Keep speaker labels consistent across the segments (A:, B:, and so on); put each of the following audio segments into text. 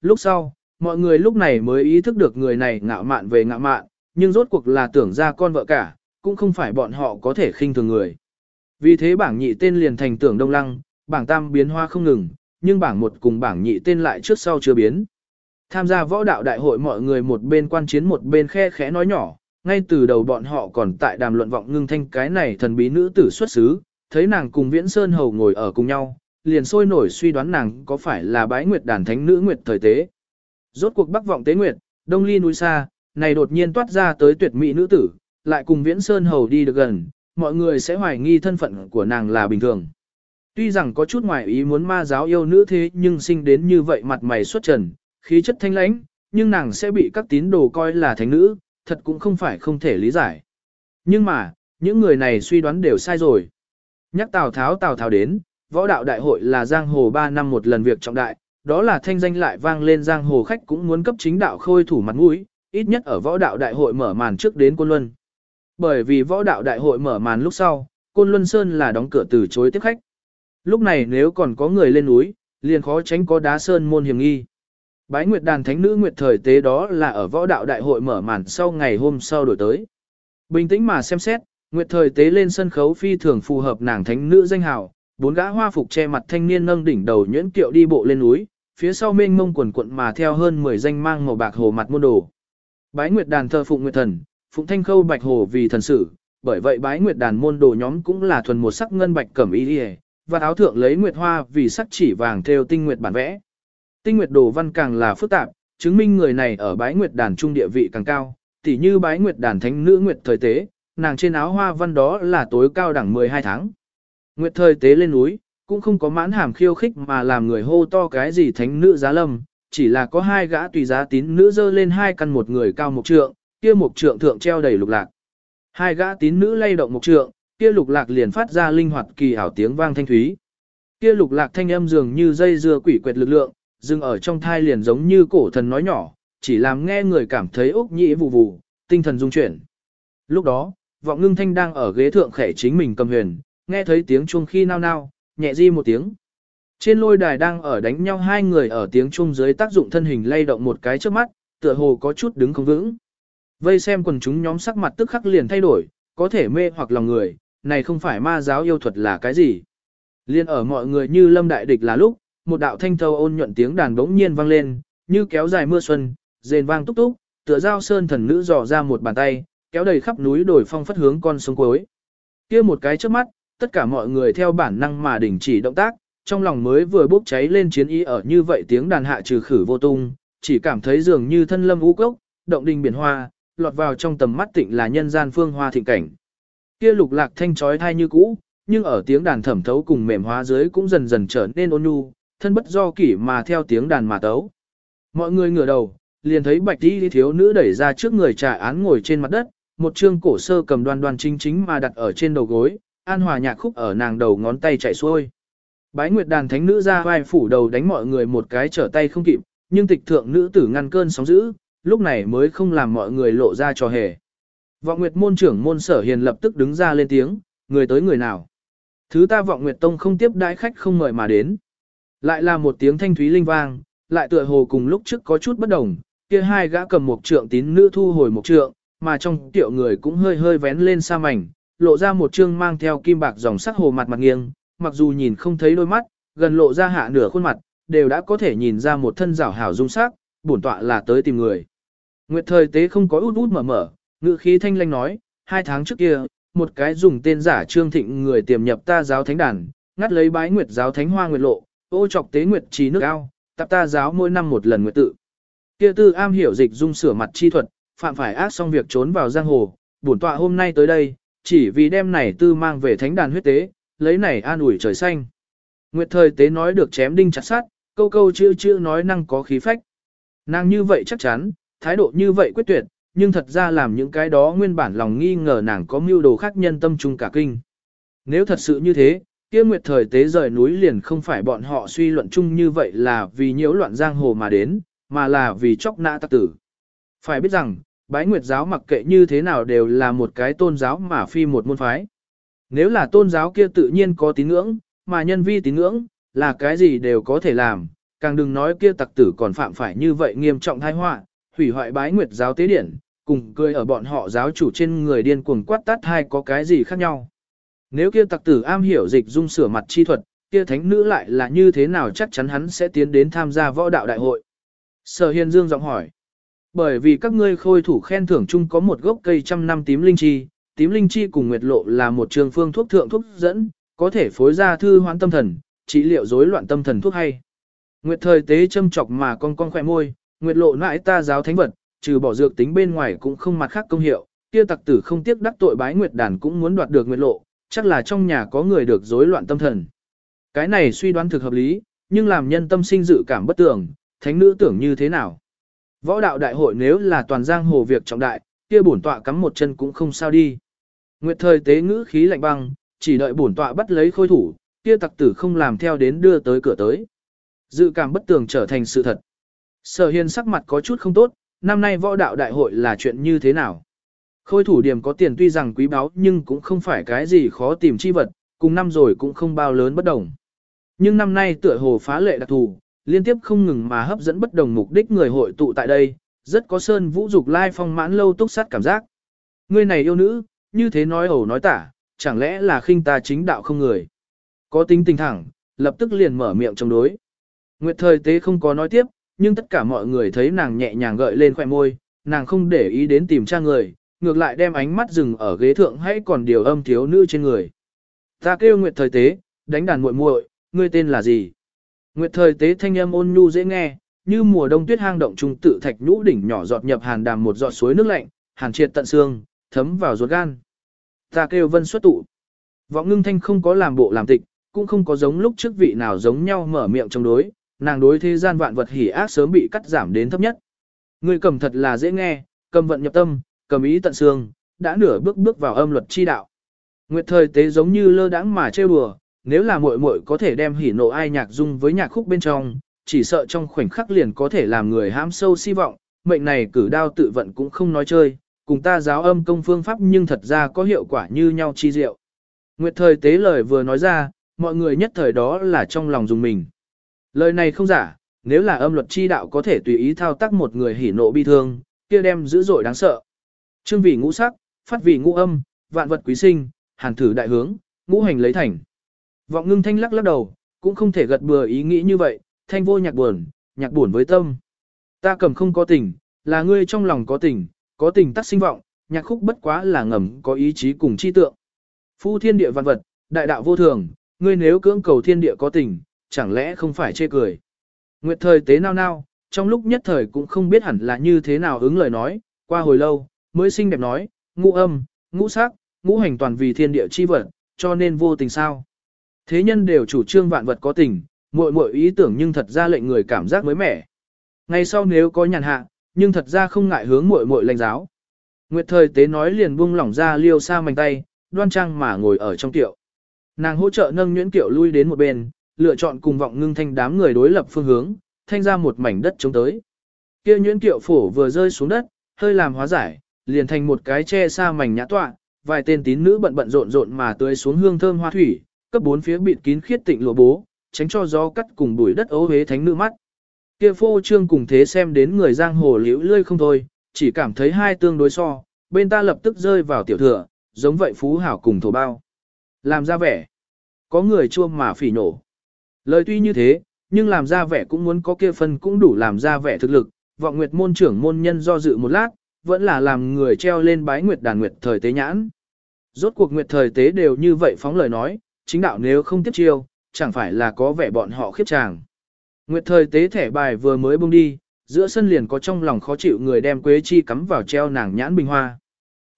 A: lúc sau, mọi người lúc này mới ý thức được người này ngạo mạn về ngạo mạn, nhưng rốt cuộc là tưởng ra con vợ cả, cũng không phải bọn họ có thể khinh thường người. Vì thế bảng nhị tên liền thành tưởng đông lăng, bảng tam biến hoa không ngừng, nhưng bảng một cùng bảng nhị tên lại trước sau chưa biến. Tham gia võ đạo đại hội mọi người một bên quan chiến một bên khe khẽ nói nhỏ, ngay từ đầu bọn họ còn tại đàm luận vọng ngưng thanh cái này thần bí nữ tử xuất xứ, thấy nàng cùng Viễn Sơn Hầu ngồi ở cùng nhau, liền sôi nổi suy đoán nàng có phải là bái nguyệt đàn thánh nữ nguyệt thời tế. Rốt cuộc bắc vọng tế nguyệt, đông ly núi xa, này đột nhiên toát ra tới tuyệt mỹ nữ tử, lại cùng Viễn Sơn Hầu đi được gần, mọi người sẽ hoài nghi thân phận của nàng là bình thường. Tuy rằng có chút ngoài ý muốn ma giáo yêu nữ thế nhưng sinh đến như vậy mặt mày xuất trần, khí chất thanh lãnh, nhưng nàng sẽ bị các tín đồ coi là thánh nữ, thật cũng không phải không thể lý giải. Nhưng mà, những người này suy đoán đều sai rồi. Nhắc Tào Tháo Tào Tháo đến, võ đạo đại hội là giang hồ 3 năm một lần việc trọng đại, đó là thanh danh lại vang lên giang hồ khách cũng muốn cấp chính đạo khôi thủ mặt mũi, ít nhất ở võ đạo đại hội mở màn trước đến Côn Luân. Bởi vì võ đạo đại hội mở màn lúc sau, Côn Luân Sơn là đóng cửa từ chối tiếp khách. Lúc này nếu còn có người lên núi, liền khó tránh có đá sơn môn hiểm nghi. Bái Nguyệt đàn thánh nữ Nguyệt thời tế đó là ở võ đạo đại hội mở màn sau ngày hôm sau đổi tới. Bình tĩnh mà xem xét, Nguyệt thời tế lên sân khấu phi thường phù hợp nàng thánh nữ danh hào, bốn gã hoa phục che mặt thanh niên nâng đỉnh đầu nhuyễn kiệu đi bộ lên núi, phía sau mênh mông quần quận mà theo hơn 10 danh mang màu bạc hồ mặt môn đồ. Bái Nguyệt đàn thờ phụng Nguyệt thần, phụng thanh khâu bạch hồ vì thần sử, bởi vậy Bái Nguyệt đàn môn đồ nhóm cũng là thuần một sắc ngân bạch cẩm y liễu, và áo thượng lấy nguyệt hoa vì sắc chỉ vàng theo tinh nguyệt bản vẽ. Tinh nguyệt đồ văn càng là phức tạp, chứng minh người này ở Bái Nguyệt đàn trung địa vị càng cao, tỉ như Bái Nguyệt đàn thánh nữ Nguyệt thời tế, nàng trên áo hoa văn đó là tối cao đẳng 12 tháng. Nguyệt thời tế lên núi, cũng không có mãn hàm khiêu khích mà làm người hô to cái gì thánh nữ giá lâm, chỉ là có hai gã tùy giá tín nữ dơ lên hai căn một người cao một trượng, kia một trượng thượng treo đầy lục lạc. Hai gã tín nữ lay động một trượng, kia lục lạc liền phát ra linh hoạt kỳ ảo tiếng vang thanh thúy. Kia lục lạc thanh âm dường như dây dưa quỷ quệt lực lượng, dừng ở trong thai liền giống như cổ thần nói nhỏ, chỉ làm nghe người cảm thấy ốc nhĩ vụ vụ, tinh thần rung chuyển. Lúc đó, vọng ngưng thanh đang ở ghế thượng khẽ chính mình cầm huyền, nghe thấy tiếng chuông khi nao nao, nhẹ di một tiếng. Trên lôi đài đang ở đánh nhau hai người ở tiếng chuông dưới tác dụng thân hình lay động một cái trước mắt, tựa hồ có chút đứng không vững. Vây xem quần chúng nhóm sắc mặt tức khắc liền thay đổi, có thể mê hoặc lòng người, này không phải ma giáo yêu thuật là cái gì. Liên ở mọi người như lâm đại địch là lúc, một đạo thanh thâu ôn nhuận tiếng đàn bỗng nhiên vang lên, như kéo dài mưa xuân, rền vang túc túc, tựa giao sơn thần nữ dò ra một bàn tay, kéo đầy khắp núi đồi phong phất hướng con sông cuối. Kia một cái trước mắt, tất cả mọi người theo bản năng mà đình chỉ động tác, trong lòng mới vừa bốc cháy lên chiến ý ở như vậy tiếng đàn hạ trừ khử vô tung, chỉ cảm thấy dường như thân lâm u cốc, động đình biển hoa, lọt vào trong tầm mắt tịnh là nhân gian phương hoa thịnh cảnh. Kia lục lạc thanh trói thai như cũ, nhưng ở tiếng đàn thẩm thấu cùng mềm hóa dưới cũng dần dần trở nên ôn nhu, thân bất do kỷ mà theo tiếng đàn mà tấu. Mọi người ngửa đầu, liền thấy bạch đi thiếu nữ đẩy ra trước người trà án ngồi trên mặt đất, một chương cổ sơ cầm đoan đoan chính chính mà đặt ở trên đầu gối, an hòa nhạc khúc ở nàng đầu ngón tay chạy xuôi. Bái Nguyệt đàn thánh nữ ra vai phủ đầu đánh mọi người một cái trở tay không kịp, nhưng tịch thượng nữ tử ngăn cơn sóng dữ, lúc này mới không làm mọi người lộ ra trò hề. Vọng Nguyệt môn trưởng môn sở hiền lập tức đứng ra lên tiếng, người tới người nào. Thứ ta Vọng Nguyệt Tông không tiếp đãi khách không mời mà đến. Lại là một tiếng thanh thúy linh vang, lại tựa hồ cùng lúc trước có chút bất đồng, kia hai gã cầm một trượng tín nữ thu hồi một trượng, mà trong tiểu người cũng hơi hơi vén lên xa mảnh, lộ ra một trương mang theo kim bạc dòng sắc hồ mặt mặt nghiêng, mặc dù nhìn không thấy đôi mắt, gần lộ ra hạ nửa khuôn mặt, đều đã có thể nhìn ra một thân rảo hảo dung sắc, bổn tọa là tới tìm người. Nguyệt thời tế không có út út mở mở, ngự khí thanh lanh nói, hai tháng trước kia, một cái dùng tên giả trương thịnh người tiềm nhập ta giáo thánh đàn, ngắt lấy bái nguyệt giáo thánh hoa nguyệt lộ, ô chọc tế nguyệt trí nước ao, tập ta giáo mỗi năm một lần nguyệt tự. Kia tư am hiểu dịch dung sửa mặt chi thuật, phạm phải ác xong việc trốn vào giang hồ, bổn tọa hôm nay tới đây, chỉ vì đem này tư mang về thánh đàn huyết tế, lấy này an ủi trời xanh. Nguyệt thời tế nói được chém đinh chặt sát, câu câu chữ chữ nói năng có khí phách. Nàng như vậy chắc chắn, thái độ như vậy quyết tuyệt, nhưng thật ra làm những cái đó nguyên bản lòng nghi ngờ nàng có mưu đồ khác nhân tâm trung cả kinh. Nếu thật sự như thế, kia nguyệt thời tế rời núi liền không phải bọn họ suy luận chung như vậy là vì nhiễu loạn giang hồ mà đến, mà là vì chóc nã tắc tử. Phải biết rằng, bái nguyệt giáo mặc kệ như thế nào đều là một cái tôn giáo mà phi một môn phái. Nếu là tôn giáo kia tự nhiên có tín ngưỡng, mà nhân vi tín ngưỡng, là cái gì đều có thể làm, càng đừng nói kia tặc tử còn phạm phải như vậy nghiêm trọng tai họa, hủy hoại bái nguyệt giáo tế điển, cùng cười ở bọn họ giáo chủ trên người điên cuồng quát tát hai có cái gì khác nhau. Nếu kia tặc tử am hiểu dịch dung sửa mặt chi thuật, kia thánh nữ lại là như thế nào chắc chắn hắn sẽ tiến đến tham gia võ đạo đại hội. Sở Hiền Dương giọng hỏi. Bởi vì các ngươi khôi thủ khen thưởng chung có một gốc cây trăm năm tím linh chi, tím linh chi cùng nguyệt lộ là một trường phương thuốc thượng thuốc dẫn, có thể phối ra thư hoán tâm thần, trị liệu rối loạn tâm thần thuốc hay. Nguyệt thời tế châm chọc mà con con khỏe môi, nguyệt lộ nãi ta giáo thánh vật, trừ bỏ dược tính bên ngoài cũng không mặt khác công hiệu, kia tặc tử không tiếc đắc tội bái nguyệt đàn cũng muốn đoạt được nguyệt lộ, chắc là trong nhà có người được rối loạn tâm thần. Cái này suy đoán thực hợp lý, nhưng làm nhân tâm sinh dự cảm bất tưởng, thánh nữ tưởng như thế nào. Võ đạo đại hội nếu là toàn giang hồ việc trọng đại, kia bổn tọa cắm một chân cũng không sao đi. Nguyệt thời tế ngữ khí lạnh băng, chỉ đợi bổn tọa bắt lấy khôi thủ, kia tặc tử không làm theo đến đưa tới cửa tới. Dự cảm bất tường trở thành sự thật. Sở hiên sắc mặt có chút không tốt, năm nay võ đạo đại hội là chuyện như thế nào? Khôi thủ điểm có tiền tuy rằng quý báu nhưng cũng không phải cái gì khó tìm chi vật, cùng năm rồi cũng không bao lớn bất đồng. Nhưng năm nay tựa hồ phá lệ đặc thù, liên tiếp không ngừng mà hấp dẫn bất đồng mục đích người hội tụ tại đây, rất có sơn vũ dục lai phong mãn lâu túc sát cảm giác. Người này yêu nữ, như thế nói ẩu nói tả, chẳng lẽ là khinh ta chính đạo không người. Có tính tình thẳng, lập tức liền mở miệng chống đối. Nguyệt thời tế không có nói tiếp, nhưng tất cả mọi người thấy nàng nhẹ nhàng gợi lên khoẻ môi, nàng không để ý đến tìm tra người, ngược lại đem ánh mắt dừng ở ghế thượng hãy còn điều âm thiếu nữ trên người. Ta kêu Nguyệt thời tế, đánh đàn muội muội, ngươi tên là gì? Nguyệt thời tế thanh âm ôn nhu dễ nghe, như mùa đông tuyết hang động trung tự thạch nhũ đỉnh nhỏ giọt nhập hàn đàm một giọt suối nước lạnh, hàn triệt tận xương, thấm vào ruột gan. Ta kêu vân xuất tụ. Vọng ngưng thanh không có làm bộ làm tịch, cũng không có giống lúc trước vị nào giống nhau mở miệng chống đối, nàng đối thế gian vạn vật hỉ ác sớm bị cắt giảm đến thấp nhất. Người cầm thật là dễ nghe, cầm vận nhập tâm, cầm ý tận xương, đã nửa bước bước vào âm luật chi đạo. Nguyệt thời tế giống như lơ đãng mà trêu đùa, nếu là muội muội có thể đem hỉ nộ ai nhạc dung với nhạc khúc bên trong, chỉ sợ trong khoảnh khắc liền có thể làm người hãm sâu si vọng, mệnh này cử đao tự vận cũng không nói chơi, cùng ta giáo âm công phương pháp nhưng thật ra có hiệu quả như nhau chi diệu. Nguyệt thời tế lời vừa nói ra, mọi người nhất thời đó là trong lòng dùng mình. Lời này không giả, nếu là âm luật chi đạo có thể tùy ý thao tác một người hỉ nộ bi thương, kia đem dữ dội đáng sợ. Trương vị ngũ sắc, phát vị ngũ âm, vạn vật quý sinh, hàn thử đại hướng, ngũ hành lấy thành. Vọng ngưng thanh lắc lắc đầu, cũng không thể gật bừa ý nghĩ như vậy, thanh vô nhạc buồn, nhạc buồn với tâm. Ta cầm không có tình, là ngươi trong lòng có tình, có tình tắc sinh vọng, nhạc khúc bất quá là ngầm có ý chí cùng chi tượng. Phu thiên địa văn vật, đại đạo vô thường, ngươi nếu cưỡng cầu thiên địa có tình, chẳng lẽ không phải chê cười. Nguyệt thời tế nao nao, trong lúc nhất thời cũng không biết hẳn là như thế nào ứng lời nói, qua hồi lâu, mới xinh đẹp nói, ngũ âm, ngũ sắc, ngũ hành toàn vì thiên địa chi vật, cho nên vô tình sao. Thế nhân đều chủ trương vạn vật có tình, muội muội ý tưởng nhưng thật ra lệnh người cảm giác mới mẻ. Ngày sau nếu có nhàn hạ, nhưng thật ra không ngại hướng muội muội lãnh giáo. Nguyệt thời tế nói liền buông lỏng ra liêu xa mảnh tay, đoan trang mà ngồi ở trong tiệu. Nàng hỗ trợ nâng nhuyễn tiệu lui đến một bên, lựa chọn cùng vọng ngưng thanh đám người đối lập phương hướng, thanh ra một mảnh đất chống tới. Kia nhuyễn tiệu phổ vừa rơi xuống đất, hơi làm hóa giải, liền thành một cái che xa mảnh nhã tọa, vài tên tín nữ bận bận rộn rộn mà tưới xuống hương thơm hoa thủy, cấp bốn phía bịt kín khiết tịnh lụa bố, tránh cho gió cắt cùng bụi đất ố hế thánh nữ mắt. Kia phô trương cùng thế xem đến người giang hồ liễu lươi không thôi, chỉ cảm thấy hai tương đối so, bên ta lập tức rơi vào tiểu thừa, giống vậy phú hảo cùng thổ bao. Làm ra vẻ. Có người chua mà phỉ nổ. Lời tuy như thế, nhưng làm ra vẻ cũng muốn có kia phân cũng đủ làm ra vẻ thực lực, vọng nguyệt môn trưởng môn nhân do dự một lát, vẫn là làm người treo lên bái nguyệt đàn nguyệt thời tế nhãn. Rốt cuộc nguyệt thời tế đều như vậy phóng lời nói, chính đạo nếu không tiếp chiêu, chẳng phải là có vẻ bọn họ khiếp chàng. Nguyệt thời tế thẻ bài vừa mới bung đi, giữa sân liền có trong lòng khó chịu người đem quế chi cắm vào treo nàng nhãn bình hoa.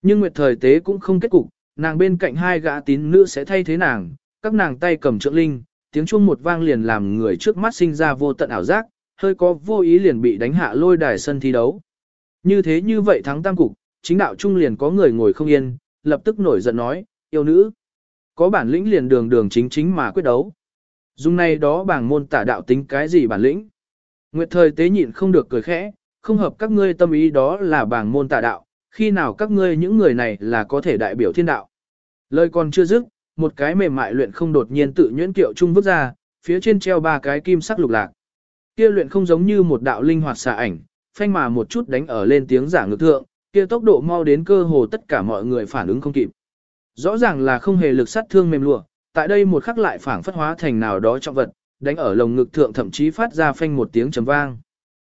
A: Nhưng nguyệt thời tế cũng không kết cục, nàng bên cạnh hai gã tín nữ sẽ thay thế nàng, các nàng tay cầm trượng linh, tiếng chuông một vang liền làm người trước mắt sinh ra vô tận ảo giác, hơi có vô ý liền bị đánh hạ lôi đài sân thi đấu. Như thế như vậy thắng tam cục, chính đạo trung liền có người ngồi không yên, lập tức nổi giận nói, yêu nữ. Có bản lĩnh liền đường đường chính chính mà quyết đấu. Dung này đó bảng môn tả đạo tính cái gì bản lĩnh. Nguyệt thời tế nhịn không được cười khẽ, không hợp các ngươi tâm ý đó là bảng môn tả đạo, khi nào các ngươi những người này là có thể đại biểu thiên đạo. Lời còn chưa dứt, một cái mềm mại luyện không đột nhiên tự nhuyễn kiệu trung vứt ra, phía trên treo ba cái kim sắc lục lạc. Kia luyện không giống như một đạo linh hoạt xạ ảnh, phanh mà một chút đánh ở lên tiếng giả ngược thượng, kia tốc độ mau đến cơ hồ tất cả mọi người phản ứng không kịp. Rõ ràng là không hề lực sát thương mềm lụa, tại đây một khắc lại phảng phất hóa thành nào đó trọng vật, đánh ở lồng ngực thượng thậm chí phát ra phanh một tiếng trầm vang.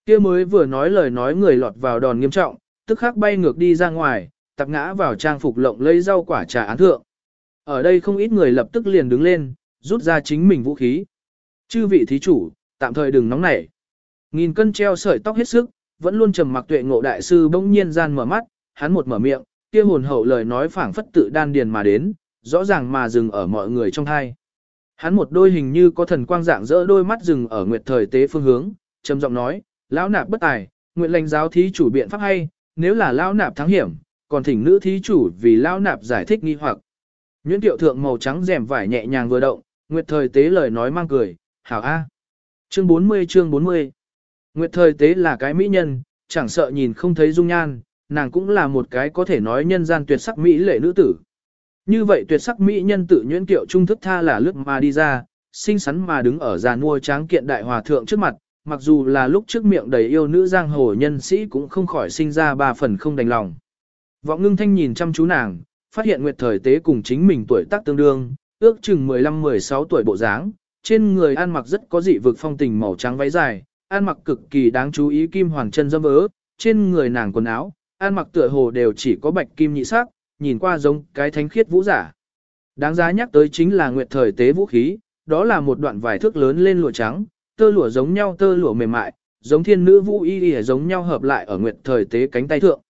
A: Kia mới vừa nói lời nói người lọt vào đòn nghiêm trọng, tức khắc bay ngược đi ra ngoài, tập ngã vào trang phục lộng lấy rau quả trà án thượng. Ở đây không ít người lập tức liền đứng lên, rút ra chính mình vũ khí. Chư vị thí chủ, tạm thời đừng nóng nảy. Nghìn cân treo sợi tóc hết sức, vẫn luôn trầm mặc tuệ ngộ đại sư bỗng nhiên gian mở mắt, hắn một mở miệng, kia hồn hậu lời nói phảng phất tự đan điền mà đến, rõ ràng mà dừng ở mọi người trong thai. Hắn một đôi hình như có thần quang dạng dỡ đôi mắt dừng ở nguyệt thời tế phương hướng, trầm giọng nói, lão nạp bất tài, nguyện lành giáo thí chủ biện pháp hay, nếu là lão nạp thắng hiểm, còn thỉnh nữ thí chủ vì lão nạp giải thích nghi hoặc. Nhuyễn tiệu thượng màu trắng rèm vải nhẹ nhàng vừa động, nguyệt thời tế lời nói mang cười, hảo a. Chương 40 chương 40 Nguyệt thời tế là cái mỹ nhân, chẳng sợ nhìn không thấy dung nhan, nàng cũng là một cái có thể nói nhân gian tuyệt sắc mỹ lệ nữ tử. Như vậy tuyệt sắc mỹ nhân tự nhuyễn kiệu trung thức tha là lướt mà đi ra, xinh xắn mà đứng ở giàn nua tráng kiện đại hòa thượng trước mặt, mặc dù là lúc trước miệng đầy yêu nữ giang hồ nhân sĩ cũng không khỏi sinh ra ba phần không đành lòng. Vọng ngưng thanh nhìn chăm chú nàng, phát hiện nguyệt thời tế cùng chính mình tuổi tác tương đương, ước chừng 15-16 tuổi bộ dáng, trên người ăn mặc rất có dị vực phong tình màu trắng váy dài, ăn mặc cực kỳ đáng chú ý kim hoàng chân dâm vỡ, trên người nàng quần áo, ăn mặc tựa hồ đều chỉ có bạch kim nhị sắc, nhìn qua giống cái thánh khiết vũ giả. Đáng giá nhắc tới chính là nguyệt thời tế vũ khí, đó là một đoạn vải thước lớn lên lụa trắng, tơ lụa giống nhau tơ lụa mềm mại, giống thiên nữ vũ y y giống nhau hợp lại ở nguyệt thời tế cánh tay thượng.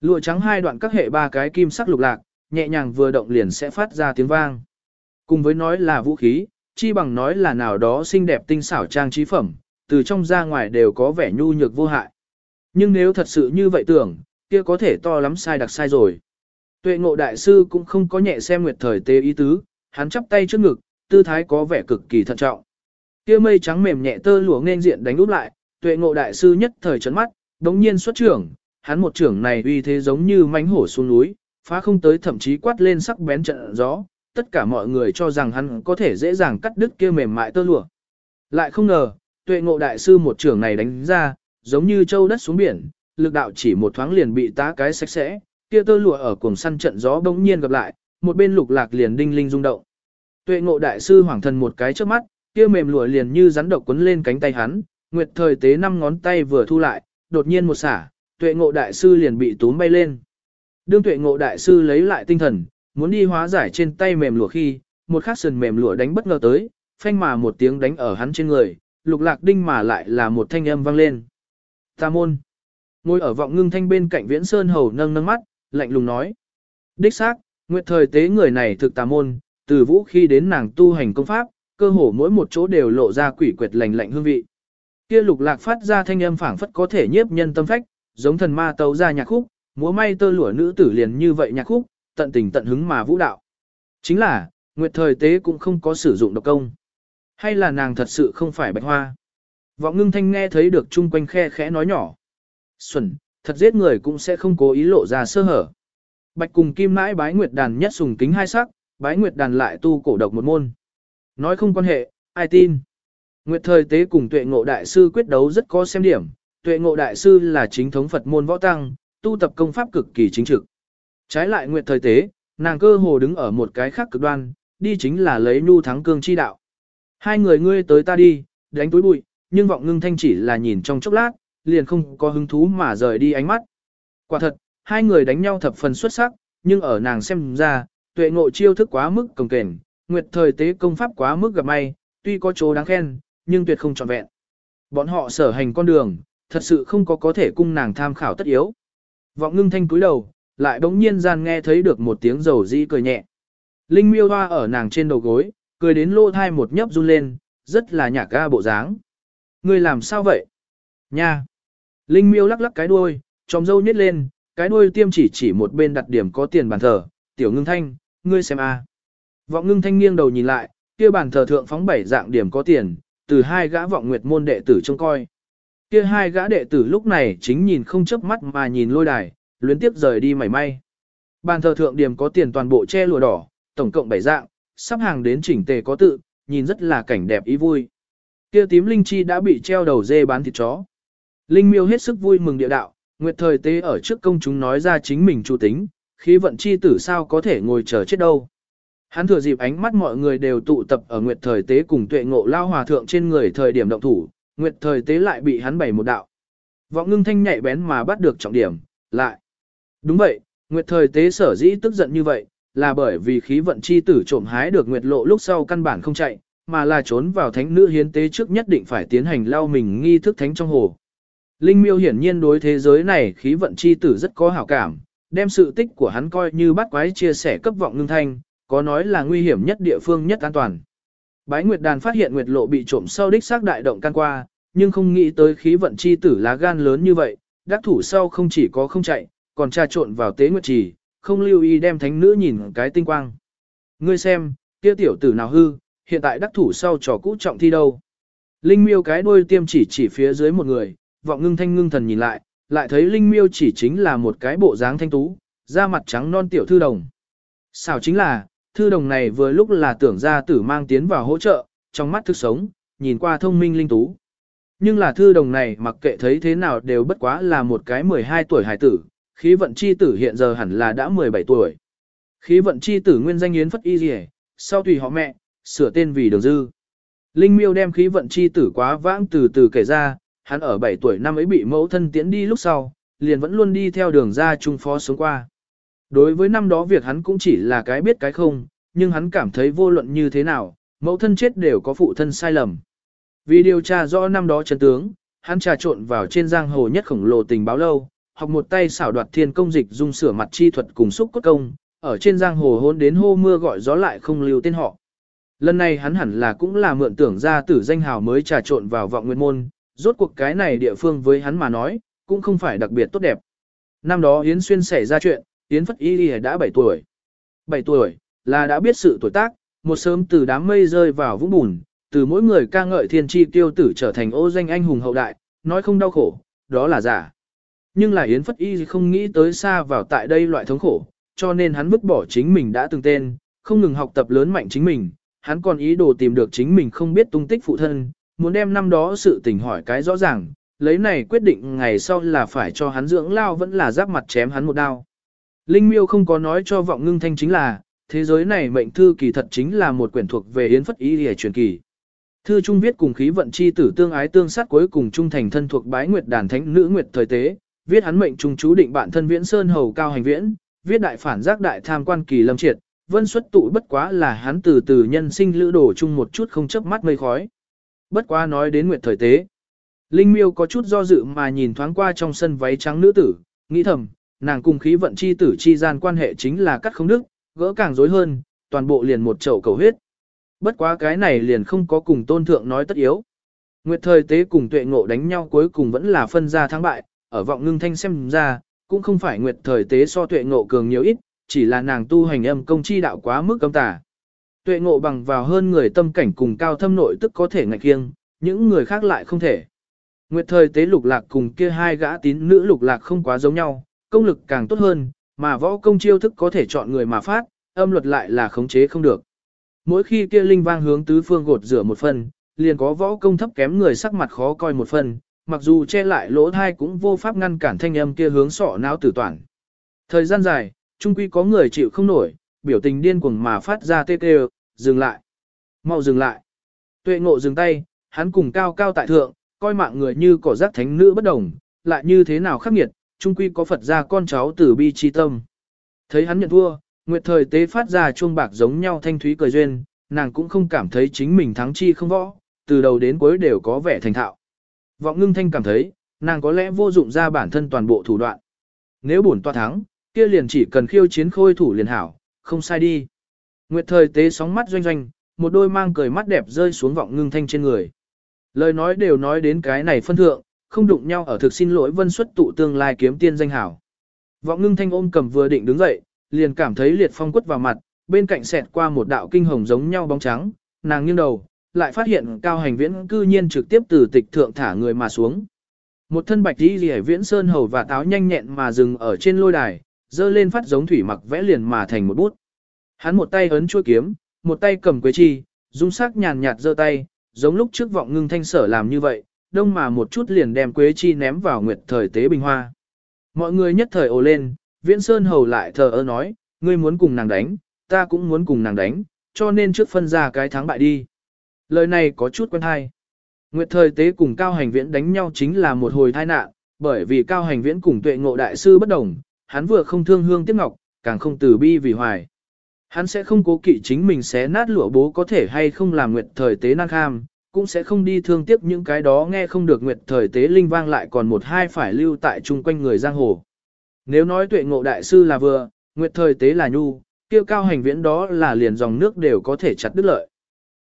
A: Lụa trắng hai đoạn các hệ ba cái kim sắc lục lạc, nhẹ nhàng vừa động liền sẽ phát ra tiếng vang. Cùng với nói là vũ khí, chi bằng nói là nào đó xinh đẹp tinh xảo trang trí phẩm, từ trong ra ngoài đều có vẻ nhu nhược vô hại. Nhưng nếu thật sự như vậy tưởng, kia có thể to lắm sai đặc sai rồi. Tuệ ngộ đại sư cũng không có nhẹ xem nguyệt thời tế ý tứ, hắn chắp tay trước ngực, tư thái có vẻ cực kỳ thận trọng. Kia mây trắng mềm nhẹ tơ lụa nên diện đánh úp lại, tuệ ngộ đại sư nhất thời chấn mắt, đống nhiên xuất trưởng, hắn một trưởng này uy thế giống như mánh hổ xuống núi, phá không tới thậm chí quát lên sắc bén trận gió, tất cả mọi người cho rằng hắn có thể dễ dàng cắt đứt kia mềm mại tơ lụa. Lại không ngờ, tuệ ngộ đại sư một trưởng này đánh ra, giống như châu đất xuống biển, lực đạo chỉ một thoáng liền bị tá cái sạch sẽ, kia tơ lụa ở cuồng săn trận gió bỗng nhiên gặp lại, một bên lục lạc liền đinh linh rung động. Tuệ ngộ đại sư hoàng thần một cái trước mắt, kia mềm lụa liền như rắn độc quấn lên cánh tay hắn, nguyệt thời tế năm ngón tay vừa thu lại, đột nhiên một xả, tuệ ngộ đại sư liền bị túm bay lên. Đương tuệ ngộ đại sư lấy lại tinh thần, muốn đi hóa giải trên tay mềm lụa khi, một khắc sườn mềm lụa đánh bất ngờ tới, phanh mà một tiếng đánh ở hắn trên người, lục lạc đinh mà lại là một thanh âm vang lên. Ta môn. Ngồi ở vọng ngưng thanh bên cạnh viễn sơn hầu nâng nâng mắt, lạnh lùng nói. Đích xác, nguyệt thời tế người này thực tà môn, từ vũ khi đến nàng tu hành công pháp, cơ hồ mỗi một chỗ đều lộ ra quỷ quyệt lành lạnh hương vị. Kia lục lạc phát ra thanh âm phảng phất có thể nhiếp nhân tâm phách, giống thần ma tấu ra nhạc khúc, múa may tơ lụa nữ tử liền như vậy nhạc khúc, tận tình tận hứng mà vũ đạo. Chính là, nguyệt thời tế cũng không có sử dụng độc công. Hay là nàng thật sự không phải bạch hoa? Vọng ngưng thanh nghe thấy được chung quanh khe khẽ nói nhỏ. Xuân, thật giết người cũng sẽ không cố ý lộ ra sơ hở. Bạch cùng kim mãi bái nguyệt đàn nhất sùng kính hai sắc, bái nguyệt đàn lại tu cổ độc một môn. Nói không quan hệ, ai tin? Nguyệt thời tế cùng tuệ ngộ đại sư quyết đấu rất có xem điểm, tuệ ngộ đại sư là chính thống Phật môn võ tăng, tu tập công pháp cực kỳ chính trực. Trái lại nguyệt thời tế, nàng cơ hồ đứng ở một cái khác cực đoan, đi chính là lấy nhu thắng cương chi đạo. Hai người ngươi tới ta đi, đánh túi bụi, nhưng vọng ngưng thanh chỉ là nhìn trong chốc lát, liền không có hứng thú mà rời đi ánh mắt. Quả thật, hai người đánh nhau thập phần xuất sắc, nhưng ở nàng xem ra, tuệ ngộ chiêu thức quá mức cồng kềnh, nguyệt thời tế công pháp quá mức gặp may, tuy có chỗ đáng khen, nhưng tuyệt không trọn vẹn. Bọn họ sở hành con đường, thật sự không có có thể cung nàng tham khảo tất yếu. Vọng ngưng thanh cúi đầu, lại bỗng nhiên gian nghe thấy được một tiếng rầu dĩ cười nhẹ. Linh miêu hoa ở nàng trên đầu gối, cười đến lô thai một nhấp run lên, rất là nhạc ga bộ dáng. Ngươi làm sao vậy? Nha! Linh miêu lắc lắc cái đuôi, tròng dâu nhét lên, cái đuôi tiêm chỉ chỉ một bên đặt điểm có tiền bàn thờ, tiểu ngưng thanh, ngươi xem a. Vọng ngưng thanh nghiêng đầu nhìn lại, kia bàn thờ thượng phóng bảy dạng điểm có tiền, từ hai gã vọng nguyệt môn đệ tử trông coi. Kia hai gã đệ tử lúc này chính nhìn không chớp mắt mà nhìn lôi đài, luyến tiếp rời đi mảy may. Bàn thờ thượng điểm có tiền toàn bộ che lụa đỏ, tổng cộng bảy dạng, sắp hàng đến chỉnh tề có tự, nhìn rất là cảnh đẹp ý vui. Kia tím linh chi đã bị treo đầu dê bán thịt chó. Linh miêu hết sức vui mừng địa đạo, nguyệt thời tế ở trước công chúng nói ra chính mình chủ tính, khí vận chi tử sao có thể ngồi chờ chết đâu. Hắn thừa dịp ánh mắt mọi người đều tụ tập ở nguyệt thời tế cùng tuệ ngộ lao hòa thượng trên người thời điểm động thủ, nguyệt thời tế lại bị hắn bày một đạo. Vọng ngưng thanh nhạy bén mà bắt được trọng điểm, lại. Đúng vậy, nguyệt thời tế sở dĩ tức giận như vậy, là bởi vì khí vận chi tử trộm hái được nguyệt lộ lúc sau căn bản không chạy, mà là trốn vào thánh nữ hiến tế trước nhất định phải tiến hành lao mình nghi thức thánh trong hồ. Linh miêu hiển nhiên đối thế giới này khí vận chi tử rất có hảo cảm, đem sự tích của hắn coi như bắt quái chia sẻ cấp vọng ngưng thanh, có nói là nguy hiểm nhất địa phương nhất an toàn. Bái Nguyệt Đàn phát hiện Nguyệt Lộ bị trộm sau đích xác đại động can qua, nhưng không nghĩ tới khí vận chi tử lá gan lớn như vậy, đắc thủ sau không chỉ có không chạy, còn trà trộn vào tế Nguyệt Trì, không lưu ý đem thánh nữ nhìn cái tinh quang. Ngươi xem, kia tiểu tử nào hư, hiện tại đắc thủ sau trò cũ trọng thi đâu. Linh miêu cái đuôi tiêm chỉ chỉ phía dưới một người, vọng ngưng thanh ngưng thần nhìn lại, lại thấy Linh miêu chỉ chính là một cái bộ dáng thanh tú, da mặt trắng non tiểu thư đồng. Xảo chính là, thư đồng này vừa lúc là tưởng ra tử mang tiến vào hỗ trợ, trong mắt thức sống, nhìn qua thông minh linh tú. Nhưng là thư đồng này mặc kệ thấy thế nào đều bất quá là một cái 12 tuổi hải tử, khí vận chi tử hiện giờ hẳn là đã 17 tuổi. Khí vận chi tử nguyên danh Yến Phất Y Dì sau tùy họ mẹ, sửa tên vì đường dư. Linh miêu đem khí vận chi tử quá vãng từ từ kể ra, hắn ở 7 tuổi năm ấy bị mẫu thân tiễn đi lúc sau, liền vẫn luôn đi theo đường ra trung phó sống qua. Đối với năm đó việc hắn cũng chỉ là cái biết cái không, nhưng hắn cảm thấy vô luận như thế nào, mẫu thân chết đều có phụ thân sai lầm. Vì điều tra rõ năm đó chân tướng, hắn trà trộn vào trên giang hồ nhất khổng lồ tình báo lâu, học một tay xảo đoạt thiên công dịch dung sửa mặt chi thuật cùng xúc cốt công, ở trên giang hồ hôn đến hô mưa gọi gió lại không lưu tên họ. Lần này hắn hẳn là cũng là mượn tưởng ra tử danh hào mới trà trộn vào vọng nguyên môn, rốt cuộc cái này địa phương với hắn mà nói, cũng không phải đặc biệt tốt đẹp. Năm đó Yến Xuyên xảy ra chuyện, Yến Phất Y đã 7 tuổi. 7 tuổi, là đã biết sự tuổi tác, một sớm từ đám mây rơi vào vũng bùn, từ mỗi người ca ngợi thiên tri tiêu tử trở thành ô danh anh hùng hậu đại, nói không đau khổ, đó là giả. Nhưng là Yến Phất Y không nghĩ tới xa vào tại đây loại thống khổ, cho nên hắn vứt bỏ chính mình đã từng tên, không ngừng học tập lớn mạnh chính mình, hắn còn ý đồ tìm được chính mình không biết tung tích phụ thân, muốn đem năm đó sự tình hỏi cái rõ ràng, lấy này quyết định ngày sau là phải cho hắn dưỡng lao vẫn là giáp mặt chém hắn một đao. Linh miêu không có nói cho vọng ngưng thanh chính là, thế giới này mệnh thư kỳ thật chính là một quyển thuộc về yến phất ý hề truyền kỳ. Thư trung viết cùng khí vận chi tử tương ái tương sát cuối cùng trung thành thân thuộc bái nguyệt đàn thánh nữ nguyệt thời tế, viết hắn mệnh trung chú định bạn thân viễn sơn hầu cao hành viễn, viết đại phản giác đại tham quan kỳ lâm triệt, vân xuất tụ bất quá là hắn từ từ nhân sinh lữ đổ chung một chút không chấp mắt mây khói. Bất quá nói đến nguyệt thời tế. Linh miêu có chút do dự mà nhìn thoáng qua trong sân váy trắng nữ tử, nghĩ thầm, nàng cùng khí vận chi tử chi gian quan hệ chính là cắt không đức, gỡ càng rối hơn, toàn bộ liền một chậu cầu huyết. Bất quá cái này liền không có cùng tôn thượng nói tất yếu. Nguyệt thời tế cùng tuệ ngộ đánh nhau cuối cùng vẫn là phân ra thắng bại, ở vọng ngưng thanh xem ra, cũng không phải nguyệt thời tế so tuệ ngộ cường nhiều ít, chỉ là nàng tu hành âm công chi đạo quá mức cấm tà. Tuệ ngộ bằng vào hơn người tâm cảnh cùng cao thâm nội tức có thể ngạch kiêng, những người khác lại không thể. Nguyệt thời tế lục lạc cùng kia hai gã tín nữ lục lạc không quá giống nhau, công lực càng tốt hơn, mà võ công chiêu thức có thể chọn người mà phát, âm luật lại là khống chế không được. Mỗi khi kia linh vang hướng tứ phương gột rửa một phần, liền có võ công thấp kém người sắc mặt khó coi một phần, mặc dù che lại lỗ thai cũng vô pháp ngăn cản thanh âm kia hướng sọ não tử toàn. Thời gian dài, trung quy có người chịu không nổi, biểu tình điên cuồng mà phát ra tê tê, dừng lại. Mau dừng lại. Tuệ ngộ dừng tay, hắn cùng cao cao tại thượng, coi mạng người như cỏ rác thánh nữ bất đồng, lại như thế nào khắc nghiệt, trung quy có Phật ra con cháu tử bi chi tâm. Thấy hắn nhận thua, Nguyệt thời tế phát ra chuông bạc giống nhau thanh thúy cười duyên, nàng cũng không cảm thấy chính mình thắng chi không võ, từ đầu đến cuối đều có vẻ thành thạo. Vọng ngưng thanh cảm thấy, nàng có lẽ vô dụng ra bản thân toàn bộ thủ đoạn. Nếu bổn toa thắng, kia liền chỉ cần khiêu chiến khôi thủ liền hảo, không sai đi. Nguyệt thời tế sóng mắt doanh doanh, một đôi mang cười mắt đẹp rơi xuống vọng ngưng thanh trên người. Lời nói đều nói đến cái này phân thượng, không đụng nhau ở thực xin lỗi vân xuất tụ tương lai kiếm tiên danh hảo. Vọng ngưng thanh ôm cầm vừa định đứng dậy, liền cảm thấy liệt phong quất vào mặt, bên cạnh xẹt qua một đạo kinh hồng giống nhau bóng trắng, nàng nghiêng đầu, lại phát hiện cao hành viễn cư nhiên trực tiếp từ tịch thượng thả người mà xuống. Một thân bạch đi rìa viễn sơn hầu và táo nhanh nhẹn mà dừng ở trên lôi đài, dơ lên phát giống thủy mặc vẽ liền mà thành một bút. Hắn một tay ấn chuôi kiếm, một tay cầm quế chi, dung sắc nhàn nhạt giơ tay, giống lúc trước vọng ngưng thanh sở làm như vậy, đông mà một chút liền đem Quế Chi ném vào nguyệt thời tế bình hoa. Mọi người nhất thời ồ lên, Viễn Sơn hầu lại thờ ơ nói, ngươi muốn cùng nàng đánh, ta cũng muốn cùng nàng đánh, cho nên trước phân ra cái thắng bại đi. Lời này có chút quen hay. Nguyệt thời tế cùng Cao Hành Viễn đánh nhau chính là một hồi tai nạn, bởi vì Cao Hành Viễn cùng tuệ ngộ đại sư bất đồng, hắn vừa không thương hương tiếc ngọc, càng không từ bi vì hoài. Hắn sẽ không cố kỵ chính mình sẽ nát lụa bố có thể hay không làm nguyệt thời tế năng kham, cũng sẽ không đi thương tiếc những cái đó nghe không được nguyệt thời tế linh vang lại còn một hai phải lưu tại chung quanh người giang hồ. Nếu nói tuệ ngộ đại sư là vừa, nguyệt thời tế là nhu, kia cao hành viễn đó là liền dòng nước đều có thể chặt đứt lợi.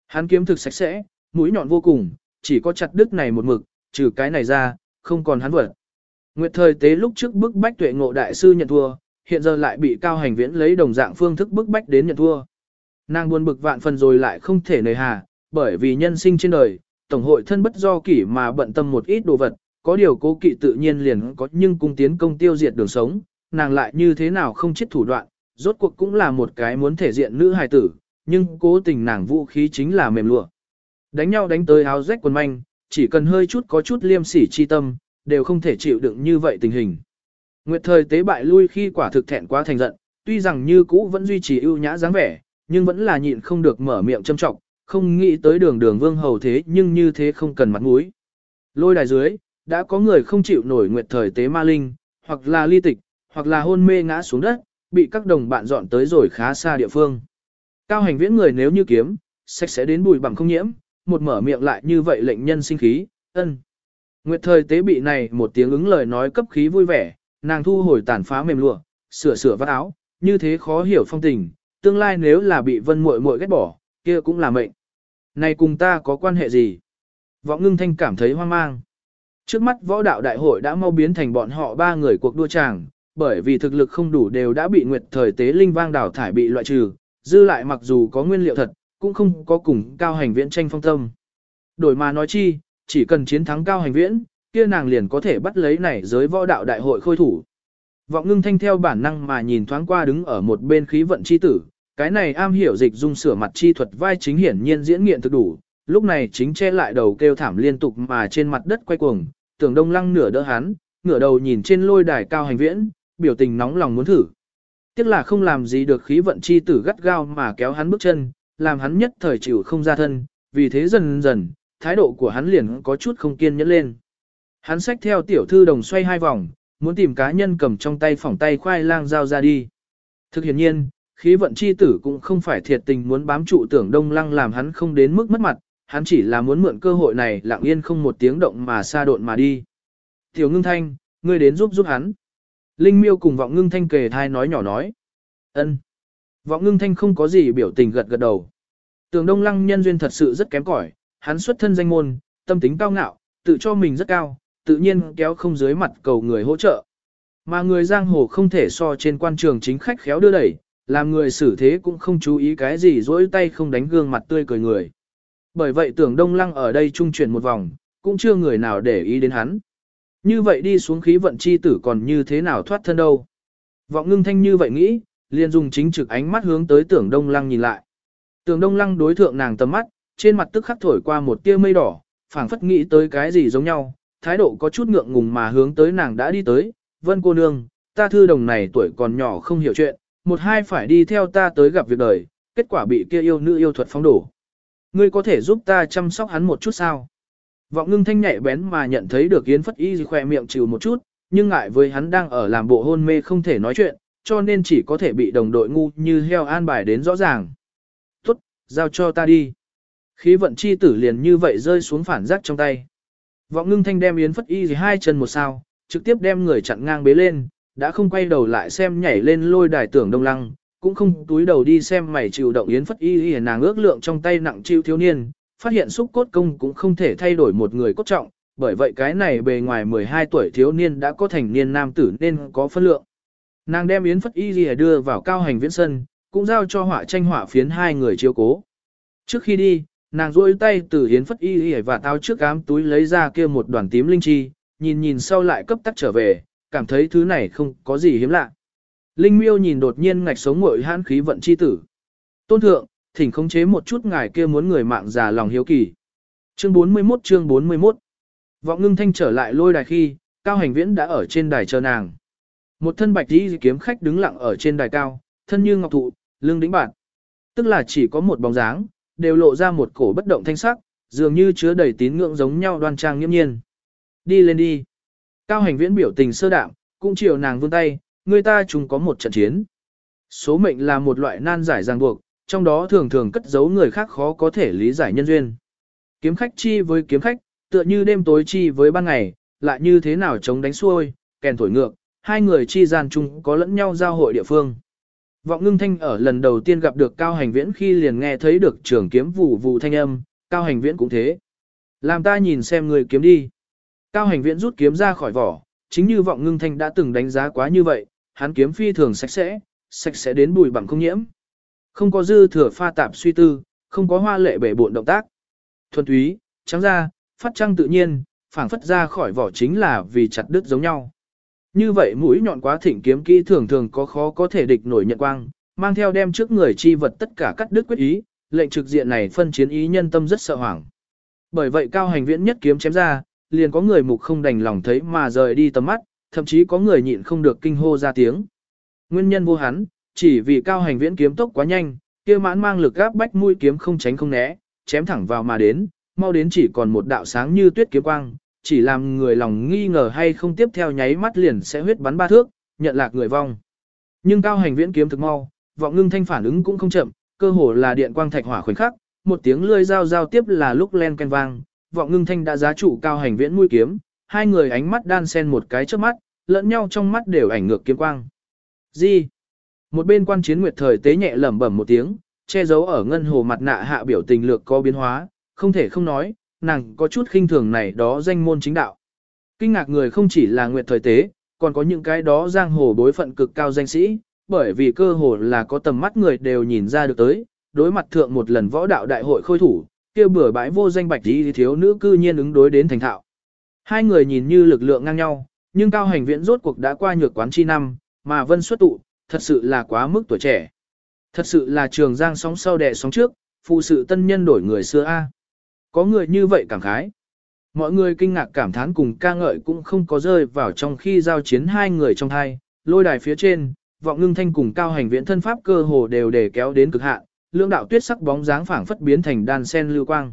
A: Hắn kiếm thực sạch sẽ, mũi nhọn vô cùng, chỉ có chặt đứt này một mực, trừ cái này ra, không còn hắn vật. Nguyệt thời tế lúc trước bức bách tuệ ngộ đại sư nhận thua, hiện giờ lại bị cao hành viễn lấy đồng dạng phương thức bức bách đến nhận thua. Nàng buồn bực vạn phần rồi lại không thể nề hà, bởi vì nhân sinh trên đời, tổng hội thân bất do kỷ mà bận tâm một ít đồ vật, có điều cố kỵ tự nhiên liền có nhưng cung tiến công tiêu diệt đường sống, nàng lại như thế nào không chết thủ đoạn, rốt cuộc cũng là một cái muốn thể diện nữ hài tử, nhưng cố tình nàng vũ khí chính là mềm lụa. Đánh nhau đánh tới áo rách quần manh, chỉ cần hơi chút có chút liêm sỉ chi tâm, đều không thể chịu đựng như vậy tình hình. Nguyệt thời tế bại lui khi quả thực thẹn quá thành giận, tuy rằng như cũ vẫn duy trì ưu nhã dáng vẻ, nhưng vẫn là nhịn không được mở miệng châm trọng, không nghĩ tới đường đường vương hầu thế nhưng như thế không cần mặt mũi. Lôi đài dưới, đã có người không chịu nổi nguyệt thời tế ma linh, hoặc là ly tịch, hoặc là hôn mê ngã xuống đất, bị các đồng bạn dọn tới rồi khá xa địa phương. Cao hành viễn người nếu như kiếm, sạch sẽ đến bùi bằng không nhiễm, một mở miệng lại như vậy lệnh nhân sinh khí, ân. Nguyệt thời tế bị này một tiếng ứng lời nói cấp khí vui vẻ, nàng thu hồi tàn phá mềm lụa, sửa sửa vạt áo, như thế khó hiểu phong tình, tương lai nếu là bị vân muội muội ghét bỏ, kia cũng là mệnh. Này cùng ta có quan hệ gì? Vọng ngưng thanh cảm thấy hoang mang. Trước mắt võ đạo đại hội đã mau biến thành bọn họ ba người cuộc đua chàng, bởi vì thực lực không đủ đều đã bị nguyệt thời tế linh vang đảo thải bị loại trừ, dư lại mặc dù có nguyên liệu thật, cũng không có cùng cao hành viễn tranh phong tâm. Đổi mà nói chi, chỉ cần chiến thắng cao hành viễn, kia nàng liền có thể bắt lấy này giới võ đạo đại hội khôi thủ. Vọng ngưng thanh theo bản năng mà nhìn thoáng qua đứng ở một bên khí vận chi tử, cái này am hiểu dịch dung sửa mặt chi thuật vai chính hiển nhiên diễn nghiện thực đủ, lúc này chính che lại đầu kêu thảm liên tục mà trên mặt đất quay cuồng, tưởng đông lăng nửa đỡ hắn, ngửa đầu nhìn trên lôi đài cao hành viễn, biểu tình nóng lòng muốn thử. Tiếc là không làm gì được khí vận chi tử gắt gao mà kéo hắn bước chân, làm hắn nhất thời chịu không ra thân, vì thế dần dần, thái độ của hắn liền có chút không kiên nhẫn lên. Hắn xách theo tiểu thư đồng xoay hai vòng, muốn tìm cá nhân cầm trong tay phỏng tay khoai lang giao ra đi. Thực hiện nhiên, khí vận chi tử cũng không phải thiệt tình muốn bám trụ tưởng đông lăng làm hắn không đến mức mất mặt, hắn chỉ là muốn mượn cơ hội này lặng yên không một tiếng động mà xa độn mà đi. Tiểu ngưng thanh, ngươi đến giúp giúp hắn. Linh miêu cùng vọng ngưng thanh kề thai nói nhỏ nói. ân. Vọng ngưng thanh không có gì biểu tình gật gật đầu. Tường đông lăng nhân duyên thật sự rất kém cỏi, hắn xuất thân danh môn, tâm tính cao ngạo, tự cho mình rất cao, tự nhiên kéo không dưới mặt cầu người hỗ trợ. Mà người giang hồ không thể so trên quan trường chính khách khéo đưa đẩy, làm người xử thế cũng không chú ý cái gì dỗi tay không đánh gương mặt tươi cười người. Bởi vậy tưởng Đông Lăng ở đây trung chuyển một vòng, cũng chưa người nào để ý đến hắn. Như vậy đi xuống khí vận chi tử còn như thế nào thoát thân đâu. Vọng ngưng thanh như vậy nghĩ, liền dùng chính trực ánh mắt hướng tới tưởng Đông Lăng nhìn lại. Tưởng Đông Lăng đối thượng nàng tầm mắt, trên mặt tức khắc thổi qua một tia mây đỏ, phảng phất nghĩ tới cái gì giống nhau, thái độ có chút ngượng ngùng mà hướng tới nàng đã đi tới, vân cô nương, ta thư đồng này tuổi còn nhỏ không hiểu chuyện, một hai phải đi theo ta tới gặp việc đời, kết quả bị kia yêu nữ yêu thuật phóng đổ. Ngươi có thể giúp ta chăm sóc hắn một chút sao? Vọng ngưng thanh nhạy bén mà nhận thấy được Yến Phất Y khỏe miệng chịu một chút, nhưng ngại với hắn đang ở làm bộ hôn mê không thể nói chuyện, cho nên chỉ có thể bị đồng đội ngu như heo an bài đến rõ ràng. Tốt, giao cho ta đi. Khí vận chi tử liền như vậy rơi xuống phản giác trong tay. Vọng ngưng thanh đem Yến Phất Y gì hai chân một sao, trực tiếp đem người chặn ngang bế lên, đã không quay đầu lại xem nhảy lên lôi đài tưởng đông lăng, cũng không túi đầu đi xem mày chịu động Yến Phất Y y nàng ước lượng trong tay nặng chịu thiếu niên, phát hiện xúc cốt công cũng không thể thay đổi một người cốt trọng, bởi vậy cái này bề ngoài 12 tuổi thiếu niên đã có thành niên nam tử nên có phân lượng. Nàng đem Yến Phất Y y đưa vào cao hành viễn sân, cũng giao cho họa tranh họa phiến hai người chiếu cố. Trước khi đi, nàng duỗi tay từ hiến phất y y và tao trước cám túi lấy ra kia một đoàn tím linh chi, nhìn nhìn sau lại cấp tắc trở về, cảm thấy thứ này không có gì hiếm lạ. Linh miêu nhìn đột nhiên ngạch sống ngội hãn khí vận chi tử. Tôn thượng, thỉnh khống chế một chút ngài kia muốn người mạng già lòng hiếu kỳ. Chương 41 chương 41 Vọng ngưng thanh trở lại lôi đài khi, Cao Hành Viễn đã ở trên đài chờ nàng. Một thân bạch đi kiếm khách đứng lặng ở trên đài cao, thân như ngọc thụ, lưng đĩnh bản. Tức là chỉ có một bóng dáng, đều lộ ra một cổ bất động thanh sắc, dường như chứa đầy tín ngưỡng giống nhau đoan trang nghiêm nhiên. Đi lên đi. Cao Hành Viễn biểu tình sơ đạm, cũng chiều nàng vươn tay, người ta chúng có một trận chiến. Số mệnh là một loại nan giải ràng buộc, trong đó thường thường cất giấu người khác khó có thể lý giải nhân duyên. Kiếm khách chi với kiếm khách, tựa như đêm tối chi với ban ngày, lại như thế nào chống đánh xuôi, kèn thổi ngược, hai người chi gian chung có lẫn nhau giao hội địa phương. Vọng ngưng thanh ở lần đầu tiên gặp được Cao Hành Viễn khi liền nghe thấy được trường kiếm vụ vụ thanh âm, Cao Hành Viễn cũng thế. Làm ta nhìn xem người kiếm đi. Cao Hành Viễn rút kiếm ra khỏi vỏ, chính như vọng ngưng thanh đã từng đánh giá quá như vậy, hắn kiếm phi thường sạch sẽ, sạch sẽ đến bụi bặm không nhiễm. Không có dư thừa pha tạp suy tư, không có hoa lệ bể bộn động tác. Thuần túy, trắng ra, phát trăng tự nhiên, phảng phất ra khỏi vỏ chính là vì chặt đứt giống nhau. Như vậy mũi nhọn quá thỉnh kiếm kỹ thường thường có khó có thể địch nổi nhận quang, mang theo đem trước người chi vật tất cả cắt đứt quyết ý, lệnh trực diện này phân chiến ý nhân tâm rất sợ hoảng. Bởi vậy cao hành viễn nhất kiếm chém ra, liền có người mục không đành lòng thấy mà rời đi tầm mắt, thậm chí có người nhịn không được kinh hô ra tiếng. Nguyên nhân vô hắn, chỉ vì cao hành viễn kiếm tốc quá nhanh, kia mãn mang lực gáp bách mũi kiếm không tránh không né, chém thẳng vào mà đến, mau đến chỉ còn một đạo sáng như tuyết kiếm quang, chỉ làm người lòng nghi ngờ hay không tiếp theo nháy mắt liền sẽ huyết bắn ba thước, nhận lạc người vong. Nhưng cao hành viễn kiếm thực mau, vọng ngưng thanh phản ứng cũng không chậm, cơ hồ là điện quang thạch hỏa khoảnh khắc, một tiếng lươi giao giao tiếp là lúc len ken vang, vọng ngưng thanh đã giá trụ cao hành viễn mũi kiếm, hai người ánh mắt đan xen một cái trước mắt, lẫn nhau trong mắt đều ảnh ngược kiếm quang. Gì? Một bên quan chiến nguyệt thời tế nhẹ lẩm bẩm một tiếng, che giấu ở ngân hồ mặt nạ hạ biểu tình lược có biến hóa, không thể không nói, nàng có chút khinh thường này đó danh môn chính đạo. Kinh ngạc người không chỉ là nguyệt thời tế, còn có những cái đó giang hồ đối phận cực cao danh sĩ, bởi vì cơ hồ là có tầm mắt người đều nhìn ra được tới, đối mặt thượng một lần võ đạo đại hội khôi thủ, kia bửa bãi vô danh bạch đi thiếu nữ cư nhiên ứng đối đến thành thạo. Hai người nhìn như lực lượng ngang nhau, nhưng cao hành viễn rốt cuộc đã qua nhược quán chi năm, mà vân xuất tụ, thật sự là quá mức tuổi trẻ. Thật sự là trường giang sóng sau đẻ sóng trước, phụ sự tân nhân đổi người xưa A. Có người như vậy cảm khái. Mọi người kinh ngạc cảm thán cùng ca ngợi cũng không có rơi vào trong khi giao chiến hai người trong hai, lôi đài phía trên, vọng ngưng thanh cùng cao hành viễn thân pháp cơ hồ đều để kéo đến cực hạn, lưỡng đạo tuyết sắc bóng dáng phảng phất biến thành đan sen lưu quang.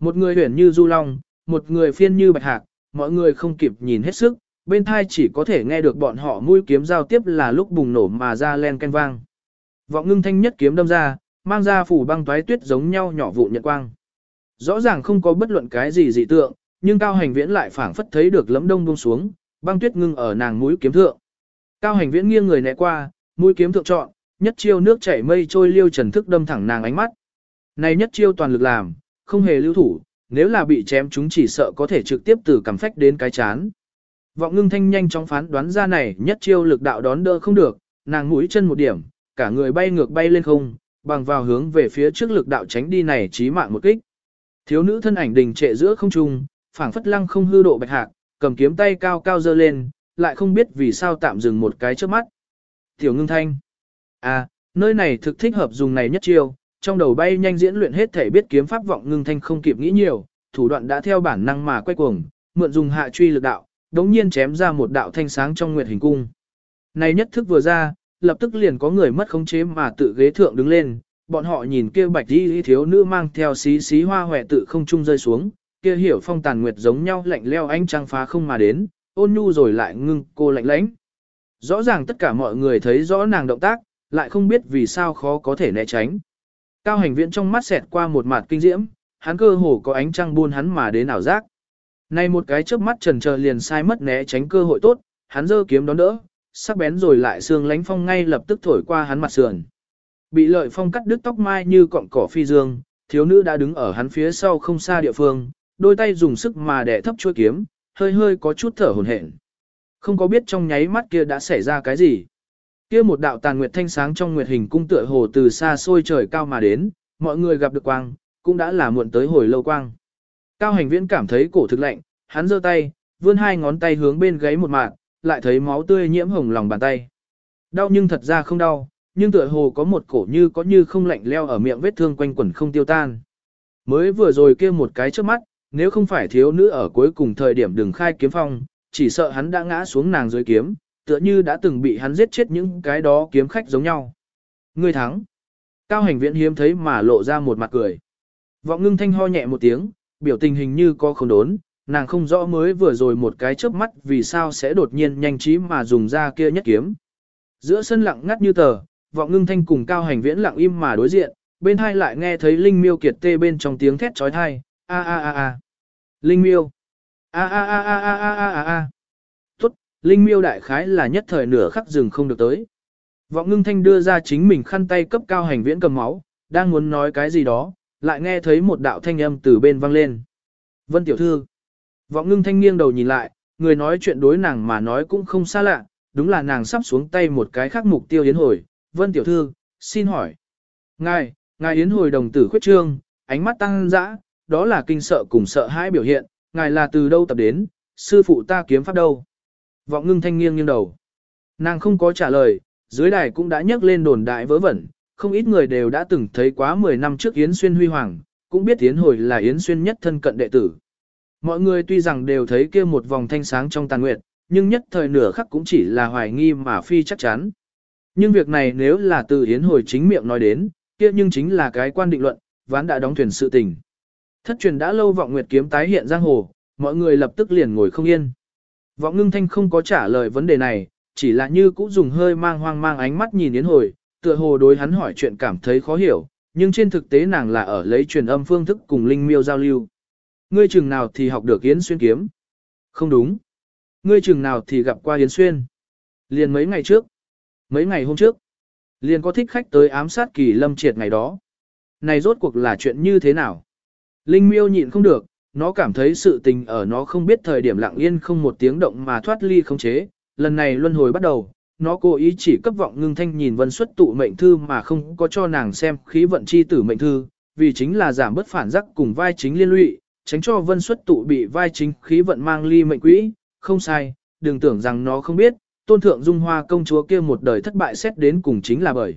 A: Một người huyền như du long, một người phiên như bạch hạc, mọi người không kịp nhìn hết sức, bên thai chỉ có thể nghe được bọn họ mũi kiếm giao tiếp là lúc bùng nổ mà ra len canh vang. Vọng ngưng thanh nhất kiếm đâm ra, mang ra phủ băng toái tuyết giống nhau nhỏ vụ nhật quang. Rõ ràng không có bất luận cái gì dị tượng, nhưng cao hành viễn lại phảng phất thấy được lấm đông buông xuống, băng tuyết ngưng ở nàng mũi kiếm thượng. Cao hành viễn nghiêng người né qua, mũi kiếm thượng chọn, nhất chiêu nước chảy mây trôi liêu trần thức đâm thẳng nàng ánh mắt. Này nhất chiêu toàn lực làm, không hề lưu thủ, nếu là bị chém chúng chỉ sợ có thể trực tiếp từ cằm phách đến cái chán. Vọng ngưng thanh nhanh chóng phán đoán ra này nhất chiêu lực đạo đón đỡ không được, nàng mũi chân một điểm, cả người bay ngược bay lên không, bằng vào hướng về phía trước lực đạo tránh đi này chí mạng một kích. Thiếu nữ thân ảnh đình trệ giữa không trung, phảng phất lăng không hư độ bạch hạc, cầm kiếm tay cao cao giơ lên, lại không biết vì sao tạm dừng một cái trước mắt. Tiểu ngưng thanh. À, nơi này thực thích hợp dùng này nhất chiêu, trong đầu bay nhanh diễn luyện hết thể biết kiếm pháp vọng ngưng thanh không kịp nghĩ nhiều, thủ đoạn đã theo bản năng mà quay cuồng, mượn dùng hạ truy lực đạo, đống nhiên chém ra một đạo thanh sáng trong nguyệt hình cung. Này nhất thức vừa ra, lập tức liền có người mất khống chế mà tự ghế thượng đứng lên, bọn họ nhìn kia bạch y thiếu nữ mang theo xí xí hoa hòe tự không trung rơi xuống, kia hiểu phong tàn nguyệt giống nhau lạnh leo ánh trăng phá không mà đến, ôn nhu rồi lại ngưng cô lạnh lãnh. Rõ ràng tất cả mọi người thấy rõ nàng động tác, lại không biết vì sao khó có thể né tránh. Cao hành viễn trong mắt xẹt qua một mặt kinh diễm, hắn cơ hồ có ánh trăng buôn hắn mà đến ảo giác. Này một cái chớp mắt trần chờ liền sai mất né tránh cơ hội tốt, hắn giơ kiếm đón đỡ, sắc bén rồi lại xương lánh phong ngay lập tức thổi qua hắn mặt sườn. Bị lợi phong cắt đứt tóc mai như cọng cỏ phi dương, thiếu nữ đã đứng ở hắn phía sau không xa địa phương, đôi tay dùng sức mà đè thấp chuôi kiếm, hơi hơi có chút thở hổn hển. Không có biết trong nháy mắt kia đã xảy ra cái gì. Kia một đạo tàn nguyệt thanh sáng trong nguyệt hình cung tựa hồ từ xa xôi trời cao mà đến, mọi người gặp được quang, cũng đã là muộn tới hồi lâu quang. Cao hành viễn cảm thấy cổ thực lạnh, hắn giơ tay, vươn hai ngón tay hướng bên gáy một mạng, lại thấy máu tươi nhiễm hồng lòng bàn tay. Đau nhưng thật ra không đau, nhưng tựa hồ có một cổ như có như không lạnh leo ở miệng vết thương quanh quẩn không tiêu tan. Mới vừa rồi kia một cái trước mắt, nếu không phải thiếu nữ ở cuối cùng thời điểm đừng khai kiếm phong, chỉ sợ hắn đã ngã xuống nàng dưới kiếm, tựa như đã từng bị hắn giết chết những cái đó kiếm khách giống nhau. Ngươi thắng. Cao hành viễn hiếm thấy mà lộ ra một mặt cười. Vọng ngưng thanh ho nhẹ một tiếng, biểu tình hình như có không đốn, nàng không rõ mới vừa rồi một cái chớp mắt vì sao sẽ đột nhiên nhanh trí mà dùng ra kia nhất kiếm. Giữa sân lặng ngắt như tờ, vọng ngưng thanh cùng cao hành viễn lặng im mà đối diện, bên hai lại nghe thấy linh miêu kiệt tê bên trong tiếng thét trói thai, a a a a. Linh miêu. A a a a a a a a a. Tốt, linh miêu đại khái là nhất thời nửa khắc rừng không được tới. Vọng ngưng thanh đưa ra chính mình khăn tay cấp cao hành viễn cầm máu, đang muốn nói cái gì đó, lại nghe thấy một đạo thanh âm từ bên vang lên. Vân tiểu thư. Vọng ngưng thanh nghiêng đầu nhìn lại, người nói chuyện đối nàng mà nói cũng không xa lạ, đúng là nàng sắp xuống tay một cái khác mục tiêu yến hồi. Vân tiểu thư, xin hỏi. Ngài, ngài yến hồi đồng tử khuyết trương, ánh mắt tăng dã, đó là kinh sợ cùng sợ hãi biểu hiện, ngài là từ đâu tập đến, sư phụ ta kiếm pháp đâu. Vọng ngưng thanh nghiêng nghiêng đầu. Nàng không có trả lời, dưới đài cũng đã nhắc lên đồn đại vớ vẩn, không ít người đều đã từng thấy quá 10 năm trước Yến Xuyên huy hoàng, cũng biết Yến hồi là Yến Xuyên nhất thân cận đệ tử. Mọi người tuy rằng đều thấy kia một vòng thanh sáng trong tàn nguyệt, nhưng nhất thời nửa khắc cũng chỉ là hoài nghi mà phi chắc chắn. Nhưng việc này nếu là từ Yến hồi chính miệng nói đến, kia nhưng chính là cái quan định luận, ván đã đóng thuyền sự tình. Thất truyền đã lâu vọng nguyệt kiếm tái hiện giang hồ, mọi người lập tức liền ngồi không yên. Vọng ngưng thanh không có trả lời vấn đề này, chỉ là như cũ dùng hơi mang hoang mang ánh mắt nhìn Yến hồi, tựa hồ đối hắn hỏi chuyện cảm thấy khó hiểu, nhưng trên thực tế nàng là ở lấy truyền âm phương thức cùng Linh Miêu giao lưu. Ngươi chừng nào thì học được Yến Xuyên kiếm? Không đúng. Ngươi chừng nào thì gặp qua Yến Xuyên? Liền mấy ngày trước. Mấy ngày hôm trước. Liền có thích khách tới ám sát kỳ lâm triệt ngày đó. Này rốt cuộc là chuyện như thế nào? Linh miêu nhịn không được, nó cảm thấy sự tình ở nó không biết thời điểm lặng yên không một tiếng động mà thoát ly không chế. Lần này luân hồi bắt đầu, nó cố ý chỉ cấp vọng ngưng thanh nhìn vân xuất tụ mệnh thư mà không có cho nàng xem khí vận chi tử mệnh thư, vì chính là giảm bớt phản giác cùng vai chính liên lụy, tránh cho vân xuất tụ bị vai chính khí vận mang ly mệnh quỹ, không sai, đừng tưởng rằng nó không biết, tôn thượng dung hoa công chúa kia một đời thất bại xét đến cùng chính là bởi.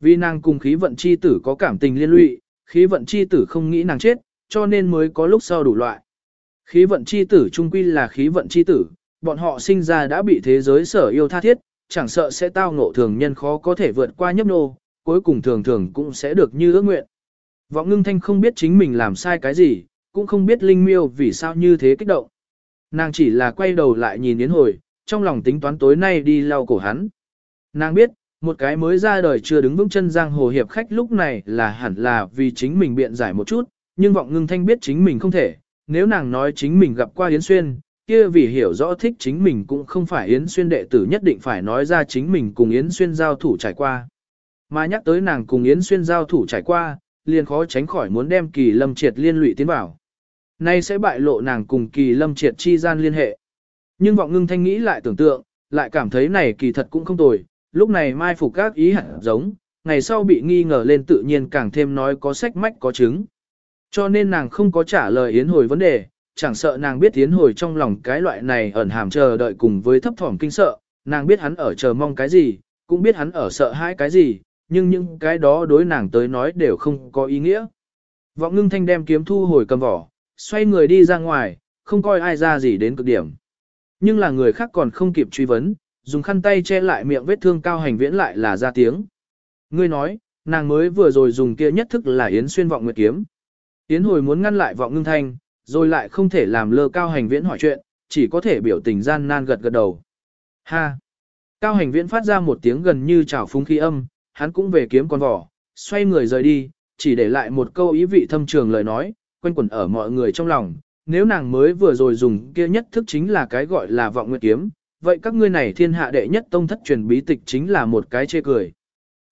A: Vì nàng cùng khí vận chi tử có cảm tình liên lụy, khí vận chi tử không nghĩ nàng chết, cho nên mới có lúc sau đủ loại. Khí vận chi tử trung quy là khí vận chi tử, bọn họ sinh ra đã bị thế giới sở yêu tha thiết, chẳng sợ sẽ tao ngộ thường nhân khó có thể vượt qua nhấp nô, cuối cùng thường thường cũng sẽ được như ước nguyện. Vọng ngưng thanh không biết chính mình làm sai cái gì, cũng không biết linh miêu vì sao như thế kích động. Nàng chỉ là quay đầu lại nhìn đến hồi, trong lòng tính toán tối nay đi lau cổ hắn. Nàng biết, một cái mới ra đời chưa đứng vững chân giang hồ hiệp khách lúc này là hẳn là vì chính mình biện giải một chút, nhưng vọng ngưng thanh biết chính mình không thể, nếu nàng nói chính mình gặp qua Yến Xuyên, kia vì hiểu rõ thích chính mình cũng không phải Yến Xuyên đệ tử nhất định phải nói ra chính mình cùng Yến Xuyên giao thủ trải qua. Mà nhắc tới nàng cùng Yến Xuyên giao thủ trải qua, liền khó tránh khỏi muốn đem kỳ lâm triệt liên lụy tiến vào. Nay sẽ bại lộ nàng cùng kỳ lâm triệt chi gian liên hệ. Nhưng vọng ngưng thanh nghĩ lại tưởng tượng, lại cảm thấy này kỳ thật cũng không tồi, lúc này mai phục các ý hẳn giống, ngày sau bị nghi ngờ lên tự nhiên càng thêm nói có sách mách có chứng. Cho nên nàng không có trả lời Yến hồi vấn đề, chẳng sợ nàng biết Yến hồi trong lòng cái loại này ẩn hàm chờ đợi cùng với thấp thỏm kinh sợ, nàng biết hắn ở chờ mong cái gì, cũng biết hắn ở sợ hãi cái gì, nhưng những cái đó đối nàng tới nói đều không có ý nghĩa. Vọng ngưng thanh đem kiếm thu hồi cầm vỏ, xoay người đi ra ngoài, không coi ai ra gì đến cực điểm. Nhưng là người khác còn không kịp truy vấn, dùng khăn tay che lại miệng vết thương cao hành viễn lại là ra tiếng. Ngươi nói, nàng mới vừa rồi dùng kia nhất thức là Yến xuyên vọng nguyệt kiếm. Yến hồi muốn ngăn lại vọng ngưng thanh, rồi lại không thể làm lơ cao hành viễn hỏi chuyện, chỉ có thể biểu tình gian nan gật gật đầu. Ha! Cao hành viễn phát ra một tiếng gần như chảo phúng khí âm, hắn cũng về kiếm con vỏ, xoay người rời đi, chỉ để lại một câu ý vị thâm trường lời nói, quanh quẩn ở mọi người trong lòng. Nếu nàng mới vừa rồi dùng kia nhất thức chính là cái gọi là vọng nguyệt kiếm, vậy các ngươi này thiên hạ đệ nhất tông thất truyền bí tịch chính là một cái chê cười.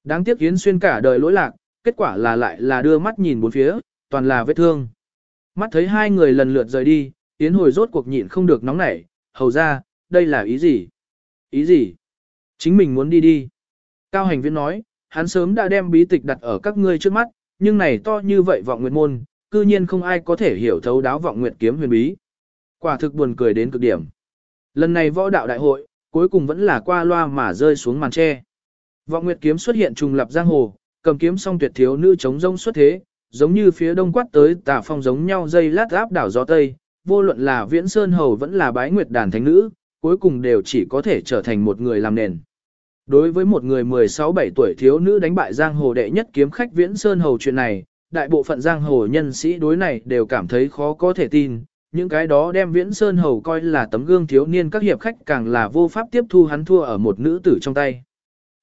A: Đáng tiếc Yến Xuyên cả đời lỗi lạc, kết quả là lại là đưa mắt nhìn bốn phía, toàn là vết thương. Mắt thấy hai người lần lượt rời đi, Yến hồi rốt cuộc nhịn không được nóng nảy, hầu ra, đây là ý gì? Ý gì? Chính mình muốn đi đi. Cao hành viên nói, hắn sớm đã đem bí tịch đặt ở các ngươi trước mắt, nhưng này to như vậy vọng nguyệt môn, cư nhiên không ai có thể hiểu thấu đáo vọng nguyệt kiếm huyền bí. Quả thực buồn cười đến cực điểm. Lần này võ đạo đại hội, cuối cùng vẫn là qua loa mà rơi xuống màn tre. Vọng nguyệt kiếm xuất hiện trùng lập giang hồ, cầm kiếm song tuyệt thiếu nữ chống rông xuất thế, giống như phía đông quát tới tà phong giống nhau dây lát áp đảo gió tây, vô luận là viễn sơn hầu vẫn là bái nguyệt đàn thánh nữ, cuối cùng đều chỉ có thể trở thành một người làm nền. Đối với một người 16-17 tuổi thiếu nữ đánh bại giang hồ đệ nhất kiếm khách viễn sơn hầu chuyện này, đại bộ phận giang hồ nhân sĩ đối này đều cảm thấy khó có thể tin, những cái đó đem viễn sơn hầu coi là tấm gương thiếu niên các hiệp khách càng là vô pháp tiếp thu hắn thua ở một nữ tử trong tay.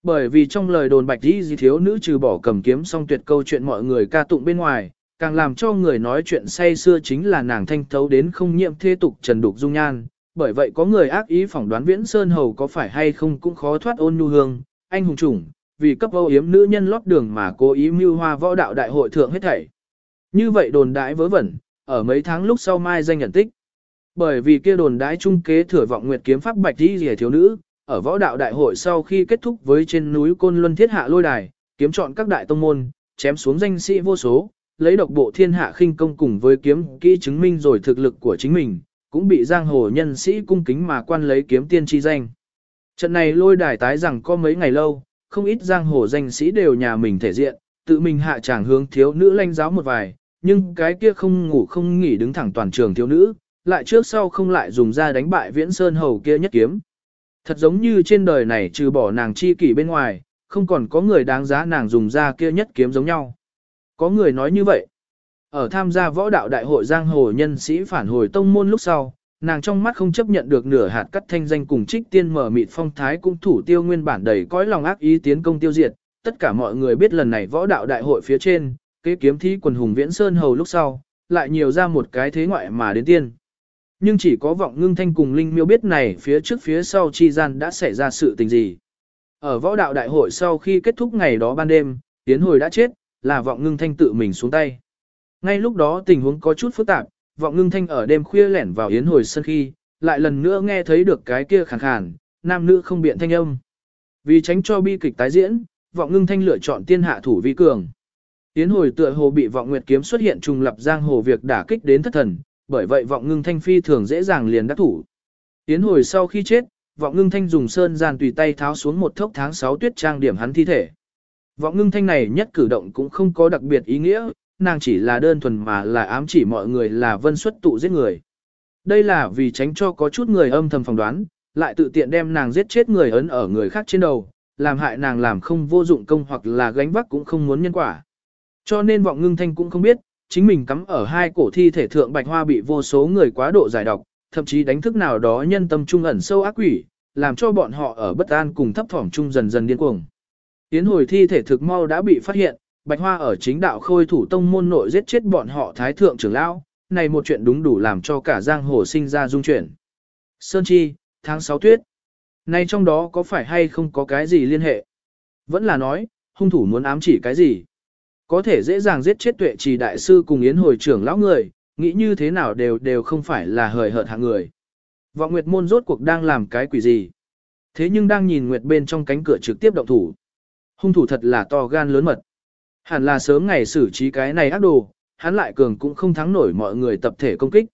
A: Bởi vì trong lời đồn bạch đi gì thiếu nữ trừ bỏ cầm kiếm xong tuyệt câu chuyện mọi người ca tụng bên ngoài, càng làm cho người nói chuyện say xưa chính là nàng thanh thấu đến không nhiệm thế tục trần đục dung nhan. Bởi vậy có người ác ý phỏng đoán viễn sơn hầu có phải hay không cũng khó thoát ôn nhu hương, anh hùng chủng, vì cấp âu yếm nữ nhân lót đường mà cố ý mưu hoa võ đạo đại hội thượng hết thảy. Như vậy đồn đãi vớ vẩn, ở mấy tháng lúc sau mai danh nhận tích. Bởi vì kia đồn đãi trung kế thừa vọng nguyệt kiếm pháp bạch đi rìa thiếu nữ, ở võ đạo đại hội sau khi kết thúc với trên núi Côn Luân Thiết Hạ lôi đài, kiếm chọn các đại tông môn, chém xuống danh sĩ vô số, lấy độc bộ thiên hạ khinh công cùng với kiếm kỹ chứng minh rồi thực lực của chính mình, cũng bị giang hồ nhân sĩ cung kính mà quan lấy kiếm tiên chi danh. Trận này lôi đài tái rằng có mấy ngày lâu, không ít giang hồ danh sĩ đều nhà mình thể diện, tự mình hạ tràng hướng thiếu nữ lanh giáo một vài, nhưng cái kia không ngủ không nghỉ đứng thẳng toàn trường thiếu nữ, lại trước sau không lại dùng ra đánh bại viễn sơn hầu kia nhất kiếm. Thật giống như trên đời này trừ bỏ nàng chi kỷ bên ngoài, không còn có người đáng giá nàng dùng ra kia nhất kiếm giống nhau. Có người nói như vậy. Ở tham gia võ đạo đại hội giang hồ nhân sĩ phản hồi tông môn lúc sau, nàng trong mắt không chấp nhận được nửa hạt cắt thanh danh cùng trích tiên mở mịt phong thái cũng thủ tiêu nguyên bản đầy cõi lòng ác ý tiến công tiêu diệt. Tất cả mọi người biết lần này võ đạo đại hội phía trên, kế kiếm thí quần hùng viễn sơn hầu lúc sau, lại nhiều ra một cái thế ngoại mà đến tiên. Nhưng chỉ có vọng ngưng thanh cùng Linh miêu biết này phía trước phía sau chi gian đã xảy ra sự tình gì. Ở võ đạo đại hội sau khi kết thúc ngày đó ban đêm, tiến hồi đã chết, là vọng ngưng thanh tự mình xuống tay. Ngay lúc đó tình huống có chút phức tạp, vọng ngưng thanh ở đêm khuya lẻn vào yến hồi sân khi, lại lần nữa nghe thấy được cái kia khàn khàn, nam nữ không biện thanh âm. Vì tránh cho bi kịch tái diễn, vọng ngưng thanh lựa chọn tiên hạ thủ vi cường. Yến hồi tựa hồ bị vọng nguyệt kiếm xuất hiện trùng lập giang hồ việc đả kích đến thất thần, bởi vậy vọng ngưng thanh phi thường dễ dàng liền đắc thủ. Yến hồi sau khi chết, vọng ngưng thanh dùng sơn gian tùy tay tháo xuống một thốc tháng 6 tuyết trang điểm hắn thi thể. Vọng ngưng thanh này nhất cử động cũng không có đặc biệt ý nghĩa, nàng chỉ là đơn thuần mà là ám chỉ mọi người là vân xuất tụ giết người. Đây là vì tránh cho có chút người âm thầm phỏng đoán, lại tự tiện đem nàng giết chết người ấn ở người khác trên đầu, làm hại nàng làm không vô dụng công hoặc là gánh vác cũng không muốn nhân quả. Cho nên vọng ngưng thanh cũng không biết, chính mình cắm ở hai cổ thi thể thượng bạch hoa bị vô số người quá độ giải độc, thậm chí đánh thức nào đó nhân tâm trung ẩn sâu ác quỷ, làm cho bọn họ ở bất an cùng thấp thỏm chung dần dần điên cuồng. Tiến hồi thi thể thực mau đã bị phát hiện, bạch hoa ở chính đạo khôi thủ tông môn nội giết chết bọn họ thái thượng trưởng lão, này một chuyện đúng đủ làm cho cả giang hồ sinh ra dung chuyển. Sơn Chi, tháng 6 tuyết. Này trong đó có phải hay không có cái gì liên hệ? Vẫn là nói, hung thủ muốn ám chỉ cái gì? Có thể dễ dàng giết chết tuệ trì đại sư cùng yến hồi trưởng lão người, nghĩ như thế nào đều đều không phải là hời hợt hạng người. Vọng Nguyệt môn rốt cuộc đang làm cái quỷ gì? Thế nhưng đang nhìn Nguyệt bên trong cánh cửa trực tiếp động thủ. Hung thủ thật là to gan lớn mật. Hẳn là sớm ngày xử trí cái này ác đồ, hắn lại cường cũng không thắng nổi mọi người tập thể công kích.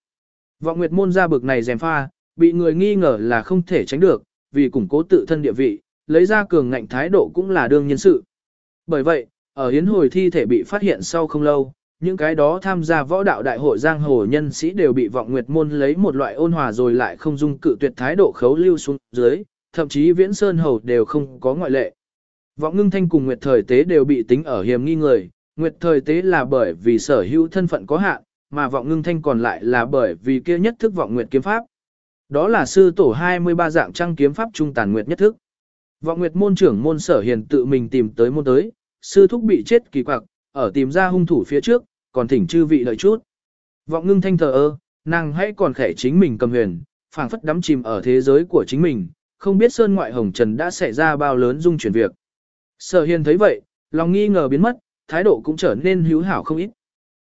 A: Vọng Nguyệt môn ra bực này dèm pha, bị người nghi ngờ là không thể tránh được, vì củng cố tự thân địa vị, lấy ra cường ngạnh thái độ cũng là đương nhân sự. Bởi vậy, ở hiến hồi thi thể bị phát hiện sau không lâu, những cái đó tham gia võ đạo đại hội giang hồ nhân sĩ đều bị vọng nguyệt môn lấy một loại ôn hòa rồi lại không dung cự tuyệt thái độ khấu lưu xuống dưới, thậm chí viễn sơn hầu đều không có ngoại lệ. Vọng ngưng thanh cùng nguyệt thời tế đều bị tính ở hiểm nghi người, nguyệt thời tế là bởi vì sở hữu thân phận có hạn, mà vọng ngưng thanh còn lại là bởi vì kia nhất thức vọng nguyệt kiếm pháp. Đó là sư tổ 23 dạng trăng kiếm pháp trung tàn nguyệt nhất thức. Vọng nguyệt môn trưởng môn sở hiền tự mình tìm tới môn tới, sư thúc bị chết kỳ quặc, ở tìm ra hung thủ phía trước, còn thỉnh chư vị lợi chút. Vọng ngưng thanh thờ ơ, nàng hãy còn khẽ chính mình cầm huyền, phảng phất đắm chìm ở thế giới của chính mình, không biết sơn ngoại hồng trần đã xảy ra bao lớn dung chuyển việc. Sở hiền thấy vậy, lòng nghi ngờ biến mất, thái độ cũng trở nên hữu hảo không ít.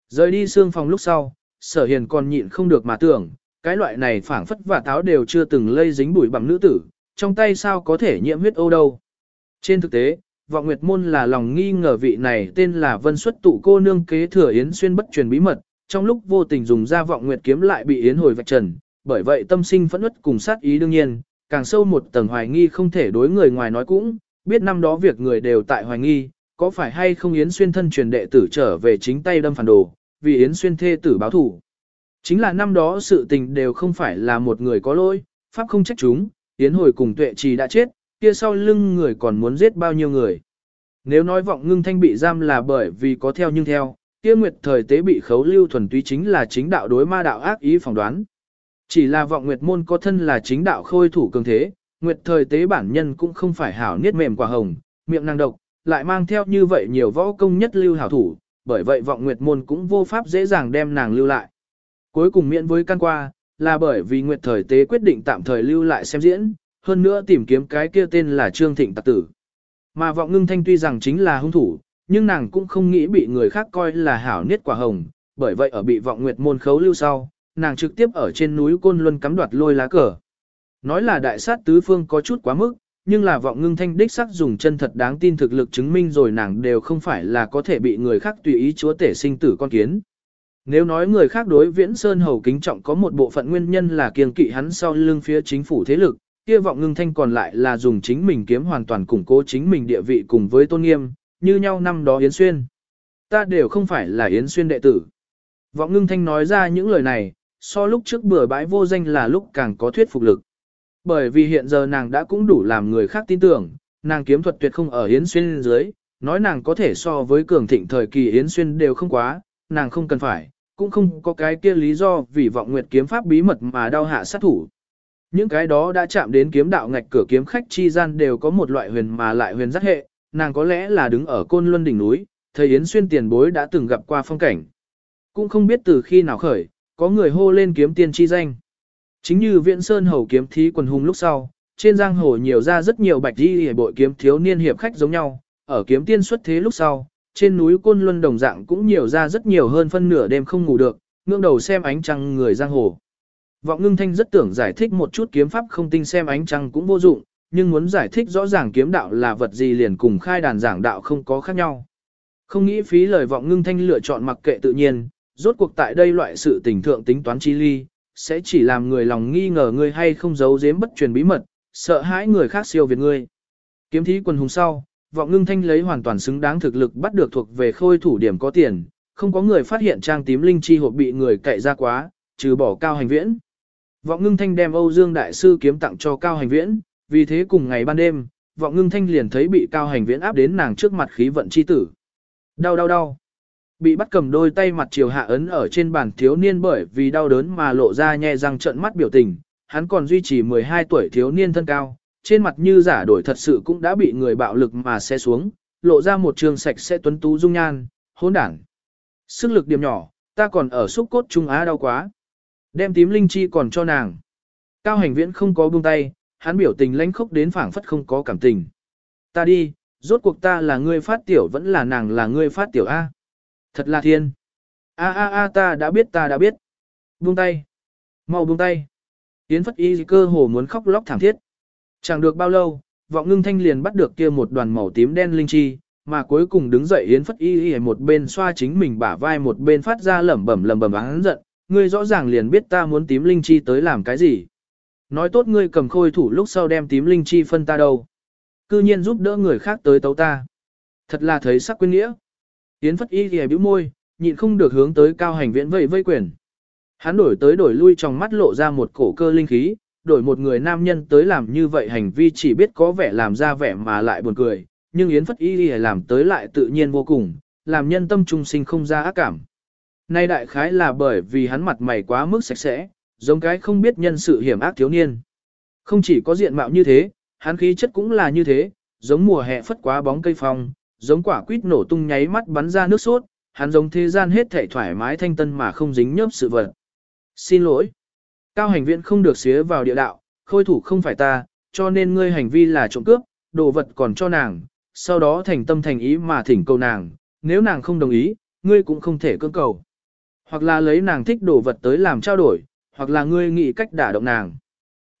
A: Rời đi xương phòng lúc sau, sở hiền còn nhịn không được mà tưởng, cái loại này phảng phất và táo đều chưa từng lây dính bụi bằng nữ tử, trong tay sao có thể nhiễm huyết ô đâu. Trên thực tế, vọng nguyệt môn là lòng nghi ngờ vị này tên là vân xuất tụ cô nương kế thừa Yến xuyên bất truyền bí mật, trong lúc vô tình dùng ra vọng nguyệt kiếm lại bị Yến hồi vạch trần, bởi vậy tâm sinh phẫn uất cùng sát ý đương nhiên, càng sâu một tầng hoài nghi không thể đối người ngoài nói cũng, biết năm đó việc người đều tại hoài nghi, có phải hay không Yến Xuyên thân truyền đệ tử trở về chính tay đâm phản đồ, vì Yến Xuyên thê tử báo thủ. Chính là năm đó sự tình đều không phải là một người có lỗi, pháp không trách chúng, Yến hồi cùng tuệ trì đã chết, kia sau lưng người còn muốn giết bao nhiêu người. Nếu nói vọng ngưng thanh bị giam là bởi vì có theo nhưng theo, kia nguyệt thời tế bị khấu lưu thuần túy chính là chính đạo đối ma đạo ác ý phỏng đoán. Chỉ là vọng nguyệt môn có thân là chính đạo khôi thủ cường thế, nguyệt thời tế bản nhân cũng không phải hảo niết mềm quả hồng, miệng năng độc, lại mang theo như vậy nhiều võ công nhất lưu hảo thủ, bởi vậy vọng nguyệt môn cũng vô pháp dễ dàng đem nàng lưu lại. Cuối cùng miễn với căn qua, là bởi vì nguyệt thời tế quyết định tạm thời lưu lại xem diễn, hơn nữa tìm kiếm cái kia tên là Trương Thịnh Tạc Tử. Mà vọng ngưng thanh tuy rằng chính là hung thủ, nhưng nàng cũng không nghĩ bị người khác coi là hảo niết quả hồng, bởi vậy ở bị vọng nguyệt môn khấu lưu sau, nàng trực tiếp ở trên núi Côn Luân cắm đoạt lôi lá cờ. Nói là đại sát tứ phương có chút quá mức, nhưng là vọng ngưng thanh đích sắc dùng chân thật đáng tin thực lực chứng minh rồi nàng đều không phải là có thể bị người khác tùy ý chúa tể sinh tử con kiến. Nếu nói người khác đối viễn sơn hầu kính trọng có một bộ phận nguyên nhân là kiêng kỵ hắn sau lưng phía chính phủ thế lực, kia vọng ngưng thanh còn lại là dùng chính mình kiếm hoàn toàn củng cố chính mình địa vị cùng với tôn nghiêm, như nhau năm đó Yến Xuyên. Ta đều không phải là Yến Xuyên đệ tử. Vọng ngưng thanh nói ra những lời này, so lúc trước bừa bãi vô danh là lúc càng có thuyết phục lực. Bởi vì hiện giờ nàng đã cũng đủ làm người khác tin tưởng, nàng kiếm thuật tuyệt không ở Yến Xuyên dưới, nói nàng có thể so với cường thịnh thời kỳ Yến Xuyên đều không quá, nàng không cần phải, cũng không có cái kia lý do vì vọng nguyệt kiếm pháp bí mật mà đau hạ sát thủ. Những cái đó đã chạm đến kiếm đạo ngạch cửa kiếm khách chi gian đều có một loại huyền mà lại huyền rất hệ, nàng có lẽ là đứng ở côn luân đỉnh núi, thời Yến Xuyên tiền bối đã từng gặp qua phong cảnh. Cũng không biết từ khi nào khởi, có người hô lên kiếm tiên chi danh. Chính như Viễn Sơn hầu kiếm thí quần hùng lúc sau, trên giang hồ nhiều ra rất nhiều bạch di hề bội kiếm thiếu niên hiệp khách giống nhau, ở kiếm tiên xuất thế lúc sau, trên núi Côn Luân đồng dạng cũng nhiều ra rất nhiều hơn phân nửa đêm không ngủ được, ngưỡng đầu xem ánh trăng người giang hồ. Vọng ngưng thanh rất tưởng giải thích một chút kiếm pháp không tinh xem ánh trăng cũng vô dụng, nhưng muốn giải thích rõ ràng kiếm đạo là vật gì liền cùng khai đàn giảng đạo không có khác nhau. Không nghĩ phí lời vọng ngưng thanh lựa chọn mặc kệ tự nhiên, rốt cuộc tại đây loại sự tình thượng tính toán chi ly, sẽ chỉ làm người lòng nghi ngờ ngươi hay không giấu giếm bất truyền bí mật, sợ hãi người khác siêu việt ngươi. Kiếm thí quần hùng sau, vọng ngưng thanh lấy hoàn toàn xứng đáng thực lực bắt được thuộc về khôi thủ điểm có tiền, không có người phát hiện trang tím linh chi hộp bị người cậy ra quá, trừ bỏ cao hành viễn. Vọng ngưng thanh đem Âu Dương Đại Sư kiếm tặng cho cao hành viễn, vì thế cùng ngày ban đêm, vọng ngưng thanh liền thấy bị cao hành viễn áp đến nàng trước mặt khí vận chi tử. Đau đau đau. Bị bắt cầm đôi tay mặt chiều hạ ấn ở trên bàn thiếu niên bởi vì đau đớn mà lộ ra nhẹ răng trợn mắt biểu tình, hắn còn duy trì 12 tuổi thiếu niên thân cao, trên mặt như giả đổi thật sự cũng đã bị người bạo lực mà xe xuống, lộ ra một trường sạch sẽ tuấn tú dung nhan, hỗn đảng. Sức lực điểm nhỏ, ta còn ở xúc cốt Trung Á đau quá. Đem tím linh chi còn cho nàng. Cao hành viễn không có buông tay, hắn biểu tình lãnh khốc đến phảng phất không có cảm tình. Ta đi, rốt cuộc ta là ngươi phát tiểu vẫn là nàng là ngươi phát tiểu A. Thật là thiên. A a a ta đã biết ta đã biết. Buông tay. Mau buông tay. Yến phất y cơ hồ muốn khóc lóc thảm thiết. Chẳng được bao lâu, vọng ngưng thanh liền bắt được kia một đoàn màu tím đen linh chi, mà cuối cùng đứng dậy Yến phất y y một bên xoa chính mình bả vai một bên phát ra lẩm bẩm lẩm bẩm hắn giận, ngươi rõ ràng liền biết ta muốn tím linh chi tới làm cái gì. Nói tốt ngươi cầm khôi thủ lúc sau đem tím linh chi phân ta đâu. Cư nhiên giúp đỡ người khác tới tấu ta. Thật là thấy sắc quyên nghĩa. Yến phất y thì bĩu môi, nhịn không được hướng tới cao hành viễn vây vây quyền. Hắn đổi tới đổi lui trong mắt lộ ra một cổ cơ linh khí, đổi một người nam nhân tới làm như vậy hành vi chỉ biết có vẻ làm ra vẻ mà lại buồn cười, nhưng Yến Phất Y thì làm tới lại tự nhiên vô cùng, làm nhân tâm trung sinh không ra ác cảm. Nay đại khái là bởi vì hắn mặt mày quá mức sạch sẽ, giống cái không biết nhân sự hiểm ác thiếu niên. Không chỉ có diện mạo như thế, hắn khí chất cũng là như thế, giống mùa hè phất quá bóng cây phong, giống quả quýt nổ tung nháy mắt bắn ra nước sốt, hắn giống thế gian hết thảy thoải mái thanh tân mà không dính nhớp sự vật. Xin lỗi. Cao hành viện không được xía vào địa đạo, khôi thủ không phải ta, cho nên ngươi hành vi là trộm cướp, đồ vật còn cho nàng, sau đó thành tâm thành ý mà thỉnh cầu nàng, nếu nàng không đồng ý, ngươi cũng không thể cưỡng cầu. Hoặc là lấy nàng thích đồ vật tới làm trao đổi, hoặc là ngươi nghĩ cách đả động nàng.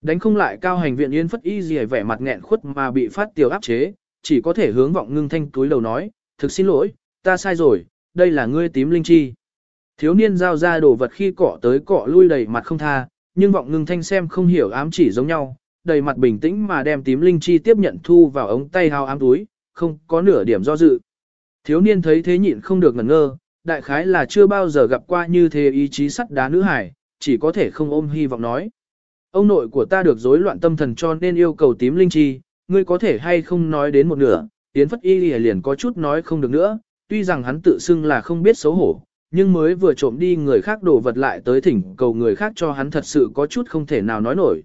A: Đánh không lại cao hành viện yên phất y gì vẻ mặt nghẹn khuất mà bị phát tiểu áp chế, chỉ có thể hướng vọng ngưng thanh túi đầu nói, thực xin lỗi, ta sai rồi, đây là ngươi tím linh chi. Thiếu niên giao ra đồ vật khi cọ tới cọ lui đầy mặt không tha, nhưng vọng ngưng thanh xem không hiểu ám chỉ giống nhau, đầy mặt bình tĩnh mà đem tím linh chi tiếp nhận thu vào ống tay hao ám túi, không có nửa điểm do dự. Thiếu niên thấy thế nhịn không được ngẩn ngơ, đại khái là chưa bao giờ gặp qua như thế ý chí sắt đá nữ hải, chỉ có thể không ôm hy vọng nói. Ông nội của ta được rối loạn tâm thần cho nên yêu cầu tím linh chi, ngươi có thể hay không nói đến một nửa, Yến Phất Y liền có chút nói không được nữa, tuy rằng hắn tự xưng là không biết xấu hổ, nhưng mới vừa trộm đi người khác đổ vật lại tới thỉnh cầu người khác cho hắn thật sự có chút không thể nào nói nổi.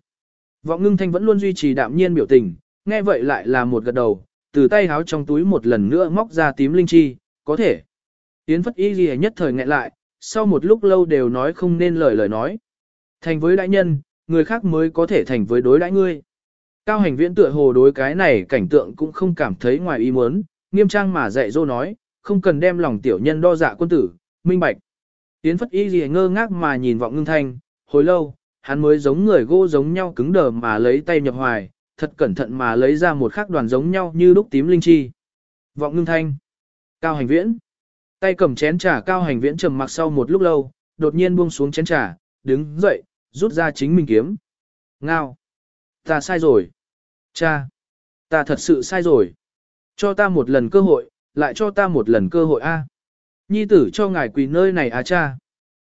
A: Vọng ngưng thanh vẫn luôn duy trì đạm nhiên biểu tình, nghe vậy lại là một gật đầu, từ tay háo trong túi một lần nữa móc ra tím linh chi, có thể. Yến Phất Y Ghi nhất thời nghẹn lại, sau một lúc lâu đều nói không nên lời lời nói. Thành với đại nhân, người khác mới có thể thành với đối đãi ngươi. Cao hành viễn tựa hồ đối cái này cảnh tượng cũng không cảm thấy ngoài ý muốn, nghiêm trang mà dạy dỗ nói, không cần đem lòng tiểu nhân đo dạ quân tử, minh bạch. Tiến Phất Y gì ngơ ngác mà nhìn vọng ngưng thanh, hồi lâu, hắn mới giống người gỗ giống nhau cứng đờ mà lấy tay nhập hoài, thật cẩn thận mà lấy ra một khắc đoàn giống nhau như đúc tím linh chi. Vọng ngưng thanh. Cao hành viễn. Tay cầm chén trà cao hành viễn trầm mặc sau một lúc lâu, đột nhiên buông xuống chén trà, đứng dậy, rút ra chính mình kiếm. Ngao. Ta sai rồi. Cha. Ta thật sự sai rồi. Cho ta một lần cơ hội, lại cho ta một lần cơ hội a. Nhi tử cho ngài quỳ nơi này à cha.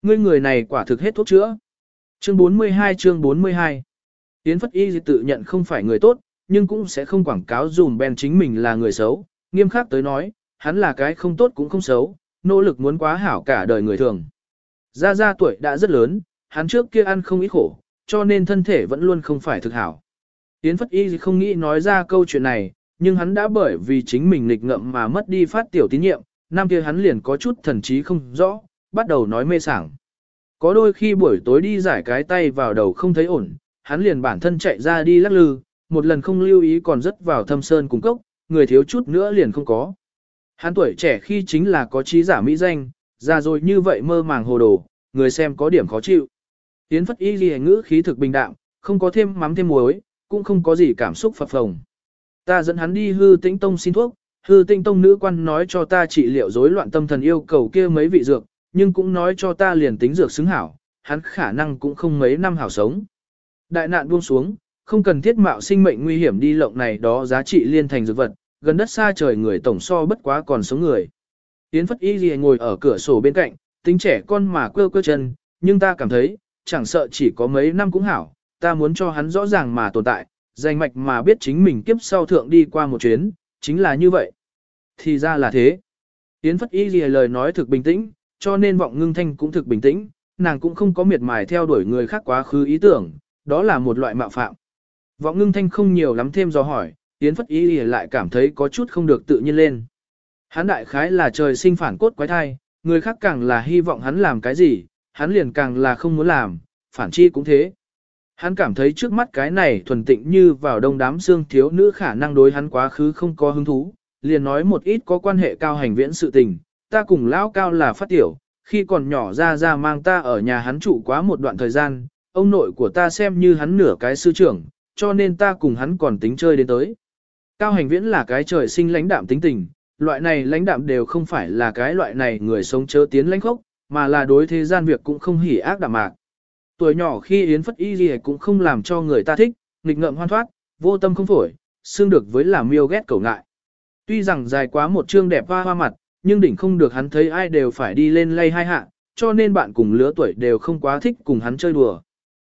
A: Ngươi người này quả thực hết thuốc chữa. Chương 42 chương 42 Yến Phất Y tự nhận không phải người tốt, nhưng cũng sẽ không quảng cáo dùm Ben chính mình là người xấu. Nghiêm khắc tới nói, hắn là cái không tốt cũng không xấu, nỗ lực muốn quá hảo cả đời người thường. Gia Gia tuổi đã rất lớn, hắn trước kia ăn không ít khổ, cho nên thân thể vẫn luôn không phải thực hảo. Yến Phất Y không nghĩ nói ra câu chuyện này, nhưng hắn đã bởi vì chính mình nghịch ngậm mà mất đi phát tiểu tín nhiệm, năm kia hắn liền có chút thần trí không rõ, bắt đầu nói mê sảng. Có đôi khi buổi tối đi giải cái tay vào đầu không thấy ổn, hắn liền bản thân chạy ra đi lắc lư, một lần không lưu ý còn rất vào thâm sơn cùng cốc, người thiếu chút nữa liền không có. Hắn tuổi trẻ khi chính là có trí giả mỹ danh, già rồi như vậy mơ màng hồ đồ, người xem có điểm khó chịu. Yến phất y ghi ngữ khí thực bình đạm, không có thêm mắm thêm muối, cũng không có gì cảm xúc phập phồng. Ta dẫn hắn đi hư tĩnh tông xin thuốc, hư tĩnh tông nữ quan nói cho ta trị liệu rối loạn tâm thần yêu cầu kia mấy vị dược, nhưng cũng nói cho ta liền tính dược xứng hảo, hắn khả năng cũng không mấy năm hảo sống. Đại nạn buông xuống, không cần thiết mạo sinh mệnh nguy hiểm đi lộng này đó giá trị liên thành dược vật, gần đất xa trời người tổng so bất quá còn sống người. Yến Phất Y Ghi ngồi ở cửa sổ bên cạnh, tính trẻ con mà quơ quơ chân, nhưng ta cảm thấy, chẳng sợ chỉ có mấy năm cũng hảo, ta muốn cho hắn rõ ràng mà tồn tại, danh mạch mà biết chính mình kiếp sau thượng đi qua một chuyến, chính là như vậy. Thì ra là thế. Yến Phất Y Ghi lời nói thực bình tĩnh, cho nên vọng ngưng thanh cũng thực bình tĩnh, nàng cũng không có miệt mài theo đuổi người khác quá khứ ý tưởng, đó là một loại mạo phạm. Vọng ngưng thanh không nhiều lắm thêm do hỏi, Yến Phất Y lại cảm thấy có chút không được tự nhiên lên. Hắn đại khái là trời sinh phản cốt quái thai, người khác càng là hy vọng hắn làm cái gì, hắn liền càng là không muốn làm, phản chi cũng thế. Hắn cảm thấy trước mắt cái này thuần tịnh như vào đông đám xương thiếu nữ khả năng đối hắn quá khứ không có hứng thú, liền nói một ít có quan hệ cao hành viễn sự tình, ta cùng lão cao là phát tiểu, khi còn nhỏ ra ra mang ta ở nhà hắn trụ quá một đoạn thời gian, ông nội của ta xem như hắn nửa cái sư trưởng, cho nên ta cùng hắn còn tính chơi đến tới. Cao hành viễn là cái trời sinh lãnh đạm tính tình, loại này lãnh đạm đều không phải là cái loại này người sống chớ tiến lãnh khốc, mà là đối thế gian việc cũng không hỉ ác đạm mạc. Tuổi nhỏ khi Yến Phất Y gì cũng không làm cho người ta thích, nghịch ngợm hoan thoát, vô tâm không phổi, xương được với là miêu ghét cầu ngại. Tuy rằng dài quá một chương đẹp hoa hoa mặt, nhưng đỉnh không được hắn thấy ai đều phải đi lên lay hai hạ, cho nên bạn cùng lứa tuổi đều không quá thích cùng hắn chơi đùa.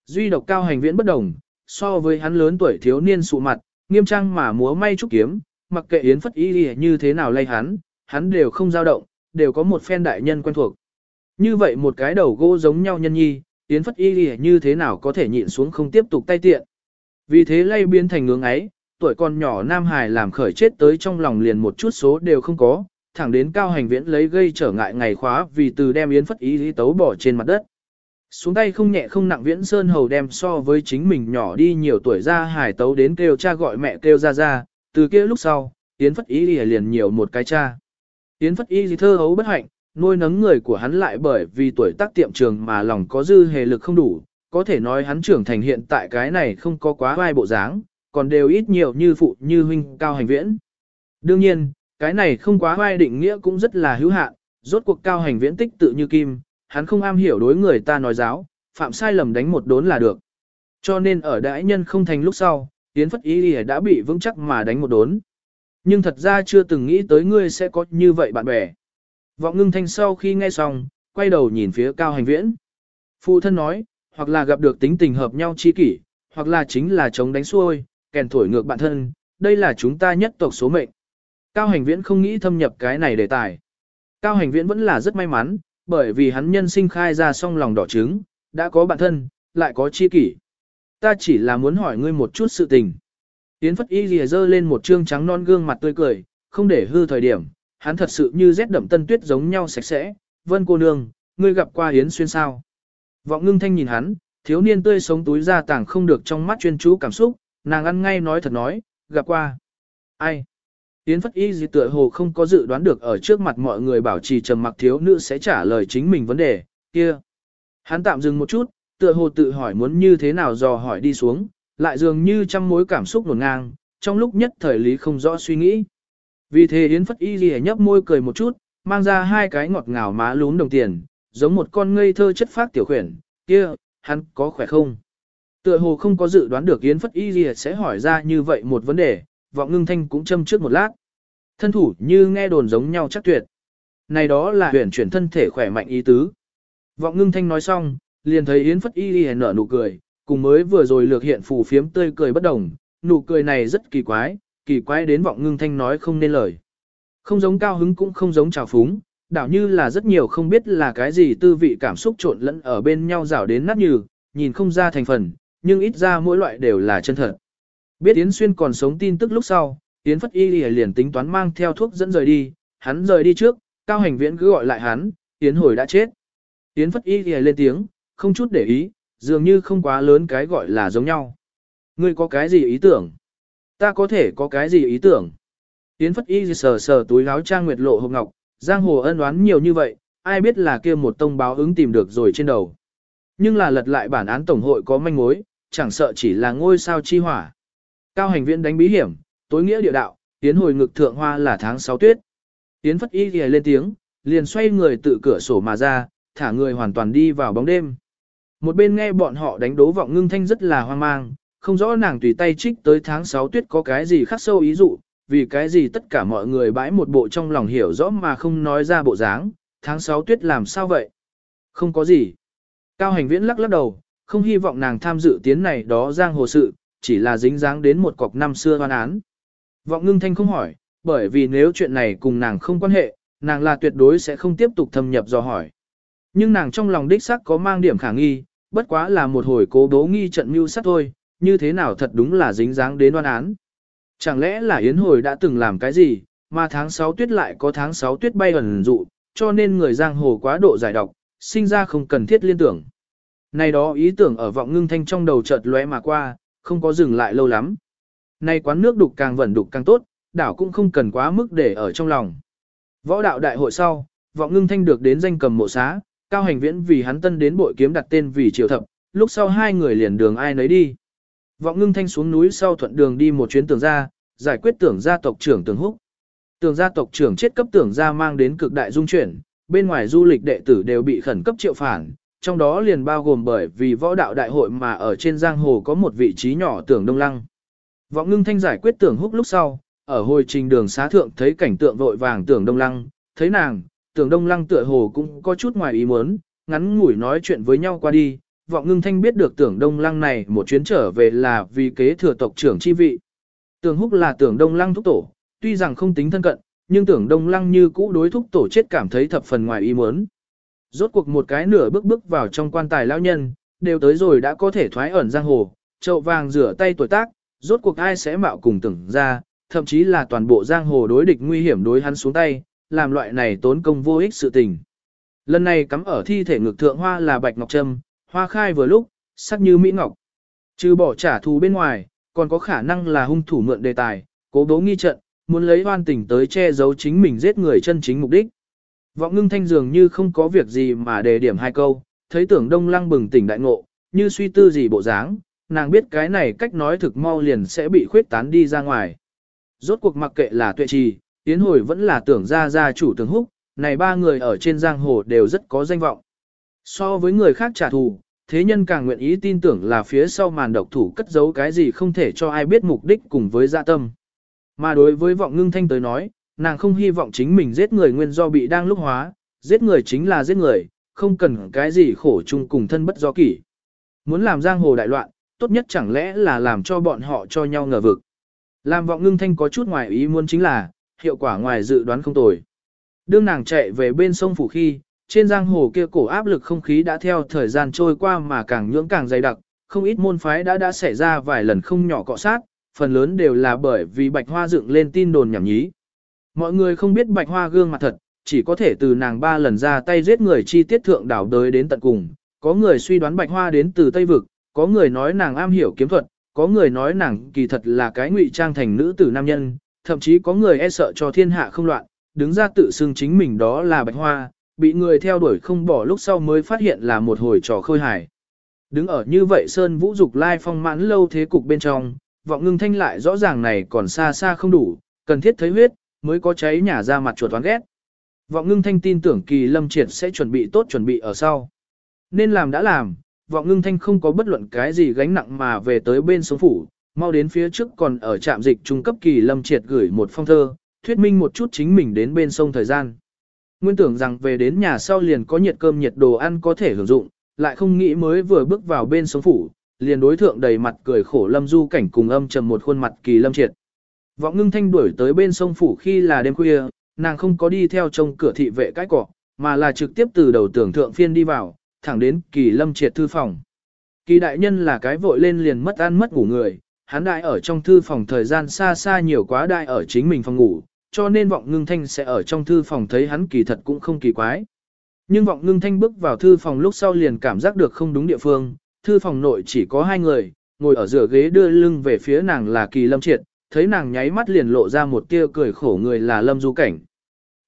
A: Duy độc cao hành viễn bất đồng, so với hắn lớn tuổi thiếu niên sụ mặt, nghiêm trang mà múa may trúc kiếm, mặc kệ Yến Phất Y như thế nào lay hắn, hắn đều không dao động, đều có một phen đại nhân quen thuộc. Như vậy một cái đầu gỗ giống nhau nhân nhi, Yến Phất Y như thế nào có thể nhịn xuống không tiếp tục tay tiện. Vì thế lay biến thành ngưỡng ấy, tuổi con nhỏ Nam Hải làm khởi chết tới trong lòng liền một chút số đều không có, thẳng đến cao hành viễn lấy gây trở ngại ngày khóa vì từ đem Yến Phất Y lý tấu bỏ trên mặt đất. Xuống tay không nhẹ không nặng viễn sơn hầu đem so với chính mình nhỏ đi nhiều tuổi ra hải tấu đến kêu cha gọi mẹ kêu ra ra, từ kia lúc sau, Yến Phất Y liền nhiều một cái cha. Yến Phất Y thơ hấu bất hạnh, nuôi nấng người của hắn lại bởi vì tuổi tác tiệm trường mà lòng có dư hề lực không đủ, có thể nói hắn trưởng thành hiện tại cái này không có quá vai bộ dáng, còn đều ít nhiều như phụ như huynh cao hành viễn. Đương nhiên, cái này không quá vai định nghĩa cũng rất là hữu hạn, rốt cuộc cao hành viễn tích tự như kim, hắn không am hiểu đối người ta nói giáo, phạm sai lầm đánh một đốn là được. Cho nên ở đại nhân không thành lúc sau, Yến Phất Ý đã bị vững chắc mà đánh một đốn. Nhưng thật ra chưa từng nghĩ tới ngươi sẽ có như vậy bạn bè. Vọng ngưng thanh sau khi nghe xong, quay đầu nhìn phía cao hành viễn. Phụ thân nói, hoặc là gặp được tính tình hợp nhau chi kỷ, hoặc là chính là chống đánh xuôi, kèn thổi ngược bản thân, đây là chúng ta nhất tộc số mệnh. Cao hành viễn không nghĩ thâm nhập cái này đề tài. Cao hành viễn vẫn là rất may mắn, bởi vì hắn nhân sinh khai ra song lòng đỏ trứng, đã có bản thân, lại có chi kỷ. Ta chỉ là muốn hỏi ngươi một chút sự tình. Yến Phất Y lìa dơ lên một trương trắng non gương mặt tươi cười, không để hư thời điểm, hắn thật sự như rét đậm tân tuyết giống nhau sạch sẽ. Vân cô nương, ngươi gặp qua Yến Xuyên sao? Vọng ngưng thanh nhìn hắn, thiếu niên tươi sống túi ra tảng không được trong mắt chuyên chú cảm xúc, nàng ăn ngay nói thật nói, gặp qua. Ai? Yến Phất Y gì tựa hồ không có dự đoán được ở trước mặt mọi người bảo trì trầm mặc thiếu nữ sẽ trả lời chính mình vấn đề, kia. Hắn tạm dừng một chút, tựa hồ tự hỏi muốn như thế nào dò hỏi đi xuống, lại dường như trăm mối cảm xúc nổn ngang, trong lúc nhất thời lý không rõ suy nghĩ. Vì thế Yến Phất Y ghi nhấp môi cười một chút, mang ra hai cái ngọt ngào má lún đồng tiền, giống một con ngây thơ chất phác tiểu khuyển, kia, hắn có khỏe không? Tựa hồ không có dự đoán được Yến Phất Y ghi sẽ hỏi ra như vậy một vấn đề, vọng ngưng thanh cũng châm trước một lát. Thân thủ như nghe đồn giống nhau chắc tuyệt. Này đó là huyền chuyển thân thể khỏe mạnh ý tứ. Vọng ngưng thanh nói xong, liền thấy Yến Phất Y ghi nở nụ cười, cùng mới vừa rồi lược hiện phù phiếm tươi cười bất đồng, nụ cười này rất kỳ quái, kỳ quái đến vọng ngưng thanh nói không nên lời. Không giống cao hứng cũng không giống trào phúng, đảo như là rất nhiều không biết là cái gì tư vị cảm xúc trộn lẫn ở bên nhau rảo đến nát như, nhìn không ra thành phần, nhưng ít ra mỗi loại đều là chân thật. Biết Yến Xuyên còn sống tin tức lúc sau, Yến Phất Y liền tính toán mang theo thuốc dẫn rời đi, hắn rời đi trước, cao hành viễn cứ gọi lại hắn, Yến hồi đã chết. Yến Phất Y lên tiếng, không chút để ý, dường như không quá lớn cái gọi là giống nhau. Ngươi có cái gì ý tưởng? Ta có thể có cái gì ý tưởng? Yến Phất Y sờ sờ túi áo trang nguyệt lộ hộp ngọc, giang hồ ân oán nhiều như vậy, ai biết là kia một tông báo ứng tìm được rồi trên đầu. Nhưng là lật lại bản án tổng hội có manh mối, chẳng sợ chỉ là ngôi sao chi hỏa. Cao hành viện đánh bí hiểm, tối nghĩa địa đạo, tiến hồi ngực thượng hoa là tháng 6 tuyết. Tiến phất y ghề lên tiếng, liền xoay người tự cửa sổ mà ra, thả người hoàn toàn đi vào bóng đêm. Một bên nghe bọn họ đánh đố vọng ngưng thanh rất là hoang mang, không rõ nàng tùy tay trích tới tháng 6 tuyết có cái gì khắc sâu ý dụ, vì cái gì tất cả mọi người bãi một bộ trong lòng hiểu rõ mà không nói ra bộ dáng, tháng 6 tuyết làm sao vậy? Không có gì. Cao hành viễn lắc lắc đầu, không hy vọng nàng tham dự tiến này đó giang hồ sự, chỉ là dính dáng đến một cọc năm xưa hoan án. Vọng ngưng thanh không hỏi, bởi vì nếu chuyện này cùng nàng không quan hệ, nàng là tuyệt đối sẽ không tiếp tục thâm nhập dò hỏi. Nhưng nàng trong lòng đích sắc có mang điểm khả nghi, bất quá là một hồi cố đố nghi trận mưu sát thôi, như thế nào thật đúng là dính dáng đến oan án. Chẳng lẽ là Yến hồi đã từng làm cái gì, mà tháng 6 tuyết lại có tháng 6 tuyết bay ẩn dụ, cho nên người giang hồ quá độ giải độc, sinh ra không cần thiết liên tưởng. Này đó ý tưởng ở vọng ngưng thanh trong đầu chợt lóe mà qua, không có dừng lại lâu lắm. Này quán nước đục càng vẩn đục càng tốt, đảo cũng không cần quá mức để ở trong lòng. Võ đạo đại hội sau, vọng ngưng thanh được đến danh cầm mộ xá, cao hành viễn vì hắn tân đến bội kiếm đặt tên vì triều thập, lúc sau hai người liền đường ai nấy đi. Vọng ngưng thanh xuống núi sau thuận đường đi một chuyến tưởng gia, giải quyết tưởng gia tộc trưởng tưởng húc. Tưởng gia tộc trưởng chết cấp tưởng gia mang đến cực đại dung chuyển, bên ngoài du lịch đệ tử đều bị khẩn cấp triệu phản, trong đó liền bao gồm bởi vì võ đạo đại hội mà ở trên giang hồ có một vị trí nhỏ tưởng đông lăng. Vọng ngưng thanh giải quyết tưởng húc lúc sau, ở hồi trình đường xá thượng thấy cảnh tượng vội vàng tưởng đông lăng, thấy nàng, tưởng đông lăng tựa hồ cũng có chút ngoài ý muốn, ngắn ngủi nói chuyện với nhau qua đi, vọng ngưng thanh biết được tưởng đông lăng này một chuyến trở về là vì kế thừa tộc trưởng chi vị. Tưởng húc là tưởng đông lăng thúc tổ, tuy rằng không tính thân cận, nhưng tưởng đông lăng như cũ đối thúc tổ chết cảm thấy thập phần ngoài ý muốn. Rốt cuộc một cái nửa bước bước vào trong quan tài lão nhân, đều tới rồi đã có thể thoái ẩn giang hồ, chậu vàng rửa tay tuổi tác, rốt cuộc ai sẽ mạo cùng tưởng ra, thậm chí là toàn bộ giang hồ đối địch nguy hiểm đối hắn xuống tay, làm loại này tốn công vô ích sự tình. Lần này cắm ở thi thể ngực thượng hoa là bạch ngọc trâm, hoa khai vừa lúc, sắc như mỹ ngọc. Trừ bỏ trả thù bên ngoài, còn có khả năng là hung thủ mượn đề tài, cố bố nghi trận, muốn lấy hoan tình tới che giấu chính mình giết người chân chính mục đích. Vọng ngưng thanh dường như không có việc gì mà đề điểm hai câu, thấy tưởng đông lăng bừng tỉnh đại ngộ, như suy tư gì bộ dáng, nàng biết cái này cách nói thực mau liền sẽ bị khuyết tán đi ra ngoài. Rốt cuộc mặc kệ là tuệ trì, tiến hồi vẫn là tưởng ra gia chủ tướng húc, này ba người ở trên giang hồ đều rất có danh vọng. So với người khác trả thù, thế nhân càng nguyện ý tin tưởng là phía sau màn độc thủ cất giấu cái gì không thể cho ai biết mục đích cùng với dạ tâm. Mà đối với vọng ngưng thanh tới nói, nàng không hy vọng chính mình giết người nguyên do bị đang lúc hóa, giết người chính là giết người, không cần cái gì khổ chung cùng thân bất do kỷ. Muốn làm giang hồ đại loạn, tốt nhất chẳng lẽ là làm cho bọn họ cho nhau ngờ vực. Làm vọng ngưng thanh có chút ngoài ý muốn chính là, hiệu quả ngoài dự đoán không tồi. Đương nàng chạy về bên sông Phủ khi, trên giang hồ kia cổ áp lực không khí đã theo thời gian trôi qua mà càng nhưỡng càng dày đặc, không ít môn phái đã đã xảy ra vài lần không nhỏ cọ sát, phần lớn đều là bởi vì bạch hoa dựng lên tin đồn nhảm nhí. Mọi người không biết bạch hoa gương mặt thật, chỉ có thể từ nàng ba lần ra tay giết người chi tiết thượng đảo đới đến tận cùng. Có người suy đoán bạch hoa đến từ Tây Vực, có người nói nàng am hiểu kiếm thuật, có người nói nàng kỳ thật là cái ngụy trang thành nữ tử nam nhân, thậm chí có người e sợ cho thiên hạ không loạn, đứng ra tự xưng chính mình đó là bạch hoa, bị người theo đuổi không bỏ lúc sau mới phát hiện là một hồi trò khôi hài. Đứng ở như vậy Sơn Vũ Dục Lai phong mãn lâu thế cục bên trong, vọng ngưng thanh lại rõ ràng này còn xa xa không đủ, cần thiết thấy huyết, mới có cháy nhà ra mặt chuột toán ghét. Vọng ngưng thanh tin tưởng kỳ lâm triệt sẽ chuẩn bị tốt chuẩn bị ở sau. Nên làm đã làm, vọng ngưng thanh không có bất luận cái gì gánh nặng mà về tới bên sống phủ, mau đến phía trước còn ở trạm dịch trung cấp kỳ lâm triệt gửi một phong thơ, thuyết minh một chút chính mình đến bên sông thời gian. Nguyên tưởng rằng về đến nhà sau liền có nhiệt cơm nhiệt đồ ăn có thể hưởng dụng, lại không nghĩ mới vừa bước vào bên sống phủ, liền đối thượng đầy mặt cười khổ lâm du cảnh cùng âm trầm một khuôn mặt kỳ lâm triệt. Vọng ngưng thanh đuổi tới bên sông phủ khi là đêm khuya, nàng không có đi theo trông cửa thị vệ cái cỏ, mà là trực tiếp từ đầu tưởng thượng phiên đi vào, thẳng đến kỳ lâm triệt thư phòng. Kỳ đại nhân là cái vội lên liền mất ăn mất ngủ người, hắn đại ở trong thư phòng thời gian xa xa nhiều quá đại ở chính mình phòng ngủ, cho nên vọng ngưng thanh sẽ ở trong thư phòng thấy hắn kỳ thật cũng không kỳ quái. Nhưng vọng ngưng thanh bước vào thư phòng lúc sau liền cảm giác được không đúng địa phương, thư phòng nội chỉ có hai người, ngồi ở giữa ghế đưa lưng về phía nàng là kỳ lâm triệt, thấy nàng nháy mắt liền lộ ra một tia cười khổ người là lâm du cảnh.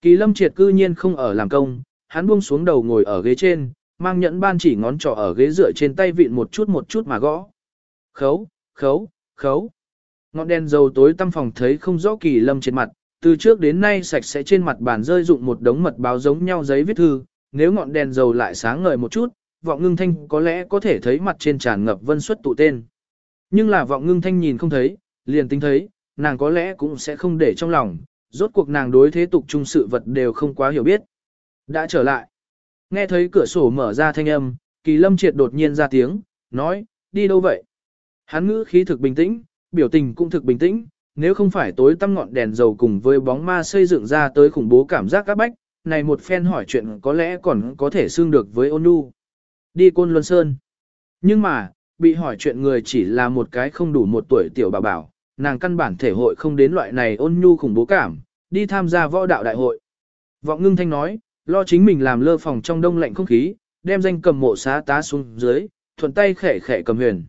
A: Kỳ lâm triệt cư nhiên không ở làm công, hắn buông xuống đầu ngồi ở ghế trên, mang nhẫn ban chỉ ngón trỏ ở ghế dựa trên tay vịn một chút một chút mà gõ. Khấu, khấu, khấu. Ngọn đèn dầu tối tăm phòng thấy không rõ kỳ lâm trên mặt, từ trước đến nay sạch sẽ trên mặt bàn rơi dụng một đống mật báo giống nhau giấy viết thư, nếu ngọn đèn dầu lại sáng ngời một chút, vọng ngưng thanh có lẽ có thể thấy mặt trên tràn ngập vân xuất tụ tên. Nhưng là vọng ngưng thanh nhìn không thấy, liền tính thấy, nàng có lẽ cũng sẽ không để trong lòng, rốt cuộc nàng đối thế tục chung sự vật đều không quá hiểu biết. Đã trở lại. Nghe thấy cửa sổ mở ra thanh âm, kỳ lâm triệt đột nhiên ra tiếng, nói, đi đâu vậy? Hắn ngữ khí thực bình tĩnh, biểu tình cũng thực bình tĩnh, nếu không phải tối tăm ngọn đèn dầu cùng với bóng ma xây dựng ra tới khủng bố cảm giác các bách, này một phen hỏi chuyện có lẽ còn có thể xương được với ôn nhu. Đi Côn Luân Sơn. Nhưng mà, bị hỏi chuyện người chỉ là một cái không đủ một tuổi tiểu bà bảo, nàng căn bản thể hội không đến loại này ôn nhu khủng bố cảm, đi tham gia võ đạo đại hội. Vọng ngưng thanh nói, lo chính mình làm lơ phòng trong đông lạnh không khí, đem danh cầm mộ xá tá xuống dưới, thuận tay khẽ khẽ cầm huyền.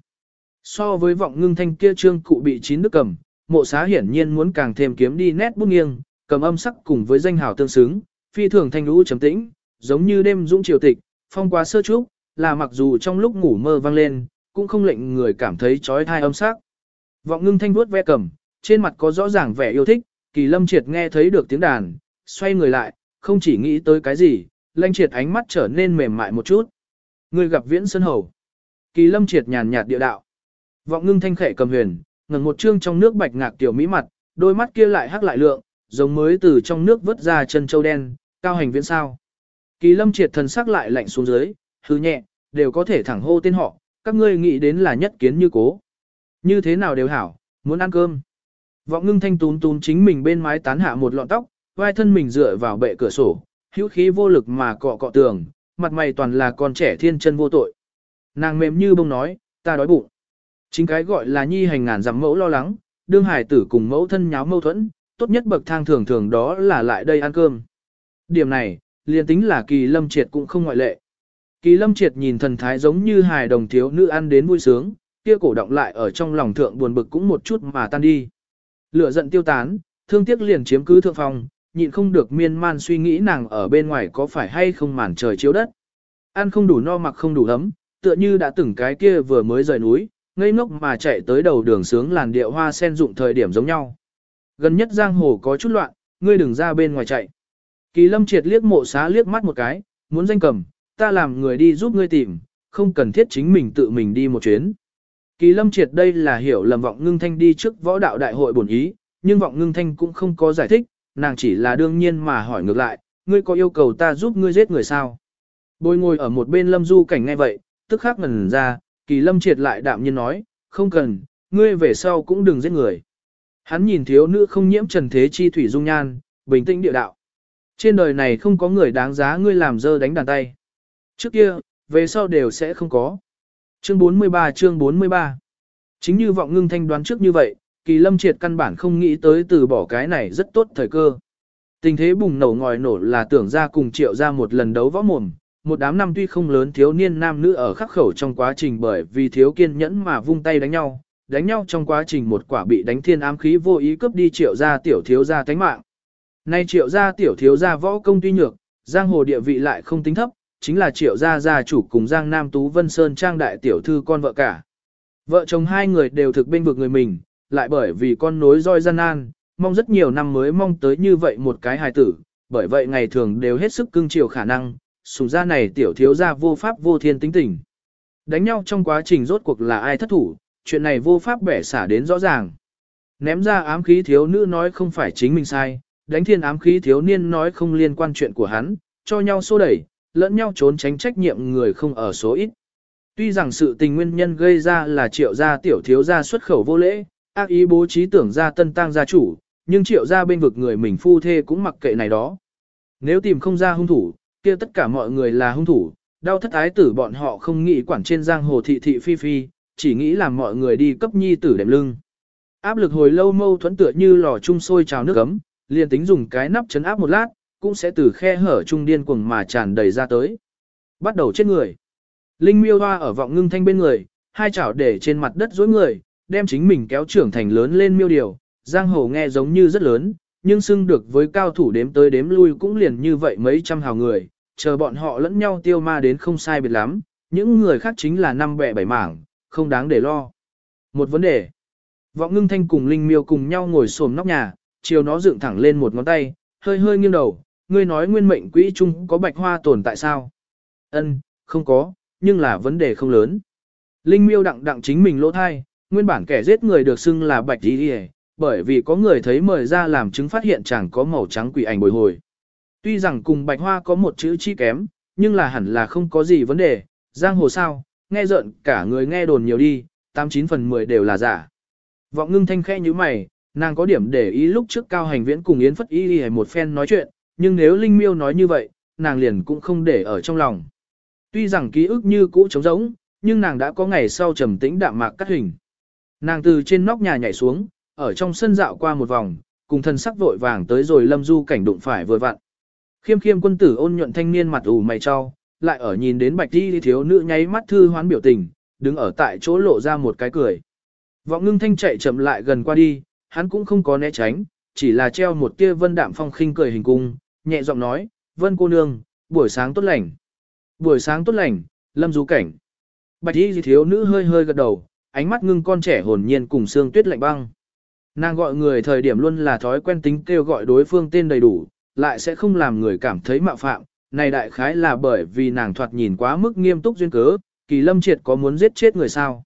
A: So với vọng ngưng thanh kia trương cụ bị chín nước cầm, mộ xá hiển nhiên muốn càng thêm kiếm đi nét bút nghiêng, cầm âm sắc cùng với danh hào tương xứng, phi thường thanh lũ chấm tĩnh, giống như đêm dũng triều tịch, phong quá sơ trúc, là mặc dù trong lúc ngủ mơ vang lên, cũng không lệnh người cảm thấy trói thai âm sắc. Vọng ngưng thanh vuốt ve cầm, trên mặt có rõ ràng vẻ yêu thích, kỳ lâm triệt nghe thấy được tiếng đàn, xoay người lại, không chỉ nghĩ tới cái gì, lanh triệt ánh mắt trở nên mềm mại một chút. Người gặp viễn sân hầu. Kỳ lâm triệt nhàn nhạt địa đạo. Vọng ngưng thanh khẽ cầm huyền, ngẩng một trương trong nước bạch ngạc tiểu mỹ mặt, đôi mắt kia lại hắc lại lượng, giống mới từ trong nước vớt ra chân châu đen, cao hành viễn sao. Kỳ lâm triệt thần sắc lại lạnh xuống dưới, hư nhẹ, đều có thể thẳng hô tên họ, các ngươi nghĩ đến là nhất kiến như cố. Như thế nào đều hảo, muốn ăn cơm. Vọng ngưng thanh tún tún chính mình bên mái tán hạ một lọn tóc, vai thân mình dựa vào bệ cửa sổ, hữu khí vô lực mà cọ cọ tường, mặt mày toàn là con trẻ thiên chân vô tội. Nàng mềm như bông nói, ta đói bụng. Chính cái gọi là nhi hành ngàn dặm mẫu lo lắng, đương hải tử cùng mẫu thân nháo mâu thuẫn, tốt nhất bậc thang thường thường đó là lại đây ăn cơm. Điểm này, liền tính là kỳ lâm triệt cũng không ngoại lệ. Kỳ lâm triệt nhìn thần thái giống như hài đồng thiếu nữ ăn đến vui sướng, kia cổ động lại ở trong lòng thượng buồn bực cũng một chút mà tan đi. Lửa giận tiêu tán, thương tiếc liền chiếm cứ thượng phòng, nhịn không được miên man suy nghĩ nàng ở bên ngoài có phải hay không màn trời chiếu đất. Ăn không đủ no mặc không đủ ấm, tựa như đã từng cái kia vừa mới rời núi, ngây ngốc mà chạy tới đầu đường sướng làn điệu hoa sen dụng thời điểm giống nhau. Gần nhất giang hồ có chút loạn, ngươi đừng ra bên ngoài chạy. Kỳ lâm triệt liếc mộ xá liếc mắt một cái, muốn danh cầm, ta làm người đi giúp ngươi tìm, không cần thiết chính mình tự mình đi một chuyến. Kỳ lâm triệt đây là hiểu lầm vọng ngưng thanh đi trước võ đạo đại hội bổn ý, nhưng vọng ngưng thanh cũng không có giải thích, nàng chỉ là đương nhiên mà hỏi ngược lại, ngươi có yêu cầu ta giúp ngươi giết người sao? Bồi ngồi ở một bên lâm du cảnh ngay vậy, tức khắc ngần ra, kỳ lâm triệt lại đạm nhiên nói, không cần, ngươi về sau cũng đừng giết người. Hắn nhìn thiếu nữ không nhiễm trần thế chi thủy dung nhan, bình tĩnh địa đạo. Trên đời này không có người đáng giá ngươi làm dơ đánh đàn tay. Trước kia, về sau đều sẽ không có. Chương 43 chương 43 Chính như vọng ngưng thanh đoán trước như vậy, kỳ lâm triệt căn bản không nghĩ tới từ bỏ cái này rất tốt thời cơ. Tình thế bùng nổ ngòi nổ là tưởng ra cùng triệu ra một lần đấu võ mồm, một đám năm tuy không lớn thiếu niên nam nữ ở khắc khẩu trong quá trình bởi vì thiếu kiên nhẫn mà vung tay đánh nhau, đánh nhau trong quá trình một quả bị đánh thiên ám khí vô ý cướp đi triệu gia tiểu thiếu gia tánh mạng. Nay triệu gia tiểu thiếu gia võ công tuy nhược, giang hồ địa vị lại không tính thấp, chính là triệu gia gia chủ cùng giang nam tú vân sơn trang đại tiểu thư con vợ cả. Vợ chồng hai người đều thực bên vực người mình, lại bởi vì con nối roi gian nan, mong rất nhiều năm mới mong tới như vậy một cái hài tử, bởi vậy ngày thường đều hết sức cưng chiều khả năng, sùng gia này tiểu thiếu gia vô pháp vô thiên tính tình. Đánh nhau trong quá trình rốt cuộc là ai thất thủ, chuyện này vô pháp bẻ xả đến rõ ràng. Ném ra ám khí thiếu nữ nói không phải chính mình sai, đánh thiên ám khí thiếu niên nói không liên quan chuyện của hắn, cho nhau xô đẩy, lẫn nhau trốn tránh trách nhiệm người không ở số ít. Tuy rằng sự tình nguyên nhân gây ra là triệu gia tiểu thiếu gia xuất khẩu vô lễ, ác ý bố trí tưởng ra tân tăng gia chủ, nhưng triệu gia bên vực người mình phu thê cũng mặc kệ này đó. Nếu tìm không ra hung thủ, kia tất cả mọi người là hung thủ, đau thất ái tử bọn họ không nghĩ quản trên giang hồ thị thị phi phi, chỉ nghĩ làm mọi người đi cấp nhi tử đệm lưng. Áp lực hồi lâu mâu thuẫn tựa như lò chung sôi trào nước ấm, liền tính dùng cái nắp chấn áp một lát, cũng sẽ từ khe hở trung điên cuồng mà tràn đầy ra tới. Bắt đầu chết người. Linh miêu hoa ở vọng ngưng thanh bên người, hai chảo để trên mặt đất dối người, đem chính mình kéo trưởng thành lớn lên miêu điều. Giang hồ nghe giống như rất lớn, nhưng xưng được với cao thủ đếm tới đếm lui cũng liền như vậy mấy trăm hào người, chờ bọn họ lẫn nhau tiêu ma đến không sai biệt lắm, những người khác chính là năm bẻ bảy mảng, không đáng để lo. Một vấn đề. Vọng ngưng thanh cùng Linh miêu cùng nhau ngồi xổm nóc nhà, chiều nó dựng thẳng lên một ngón tay, hơi hơi nghiêng đầu, ngươi nói nguyên mệnh quỹ chung có bạch hoa tồn tại sao? Ân, không có, nhưng là vấn đề không lớn. Linh miêu đặng đặng chính mình lỗ thai, nguyên bản kẻ giết người được xưng là bạch đi đi bởi vì có người thấy mời ra làm chứng phát hiện chẳng có màu trắng quỷ ảnh bồi hồi. Tuy rằng cùng bạch hoa có một chữ chi kém, nhưng là hẳn là không có gì vấn đề, giang hồ sao, nghe giận cả người nghe đồn nhiều đi, 89 phần 10 đều là giả. Vọng ngưng thanh khẽ như mày, Nàng có điểm để ý lúc trước cao hành viễn cùng Yến Phất Y hay một phen nói chuyện, nhưng nếu Linh Miêu nói như vậy, nàng liền cũng không để ở trong lòng. Tuy rằng ký ức như cũ trống rỗng, nhưng nàng đã có ngày sau trầm tĩnh đạm mạc cắt hình. Nàng từ trên nóc nhà nhảy xuống, ở trong sân dạo qua một vòng, cùng thần sắc vội vàng tới rồi lâm du cảnh đụng phải vừa vặn. Khiêm khiêm quân tử ôn nhuận thanh niên mặt ủ mày cho, lại ở nhìn đến bạch đi thiếu nữ nháy mắt thư hoán biểu tình, đứng ở tại chỗ lộ ra một cái cười. Vọng ngưng thanh chạy chậm lại gần qua đi, hắn cũng không có né tránh, chỉ là treo một tia vân đạm phong khinh cười hình cung, nhẹ giọng nói, vân cô nương, buổi sáng tốt lành. Buổi sáng tốt lành, lâm du cảnh. Bạch y thiếu nữ hơi hơi gật đầu, ánh mắt ngưng con trẻ hồn nhiên cùng xương tuyết lạnh băng. Nàng gọi người thời điểm luôn là thói quen tính kêu gọi đối phương tên đầy đủ, lại sẽ không làm người cảm thấy mạo phạm. Này đại khái là bởi vì nàng thoạt nhìn quá mức nghiêm túc duyên cớ, kỳ lâm triệt có muốn giết chết người sao.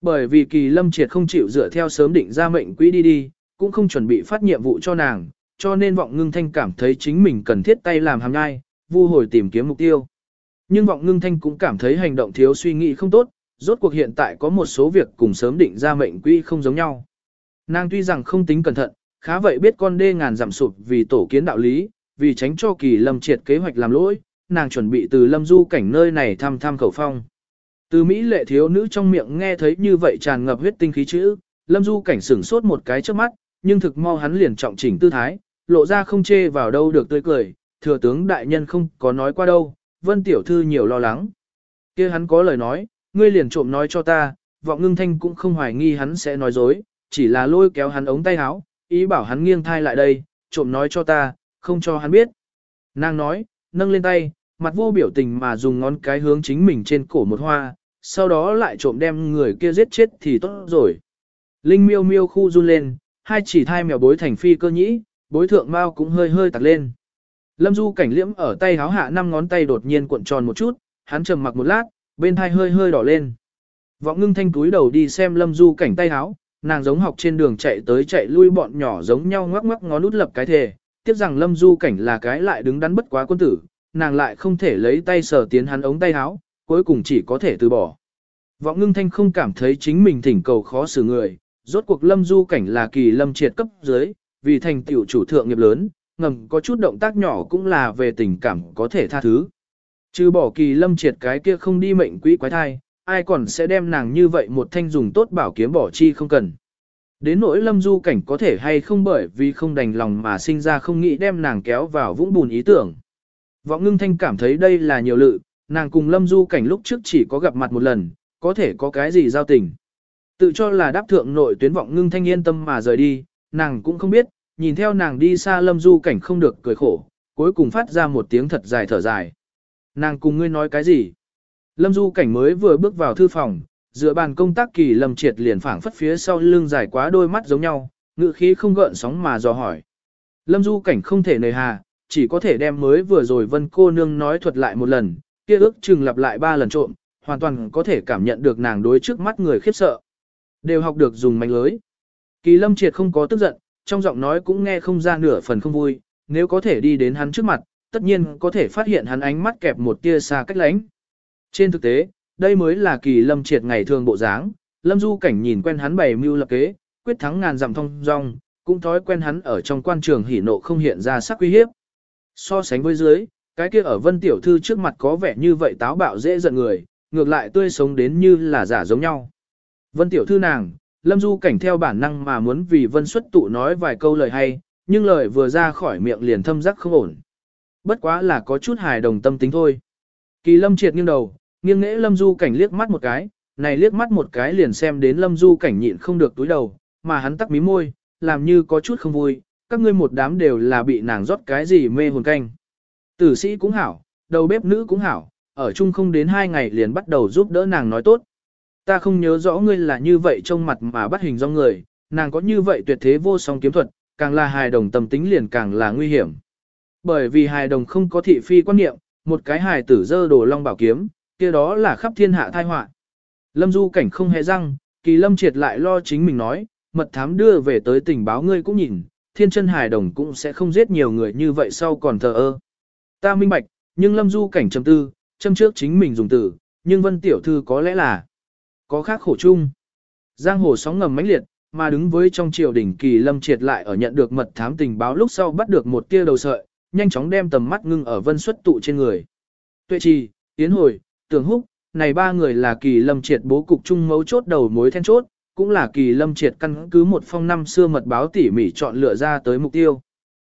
A: Bởi vì kỳ lâm triệt không chịu dựa theo sớm định ra mệnh quỹ đi đi, cũng không chuẩn bị phát nhiệm vụ cho nàng, cho nên vọng ngưng thanh cảm thấy chính mình cần thiết tay làm hàm nhai, vu hồi tìm kiếm mục tiêu. Nhưng vọng ngưng thanh cũng cảm thấy hành động thiếu suy nghĩ không tốt, rốt cuộc hiện tại có một số việc cùng sớm định ra mệnh quỹ không giống nhau. Nàng tuy rằng không tính cẩn thận, khá vậy biết con đê ngàn giảm sụp vì tổ kiến đạo lý, vì tránh cho kỳ lâm triệt kế hoạch làm lỗi, nàng chuẩn bị từ lâm du cảnh nơi này thăm thăm khẩu phong. Từ Mỹ lệ thiếu nữ trong miệng nghe thấy như vậy tràn ngập huyết tinh khí chữ, Lâm Du cảnh sửng sốt một cái trước mắt, nhưng thực mau hắn liền trọng chỉnh tư thái, lộ ra không chê vào đâu được tươi cười, thừa tướng đại nhân không có nói qua đâu, vân tiểu thư nhiều lo lắng. kia hắn có lời nói, ngươi liền trộm nói cho ta, vọng ngưng thanh cũng không hoài nghi hắn sẽ nói dối, chỉ là lôi kéo hắn ống tay áo, ý bảo hắn nghiêng thai lại đây, trộm nói cho ta, không cho hắn biết. Nàng nói, nâng lên tay, mặt vô biểu tình mà dùng ngón cái hướng chính mình trên cổ một hoa, sau đó lại trộm đem người kia giết chết thì tốt rồi. Linh miêu miêu khu run lên, hai chỉ thai mèo bối thành phi cơ nhĩ, bối thượng mao cũng hơi hơi tặc lên. Lâm du cảnh liễm ở tay háo hạ năm ngón tay đột nhiên cuộn tròn một chút, hắn trầm mặc một lát, bên thai hơi hơi đỏ lên. Vọng ngưng thanh túi đầu đi xem lâm du cảnh tay háo, nàng giống học trên đường chạy tới chạy lui bọn nhỏ giống nhau ngoắc ngoắc ngó nút lập cái thề, tiếc rằng lâm du cảnh là cái lại đứng đắn bất quá quân tử, nàng lại không thể lấy tay sờ tiến hắn ống tay áo, cuối cùng chỉ có thể từ bỏ. Vọng ngưng thanh không cảm thấy chính mình thỉnh cầu khó xử người, rốt cuộc lâm du cảnh là kỳ lâm triệt cấp dưới, vì thành tiểu chủ thượng nghiệp lớn, ngầm có chút động tác nhỏ cũng là về tình cảm có thể tha thứ. Chứ bỏ kỳ lâm triệt cái kia không đi mệnh quỹ quái thai, ai còn sẽ đem nàng như vậy một thanh dùng tốt bảo kiếm bỏ chi không cần. Đến nỗi lâm du cảnh có thể hay không bởi vì không đành lòng mà sinh ra không nghĩ đem nàng kéo vào vũng bùn ý tưởng. Vọng ngưng thanh cảm thấy đây là nhiều lự, nàng cùng lâm du cảnh lúc trước chỉ có gặp mặt một lần, có thể có cái gì giao tình. Tự cho là đáp thượng nội tuyến vọng ngưng thanh yên tâm mà rời đi, nàng cũng không biết, nhìn theo nàng đi xa lâm du cảnh không được cười khổ, cuối cùng phát ra một tiếng thật dài thở dài. Nàng cùng ngươi nói cái gì? Lâm du cảnh mới vừa bước vào thư phòng, dựa bàn công tác kỳ lâm triệt liền phảng phất phía sau lưng dài quá đôi mắt giống nhau, ngự khí không gợn sóng mà dò hỏi. Lâm du cảnh không thể nề hà, chỉ có thể đem mới vừa rồi vân cô nương nói thuật lại một lần, kia ước chừng lặp lại ba lần trộm, hoàn toàn có thể cảm nhận được nàng đối trước mắt người khiếp sợ. Đều học được dùng mánh lưới. Kỳ lâm triệt không có tức giận, trong giọng nói cũng nghe không ra nửa phần không vui, nếu có thể đi đến hắn trước mặt, tất nhiên có thể phát hiện hắn ánh mắt kẹp một tia xa cách lánh. Trên thực tế, đây mới là kỳ lâm triệt ngày thường bộ dáng, lâm du cảnh nhìn quen hắn bày mưu lập kế, quyết thắng ngàn dặm thông rong, cũng thói quen hắn ở trong quan trường hỉ nộ không hiện ra sắc uy hiếp. So sánh với dưới, cái kia ở vân tiểu thư trước mặt có vẻ như vậy táo bạo dễ giận người, ngược lại tươi sống đến như là giả giống nhau. Vân tiểu thư nàng, lâm du cảnh theo bản năng mà muốn vì vân xuất tụ nói vài câu lời hay, nhưng lời vừa ra khỏi miệng liền thâm giác không ổn. Bất quá là có chút hài đồng tâm tính thôi. Kỳ lâm triệt nghiêng đầu, nghiêng nghễ lâm du cảnh liếc mắt một cái, này liếc mắt một cái liền xem đến lâm du cảnh nhịn không được túi đầu, mà hắn tắc mí môi, làm như có chút không vui, các ngươi một đám đều là bị nàng rót cái gì mê hồn canh. Tử sĩ cũng hảo, đầu bếp nữ cũng hảo, ở chung không đến hai ngày liền bắt đầu giúp đỡ nàng nói tốt. Ta không nhớ rõ ngươi là như vậy trong mặt mà bắt hình do người, nàng có như vậy tuyệt thế vô song kiếm thuật, càng là hài đồng tâm tính liền càng là nguy hiểm. Bởi vì hài đồng không có thị phi quan niệm, một cái hài tử dơ đồ long bảo kiếm, kia đó là khắp thiên hạ tai họa. Lâm Du cảnh không hề răng, kỳ lâm triệt lại lo chính mình nói, mật thám đưa về tới tình báo ngươi cũng nhìn, thiên chân hài đồng cũng sẽ không giết nhiều người như vậy sau còn thờ ơ. Ta minh bạch, nhưng lâm du cảnh trầm tư, châm trước chính mình dùng từ, nhưng vân tiểu thư có lẽ là có khác khổ chung. Giang hồ sóng ngầm mãnh liệt, mà đứng với trong triều đỉnh kỳ lâm triệt lại ở nhận được mật thám tình báo lúc sau bắt được một tia đầu sợi, nhanh chóng đem tầm mắt ngưng ở vân xuất tụ trên người. Tuệ trì, tiến hồi, Tưởng húc, này ba người là kỳ lâm triệt bố cục chung mấu chốt đầu mối then chốt, cũng là kỳ lâm triệt căn cứ một phong năm xưa mật báo tỉ mỉ chọn lựa ra tới mục tiêu.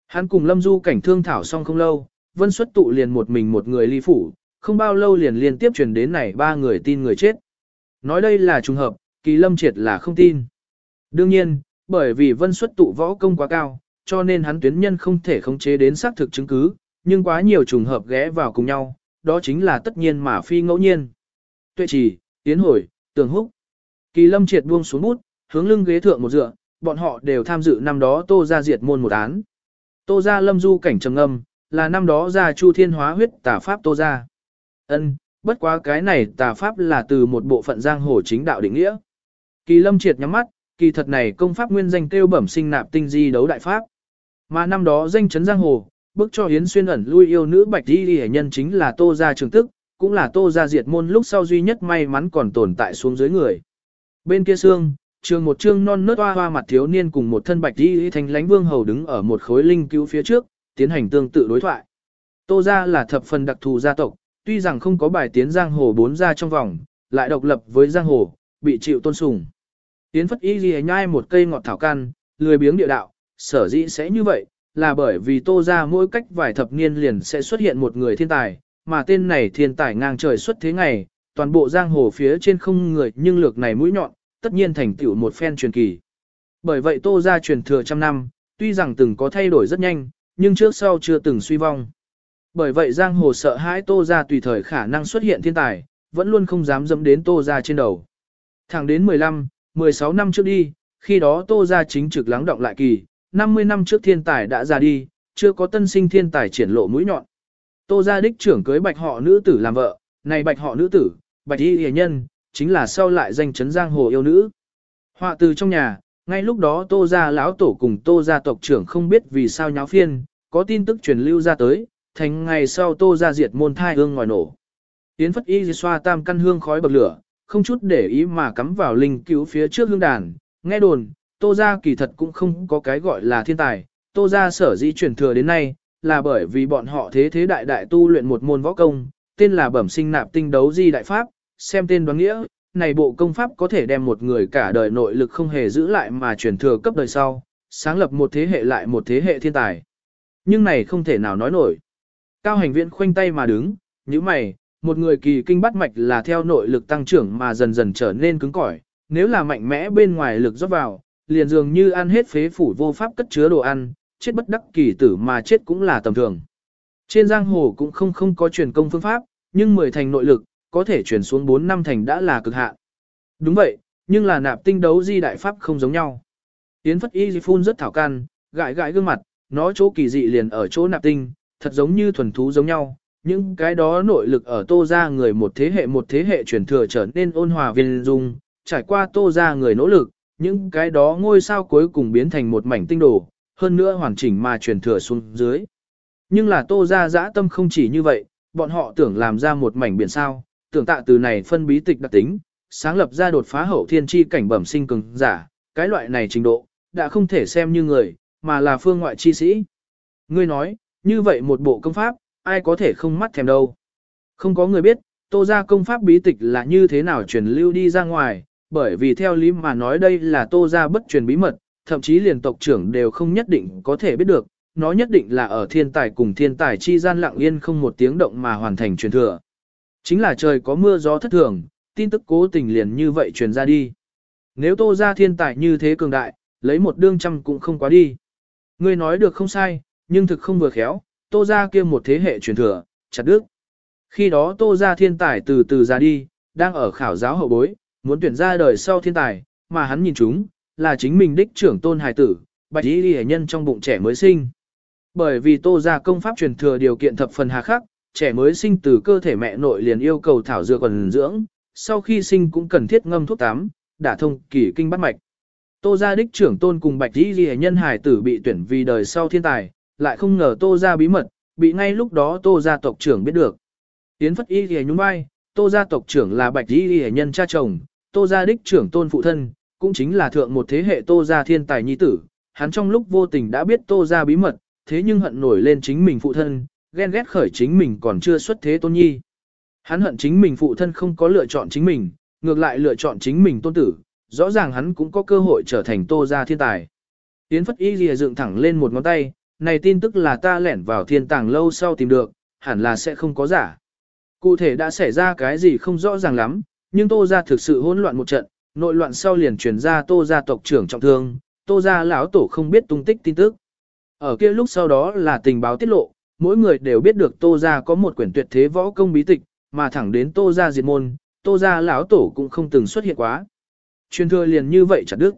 A: Hắn cùng lâm du cảnh thương thảo xong không lâu, vân xuất tụ liền một mình một người ly phủ, không bao lâu liền liên tiếp truyền đến này ba người tin người chết. Nói đây là trùng hợp, kỳ lâm triệt là không tin. Đương nhiên, bởi vì vân xuất tụ võ công quá cao, cho nên hắn tuyến nhân không thể khống chế đến xác thực chứng cứ, nhưng quá nhiều trùng hợp ghé vào cùng nhau, đó chính là tất nhiên mà phi ngẫu nhiên. Tuệ trì, tiến hồi, tường húc. Kỳ lâm triệt buông xuống bút, hướng lưng ghế thượng một dựa, bọn họ đều tham dự năm đó tô ra diệt môn một án. Tô ra lâm du cảnh trầm âm, là năm đó ra chu thiên hóa huyết tà pháp tô ra. Ân, bất quá cái này tà pháp là từ một bộ phận giang hồ chính đạo định nghĩa. Kỳ lâm triệt nhắm mắt, kỳ thật này công pháp nguyên danh kêu bẩm sinh nạp tinh di đấu đại pháp. Mà năm đó danh chấn giang hồ, bức cho Yến xuyên ẩn lui yêu nữ bạch Y Lệ nhân chính là tô gia trường tức, cũng là tô gia diệt môn lúc sau duy nhất may mắn còn tồn tại xuống dưới người. Bên kia xương, trường một trương non nớt hoa hoa mặt thiếu niên cùng một thân bạch đi thành lãnh vương hầu đứng ở một khối linh cứu phía trước, tiến hành tương tự đối thoại. Tô gia là thập phần đặc thù gia tộc, tuy rằng không có bài tiến giang hồ bốn gia trong vòng, lại độc lập với giang hồ, bị chịu tôn sùng. Tiến phất y ghi nhai một cây ngọt thảo căn, lười biếng địa đạo, sở dĩ sẽ như vậy, là bởi vì tô ra mỗi cách vài thập niên liền sẽ xuất hiện một người thiên tài, mà tên này thiên tài ngang trời xuất thế ngày, toàn bộ giang hồ phía trên không người nhưng lược này mũi nhọn, tất nhiên thành tựu một phen truyền kỳ. Bởi vậy tô ra truyền thừa trăm năm, tuy rằng từng có thay đổi rất nhanh, nhưng trước sau chưa từng suy vong. Bởi vậy giang hồ sợ hãi tô ra tùy thời khả năng xuất hiện thiên tài, vẫn luôn không dám dẫm đến tô ra trên đầu. Thẳng đến 15, 16 năm trước đi, khi đó tô ra chính trực lắng động lại kỳ, 50 năm trước thiên tài đã ra đi, chưa có tân sinh thiên tài triển lộ mũi nhọn. Tô gia đích trưởng cưới bạch họ nữ tử làm vợ, này bạch họ nữ tử, bạch y hề nhân, chính là sau lại danh chấn giang hồ yêu nữ. Họa từ trong nhà, ngay lúc đó tô gia lão tổ cùng tô gia tộc trưởng không biết vì sao nháo phiên, có tin tức truyền lưu ra tới, thành ngày sau tô gia diệt môn thai hương ngòi nổ. Yến phất y xoa tam căn hương khói bậc lửa, không chút để ý mà cắm vào linh cứu phía trước hương đàn, nghe đồn, tô gia kỳ thật cũng không có cái gọi là thiên tài, tô gia sở dĩ truyền thừa đến nay, là bởi vì bọn họ thế thế đại đại tu luyện một môn võ công, tên là bẩm sinh nạp tinh đấu di đại pháp, xem tên đoán nghĩa, này bộ công pháp có thể đem một người cả đời nội lực không hề giữ lại mà truyền thừa cấp đời sau, sáng lập một thế hệ lại một thế hệ thiên tài. Nhưng này không thể nào nói nổi. Cao hành viện khoanh tay mà đứng, như mày, một người kỳ kinh bắt mạch là theo nội lực tăng trưởng mà dần dần trở nên cứng cỏi, nếu là mạnh mẽ bên ngoài lực rót vào, liền dường như ăn hết phế phủ vô pháp cất chứa đồ ăn, chết bất đắc kỳ tử mà chết cũng là tầm thường. Trên giang hồ cũng không không có truyền công phương pháp, nhưng mười thành nội lực, có thể truyền xuống 4 năm thành đã là cực hạn. Đúng vậy, nhưng là nạp tinh đấu di đại pháp không giống nhau. Yến Phất Y di phun rất thảo can, gãi gãi gương mặt, nó chỗ kỳ dị liền ở chỗ nạp tinh, thật giống như thuần thú giống nhau. Những cái đó nội lực ở tô ra người một thế hệ một thế hệ truyền thừa trở nên ôn hòa viên dung, trải qua tô ra người nỗ lực, những cái đó ngôi sao cuối cùng biến thành một mảnh tinh đồ, hơn nữa hoàn chỉnh mà truyền thừa xuống dưới. Nhưng là tô ra dã tâm không chỉ như vậy, bọn họ tưởng làm ra một mảnh biển sao, tưởng tạ từ này phân bí tịch đặc tính, sáng lập ra đột phá hậu thiên chi cảnh bẩm sinh cường giả, cái loại này trình độ, đã không thể xem như người, mà là phương ngoại chi sĩ. Ngươi nói, như vậy một bộ công pháp, ai có thể không mắt thèm đâu. Không có người biết, tô ra công pháp bí tịch là như thế nào truyền lưu đi ra ngoài, bởi vì theo lý mà nói đây là tô ra bất truyền bí mật, thậm chí liền tộc trưởng đều không nhất định có thể biết được, nó nhất định là ở thiên tài cùng thiên tài chi gian lặng yên không một tiếng động mà hoàn thành truyền thừa. Chính là trời có mưa gió thất thường, tin tức cố tình liền như vậy truyền ra đi. Nếu tô ra thiên tài như thế cường đại, lấy một đương trăm cũng không quá đi. Ngươi nói được không sai, nhưng thực không vừa khéo, tô ra kia một thế hệ truyền thừa, chặt đức. Khi đó tô ra thiên tài từ từ ra đi, đang ở khảo giáo hậu bối, muốn tuyển ra đời sau thiên tài, mà hắn nhìn chúng, là chính mình đích trưởng tôn hài tử, bạch y ghi nhân trong bụng trẻ mới sinh. Bởi vì tô ra công pháp truyền thừa điều kiện thập phần hà khắc, trẻ mới sinh từ cơ thể mẹ nội liền yêu cầu thảo dược quần dưỡng, sau khi sinh cũng cần thiết ngâm thuốc tắm, đả thông kỳ kinh bắt mạch. Tô gia đích trưởng tôn cùng bạch y ghi nhân hài tử bị tuyển vì đời sau thiên tài, lại không ngờ tô gia bí mật, bị ngay lúc đó tô gia tộc trưởng biết được. Tiến phất y ghi nhún vai, tô gia tộc trưởng là bạch y ghi nhân cha chồng, tô gia đích trưởng tôn phụ thân, cũng chính là thượng một thế hệ tô gia thiên tài nhi tử, hắn trong lúc vô tình đã biết tô gia bí mật, thế nhưng hận nổi lên chính mình phụ thân, ghen ghét khởi chính mình còn chưa xuất thế tôn nhi. Hắn hận chính mình phụ thân không có lựa chọn chính mình, ngược lại lựa chọn chính mình tôn tử, rõ ràng hắn cũng có cơ hội trở thành tô gia thiên tài. Yến Phất Y lìa dựng thẳng lên một ngón tay, này tin tức là ta lẻn vào thiên tàng lâu sau tìm được, hẳn là sẽ không có giả. Cụ thể đã xảy ra cái gì không rõ ràng lắm, nhưng tô gia thực sự hỗn loạn một trận, nội loạn sau liền truyền ra tô gia tộc trưởng trọng thương, tô gia lão tổ không biết tung tích tin tức. Ở kia lúc sau đó là tình báo tiết lộ, mỗi người đều biết được tô gia có một quyển tuyệt thế võ công bí tịch, mà thẳng đến tô gia diệt môn, tô gia lão tổ cũng không từng xuất hiện quá. Truyền thừa liền như vậy chặt đứt.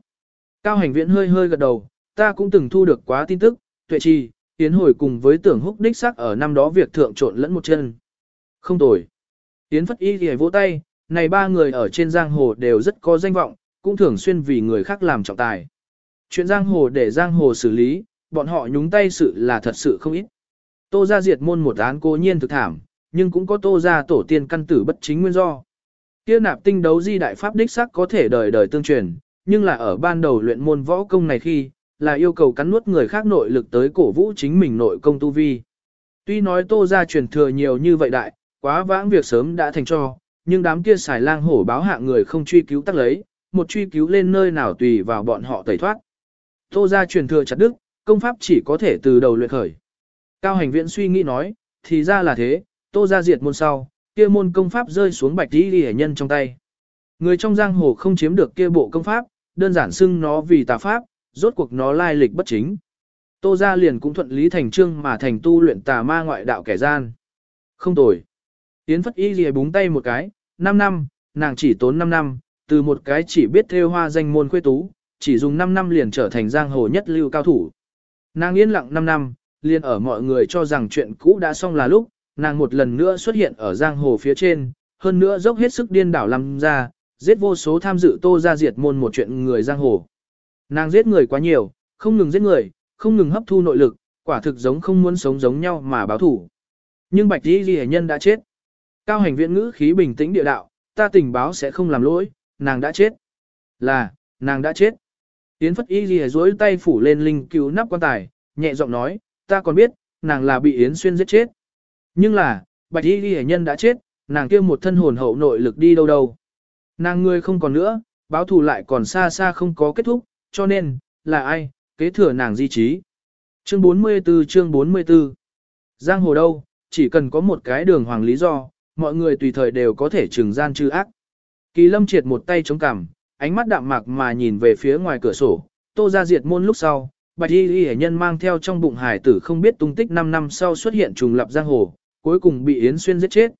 A: Cao hành viện hơi hơi gật đầu, ta cũng từng thu được quá tin tức, tuệ trì, tiến hồi cùng với tưởng húc đích xác ở năm đó việc thượng trộn lẫn một chân. Không tồi. Tiến phất y thì vỗ tay, này ba người ở trên giang hồ đều rất có danh vọng, cũng thường xuyên vì người khác làm trọng tài. Chuyện giang hồ để giang hồ xử lý, bọn họ nhúng tay sự là thật sự không ít. Tô gia diệt môn một án cố nhiên thực thảm, nhưng cũng có tô gia tổ tiên căn tử bất chính nguyên do. Kia nạp tinh đấu di đại pháp đích sắc có thể đời đời tương truyền, nhưng là ở ban đầu luyện môn võ công này khi, là yêu cầu cắn nuốt người khác nội lực tới cổ vũ chính mình nội công tu vi. Tuy nói tô gia truyền thừa nhiều như vậy đại, quá vãng việc sớm đã thành cho, nhưng đám kia xài lang hổ báo hạ người không truy cứu tắc lấy, một truy cứu lên nơi nào tùy vào bọn họ tẩy thoát. Tô gia truyền thừa chặt đức, công pháp chỉ có thể từ đầu luyện khởi. Cao hành viện suy nghĩ nói, thì ra là thế, tô gia diệt môn sau, kia môn công pháp rơi xuống bạch đi đi nhân trong tay. Người trong giang hồ không chiếm được kia bộ công pháp, đơn giản xưng nó vì tà pháp, rốt cuộc nó lai lịch bất chính. Tô gia liền cũng thuận lý thành trương mà thành tu luyện tà ma ngoại đạo kẻ gian. Không tồi. Yến Phất Y lìa búng tay một cái, 5 năm, nàng chỉ tốn 5 năm, từ một cái chỉ biết theo hoa danh môn khuê tú, chỉ dùng 5 năm liền trở thành giang hồ nhất lưu cao thủ. Nàng yên lặng 5 năm, liền ở mọi người cho rằng chuyện cũ đã xong là lúc, nàng một lần nữa xuất hiện ở giang hồ phía trên, hơn nữa dốc hết sức điên đảo làm ra, giết vô số tham dự tô ra diệt môn một chuyện người giang hồ. Nàng giết người quá nhiều, không ngừng giết người, không ngừng hấp thu nội lực, quả thực giống không muốn sống giống nhau mà báo thủ. Nhưng bạch y ghi nhân đã chết. Cao hành viện ngữ khí bình tĩnh địa đạo, ta tình báo sẽ không làm lỗi, nàng đã chết. Là, nàng đã chết. Yến Phất Y Ghi dối tay phủ lên linh cứu nắp quan tài, nhẹ giọng nói, ta còn biết, nàng là bị Yến Xuyên giết chết. Nhưng là, Bạch Y Ghi nhân đã chết, nàng kia một thân hồn hậu nội lực đi đâu đâu. Nàng người không còn nữa, báo thù lại còn xa xa không có kết thúc, cho nên, là ai, kế thừa nàng di trí. Chương 44 chương 44 Giang hồ đâu, chỉ cần có một cái đường hoàng lý do, mọi người tùy thời đều có thể trừng gian trừ ác. Kỳ lâm triệt một tay chống cằm, ánh mắt đạm mạc mà nhìn về phía ngoài cửa sổ, tô ra diệt môn lúc sau, bạch y y nhân mang theo trong bụng hải tử không biết tung tích 5 năm sau xuất hiện trùng lập giang hồ, cuối cùng bị Yến Xuyên giết chết.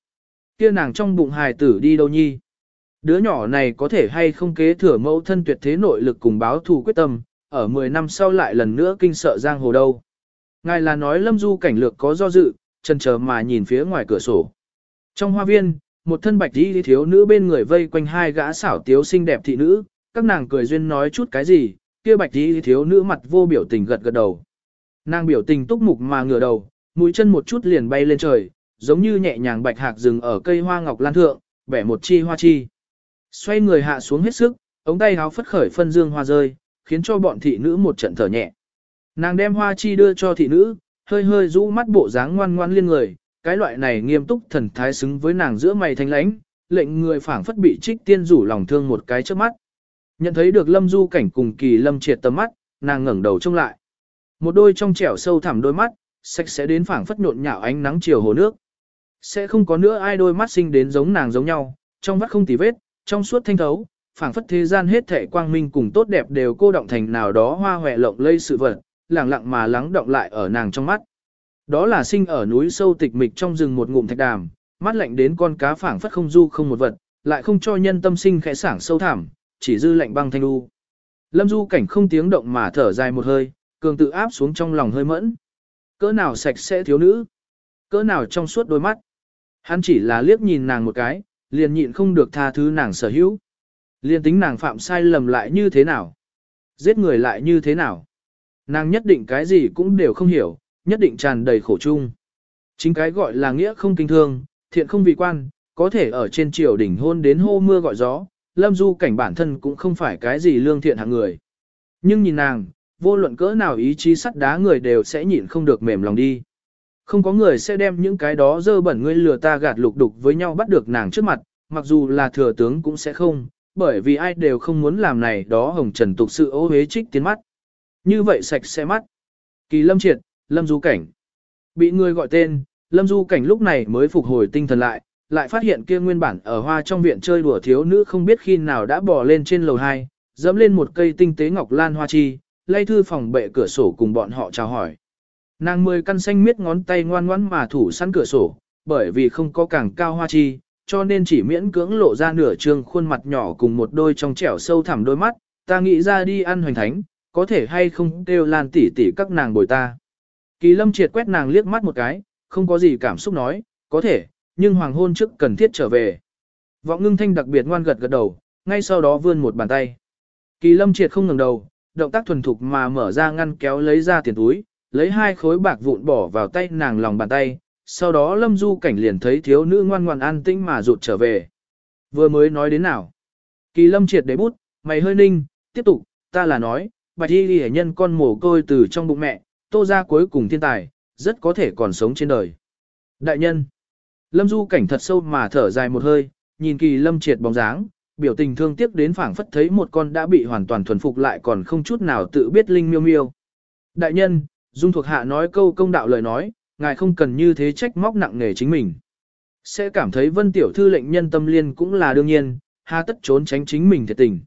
A: Kia nàng trong bụng hải tử đi đâu nhi? Đứa nhỏ này có thể hay không kế thừa mẫu thân tuyệt thế nội lực cùng báo thù quyết tâm, ở 10 năm sau lại lần nữa kinh sợ giang hồ đâu. Ngài là nói lâm du cảnh lược có do dự, chân chờ mà nhìn phía ngoài cửa sổ. Trong hoa viên, một thân bạch đi thiếu nữ bên người vây quanh hai gã xảo tiếu xinh đẹp thị nữ, các nàng cười duyên nói chút cái gì, kia bạch đi thiếu nữ mặt vô biểu tình gật gật đầu. Nàng biểu tình túc mục mà ngửa đầu, mũi chân một chút liền bay lên trời, giống như nhẹ nhàng bạch hạc rừng ở cây hoa ngọc lan thượng, bẻ một chi hoa chi. Xoay người hạ xuống hết sức, ống tay háo phất khởi phân dương hoa rơi, khiến cho bọn thị nữ một trận thở nhẹ. Nàng đem hoa chi đưa cho thị nữ, hơi hơi rũ mắt bộ dáng ngoan ngoan liên người, cái loại này nghiêm túc thần thái xứng với nàng giữa mày thanh lãnh, lệnh người phảng phất bị trích tiên rủ lòng thương một cái trước mắt. Nhận thấy được lâm du cảnh cùng kỳ lâm triệt tầm mắt, nàng ngẩng đầu trông lại. Một đôi trong trẻo sâu thẳm đôi mắt, sạch sẽ đến phảng phất nhộn nhạo ánh nắng chiều hồ nước. Sẽ không có nữa ai đôi mắt sinh đến giống nàng giống nhau, trong vắt không tì vết, trong suốt thanh thấu, phảng phất thế gian hết thể quang minh cùng tốt đẹp đều cô động thành nào đó hoa hòe lộng lây sự vật, lặng lặng mà lắng động lại ở nàng trong mắt. Đó là sinh ở núi sâu tịch mịch trong rừng một ngụm thạch đàm, mắt lạnh đến con cá phảng phất không du không một vật, lại không cho nhân tâm sinh khẽ sảng sâu thẳm, chỉ dư lạnh băng thanh u. Lâm Du cảnh không tiếng động mà thở dài một hơi, cường tự áp xuống trong lòng hơi mẫn. Cỡ nào sạch sẽ thiếu nữ, cỡ nào trong suốt đôi mắt. Hắn chỉ là liếc nhìn nàng một cái, liền nhịn không được tha thứ nàng sở hữu. Liền tính nàng phạm sai lầm lại như thế nào? Giết người lại như thế nào? Nàng nhất định cái gì cũng đều không hiểu, nhất định tràn đầy khổ chung. Chính cái gọi là nghĩa không kinh thương, thiện không vị quan, có thể ở trên triều đỉnh hôn đến hô mưa gọi gió, lâm du cảnh bản thân cũng không phải cái gì lương thiện hạng người. Nhưng nhìn nàng, vô luận cỡ nào ý chí sắt đá người đều sẽ nhịn không được mềm lòng đi. Không có người sẽ đem những cái đó dơ bẩn ngươi lừa ta gạt lục đục với nhau bắt được nàng trước mặt, mặc dù là thừa tướng cũng sẽ không, bởi vì ai đều không muốn làm này đó hồng trần tục sự ô hế trích tiến mắt. Như vậy sạch sẽ mắt. Kỳ lâm triệt, lâm du cảnh. Bị người gọi tên, lâm du cảnh lúc này mới phục hồi tinh thần lại, lại phát hiện kia nguyên bản ở hoa trong viện chơi đùa thiếu nữ không biết khi nào đã bò lên trên lầu 2, dẫm lên một cây tinh tế ngọc lan hoa chi, lay thư phòng bệ cửa sổ cùng bọn họ chào hỏi. Nàng mười căn xanh miết ngón tay ngoan ngoãn mà thủ sẵn cửa sổ, bởi vì không có càng cao hoa chi, cho nên chỉ miễn cưỡng lộ ra nửa trương khuôn mặt nhỏ cùng một đôi trong trẻo sâu thẳm đôi mắt, ta nghĩ ra đi ăn hoành thánh, có thể hay không kêu lan tỉ tỉ các nàng bồi ta. Kỳ lâm triệt quét nàng liếc mắt một cái, không có gì cảm xúc nói, có thể, nhưng hoàng hôn trước cần thiết trở về. Vọng ngưng thanh đặc biệt ngoan gật gật đầu, ngay sau đó vươn một bàn tay. Kỳ lâm triệt không ngừng đầu, động tác thuần thục mà mở ra ngăn kéo lấy ra tiền túi, lấy hai khối bạc vụn bỏ vào tay nàng lòng bàn tay, sau đó lâm du cảnh liền thấy thiếu nữ ngoan ngoan an tĩnh mà rụt trở về. Vừa mới nói đến nào? Kỳ lâm triệt đế bút, mày hơi ninh, tiếp tục, ta là nói, bạch y ghi nhân con mồ côi từ trong bụng mẹ, tô ra cuối cùng thiên tài, rất có thể còn sống trên đời. Đại nhân, lâm du cảnh thật sâu mà thở dài một hơi, nhìn kỳ lâm triệt bóng dáng, biểu tình thương tiếc đến phảng phất thấy một con đã bị hoàn toàn thuần phục lại còn không chút nào tự biết linh miêu miêu. Đại nhân, dung thuộc hạ nói câu công đạo lời nói, ngài không cần như thế trách móc nặng nề chính mình. Sẽ cảm thấy vân tiểu thư lệnh nhân tâm liên cũng là đương nhiên, hà tất trốn tránh chính mình thiệt tình.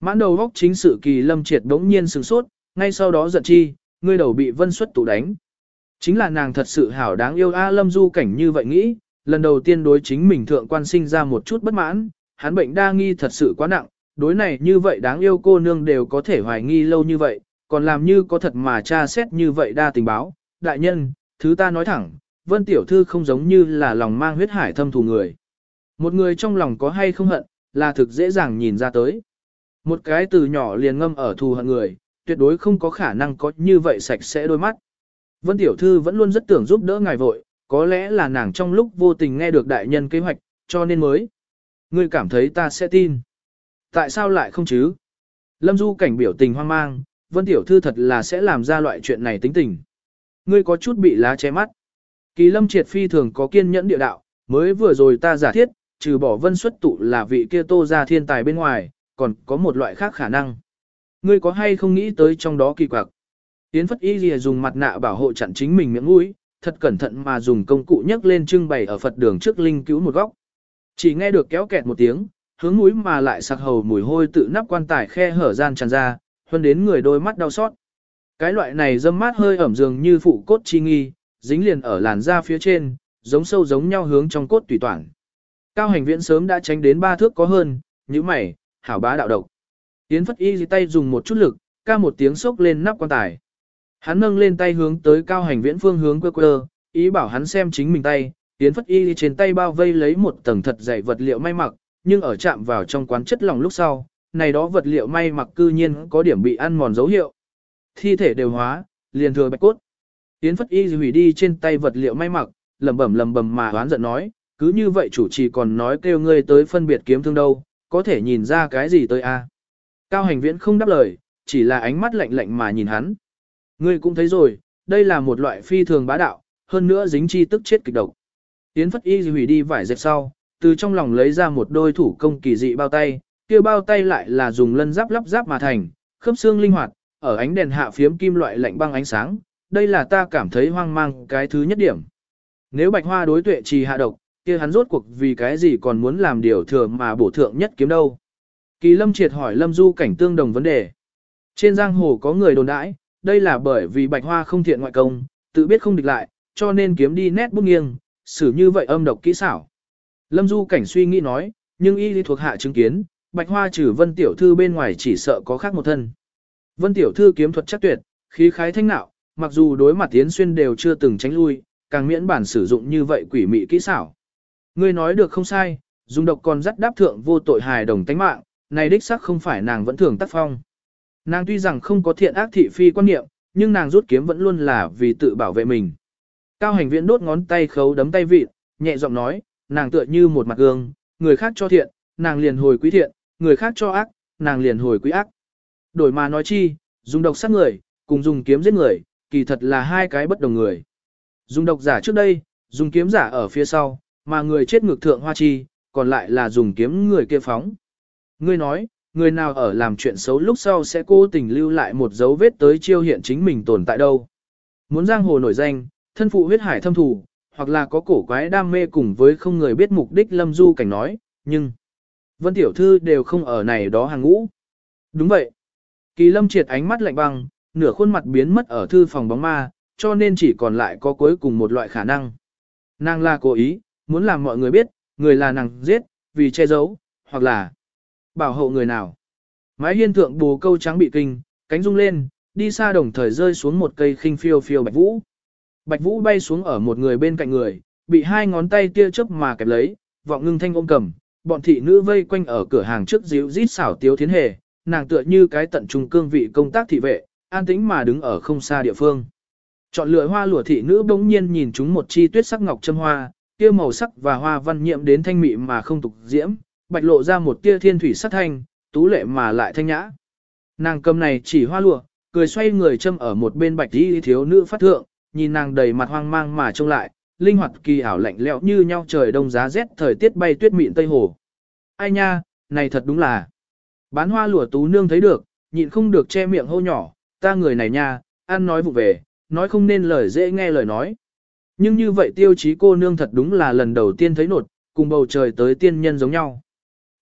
A: Mãn đầu góc chính sự kỳ lâm triệt đống nhiên sừng sốt, ngay sau đó giận chi, ngươi đầu bị vân xuất tụ đánh. Chính là nàng thật sự hảo đáng yêu A lâm du cảnh như vậy nghĩ, lần đầu tiên đối chính mình thượng quan sinh ra một chút bất mãn, hắn bệnh đa nghi thật sự quá nặng, đối này như vậy đáng yêu cô nương đều có thể hoài nghi lâu như vậy, còn làm như có thật mà tra xét như vậy đa tình báo. Đại nhân, thứ ta nói thẳng, vân tiểu thư không giống như là lòng mang huyết hải thâm thù người. Một người trong lòng có hay không hận, là thực dễ dàng nhìn ra tới. Một cái từ nhỏ liền ngâm ở thù hận người, tuyệt đối không có khả năng có như vậy sạch sẽ đôi mắt. Vân Tiểu Thư vẫn luôn rất tưởng giúp đỡ ngài vội, có lẽ là nàng trong lúc vô tình nghe được đại nhân kế hoạch, cho nên mới. Ngươi cảm thấy ta sẽ tin. Tại sao lại không chứ? Lâm Du cảnh biểu tình hoang mang, Vân Tiểu Thư thật là sẽ làm ra loại chuyện này tính tình. Ngươi có chút bị lá che mắt. Kỳ lâm triệt phi thường có kiên nhẫn địa đạo, mới vừa rồi ta giả thiết, trừ bỏ vân xuất tụ là vị kia tô ra thiên tài bên ngoài, còn có một loại khác khả năng. Ngươi có hay không nghĩ tới trong đó kỳ quặc? Yến Phất Y Lìa dùng mặt nạ bảo hộ chặn chính mình miệng mũi, thật cẩn thận mà dùng công cụ nhấc lên trưng bày ở Phật đường trước linh cứu một góc. Chỉ nghe được kéo kẹt một tiếng, hướng mũi mà lại sặc hầu mùi hôi tự nắp quan tài khe hở gian tràn ra, hơn đến người đôi mắt đau xót. Cái loại này dâm mát hơi ẩm dường như phụ cốt chi nghi, dính liền ở làn da phía trên, giống sâu giống nhau hướng trong cốt tùy toàn. Cao hành viễn sớm đã tránh đến ba thước có hơn, như mày, hảo bá đạo độc. Yến Phất Y tay dùng một chút lực, ca một tiếng sốc lên nắp quan tài. Hắn nâng lên tay hướng tới cao hành viễn phương hướng quơ quơ, ý bảo hắn xem chính mình tay, Yến Phất Y trên tay bao vây lấy một tầng thật dày vật liệu may mặc, nhưng ở chạm vào trong quán chất lỏng lúc sau, này đó vật liệu may mặc cư nhiên có điểm bị ăn mòn dấu hiệu. Thi thể đều hóa, liền thừa bạch cốt. Yến Phất Y hủy đi trên tay vật liệu may mặc, lẩm bẩm lẩm bẩm mà oán giận nói, cứ như vậy chủ trì còn nói kêu ngươi tới phân biệt kiếm thương đâu, có thể nhìn ra cái gì tới a? Cao hành viễn không đáp lời, chỉ là ánh mắt lạnh lạnh mà nhìn hắn. Ngươi cũng thấy rồi, đây là một loại phi thường bá đạo, hơn nữa dính chi tức chết kịch độc. Yến Phất Y hủy đi vải dẹp sau, từ trong lòng lấy ra một đôi thủ công kỳ dị bao tay, kia bao tay lại là dùng lân giáp lắp giáp mà thành, khớp xương linh hoạt, ở ánh đèn hạ phiếm kim loại lạnh băng ánh sáng, đây là ta cảm thấy hoang mang cái thứ nhất điểm. Nếu bạch hoa đối tuệ trì hạ độc, kia hắn rốt cuộc vì cái gì còn muốn làm điều thừa mà bổ thượng nhất kiếm đâu. Kỳ lâm triệt hỏi lâm du cảnh tương đồng vấn đề. Trên giang hồ có người đồn đãi, đây là bởi vì bạch hoa không thiện ngoại công, tự biết không địch lại, cho nên kiếm đi nét bút nghiêng, xử như vậy âm độc kỹ xảo. Lâm du cảnh suy nghĩ nói, nhưng y lý thuộc hạ chứng kiến, bạch hoa trừ vân tiểu thư bên ngoài chỉ sợ có khác một thân. Vân tiểu thư kiếm thuật chắc tuyệt, khí khái thanh nạo, mặc dù đối mặt tiến xuyên đều chưa từng tránh lui, càng miễn bản sử dụng như vậy quỷ mị kỹ xảo. Ngươi nói được không sai, dùng độc còn dắt đáp thượng vô tội hài đồng tánh mạng, này đích xác không phải nàng vẫn thường tác phong. Nàng tuy rằng không có thiện ác thị phi quan niệm, nhưng nàng rút kiếm vẫn luôn là vì tự bảo vệ mình. Cao hành viện đốt ngón tay khấu đấm tay vịt, nhẹ giọng nói, nàng tựa như một mặt gương, người khác cho thiện, nàng liền hồi quý thiện, người khác cho ác, nàng liền hồi quý ác. Đổi mà nói chi, dùng độc sát người, cùng dùng kiếm giết người, kỳ thật là hai cái bất đồng người. Dùng độc giả trước đây, dùng kiếm giả ở phía sau, mà người chết ngược thượng hoa chi, còn lại là dùng kiếm người kia phóng. Ngươi nói, người nào ở làm chuyện xấu lúc sau sẽ cố tình lưu lại một dấu vết tới chiêu hiện chính mình tồn tại đâu. Muốn giang hồ nổi danh, thân phụ huyết hải thâm thủ, hoặc là có cổ quái đam mê cùng với không người biết mục đích lâm du cảnh nói, nhưng Vân Tiểu Thư đều không ở này đó hàng ngũ. Đúng vậy. Kỳ lâm triệt ánh mắt lạnh băng, nửa khuôn mặt biến mất ở thư phòng bóng ma, cho nên chỉ còn lại có cuối cùng một loại khả năng. Nàng là cố ý, muốn làm mọi người biết, người là nàng giết, vì che giấu, hoặc là bảo hộ người nào. Mái hiên thượng bù câu trắng bị kinh, cánh rung lên, đi xa đồng thời rơi xuống một cây khinh phiêu phiêu bạch vũ. Bạch vũ bay xuống ở một người bên cạnh người, bị hai ngón tay tia chớp mà kẹp lấy, vọng ngưng thanh ôm cầm, bọn thị nữ vây quanh ở cửa hàng trước díu rít xảo tiếu thiến hề, nàng tựa như cái tận trung cương vị công tác thị vệ, an tĩnh mà đứng ở không xa địa phương. Chọn lựa hoa lụa thị nữ bỗng nhiên nhìn chúng một chi tuyết sắc ngọc châm hoa, kia màu sắc và hoa văn nhiệm đến thanh mị mà không tục diễm, bạch lộ ra một tia thiên thủy sắc thanh, tú lệ mà lại thanh nhã. Nàng cầm này chỉ hoa lụa, cười xoay người châm ở một bên bạch y thiếu nữ phát thượng, nhìn nàng đầy mặt hoang mang mà trông lại, linh hoạt kỳ ảo lạnh lẽo như nhau trời đông giá rét thời tiết bay tuyết mịn tây hồ. Ai nha, này thật đúng là. Bán hoa lụa tú nương thấy được, nhịn không được che miệng hô nhỏ, ta người này nha, ăn nói vụ về, nói không nên lời dễ nghe lời nói. Nhưng như vậy tiêu chí cô nương thật đúng là lần đầu tiên thấy nột, cùng bầu trời tới tiên nhân giống nhau.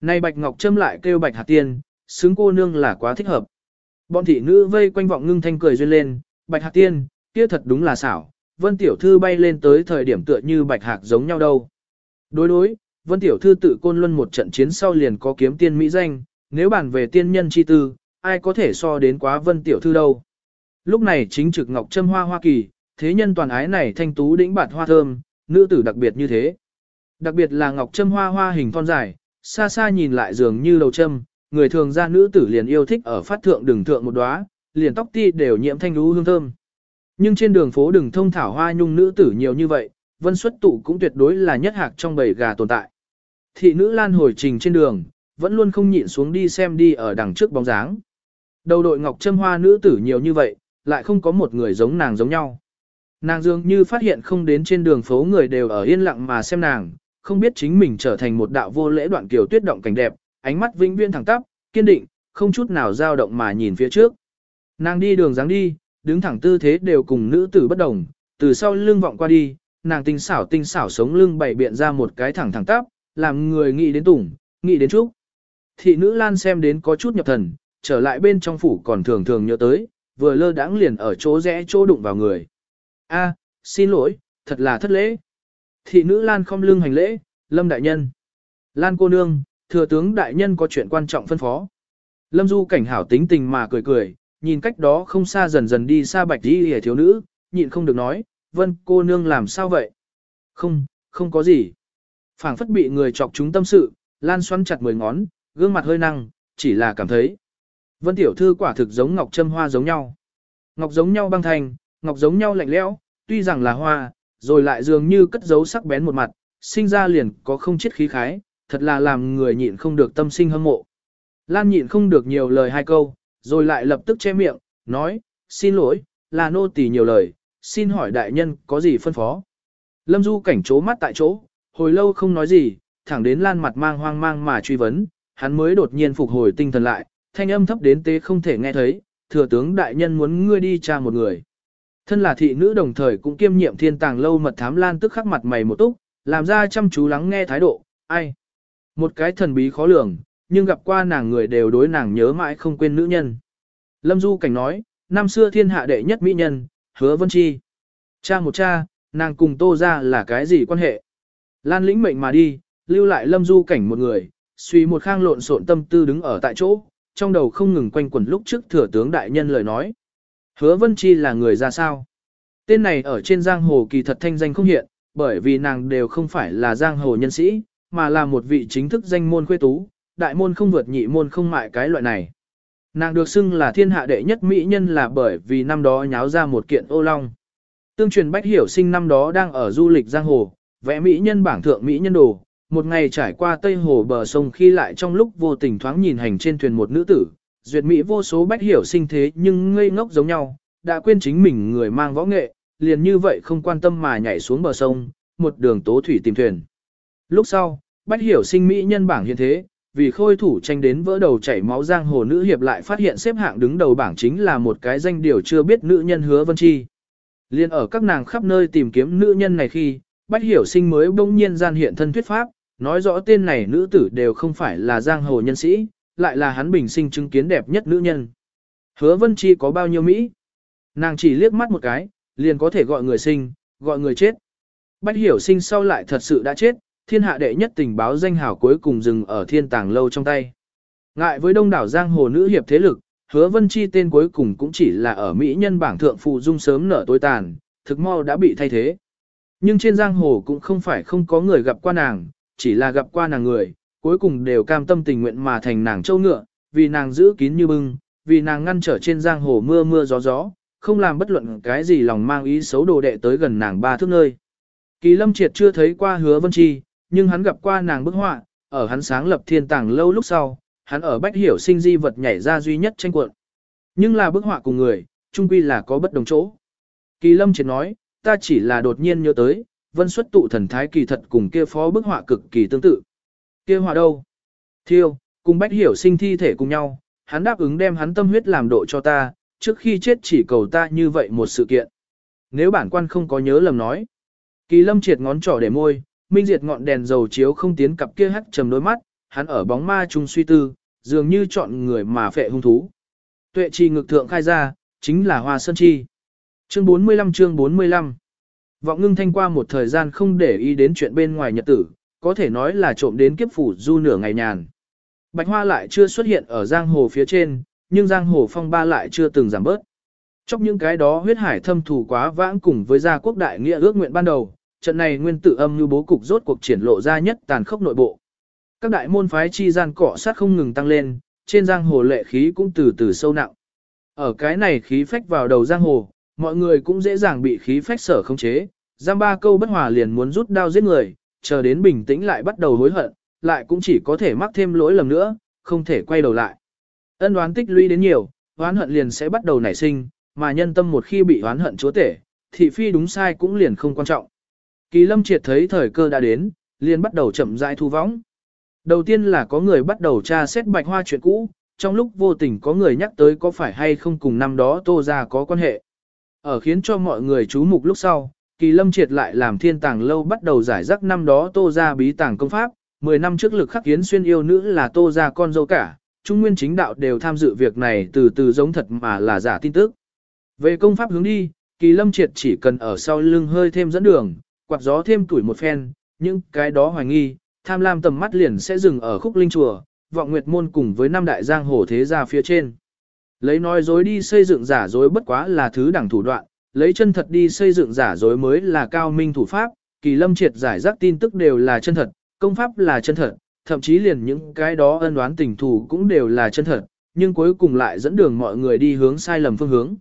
A: Nay Bạch Ngọc Trâm lại kêu Bạch Hạt Tiên, xứng cô nương là quá thích hợp. Bọn thị nữ vây quanh vọng ngưng thanh cười duyên lên, Bạch Hạt Tiên, kia thật đúng là xảo, Vân Tiểu Thư bay lên tới thời điểm tựa như Bạch Hạc giống nhau đâu. Đối đối, Vân Tiểu Thư tự côn luân một trận chiến sau liền có kiếm tiên mỹ danh, nếu bàn về tiên nhân chi tư, ai có thể so đến quá Vân Tiểu Thư đâu. Lúc này chính trực Ngọc Trâm Hoa Hoa Kỳ, thế nhân toàn ái này thanh tú đĩnh bạt hoa thơm, nữ tử đặc biệt như thế. Đặc biệt là Ngọc Trâm Hoa Hoa hình thon dài, xa xa nhìn lại dường như lầu châm, người thường ra nữ tử liền yêu thích ở phát thượng đường thượng một đóa, liền tóc ti đều nhiễm thanh lũ hương thơm. Nhưng trên đường phố đừng thông thảo hoa nhung nữ tử nhiều như vậy, vân xuất tụ cũng tuyệt đối là nhất hạc trong bầy gà tồn tại. Thị nữ lan hồi trình trên đường, vẫn luôn không nhịn xuống đi xem đi ở đằng trước bóng dáng. Đầu đội ngọc trâm hoa nữ tử nhiều như vậy, lại không có một người giống nàng giống nhau. Nàng dường như phát hiện không đến trên đường phố người đều ở yên lặng mà xem nàng, không biết chính mình trở thành một đạo vô lễ đoạn kiều tuyết động cảnh đẹp, ánh mắt vĩnh viên thẳng tắp, kiên định, không chút nào dao động mà nhìn phía trước. Nàng đi đường dáng đi, đứng thẳng tư thế đều cùng nữ tử bất đồng, từ sau lưng vọng qua đi, nàng tinh xảo tinh xảo sống lưng bày biện ra một cái thẳng thẳng tắp, làm người nghĩ đến tủng, nghĩ đến trúc. Thị nữ Lan xem đến có chút nhập thần, trở lại bên trong phủ còn thường thường nhớ tới, vừa lơ đãng liền ở chỗ rẽ chỗ đụng vào người. A, xin lỗi, thật là thất lễ. Thị nữ Lan không lưng hành lễ, Lâm đại nhân. Lan cô nương, thừa tướng đại nhân có chuyện quan trọng phân phó. Lâm Du cảnh hảo tính tình mà cười cười, nhìn cách đó không xa dần dần đi xa bạch đi hề thiếu nữ, nhịn không được nói, vân cô nương làm sao vậy? Không, không có gì. phảng phất bị người chọc chúng tâm sự, Lan xoắn chặt mười ngón, gương mặt hơi năng, chỉ là cảm thấy. Vân tiểu thư quả thực giống ngọc châm hoa giống nhau. Ngọc giống nhau băng thành, ngọc giống nhau lạnh lẽo, tuy rằng là hoa, rồi lại dường như cất giấu sắc bén một mặt, sinh ra liền có không chết khí khái, thật là làm người nhịn không được tâm sinh hâm mộ. Lan nhịn không được nhiều lời hai câu, rồi lại lập tức che miệng, nói, xin lỗi, là nô tỳ nhiều lời, xin hỏi đại nhân có gì phân phó. Lâm Du cảnh chố mắt tại chỗ, hồi lâu không nói gì, thẳng đến Lan mặt mang hoang mang mà truy vấn, hắn mới đột nhiên phục hồi tinh thần lại, thanh âm thấp đến tế không thể nghe thấy, thừa tướng đại nhân muốn ngươi đi tra một người. Thân là thị nữ đồng thời cũng kiêm nhiệm thiên tàng lâu mật thám Lan tức khắc mặt mày một túc, làm ra chăm chú lắng nghe thái độ, ai. Một cái thần bí khó lường, nhưng gặp qua nàng người đều đối nàng nhớ mãi không quên nữ nhân. Lâm Du Cảnh nói, năm xưa thiên hạ đệ nhất mỹ nhân, hứa vân chi. Cha một cha, nàng cùng tô ra là cái gì quan hệ? Lan lĩnh mệnh mà đi, lưu lại Lâm Du Cảnh một người, suy một khang lộn xộn tâm tư đứng ở tại chỗ, trong đầu không ngừng quanh quẩn lúc trước thừa tướng đại nhân lời nói. Hứa Vân Chi là người ra sao? Tên này ở trên giang hồ kỳ thật thanh danh không hiện, bởi vì nàng đều không phải là giang hồ nhân sĩ, mà là một vị chính thức danh môn khuê tú, đại môn không vượt nhị môn không mại cái loại này. Nàng được xưng là thiên hạ đệ nhất mỹ nhân là bởi vì năm đó nháo ra một kiện ô long. Tương truyền Bách Hiểu sinh năm đó đang ở du lịch giang hồ, vẽ mỹ nhân bảng thượng mỹ nhân đồ, một ngày trải qua tây hồ bờ sông khi lại trong lúc vô tình thoáng nhìn hành trên thuyền một nữ tử, duyệt mỹ vô số Bách Hiểu sinh thế nhưng ngây ngốc giống nhau, đã quên chính mình người mang võ nghệ, liền như vậy không quan tâm mà nhảy xuống bờ sông, một đường tố thủy tìm thuyền. Lúc sau, Bách Hiểu sinh mỹ nhân bảng hiện thế, vì khôi thủ tranh đến vỡ đầu chảy máu giang hồ nữ hiệp lại phát hiện xếp hạng đứng đầu bảng chính là một cái danh điều chưa biết nữ nhân hứa vân chi. Liên ở các nàng khắp nơi tìm kiếm nữ nhân này khi, Bách Hiểu sinh mới bỗng nhiên gian hiện thân thuyết pháp, nói rõ tên này nữ tử đều không phải là giang hồ nhân sĩ, lại là hắn bình sinh chứng kiến đẹp nhất nữ nhân. Hứa vân chi có bao nhiêu Mỹ? Nàng chỉ liếc mắt một cái, liền có thể gọi người sinh, gọi người chết. Bách hiểu sinh sau lại thật sự đã chết, thiên hạ đệ nhất tình báo danh hào cuối cùng dừng ở thiên tàng lâu trong tay. Ngại với đông đảo giang hồ nữ hiệp thế lực, hứa vân chi tên cuối cùng cũng chỉ là ở Mỹ nhân bảng thượng phụ dung sớm nở tối tàn, thực mau đã bị thay thế. Nhưng trên giang hồ cũng không phải không có người gặp qua nàng, chỉ là gặp qua nàng người, cuối cùng đều cam tâm tình nguyện mà thành nàng châu ngựa, vì nàng giữ kín như bưng, vì nàng ngăn trở trên giang hồ mưa mưa gió gió, không làm bất luận cái gì lòng mang ý xấu đồ đệ tới gần nàng ba thước nơi. Kỳ lâm triệt chưa thấy qua hứa vân chi, nhưng hắn gặp qua nàng bức họa, ở hắn sáng lập thiên tàng lâu lúc sau, hắn ở bách hiểu sinh di vật nhảy ra duy nhất tranh cuộn. Nhưng là bức họa cùng người, chung quy là có bất đồng chỗ. Kỳ lâm triệt nói, ta chỉ là đột nhiên nhớ tới, vân xuất tụ thần thái kỳ thật cùng kia phó bức họa cực kỳ tương tự. Kia họa đâu? Thiêu, cùng bách hiểu sinh thi thể cùng nhau, hắn đáp ứng đem hắn tâm huyết làm độ cho ta, trước khi chết chỉ cầu ta như vậy một sự kiện. Nếu bản quan không có nhớ lầm nói. Kỳ lâm triệt ngón trỏ để môi, minh diệt ngọn đèn dầu chiếu không tiến cặp kia hắt trầm đôi mắt, hắn ở bóng ma trung suy tư, dường như chọn người mà phệ hung thú. Tuệ trì ngực thượng khai ra, chính là hoa sơn chi. Chương 45 chương 45 Vọng ngưng thanh qua một thời gian không để ý đến chuyện bên ngoài nhật tử, có thể nói là trộm đến kiếp phủ du nửa ngày nhàn. Bạch hoa lại chưa xuất hiện ở giang hồ phía trên, nhưng giang hồ phong ba lại chưa từng giảm bớt. Trong những cái đó huyết hải thâm thù quá vãng cùng với gia quốc đại nghĩa ước nguyện ban đầu, trận này nguyên tử âm như bố cục rốt cuộc triển lộ ra nhất tàn khốc nội bộ. Các đại môn phái chi gian cọ sát không ngừng tăng lên, trên giang hồ lệ khí cũng từ từ sâu nặng. Ở cái này khí phách vào đầu giang hồ, mọi người cũng dễ dàng bị khí phách sở khống chế, giam ba câu bất hòa liền muốn rút đao giết người, chờ đến bình tĩnh lại bắt đầu hối hận, lại cũng chỉ có thể mắc thêm lỗi lầm nữa, không thể quay đầu lại. Ân đoán tích lũy đến nhiều, oán hận liền sẽ bắt đầu nảy sinh, mà nhân tâm một khi bị oán hận chúa tể, thị phi đúng sai cũng liền không quan trọng. Kỳ lâm triệt thấy thời cơ đã đến, liền bắt đầu chậm rãi thu võng. Đầu tiên là có người bắt đầu tra xét bạch hoa chuyện cũ, trong lúc vô tình có người nhắc tới có phải hay không cùng năm đó tô ra có quan hệ. Ở khiến cho mọi người chú mục lúc sau, kỳ lâm triệt lại làm thiên tàng lâu bắt đầu giải rắc năm đó tô ra bí tàng công pháp, 10 năm trước lực khắc kiến xuyên yêu nữ là tô ra con dâu cả, trung nguyên chính đạo đều tham dự việc này từ từ giống thật mà là giả tin tức. Về công pháp hướng đi, kỳ lâm triệt chỉ cần ở sau lưng hơi thêm dẫn đường, quạt gió thêm tuổi một phen, những cái đó hoài nghi, tham lam tầm mắt liền sẽ dừng ở khúc linh chùa, vọng nguyệt môn cùng với năm đại giang hồ thế gia phía trên. Lấy nói dối đi xây dựng giả dối bất quá là thứ đẳng thủ đoạn, lấy chân thật đi xây dựng giả dối mới là cao minh thủ pháp, kỳ lâm triệt giải rác tin tức đều là chân thật, công pháp là chân thật, thậm chí liền những cái đó ân đoán tình thù cũng đều là chân thật, nhưng cuối cùng lại dẫn đường mọi người đi hướng sai lầm phương hướng.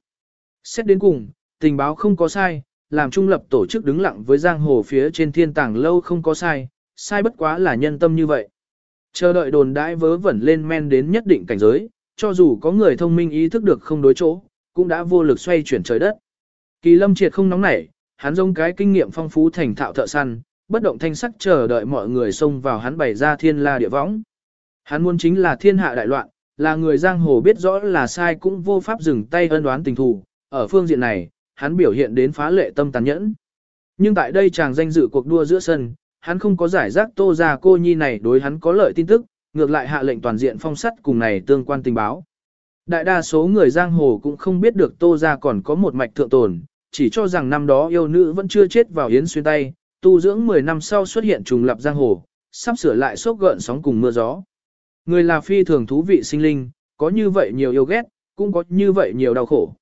A: Xét đến cùng, tình báo không có sai, làm trung lập tổ chức đứng lặng với giang hồ phía trên thiên tàng lâu không có sai, sai bất quá là nhân tâm như vậy. Chờ đợi đồn đãi vớ vẩn lên men đến nhất định cảnh giới, cho dù có người thông minh ý thức được không đối chỗ, cũng đã vô lực xoay chuyển trời đất. Kỳ lâm triệt không nóng nảy, hắn giống cái kinh nghiệm phong phú thành thạo thợ săn, bất động thanh sắc chờ đợi mọi người xông vào hắn bày ra thiên la địa võng. Hắn muốn chính là thiên hạ đại loạn, là người giang hồ biết rõ là sai cũng vô pháp dừng tay ân đoán tình thù, ở phương diện này, hắn biểu hiện đến phá lệ tâm tàn nhẫn. Nhưng tại đây chàng danh dự cuộc đua giữa sân, hắn không có giải rác tô ra cô nhi này đối hắn có lợi tin tức, ngược lại hạ lệnh toàn diện phong sắt cùng này tương quan tình báo. Đại đa số người giang hồ cũng không biết được tô ra còn có một mạch thượng tồn, chỉ cho rằng năm đó yêu nữ vẫn chưa chết vào yến xuyên tay, tu dưỡng 10 năm sau xuất hiện trùng lập giang hồ, sắp sửa lại sốc gợn sóng cùng mưa gió. Người là phi thường thú vị sinh linh, có như vậy nhiều yêu ghét, cũng có như vậy nhiều đau khổ.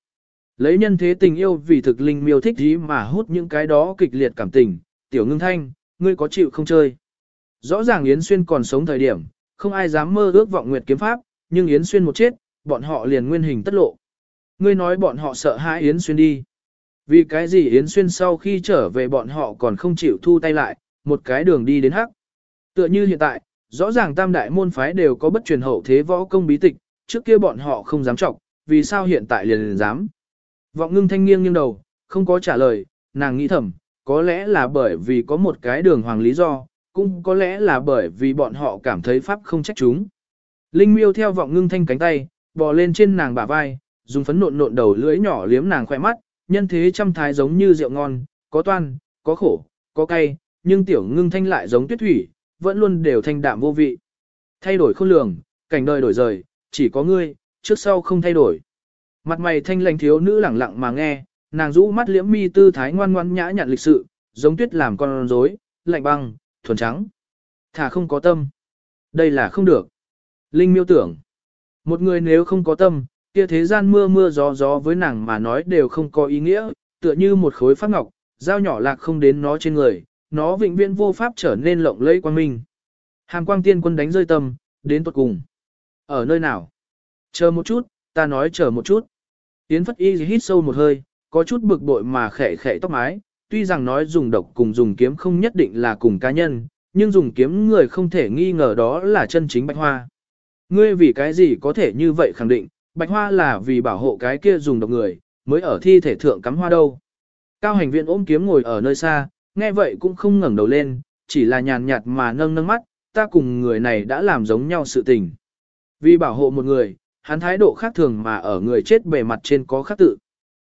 A: Lấy nhân thế tình yêu vì thực linh miêu thích gì mà hút những cái đó kịch liệt cảm tình, tiểu ngưng thanh, ngươi có chịu không chơi. Rõ ràng Yến Xuyên còn sống thời điểm, không ai dám mơ ước vọng nguyệt kiếm pháp, nhưng Yến Xuyên một chết, bọn họ liền nguyên hình tất lộ. Ngươi nói bọn họ sợ hãi Yến Xuyên đi. Vì cái gì Yến Xuyên sau khi trở về bọn họ còn không chịu thu tay lại, một cái đường đi đến hắc. Tựa như hiện tại, rõ ràng tam đại môn phái đều có bất truyền hậu thế võ công bí tịch, trước kia bọn họ không dám trọng, vì sao hiện tại liền, liền dám. Vọng ngưng thanh nghiêng nghiêng đầu, không có trả lời, nàng nghĩ thầm, có lẽ là bởi vì có một cái đường hoàng lý do, cũng có lẽ là bởi vì bọn họ cảm thấy pháp không trách chúng. Linh miêu theo vọng ngưng thanh cánh tay, bò lên trên nàng bả vai, dùng phấn nộn nộn đầu lưỡi nhỏ liếm nàng khỏe mắt, nhân thế trăm thái giống như rượu ngon, có toan, có khổ, có cay, nhưng tiểu ngưng thanh lại giống tuyết thủy, vẫn luôn đều thanh đạm vô vị. Thay đổi khôn lường, cảnh đời đổi rời, chỉ có ngươi, trước sau không thay đổi. Mặt mày thanh lành thiếu nữ lẳng lặng mà nghe, nàng rũ mắt liễm mi tư thái ngoan ngoan nhã nhặn lịch sự, giống tuyết làm con rối, lạnh băng, thuần trắng. Thả không có tâm. Đây là không được. Linh miêu tưởng. Một người nếu không có tâm, kia thế gian mưa mưa gió gió với nàng mà nói đều không có ý nghĩa, tựa như một khối phát ngọc, dao nhỏ lạc không đến nó trên người, nó vĩnh viễn vô pháp trở nên lộng lẫy quang minh. Hàm quang tiên quân đánh rơi tâm, đến tuột cùng. Ở nơi nào? Chờ một chút, ta nói chờ một chút. Yến Phất Y hít sâu một hơi, có chút bực bội mà khẽ khẽ tóc mái, tuy rằng nói dùng độc cùng dùng kiếm không nhất định là cùng cá nhân, nhưng dùng kiếm người không thể nghi ngờ đó là chân chính bạch hoa. Ngươi vì cái gì có thể như vậy khẳng định, bạch hoa là vì bảo hộ cái kia dùng độc người, mới ở thi thể thượng cắm hoa đâu. Cao hành viện ôm kiếm ngồi ở nơi xa, nghe vậy cũng không ngẩng đầu lên, chỉ là nhàn nhạt mà nâng nâng mắt, ta cùng người này đã làm giống nhau sự tình. Vì bảo hộ một người, hắn thái độ khác thường mà ở người chết bề mặt trên có khác tự.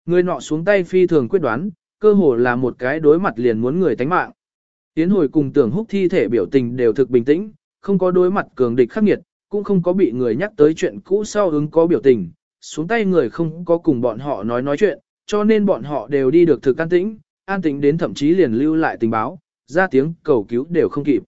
A: Người nọ xuống tay phi thường quyết đoán, cơ hồ là một cái đối mặt liền muốn người tánh mạng. Tiến hồi cùng tưởng húc thi thể biểu tình đều thực bình tĩnh, không có đối mặt cường địch khắc nghiệt, cũng không có bị người nhắc tới chuyện cũ sau ứng có biểu tình, xuống tay người không có cùng bọn họ nói nói chuyện, cho nên bọn họ đều đi được thực an tĩnh, an tĩnh đến thậm chí liền lưu lại tình báo, ra tiếng cầu cứu đều không kịp.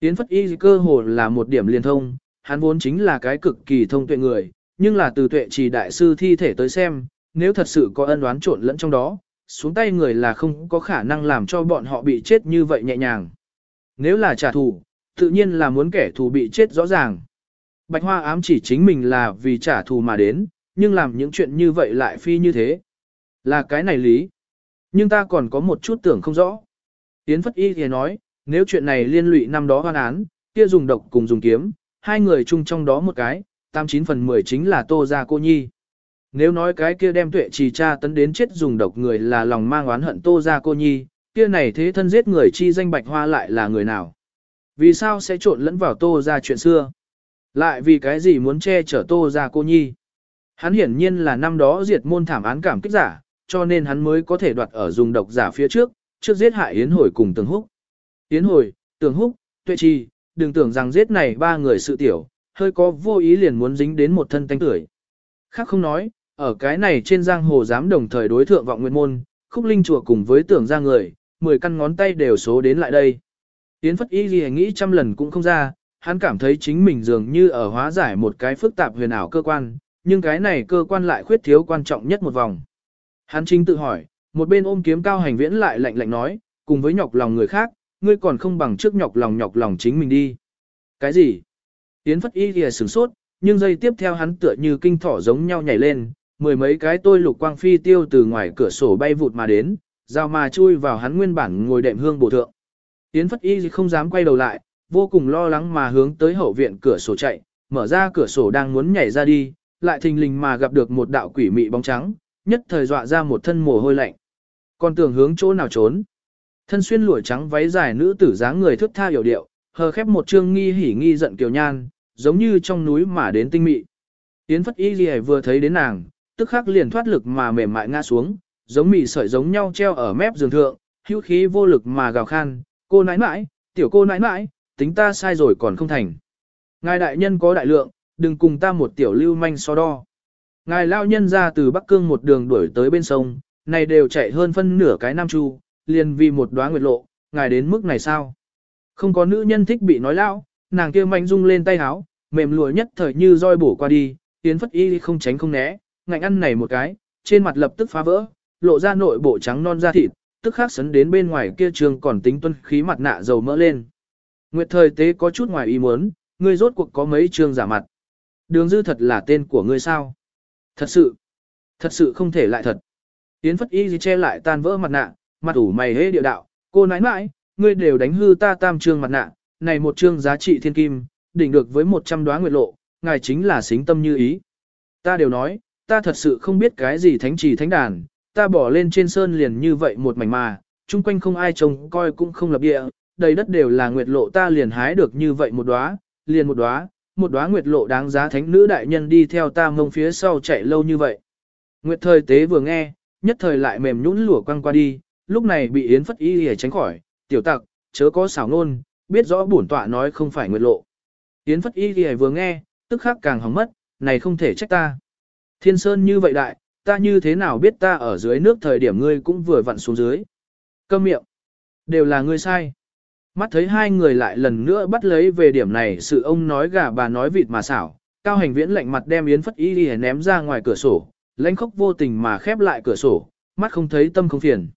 A: Tiến phất y cơ hồ là một điểm liên thông, hắn vốn chính là cái cực kỳ thông tuệ người, nhưng là từ tuệ chỉ đại sư thi thể tới xem, nếu thật sự có ân oán trộn lẫn trong đó, xuống tay người là không có khả năng làm cho bọn họ bị chết như vậy nhẹ nhàng. Nếu là trả thù, tự nhiên là muốn kẻ thù bị chết rõ ràng. Bạch Hoa ám chỉ chính mình là vì trả thù mà đến, nhưng làm những chuyện như vậy lại phi như thế. Là cái này lý. Nhưng ta còn có một chút tưởng không rõ. Yến Phất Y thì nói, nếu chuyện này liên lụy năm đó hoan án, kia dùng độc cùng dùng kiếm, hai người chung trong đó một cái, 89 phần 10 chính là Tô Gia Cô Nhi. Nếu nói cái kia đem tuệ trì cha tấn đến chết dùng độc người là lòng mang oán hận Tô Gia Cô Nhi, kia này thế thân giết người chi danh bạch hoa lại là người nào? Vì sao sẽ trộn lẫn vào Tô Gia chuyện xưa? Lại vì cái gì muốn che chở Tô Gia Cô Nhi? Hắn hiển nhiên là năm đó diệt môn thảm án cảm kích giả, cho nên hắn mới có thể đoạt ở dùng độc giả phía trước, trước giết hại Yến Hồi cùng Tường Húc. Yến Hồi, Tường Húc, Tuệ Trì, đừng tưởng rằng giết này ba người sự tiểu, hơi có vô ý liền muốn dính đến một thân tanh tuổi. Khác không nói, ở cái này trên giang hồ dám đồng thời đối thượng vọng nguyên môn, khúc linh chùa cùng với tưởng ra người, 10 căn ngón tay đều số đến lại đây. Yến Phất Y gì nghĩ trăm lần cũng không ra, hắn cảm thấy chính mình dường như ở hóa giải một cái phức tạp huyền ảo cơ quan, nhưng cái này cơ quan lại khuyết thiếu quan trọng nhất một vòng. Hắn chính tự hỏi, một bên ôm kiếm cao hành viễn lại lạnh lạnh nói, cùng với nhọc lòng người khác, ngươi còn không bằng trước nhọc lòng nhọc lòng chính mình đi. Cái gì? Tiến Phất Y thì sửng sốt, nhưng giây tiếp theo hắn tựa như kinh thỏ giống nhau nhảy lên, mười mấy cái tôi lục quang phi tiêu từ ngoài cửa sổ bay vụt mà đến, rào mà chui vào hắn nguyên bản ngồi đệm hương bổ thượng. Tiến Phất Y không dám quay đầu lại, vô cùng lo lắng mà hướng tới hậu viện cửa sổ chạy, mở ra cửa sổ đang muốn nhảy ra đi, lại thình lình mà gặp được một đạo quỷ mị bóng trắng, nhất thời dọa ra một thân mồ hôi lạnh. Còn tưởng hướng chỗ nào trốn. Thân xuyên lụa trắng váy dài nữ tử dáng người thướt tha hiểu điệu, hờ khép một trương nghi hỉ nghi giận kiều nhan, giống như trong núi mà đến tinh mị. Yến Phất Y Lì vừa thấy đến nàng, tức khắc liền thoát lực mà mềm mại ngã xuống, giống mị sợi giống nhau treo ở mép giường thượng, hữu khí vô lực mà gào khan, cô nãi nãi, tiểu cô nãi nãi, tính ta sai rồi còn không thành. Ngài đại nhân có đại lượng, đừng cùng ta một tiểu lưu manh so đo. Ngài lao nhân ra từ Bắc Cương một đường đuổi tới bên sông, này đều chạy hơn phân nửa cái nam chu, liền vì một đóa nguyệt lộ, ngài đến mức này sao? Không có nữ nhân thích bị nói lão, nàng kia mạnh rung lên tay háo, mềm lùa nhất thời như roi bổ qua đi, tiến phất y không tránh không né, ngạnh ăn này một cái, trên mặt lập tức phá vỡ, lộ ra nội bộ trắng non da thịt, tức khắc sấn đến bên ngoài kia trường còn tính tuân khí mặt nạ dầu mỡ lên. Nguyệt thời tế có chút ngoài ý muốn, ngươi rốt cuộc có mấy trường giả mặt. Đường dư thật là tên của ngươi sao? Thật sự, thật sự không thể lại thật. Yến phất y gì che lại tan vỡ mặt nạ, mặt ủ mày hế địa đạo, cô nãi nãi, ngươi đều đánh hư ta tam trương mặt nạ, này một trương giá trị thiên kim, đỉnh được với một trăm đoá nguyệt lộ, ngài chính là xính tâm như ý. Ta đều nói, ta thật sự không biết cái gì thánh trì thánh đàn, ta bỏ lên trên sơn liền như vậy một mảnh mà, chung quanh không ai trông coi cũng không lập địa, đầy đất đều là nguyệt lộ ta liền hái được như vậy một đóa, liền một đóa, một đóa nguyệt lộ đáng giá thánh nữ đại nhân đi theo ta mông phía sau chạy lâu như vậy. Nguyệt thời tế vừa nghe, nhất thời lại mềm nhũn lùa quăng qua đi, lúc này bị Yến Phất Y để tránh khỏi, tiểu tặc, chớ có xảo ngôn, biết rõ bổn tọa nói không phải nguyệt lộ. Yến Phất Y thì vừa nghe, tức khắc càng hóng mất, này không thể trách ta. Thiên Sơn như vậy đại, ta như thế nào biết ta ở dưới nước thời điểm ngươi cũng vừa vặn xuống dưới. Câm miệng. Đều là ngươi sai. Mắt thấy hai người lại lần nữa bắt lấy về điểm này sự ông nói gà bà nói vịt mà xảo. Cao hành viễn lạnh mặt đem Yến Phất Y đi ném ra ngoài cửa sổ, lãnh khốc vô tình mà khép lại cửa sổ, mắt không thấy tâm không phiền.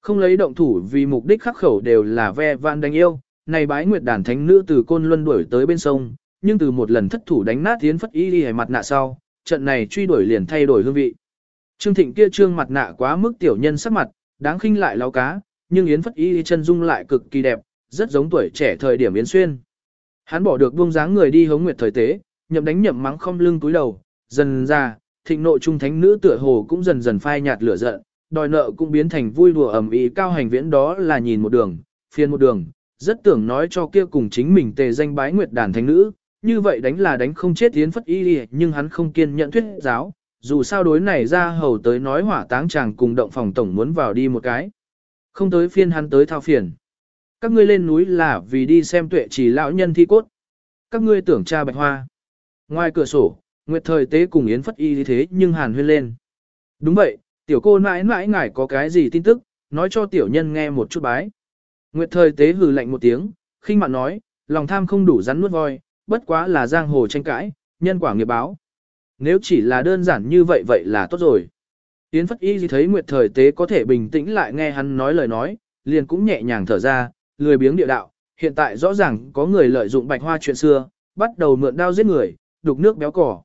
A: Không lấy động thủ vì mục đích khắc khẩu đều là ve van đánh yêu, này bái nguyệt đàn thánh nữ từ côn luân đuổi tới bên sông, nhưng từ một lần thất thủ đánh nát yến phất y đi mặt nạ sau, trận này truy đuổi liền thay đổi hương vị. Trương Thịnh kia trương mặt nạ quá mức tiểu nhân sắc mặt, đáng khinh lại láo cá, nhưng Yến Phất Y chân dung lại cực kỳ đẹp, rất giống tuổi trẻ thời điểm Yến Xuyên. Hắn bỏ được buông dáng người đi hống nguyệt thời tế, nhậm đánh nhậm mắng không lưng túi đầu, dần ra, thịnh nội trung thánh nữ tựa hồ cũng dần dần phai nhạt lửa giận, đòi nợ cũng biến thành vui đùa ầm ý cao hành viễn đó là nhìn một đường, phiên một đường, rất tưởng nói cho kia cùng chính mình tề danh bái nguyệt đàn thánh nữ, như vậy đánh là đánh không chết tiến phất y nhưng hắn không kiên nhận thuyết giáo, dù sao đối này ra hầu tới nói hỏa táng chàng cùng động phòng tổng muốn vào đi một cái. Không tới phiên hắn tới thao phiền. Các ngươi lên núi là vì đi xem tuệ chỉ lão nhân thi cốt. Các ngươi tưởng cha bạch hoa. Ngoài cửa sổ, Nguyệt thời tế cùng Yến Phất Y thế nhưng hàn huyên lên. Đúng vậy, tiểu cô mãi mãi ngài có cái gì tin tức, nói cho tiểu nhân nghe một chút bái. Nguyệt thời tế hừ lạnh một tiếng, khinh mạn nói, lòng tham không đủ rắn nuốt voi, bất quá là giang hồ tranh cãi, nhân quả nghiệp báo. Nếu chỉ là đơn giản như vậy vậy là tốt rồi. Yến Phất Y thấy Nguyệt thời tế có thể bình tĩnh lại nghe hắn nói lời nói, liền cũng nhẹ nhàng thở ra, lười biếng địa đạo, hiện tại rõ ràng có người lợi dụng bạch hoa chuyện xưa, bắt đầu mượn đao giết người, đục nước béo cỏ.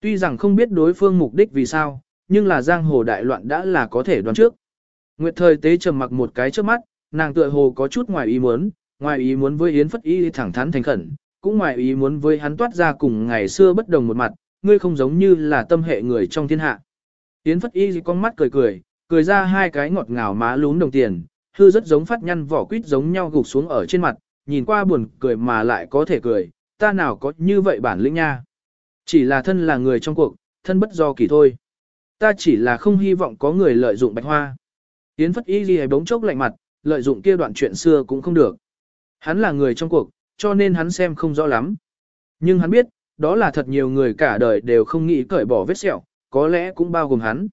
A: Tuy rằng không biết đối phương mục đích vì sao, nhưng là giang hồ đại loạn đã là có thể đoán trước. Nguyệt thời tế trầm mặc một cái trước mắt, nàng tựa hồ có chút ngoài ý muốn, ngoài ý muốn với Yến Phất Y thẳng thắn thành khẩn, cũng ngoài ý muốn với hắn toát ra cùng ngày xưa bất đồng một mặt, ngươi không giống như là tâm hệ người trong thiên hạ. Yến Phất Y con mắt cười cười, cười ra hai cái ngọt ngào má lún đồng tiền, hư rất giống phát nhăn vỏ quýt giống nhau gục xuống ở trên mặt, nhìn qua buồn cười mà lại có thể cười, ta nào có như vậy bản lĩnh nha. Chỉ là thân là người trong cuộc, thân bất do kỳ thôi. Ta chỉ là không hy vọng có người lợi dụng bạch hoa. Yến Phất Y ghi bóng chốc lạnh mặt, lợi dụng kia đoạn chuyện xưa cũng không được. Hắn là người trong cuộc, cho nên hắn xem không rõ lắm. Nhưng hắn biết, đó là thật nhiều người cả đời đều không nghĩ cởi bỏ vết sẹo, có lẽ cũng bao gồm hắn.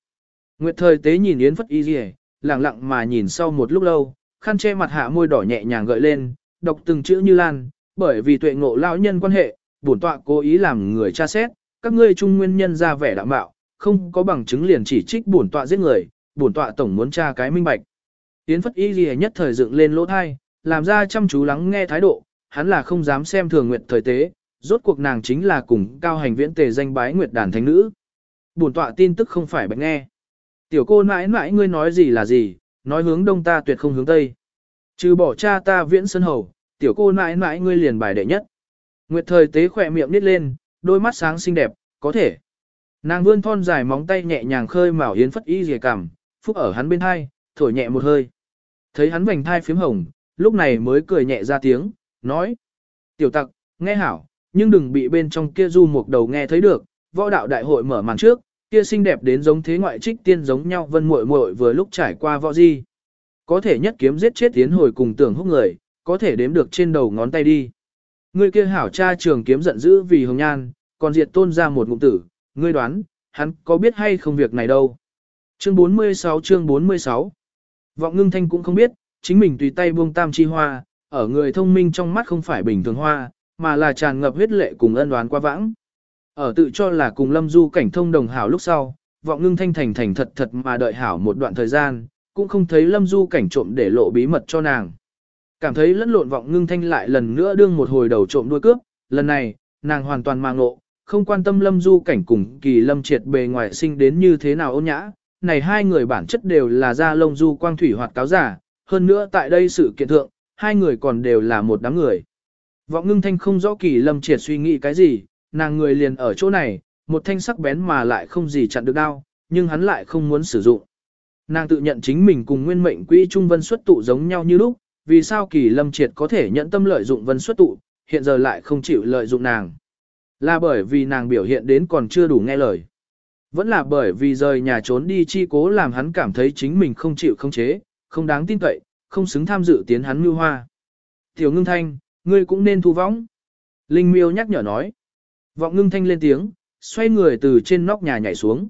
A: Nguyệt thời tế nhìn Yến Phất Y Ghi lặng lặng mà nhìn sau một lúc lâu, khăn che mặt hạ môi đỏ nhẹ nhàng gợi lên, đọc từng chữ như lan, bởi vì tuệ ngộ lão nhân quan hệ, bổn tọa cố ý làm người tra xét, các ngươi trung nguyên nhân ra vẻ đạm bạo, không có bằng chứng liền chỉ trích bổn tọa giết người, bổn tọa tổng muốn tra cái minh bạch. Tiến Phất Y Ghi nhất thời dựng lên lỗ thai, làm ra chăm chú lắng nghe thái độ, hắn là không dám xem thường nguyệt thời tế, rốt cuộc nàng chính là cùng cao hành viễn tề danh bái nguyệt đàn thánh nữ. Bổn tọa tin tức không phải bệnh nghe. Tiểu cô mãi mãi ngươi nói gì là gì, nói hướng đông ta tuyệt không hướng tây. Trừ bỏ cha ta viễn sân hầu, tiểu cô mãi mãi ngươi liền bài đệ nhất. Nguyệt thời tế khỏe miệng nít lên, đôi mắt sáng xinh đẹp, có thể. Nàng vươn thon dài móng tay nhẹ nhàng khơi mào yến phất y rìa cằm, phúc ở hắn bên hai, thổi nhẹ một hơi. Thấy hắn vành thai phím hồng, lúc này mới cười nhẹ ra tiếng, nói. Tiểu tặc, nghe hảo, nhưng đừng bị bên trong kia du một đầu nghe thấy được, võ đạo đại hội mở màn trước, kia xinh đẹp đến giống thế ngoại trích tiên giống nhau vân muội muội vừa lúc trải qua võ di. Có thể nhất kiếm giết chết tiến hồi cùng tưởng húc người, có thể đếm được trên đầu ngón tay đi. Người kia hảo cha trường kiếm giận dữ vì hồng nhan, còn diệt tôn ra một ngụm tử, ngươi đoán, hắn có biết hay không việc này đâu. Chương 46 chương 46 Vọng ngưng thanh cũng không biết, chính mình tùy tay buông tam chi hoa, ở người thông minh trong mắt không phải bình thường hoa, mà là tràn ngập huyết lệ cùng ân đoán qua vãng. Ở tự cho là cùng lâm du cảnh thông đồng hảo lúc sau, vọng ngưng thanh thành thành thật thật mà đợi hảo một đoạn thời gian, cũng không thấy lâm du cảnh trộm để lộ bí mật cho nàng. Cảm thấy lẫn lộn vọng ngưng thanh lại lần nữa đương một hồi đầu trộm đuôi cướp, lần này, nàng hoàn toàn mang ngộ, không quan tâm lâm du cảnh cùng kỳ lâm triệt bề ngoài sinh đến như thế nào ôn nhã, này hai người bản chất đều là da lông du quang thủy hoạt cáo giả, hơn nữa tại đây sự kiện thượng, hai người còn đều là một đám người. Vọng ngưng thanh không rõ kỳ lâm triệt suy nghĩ cái gì, nàng người liền ở chỗ này, một thanh sắc bén mà lại không gì chặn được đao, nhưng hắn lại không muốn sử dụng. Nàng tự nhận chính mình cùng nguyên mệnh quỹ trung vân xuất tụ giống nhau như lúc, vì sao kỳ lâm triệt có thể nhận tâm lợi dụng vân xuất tụ, hiện giờ lại không chịu lợi dụng nàng. Là bởi vì nàng biểu hiện đến còn chưa đủ nghe lời. Vẫn là bởi vì rời nhà trốn đi chi cố làm hắn cảm thấy chính mình không chịu không chế, không đáng tin cậy, không xứng tham dự tiến hắn mưu hoa. Tiểu ngưng thanh, ngươi cũng nên thu võng. Linh miêu nhắc nhở nói. Vọng ngưng thanh lên tiếng, xoay người từ trên nóc nhà nhảy xuống.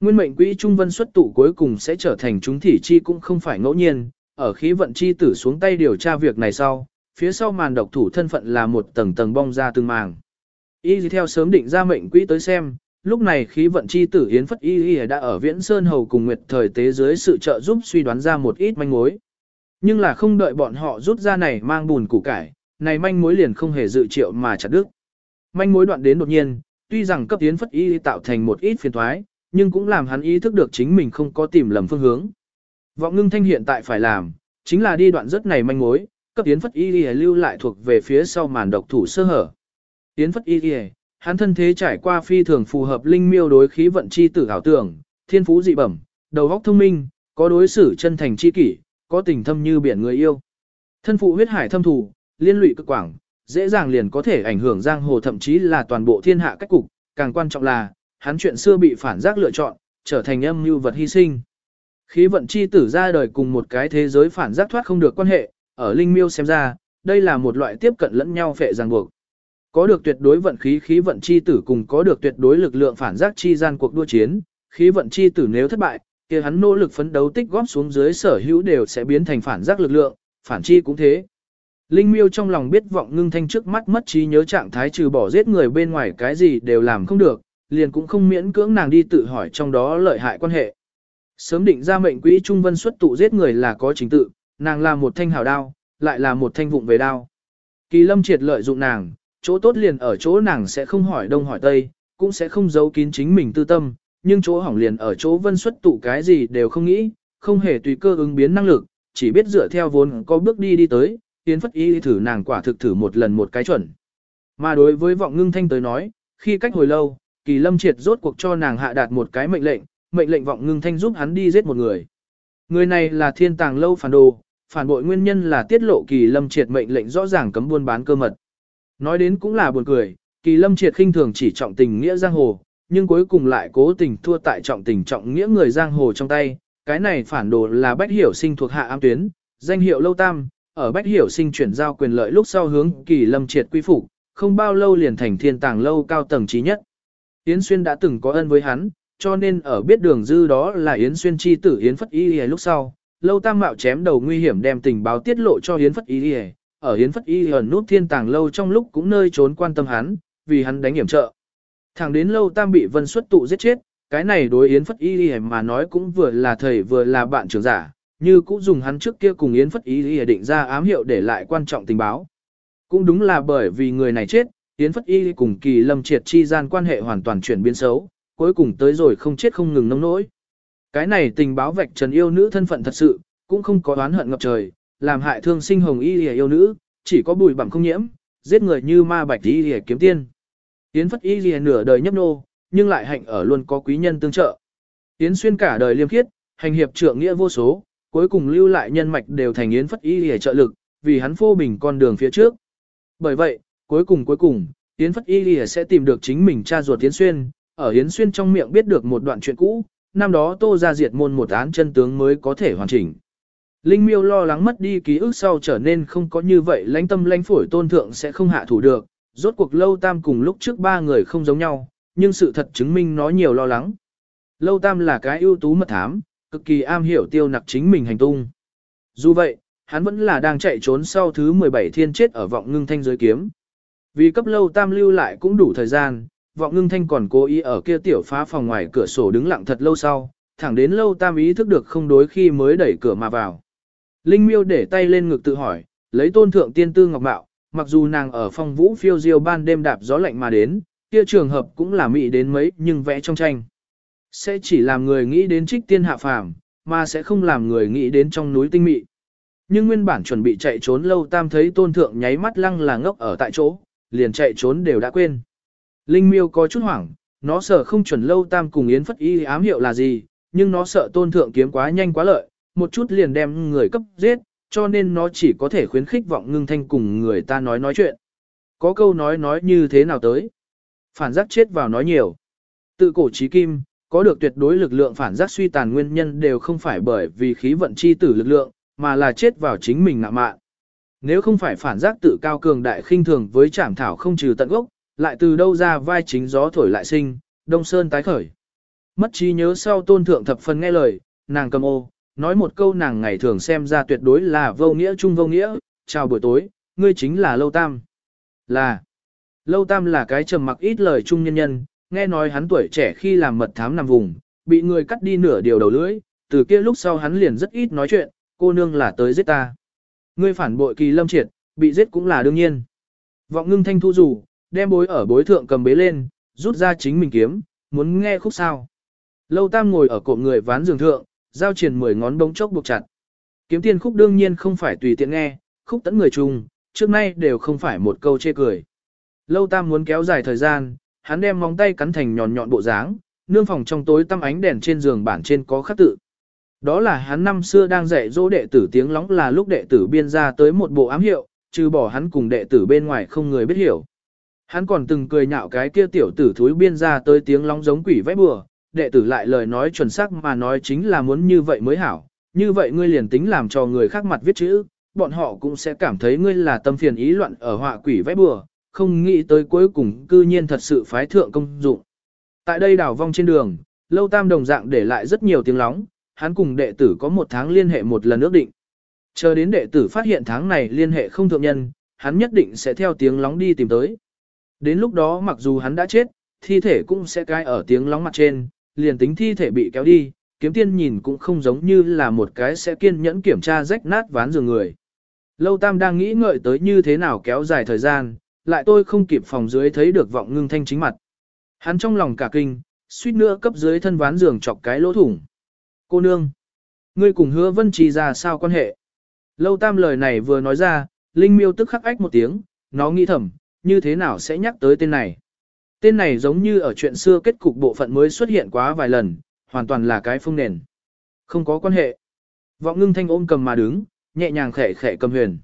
A: Nguyên mệnh quỹ trung vân xuất tụ cuối cùng sẽ trở thành chúng thỉ chi cũng không phải ngẫu nhiên, ở khí vận chi tử xuống tay điều tra việc này sau, phía sau màn độc thủ thân phận là một tầng tầng bong ra từng màng. Y theo sớm định ra mệnh quỹ tới xem, lúc này khí vận chi tử Yến Phất Y Y đã ở Viễn Sơn Hầu cùng Nguyệt thời tế dưới sự trợ giúp suy đoán ra một ít manh mối. Nhưng là không đợi bọn họ rút ra này mang bùn củ cải, này manh mối liền không hề dự triệu mà chặt đứt. Manh mối đoạn đến đột nhiên, tuy rằng cấp tiến Phất Y tạo thành một ít phiền thoái, nhưng cũng làm hắn ý thức được chính mình không có tìm lầm phương hướng. Vọng ngưng thanh hiện tại phải làm, chính là đi đoạn rất này manh mối, cấp tiến Phất Y lưu lại thuộc về phía sau màn độc thủ sơ hở. Tiến Phất Y hắn thân thế trải qua phi thường phù hợp linh miêu đối khí vận chi tử ảo tưởng, thiên phú dị bẩm, đầu óc thông minh, có đối xử chân thành chi kỷ, có tình thâm như biển người yêu. Thân phụ huyết hải thâm thủ, liên lụy cực quảng, dễ dàng liền có thể ảnh hưởng giang hồ thậm chí là toàn bộ thiên hạ cách cục, càng quan trọng là, hắn chuyện xưa bị phản giác lựa chọn, trở thành âm mưu vật hy sinh. Khí vận chi tử ra đời cùng một cái thế giới phản giác thoát không được quan hệ, ở linh miêu xem ra, đây là một loại tiếp cận lẫn nhau phệ ràng buộc. Có được tuyệt đối vận khí khí vận chi tử cùng có được tuyệt đối lực lượng phản giác chi gian cuộc đua chiến, khí vận chi tử nếu thất bại, kia hắn nỗ lực phấn đấu tích góp xuống dưới sở hữu đều sẽ biến thành phản giác lực lượng, phản chi cũng thế. Linh miêu trong lòng biết vọng ngưng thanh trước mắt mất trí nhớ trạng thái trừ bỏ giết người bên ngoài cái gì đều làm không được, liền cũng không miễn cưỡng nàng đi tự hỏi trong đó lợi hại quan hệ. Sớm định ra mệnh quỹ trung vân xuất tụ giết người là có chính tự, nàng là một thanh hào đao, lại là một thanh vụng về đao. Kỳ lâm triệt lợi dụng nàng, chỗ tốt liền ở chỗ nàng sẽ không hỏi đông hỏi tây, cũng sẽ không giấu kín chính mình tư tâm, nhưng chỗ hỏng liền ở chỗ vân xuất tụ cái gì đều không nghĩ, không hề tùy cơ ứng biến năng lực, chỉ biết dựa theo vốn có bước đi đi tới, tiến phất y thử nàng quả thực thử một lần một cái chuẩn. Mà đối với vọng ngưng thanh tới nói, khi cách hồi lâu, kỳ lâm triệt rốt cuộc cho nàng hạ đạt một cái mệnh lệnh, mệnh lệnh vọng ngưng thanh giúp hắn đi giết một người. Người này là thiên tàng lâu phản đồ, phản bội nguyên nhân là tiết lộ kỳ lâm triệt mệnh lệnh rõ ràng cấm buôn bán cơ mật. Nói đến cũng là buồn cười, kỳ lâm triệt khinh thường chỉ trọng tình nghĩa giang hồ, nhưng cuối cùng lại cố tình thua tại trọng tình trọng nghĩa người giang hồ trong tay. Cái này phản đồ là bách hiểu sinh thuộc hạ am tuyến, danh hiệu lâu tam, ở bách hiểu sinh chuyển giao quyền lợi lúc sau hướng kỳ lâm triệt quy phục, không bao lâu liền thành thiên tàng lâu cao tầng trí nhất. Yến Xuyên đã từng có ân với hắn, cho nên ở biết đường dư đó là Yến Xuyên chi tử Yến Phất Y lúc sau, lâu tam mạo chém đầu nguy hiểm đem tình báo tiết lộ cho Yến Phất Y ở Yến Phất Y ẩn nút thiên tàng lâu trong lúc cũng nơi trốn quan tâm hắn, vì hắn đánh hiểm trợ. Thẳng đến lâu tam bị vân xuất tụ giết chết, cái này đối Yến Phất Y mà nói cũng vừa là thầy vừa là bạn trưởng giả, như cũng dùng hắn trước kia cùng Yến Phất Y định ra ám hiệu để lại quan trọng tình báo. Cũng đúng là bởi vì người này chết, Yến Phất Y cùng Kỳ Lâm Triệt chi gian quan hệ hoàn toàn chuyển biến xấu, cuối cùng tới rồi không chết không ngừng nông nỗi. Cái này tình báo vạch trần yêu nữ thân phận thật sự, cũng không có oán hận ngập trời, làm hại thương sinh hồng y yêu nữ, chỉ có bùi bặm không nhiễm, giết người như ma bạch y lìa kiếm tiên. Yến Phất y lìa nửa đời nhấp nô, nhưng lại hạnh ở luôn có quý nhân tương trợ. Yến xuyên cả đời liêm khiết, hành hiệp trượng nghĩa vô số, cuối cùng lưu lại nhân mạch đều thành Yến Phất y lìa trợ lực, vì hắn phô bình con đường phía trước. Bởi vậy, cuối cùng cuối cùng, Yến Phất y lìa sẽ tìm được chính mình cha ruột Yến xuyên, ở Yến xuyên trong miệng biết được một đoạn chuyện cũ, năm đó tô ra diệt môn một án chân tướng mới có thể hoàn chỉnh. Linh miêu lo lắng mất đi ký ức sau trở nên không có như vậy lãnh tâm lãnh phổi tôn thượng sẽ không hạ thủ được, rốt cuộc lâu tam cùng lúc trước ba người không giống nhau, nhưng sự thật chứng minh nó nhiều lo lắng. Lâu tam là cái ưu tú mật thám, cực kỳ am hiểu tiêu nặc chính mình hành tung. Dù vậy, hắn vẫn là đang chạy trốn sau thứ 17 thiên chết ở vọng ngưng thanh giới kiếm. Vì cấp lâu tam lưu lại cũng đủ thời gian, vọng ngưng thanh còn cố ý ở kia tiểu phá phòng ngoài cửa sổ đứng lặng thật lâu sau, thẳng đến lâu tam ý thức được không đối khi mới đẩy cửa mà vào. Linh miêu để tay lên ngực tự hỏi, lấy tôn thượng tiên tư ngọc mạo, mặc dù nàng ở phong vũ phiêu diêu ban đêm đạp gió lạnh mà đến, kia trường hợp cũng là mị đến mấy nhưng vẽ trong tranh. Sẽ chỉ làm người nghĩ đến trích tiên hạ phàm, mà sẽ không làm người nghĩ đến trong núi tinh mị. Nhưng nguyên bản chuẩn bị chạy trốn lâu tam thấy tôn thượng nháy mắt lăng là ngốc ở tại chỗ, liền chạy trốn đều đã quên. Linh miêu có chút hoảng, nó sợ không chuẩn lâu tam cùng yến phất y ám hiệu là gì, nhưng nó sợ tôn thượng kiếm quá nhanh quá lợi, một chút liền đem người cấp giết, cho nên nó chỉ có thể khuyến khích vọng ngưng thanh cùng người ta nói nói chuyện. Có câu nói nói như thế nào tới? Phản giác chết vào nói nhiều. Tự cổ trí kim, có được tuyệt đối lực lượng phản giác suy tàn nguyên nhân đều không phải bởi vì khí vận chi tử lực lượng, mà là chết vào chính mình ngạ mạn. Nếu không phải phản giác tự cao cường đại khinh thường với trảm thảo không trừ tận gốc, lại từ đâu ra vai chính gió thổi lại sinh, đông sơn tái khởi. Mất trí nhớ sau tôn thượng thập phần nghe lời, nàng cầm ô, nói một câu nàng ngày thường xem ra tuyệt đối là vô nghĩa chung vô nghĩa, chào buổi tối, ngươi chính là Lâu Tam. Là, Lâu Tam là cái trầm mặc ít lời chung nhân nhân, nghe nói hắn tuổi trẻ khi làm mật thám nằm vùng, bị người cắt đi nửa điều đầu lưỡi, từ kia lúc sau hắn liền rất ít nói chuyện, cô nương là tới giết ta. Ngươi phản bội kỳ lâm triệt, bị giết cũng là đương nhiên. Vọng ngưng thanh thu rủ, đem bối ở bối thượng cầm bế lên, rút ra chính mình kiếm, muốn nghe khúc sao. Lâu Tam ngồi ở cộm người ván giường thượng, giao triển mười ngón bóng chốc buộc chặt. Kiếm tiên khúc đương nhiên không phải tùy tiện nghe, khúc tẫn người chung, trước nay đều không phải một câu chê cười. Lâu Tam muốn kéo dài thời gian, hắn đem móng tay cắn thành nhọn nhọn bộ dáng, nương phòng trong tối tăm ánh đèn trên giường bản trên có khắc tự. Đó là hắn năm xưa đang dạy dỗ đệ tử tiếng lóng là lúc đệ tử biên ra tới một bộ ám hiệu, trừ bỏ hắn cùng đệ tử bên ngoài không người biết hiểu. Hắn còn từng cười nhạo cái kia tiểu tử thúi biên ra tới tiếng lóng giống quỷ vẽ bừa, đệ tử lại lời nói chuẩn xác mà nói chính là muốn như vậy mới hảo, như vậy ngươi liền tính làm cho người khác mặt viết chữ, bọn họ cũng sẽ cảm thấy ngươi là tâm phiền ý loạn ở họa quỷ vẽ bừa, không nghĩ tới cuối cùng cư nhiên thật sự phái thượng công dụng. Tại đây đảo vong trên đường, lâu tam đồng dạng để lại rất nhiều tiếng lóng, hắn cùng đệ tử có một tháng liên hệ một lần ước định. Chờ đến đệ tử phát hiện tháng này liên hệ không thượng nhân, hắn nhất định sẽ theo tiếng lóng đi tìm tới. Đến lúc đó mặc dù hắn đã chết, thi thể cũng sẽ cai ở tiếng lóng mặt trên, liền tính thi thể bị kéo đi, kiếm tiên nhìn cũng không giống như là một cái sẽ kiên nhẫn kiểm tra rách nát ván giường người. Lâu Tam đang nghĩ ngợi tới như thế nào kéo dài thời gian, lại tôi không kịp phòng dưới thấy được vọng ngưng thanh chính mặt. Hắn trong lòng cả kinh, suýt nữa cấp dưới thân ván giường chọc cái lỗ thủng. Cô nương, ngươi cùng hứa vân trì ra sao quan hệ? Lâu Tam lời này vừa nói ra, Linh miêu tức khắc ách một tiếng, nó nghĩ thầm, như thế nào sẽ nhắc tới tên này. Tên này giống như ở chuyện xưa kết cục bộ phận mới xuất hiện quá vài lần, hoàn toàn là cái phương nền. Không có quan hệ. Vọng ngưng thanh ôm cầm mà đứng, nhẹ nhàng khẽ khẽ cầm huyền.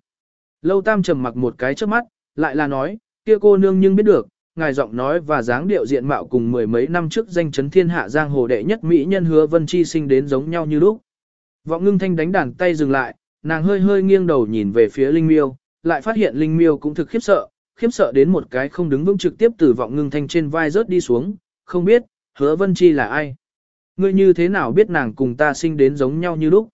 A: Lâu tam trầm mặc một cái trước mắt, lại là nói, kia cô nương nhưng biết được, ngài giọng nói và dáng điệu diện mạo cùng mười mấy năm trước danh chấn thiên hạ giang hồ đệ nhất mỹ nhân hứa vân chi sinh đến giống nhau như lúc. Vọng ngưng thanh đánh đàn tay dừng lại, nàng hơi hơi nghiêng đầu nhìn về phía Linh Miêu, lại phát hiện Linh Miêu cũng thực khiếp sợ, khiếp sợ đến một cái không đứng vững trực tiếp từ vọng ngưng thanh trên vai rớt đi xuống, không biết, hứa vân chi là ai. Ngươi như thế nào biết nàng cùng ta sinh đến giống nhau như lúc.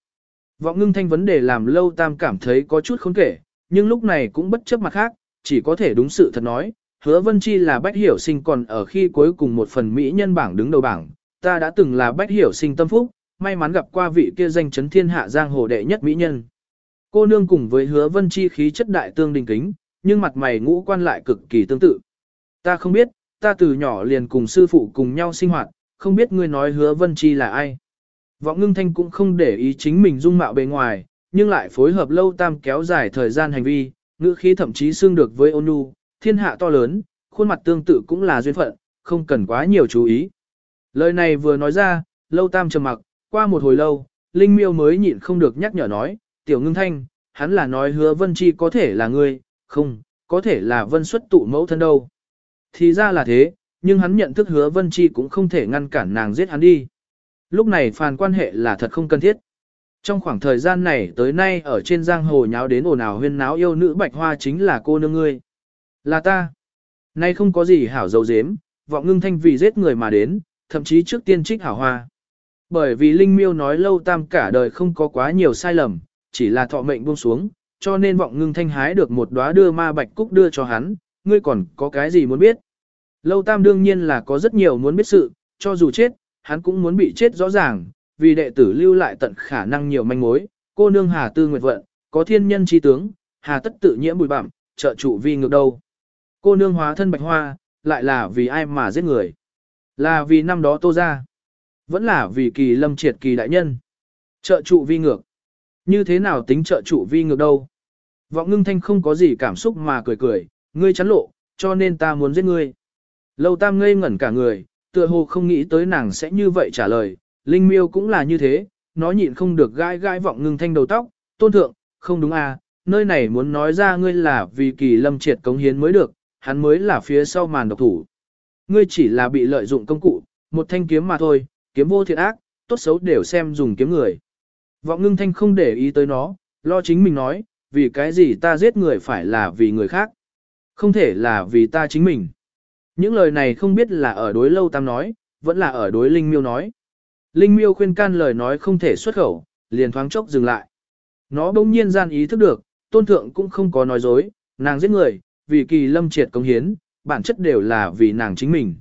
A: Vọng ngưng thanh vấn đề làm lâu tam cảm thấy có chút khốn kể, nhưng lúc này cũng bất chấp mặt khác, chỉ có thể đúng sự thật nói. Hứa Vân Chi là bách hiểu sinh còn ở khi cuối cùng một phần Mỹ nhân bảng đứng đầu bảng, ta đã từng là bách hiểu sinh tâm phúc, may mắn gặp qua vị kia danh chấn thiên hạ giang hồ đệ nhất Mỹ nhân. Cô nương cùng với hứa Vân Chi khí chất đại tương đình kính, nhưng mặt mày ngũ quan lại cực kỳ tương tự. Ta không biết, ta từ nhỏ liền cùng sư phụ cùng nhau sinh hoạt, không biết ngươi nói hứa Vân Chi là ai. Vọng ngưng thanh cũng không để ý chính mình dung mạo bề ngoài, nhưng lại phối hợp lâu tam kéo dài thời gian hành vi, ngữ khí thậm chí xương được với ôn nhu, thiên hạ to lớn, khuôn mặt tương tự cũng là duyên phận, không cần quá nhiều chú ý. Lời này vừa nói ra, lâu tam trầm mặc, qua một hồi lâu, Linh miêu mới nhịn không được nhắc nhở nói, tiểu ngưng thanh, hắn là nói hứa vân chi có thể là ngươi, không, có thể là vân xuất tụ mẫu thân đâu. Thì ra là thế, nhưng hắn nhận thức hứa vân chi cũng không thể ngăn cản nàng giết hắn đi. Lúc này phàn quan hệ là thật không cần thiết. Trong khoảng thời gian này tới nay ở trên giang hồ nháo đến ồn ào huyên náo yêu nữ bạch hoa chính là cô nương ngươi. Là ta. Nay không có gì hảo dấu dếm, vọng ngưng thanh vì giết người mà đến, thậm chí trước tiên trích hảo hoa. Bởi vì Linh Miêu nói lâu tam cả đời không có quá nhiều sai lầm, chỉ là thọ mệnh buông xuống, cho nên vọng ngưng thanh hái được một đóa đưa ma bạch cúc đưa cho hắn, ngươi còn có cái gì muốn biết. Lâu tam đương nhiên là có rất nhiều muốn biết sự, cho dù chết, hắn cũng muốn bị chết rõ ràng, vì đệ tử lưu lại tận khả năng nhiều manh mối, cô nương Hà Tư Nguyệt Vận, có thiên nhân chi tướng, Hà tất tự nhiễm bụi bặm, trợ trụ vi ngược đâu. Cô nương hóa thân bạch hoa, lại là vì ai mà giết người? Là vì năm đó tô ra. Vẫn là vì kỳ lâm triệt kỳ đại nhân. Trợ trụ vi ngược. Như thế nào tính trợ trụ vi ngược đâu? Vọng ngưng thanh không có gì cảm xúc mà cười cười, ngươi chắn lộ, cho nên ta muốn giết ngươi. Lâu tam ngây ngẩn cả người, tựa hồ không nghĩ tới nàng sẽ như vậy trả lời, Linh miêu cũng là như thế, nó nhịn không được gai gai vọng ngưng thanh đầu tóc, tôn thượng, không đúng à, nơi này muốn nói ra ngươi là vì kỳ lâm triệt cống hiến mới được, hắn mới là phía sau màn độc thủ. Ngươi chỉ là bị lợi dụng công cụ, một thanh kiếm mà thôi, kiếm vô thiện ác, tốt xấu đều xem dùng kiếm người. Vọng ngưng thanh không để ý tới nó, lo chính mình nói, vì cái gì ta giết người phải là vì người khác. Không thể là vì ta chính mình. Những lời này không biết là ở đối lâu tam nói, vẫn là ở đối linh miêu nói. Linh miêu khuyên can lời nói không thể xuất khẩu, liền thoáng chốc dừng lại. Nó bỗng nhiên gian ý thức được, tôn thượng cũng không có nói dối, nàng giết người, vì kỳ lâm triệt công hiến, bản chất đều là vì nàng chính mình.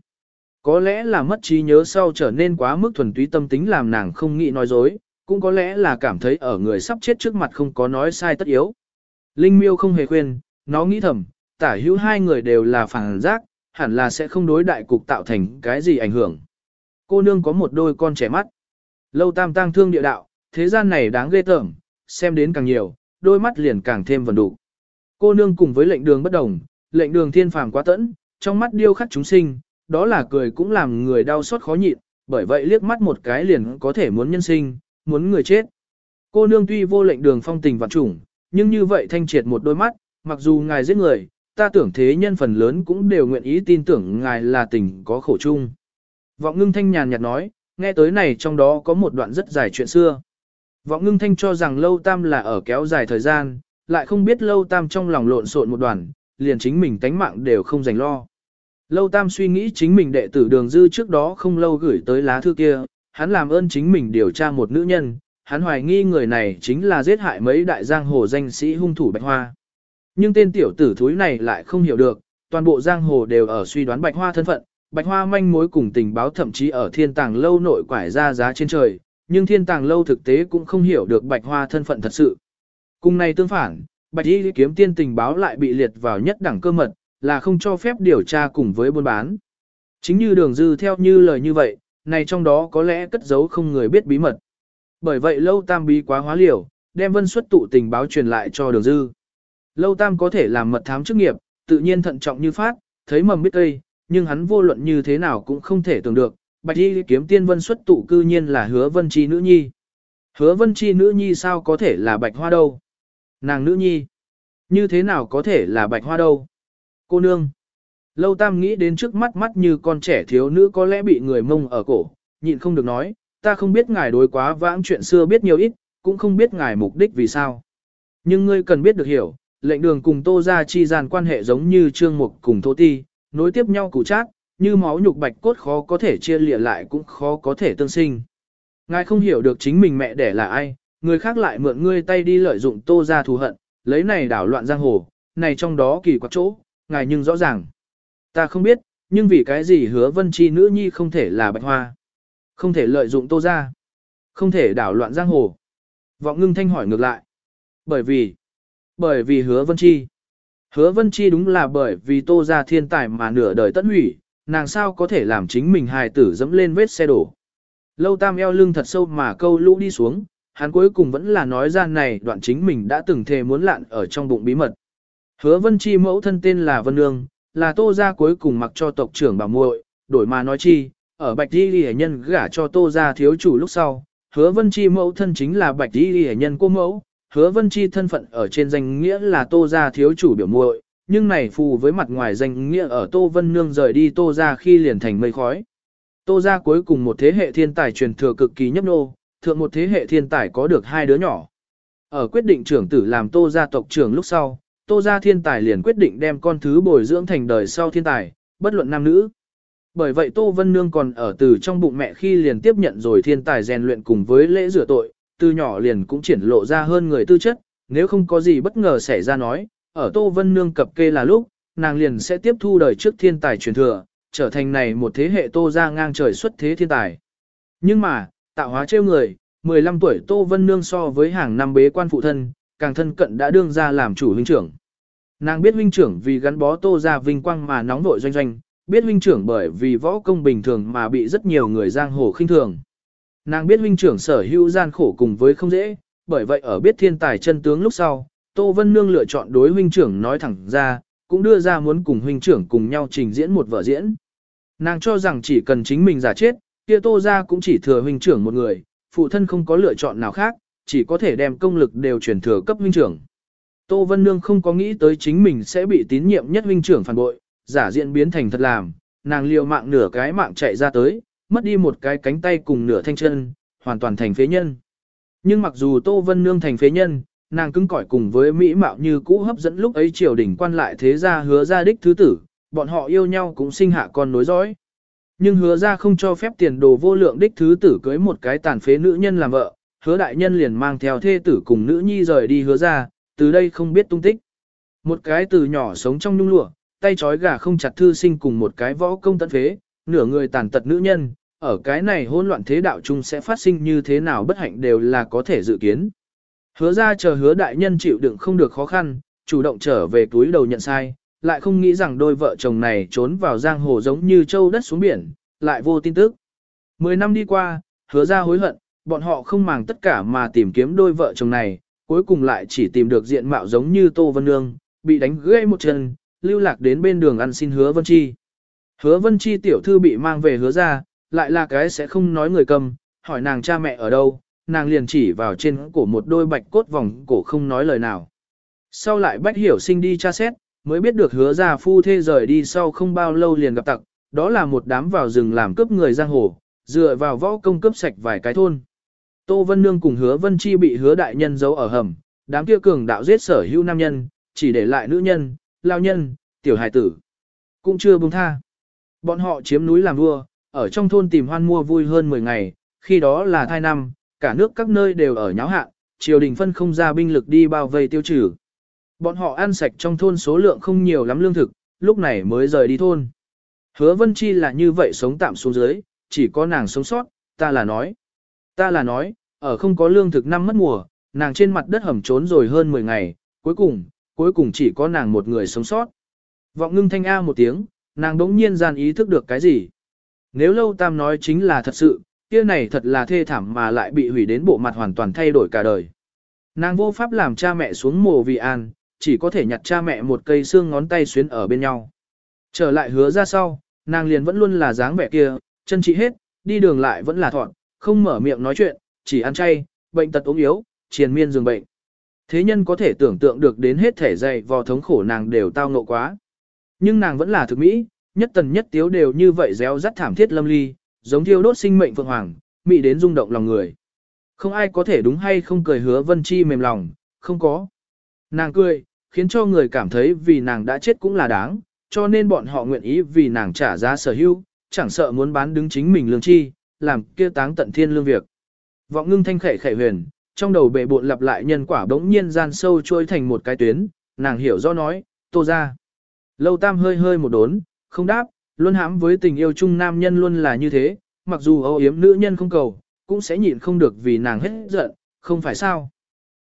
A: Có lẽ là mất trí nhớ sau trở nên quá mức thuần túy tâm tính làm nàng không nghĩ nói dối, cũng có lẽ là cảm thấy ở người sắp chết trước mặt không có nói sai tất yếu. Linh miêu không hề khuyên, nó nghĩ thầm, tả hữu hai người đều là phản giác, hẳn là sẽ không đối đại cục tạo thành cái gì ảnh hưởng. Cô nương có một đôi con trẻ mắt. Lâu tam tăng thương địa đạo, thế gian này đáng ghê tởm, xem đến càng nhiều, đôi mắt liền càng thêm vần đủ. Cô nương cùng với lệnh đường bất đồng, lệnh đường thiên phàm quá tẫn, trong mắt điêu khắc chúng sinh, đó là cười cũng làm người đau xót khó nhịn, bởi vậy liếc mắt một cái liền có thể muốn nhân sinh, muốn người chết. Cô nương tuy vô lệnh đường phong tình vạn trùng, nhưng như vậy thanh triệt một đôi mắt, mặc dù ngài giết người, ta tưởng thế nhân phần lớn cũng đều nguyện ý tin tưởng ngài là tình có khổ chung. Vọng ngưng thanh nhàn nhạt nói, nghe tới này trong đó có một đoạn rất dài chuyện xưa. Vọng ngưng thanh cho rằng lâu tam là ở kéo dài thời gian, lại không biết lâu tam trong lòng lộn xộn một đoàn, liền chính mình tánh mạng đều không dành lo. Lâu tam suy nghĩ chính mình đệ tử đường dư trước đó không lâu gửi tới lá thư kia, hắn làm ơn chính mình điều tra một nữ nhân, hắn hoài nghi người này chính là giết hại mấy đại giang hồ danh sĩ hung thủ Bạch Hoa. Nhưng tên tiểu tử thúi này lại không hiểu được, toàn bộ giang hồ đều ở suy đoán Bạch Hoa thân phận, Bạch Hoa manh mối cùng tình báo thậm chí ở thiên tàng lâu nội quải ra giá trên trời, nhưng thiên tàng lâu thực tế cũng không hiểu được Bạch Hoa thân phận thật sự. Cùng này tương phản, Bạch y kiếm tiên tình báo lại bị liệt vào nhất đẳng cơ mật, là không cho phép điều tra cùng với buôn bán. Chính như đường dư theo như lời như vậy, này trong đó có lẽ cất giấu không người biết bí mật. Bởi vậy lâu tam bí quá hóa liều, đem vân xuất tụ tình báo truyền lại cho đường dư. Lâu tam có thể làm mật thám chức nghiệp, tự nhiên thận trọng như phát, thấy mầm biết cây, nhưng hắn vô luận như thế nào cũng không thể tưởng được, bạch y kiếm tiên vân xuất tụ cư nhiên là hứa vân chi nữ nhi. Hứa vân chi nữ nhi sao có thể là bạch hoa đâu? Nàng nữ nhi. Như thế nào có thể là bạch hoa đâu? Cô nương. Lâu tam nghĩ đến trước mắt mắt như con trẻ thiếu nữ có lẽ bị người mông ở cổ, nhịn không được nói, ta không biết ngài đối quá vãng chuyện xưa biết nhiều ít, cũng không biết ngài mục đích vì sao. Nhưng ngươi cần biết được hiểu, lệnh đường cùng tô ra chi gian quan hệ giống như trương mục cùng thô ti, nối tiếp nhau củ chát, như máu nhục bạch cốt khó có thể chia lìa lại cũng khó có thể tương sinh. Ngài không hiểu được chính mình mẹ đẻ là ai, người khác lại mượn ngươi tay đi lợi dụng tô ra thù hận, lấy này đảo loạn giang hồ, này trong đó kỳ quặc chỗ, ngài nhưng rõ ràng. Ta không biết, nhưng vì cái gì hứa vân chi nữ nhi không thể là bạch hoa. Không thể lợi dụng tô ra. Không thể đảo loạn giang hồ. Vọng ngưng thanh hỏi ngược lại. Bởi vì, bởi vì hứa vân chi. Hứa vân chi đúng là bởi vì tô ra thiên tài mà nửa đời tận hủy, nàng sao có thể làm chính mình hài tử dẫm lên vết xe đổ. Lâu tam eo lưng thật sâu mà câu lũ đi xuống, hắn cuối cùng vẫn là nói ra này đoạn chính mình đã từng thề muốn lạn ở trong bụng bí mật. Hứa vân chi mẫu thân tên là Vân Nương, là tô gia cuối cùng mặc cho tộc trưởng bảo muội, đổi mà nói chi, ở bạch Di ghi nhân gả cho tô gia thiếu chủ lúc sau, hứa vân chi mẫu thân chính là bạch Di ghi nhân cô mẫu, hứa vân chi thân phận ở trên danh nghĩa là tô gia thiếu chủ biểu muội, nhưng này phù với mặt ngoài danh nghĩa ở tô vân nương rời đi tô gia khi liền thành mây khói. Tô gia cuối cùng một thế hệ thiên tài truyền thừa cực kỳ nhấp nô, thượng một thế hệ thiên tài có được hai đứa nhỏ. Ở quyết định trưởng tử làm tô gia tộc trưởng lúc sau, tô gia thiên tài liền quyết định đem con thứ bồi dưỡng thành đời sau thiên tài, bất luận nam nữ. Bởi vậy Tô Vân Nương còn ở từ trong bụng mẹ khi liền tiếp nhận rồi thiên tài rèn luyện cùng với lễ rửa tội, từ nhỏ liền cũng triển lộ ra hơn người tư chất, nếu không có gì bất ngờ xảy ra nói, ở Tô Vân Nương cập kê là lúc, nàng liền sẽ tiếp thu đời trước thiên tài truyền thừa, trở thành này một thế hệ Tô ra ngang trời xuất thế thiên tài. Nhưng mà, tạo hóa trêu người, 15 tuổi Tô Vân Nương so với hàng năm bế quan phụ thân, càng thân cận đã đương ra làm chủ huynh trưởng. Nàng biết huynh trưởng vì gắn bó Tô ra vinh quang mà nóng vội doanh doanh, biết huynh trưởng bởi vì võ công bình thường mà bị rất nhiều người giang hồ khinh thường. Nàng biết huynh trưởng sở hữu gian khổ cùng với không dễ, bởi vậy ở biết thiên tài chân tướng lúc sau, Tô Vân Nương lựa chọn đối huynh trưởng nói thẳng ra, cũng đưa ra muốn cùng huynh trưởng cùng nhau trình diễn một vở diễn. Nàng cho rằng chỉ cần chính mình giả chết, kia Tô ra cũng chỉ thừa huynh trưởng một người, phụ thân không có lựa chọn nào khác, chỉ có thể đem công lực đều chuyển thừa cấp huynh trưởng. Tô Vân Nương không có nghĩ tới chính mình sẽ bị tín nhiệm nhất huynh trưởng phản bội, giả diện biến thành thật làm, nàng liều mạng nửa cái mạng chạy ra tới, mất đi một cái cánh tay cùng nửa thanh chân, hoàn toàn thành phế nhân. Nhưng mặc dù Tô Vân Nương thành phế nhân, nàng cứng cỏi cùng với mỹ mạo như cũ hấp dẫn lúc ấy triều đình quan lại thế gia hứa ra đích thứ tử, bọn họ yêu nhau cũng sinh hạ con nối dõi. Nhưng hứa ra không cho phép tiền đồ vô lượng đích thứ tử cưới một cái tàn phế nữ nhân làm vợ, hứa đại nhân liền mang theo thê tử cùng nữ nhi rời đi hứa ra, từ đây không biết tung tích. Một cái từ nhỏ sống trong nhung lụa, tay trói gà không chặt thư sinh cùng một cái võ công tận phế, nửa người tàn tật nữ nhân, ở cái này hỗn loạn thế đạo chung sẽ phát sinh như thế nào bất hạnh đều là có thể dự kiến. Hứa ra chờ hứa đại nhân chịu đựng không được khó khăn, chủ động trở về túi đầu nhận sai, lại không nghĩ rằng đôi vợ chồng này trốn vào giang hồ giống như châu đất xuống biển, lại vô tin tức. Mười năm đi qua, hứa ra hối hận, bọn họ không màng tất cả mà tìm kiếm đôi vợ chồng này, cuối cùng lại chỉ tìm được diện mạo giống như Tô Vân Nương, bị đánh gãy một chân, lưu lạc đến bên đường ăn xin hứa Vân Chi. Hứa Vân Chi tiểu thư bị mang về hứa ra, lại là cái sẽ không nói người cầm, hỏi nàng cha mẹ ở đâu, nàng liền chỉ vào trên cổ một đôi bạch cốt vòng cổ không nói lời nào. Sau lại bách hiểu sinh đi tra xét, mới biết được hứa ra phu thê rời đi sau không bao lâu liền gặp tặc, đó là một đám vào rừng làm cướp người giang hồ, dựa vào võ công cướp sạch vài cái thôn. Tô Vân Nương cùng hứa Vân Chi bị hứa đại nhân giấu ở hầm, đám kia cường đạo giết sở hữu nam nhân, chỉ để lại nữ nhân, lao nhân, tiểu hài tử. Cũng chưa buông tha. Bọn họ chiếm núi làm vua, ở trong thôn tìm hoan mua vui hơn 10 ngày, khi đó là thai năm, cả nước các nơi đều ở nháo hạ, triều đình phân không ra binh lực đi bao vây tiêu trừ. Bọn họ ăn sạch trong thôn số lượng không nhiều lắm lương thực, lúc này mới rời đi thôn. Hứa Vân Chi là như vậy sống tạm xuống dưới, chỉ có nàng sống sót, ta là nói. Ta là nói, ở không có lương thực năm mất mùa, nàng trên mặt đất hầm trốn rồi hơn 10 ngày, Cuối cùng, cuối cùng chỉ có nàng một người sống sót. Vọng ngưng thanh A một tiếng, nàng đống nhiên gian ý thức được cái gì. Nếu lâu tam nói chính là thật sự, kia này thật là thê thảm mà lại bị hủy đến bộ mặt hoàn toàn thay đổi cả đời. Nàng vô pháp làm cha mẹ xuống mồ vì an, chỉ có thể nhặt cha mẹ một cây xương ngón tay xuyến ở bên nhau. Trở lại hứa ra sau, nàng liền vẫn luôn là dáng vẻ kia, chân trị hết, đi đường lại vẫn là thọn, không mở miệng nói chuyện, chỉ ăn chay, bệnh tật ốm yếu, triền miên giường bệnh. Thế nhân có thể tưởng tượng được đến hết thể dày vò thống khổ nàng đều tao ngộ quá. Nhưng nàng vẫn là thực mỹ, nhất tần nhất tiếu đều như vậy réo rắt thảm thiết lâm ly, giống thiêu đốt sinh mệnh phượng hoàng, mỹ đến rung động lòng người. Không ai có thể đúng hay không cười hứa vân chi mềm lòng, không có. Nàng cười, khiến cho người cảm thấy vì nàng đã chết cũng là đáng, cho nên bọn họ nguyện ý vì nàng trả giá sở hữu, chẳng sợ muốn bán đứng chính mình lương chi, làm kia táng tận thiên lương việc. Vọng ngưng thanh khệ khệ huyền, trong đầu bệ bộn lặp lại nhân quả đống nhiên gian sâu trôi thành một cái tuyến, nàng hiểu rõ nói, tô ra. Lâu tam hơi hơi một đốn, không đáp, luôn hãm với tình yêu chung nam nhân luôn là như thế, mặc dù âu yếm nữ nhân không cầu, cũng sẽ nhịn không được vì nàng hết giận, không phải sao.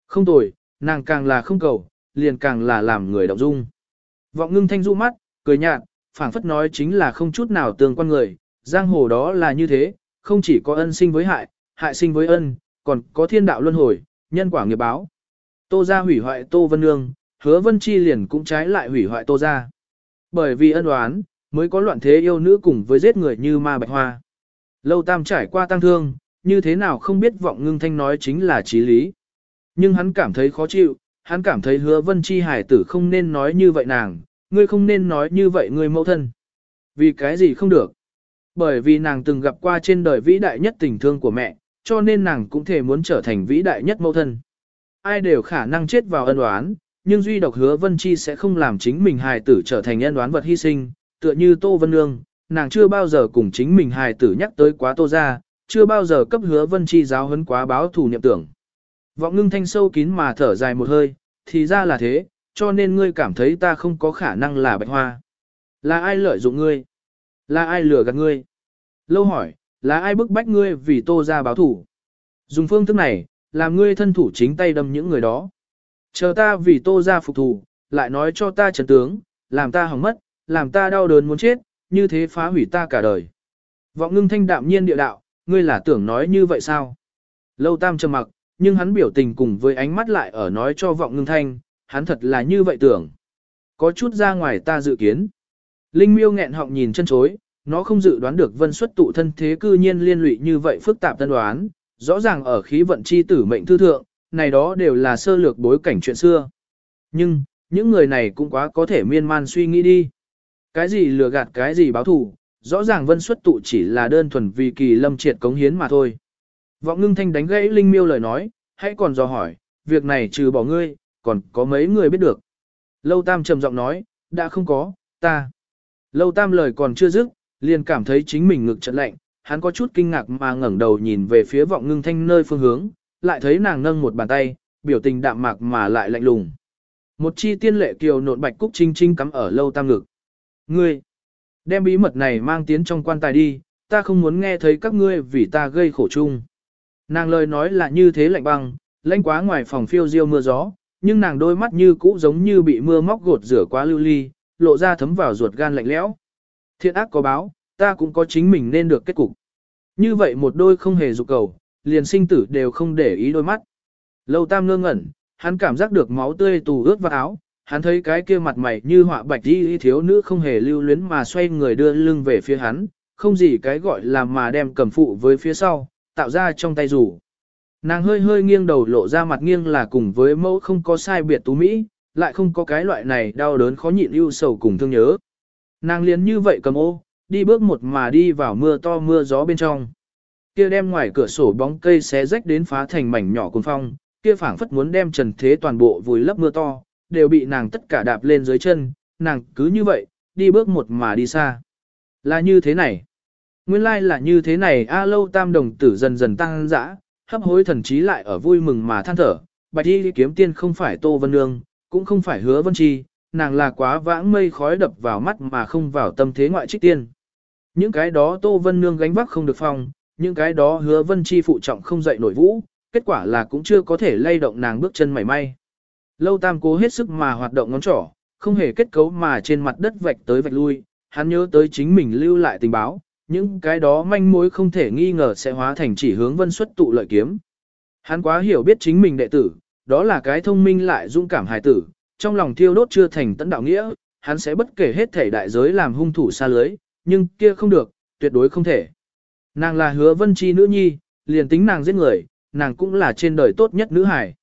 A: Không tồi, nàng càng là không cầu, liền càng là làm người động dung. Vọng ngưng thanh du mắt, cười nhạt, phảng phất nói chính là không chút nào tương quan người, giang hồ đó là như thế, không chỉ có ân sinh với hại, hại sinh với ân, còn có thiên đạo luân hồi, nhân quả nghiệp báo. Tô gia hủy hoại Tô Vân Nương, hứa Vân Chi liền cũng trái lại hủy hoại Tô gia. Bởi vì ân oán, mới có loạn thế yêu nữ cùng với giết người như ma bạch hoa. Lâu tam trải qua tăng thương, như thế nào không biết vọng ngưng thanh nói chính là trí lý. Nhưng hắn cảm thấy khó chịu, hắn cảm thấy hứa vân chi hải tử không nên nói như vậy nàng, ngươi không nên nói như vậy ngươi mẫu thân. Vì cái gì không được? Bởi vì nàng từng gặp qua trên đời vĩ đại nhất tình thương của mẹ, cho nên nàng cũng thể muốn trở thành vĩ đại nhất mẫu thân. Ai đều khả năng chết vào ân oán, nhưng duy độc hứa vân chi sẽ không làm chính mình hài tử trở thành nhân đoán vật hy sinh, tựa như Tô Vân Nương, nàng chưa bao giờ cùng chính mình hài tử nhắc tới quá Tô ra, chưa bao giờ cấp hứa vân chi giáo huấn quá báo thù niệm tưởng. Vọng ngưng thanh sâu kín mà thở dài một hơi, thì ra là thế, cho nên ngươi cảm thấy ta không có khả năng là bạch hoa. Là ai lợi dụng ngươi? Là ai lừa gạt ngươi? Lâu hỏi, là ai bức bách ngươi vì tô ra báo thủ? Dùng phương thức này, làm ngươi thân thủ chính tay đâm những người đó. Chờ ta vì tô ra phục thủ, lại nói cho ta trần tướng, làm ta hỏng mất, làm ta đau đớn muốn chết, như thế phá hủy ta cả đời. Vọng ngưng thanh đạm nhiên địa đạo, ngươi là tưởng nói như vậy sao? Lâu tam trầm mặc, nhưng hắn biểu tình cùng với ánh mắt lại ở nói cho vọng ngưng thanh, hắn thật là như vậy tưởng. Có chút ra ngoài ta dự kiến. Linh miêu nghẹn họng nhìn chân chối, nó không dự đoán được vân xuất tụ thân thế cư nhiên liên lụy như vậy phức tạp tân đoán, rõ ràng ở khí vận chi tử mệnh thư thượng, này đó đều là sơ lược bối cảnh chuyện xưa. Nhưng, những người này cũng quá có thể miên man suy nghĩ đi. Cái gì lừa gạt cái gì báo thù, rõ ràng vân xuất tụ chỉ là đơn thuần vì kỳ lâm triệt cống hiến mà thôi. Vọng ngưng thanh đánh gãy Linh miêu lời nói, hãy còn dò hỏi, việc này trừ bỏ ngươi, còn có mấy người biết được. Lâu Tam trầm giọng nói, đã không có, ta. Lâu Tam lời còn chưa dứt, liền cảm thấy chính mình ngực chật lạnh, hắn có chút kinh ngạc mà ngẩng đầu nhìn về phía vọng ngưng thanh nơi phương hướng, lại thấy nàng nâng một bàn tay, biểu tình đạm mạc mà lại lạnh lùng. Một chi tiên lệ kiều nộn bạch cúc trinh trinh cắm ở lâu tam ngực. Ngươi, đem bí mật này mang tiến trong quan tài đi, ta không muốn nghe thấy các ngươi vì ta gây khổ chung. Nàng lời nói là như thế lạnh băng, lạnh quá ngoài phòng phiêu diêu mưa gió, nhưng nàng đôi mắt như cũ giống như bị mưa móc gột rửa quá lưu ly, lộ ra thấm vào ruột gan lạnh lẽo. Thiện ác có báo, ta cũng có chính mình nên được kết cục. Như vậy một đôi không hề dục cầu, liền sinh tử đều không để ý đôi mắt. Lâu tam ngơ ngẩn, hắn cảm giác được máu tươi tù ướt vào áo, hắn thấy cái kia mặt mày như họa bạch đi thiếu nữ không hề lưu luyến mà xoay người đưa lưng về phía hắn, không gì cái gọi là mà đem cầm phụ với phía sau, tạo ra trong tay rủ. Nàng hơi hơi nghiêng đầu lộ ra mặt nghiêng là cùng với mẫu không có sai biệt tú Mỹ, lại không có cái loại này đau đớn khó nhịn ưu sầu cùng thương nhớ. Nàng liền như vậy cầm ô, đi bước một mà đi vào mưa to mưa gió bên trong. Kia đem ngoài cửa sổ bóng cây xé rách đến phá thành mảnh nhỏ cuồng phong, kia phảng phất muốn đem trần thế toàn bộ vùi lấp mưa to, đều bị nàng tất cả đạp lên dưới chân, nàng cứ như vậy, đi bước một mà đi xa. Là như thế này. Nguyên lai là như thế này A lâu tam đồng tử dần dần tăng dã, hấp hối thần trí lại ở vui mừng mà than thở. Bạch y kiếm tiên không phải Tô Vân Nương, cũng không phải hứa Vân Chi, nàng là quá vãng mây khói đập vào mắt mà không vào tâm thế ngoại trích tiên. Những cái đó Tô Vân Nương gánh vác không được phong, những cái đó hứa Vân Chi phụ trọng không dậy nổi vũ, kết quả là cũng chưa có thể lay động nàng bước chân mảy may. Lâu tam cố hết sức mà hoạt động ngón trỏ, không hề kết cấu mà trên mặt đất vạch tới vạch lui, hắn nhớ tới chính mình lưu lại tình báo, những cái đó manh mối không thể nghi ngờ sẽ hóa thành chỉ hướng vân xuất tụ lợi kiếm. Hắn quá hiểu biết chính mình đệ tử, đó là cái thông minh lại dũng cảm hài tử, trong lòng thiêu đốt chưa thành tận đạo nghĩa, hắn sẽ bất kể hết thể đại giới làm hung thủ xa lưới, nhưng kia không được, tuyệt đối không thể. Nàng là hứa vân chi nữ nhi, liền tính nàng giết người, nàng cũng là trên đời tốt nhất nữ hài.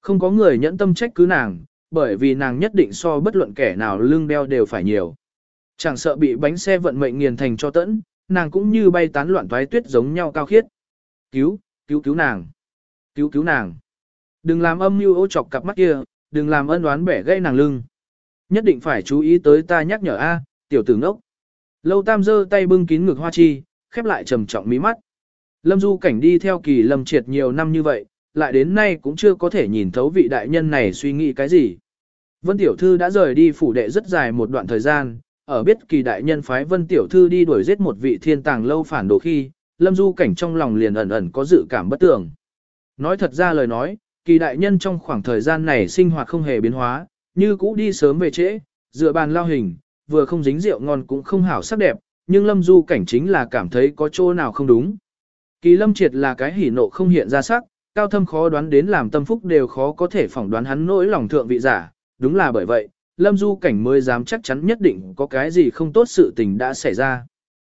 A: Không có người nhẫn tâm trách cứ nàng, bởi vì nàng nhất định so bất luận kẻ nào lương đeo đều phải nhiều. Chẳng sợ bị bánh xe vận mệnh nghiền thành cho tẫn, nàng cũng như bay tán loạn toái tuyết giống nhau cao khiết. Cứu, cứu cứu nàng. Cứu cứu nàng. Đừng làm âm mưu ô chọc cặp mắt kia, đừng làm ân đoán bẻ gây nàng lưng. Nhất định phải chú ý tới ta nhắc nhở A, tiểu tử ngốc. Lâu tam giơ tay bưng kín ngực hoa chi, khép lại trầm trọng mí mắt. Lâm du cảnh đi theo kỳ lâm triệt nhiều năm như vậy, lại đến nay cũng chưa có thể nhìn thấu vị đại nhân này suy nghĩ cái gì. Vân Tiểu Thư đã rời đi phủ đệ rất dài một đoạn thời gian, ở biết kỳ đại nhân phái Vân Tiểu Thư đi đuổi giết một vị thiên tàng lâu phản đồ khi, Lâm Du Cảnh trong lòng liền ẩn ẩn có dự cảm bất tường. Nói thật ra lời nói, kỳ đại nhân trong khoảng thời gian này sinh hoạt không hề biến hóa, như cũ đi sớm về trễ, dựa bàn lao hình, vừa không dính rượu ngon cũng không hảo sắc đẹp, nhưng Lâm Du Cảnh chính là cảm thấy có chỗ nào không đúng. Kỳ Lâm Triệt là cái hỉ nộ không hiện ra sắc, cao thâm khó đoán đến làm tâm phúc đều khó có thể phỏng đoán hắn nỗi lòng thượng vị giả, đúng là bởi vậy, Lâm Du Cảnh mới dám chắc chắn nhất định có cái gì không tốt sự tình đã xảy ra.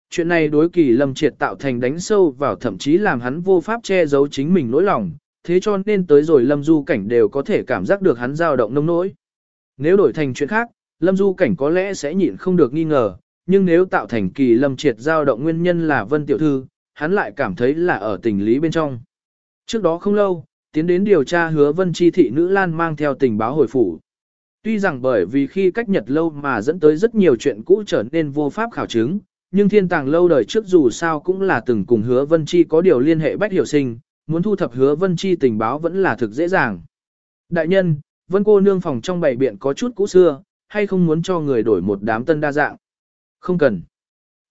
A: Chuyện này đối kỳ Lâm Triệt tạo thành đánh sâu vào thậm chí làm hắn vô pháp che giấu chính mình nỗi lòng, thế cho nên tới rồi Lâm Du Cảnh đều có thể cảm giác được hắn dao động nông nỗi. Nếu đổi thành chuyện khác, Lâm Du Cảnh có lẽ sẽ nhịn không được nghi ngờ, nhưng nếu tạo thành kỳ Lâm Triệt dao động nguyên nhân là Vân Tiểu Thư, hắn lại cảm thấy là ở tình lý bên trong. Trước đó không lâu, tiến đến điều tra hứa Vân Chi thị nữ Lan mang theo tình báo hồi phủ. Tuy rằng bởi vì khi cách nhật lâu mà dẫn tới rất nhiều chuyện cũ trở nên vô pháp khảo chứng, nhưng thiên tàng lâu đời trước dù sao cũng là từng cùng hứa Vân Chi có điều liên hệ bách hiểu sinh, muốn thu thập hứa Vân Chi tình báo vẫn là thực dễ dàng. Đại nhân, Vân cô nương phòng trong bảy biện có chút cũ xưa, hay không muốn cho người đổi một đám tân đa dạng? Không cần.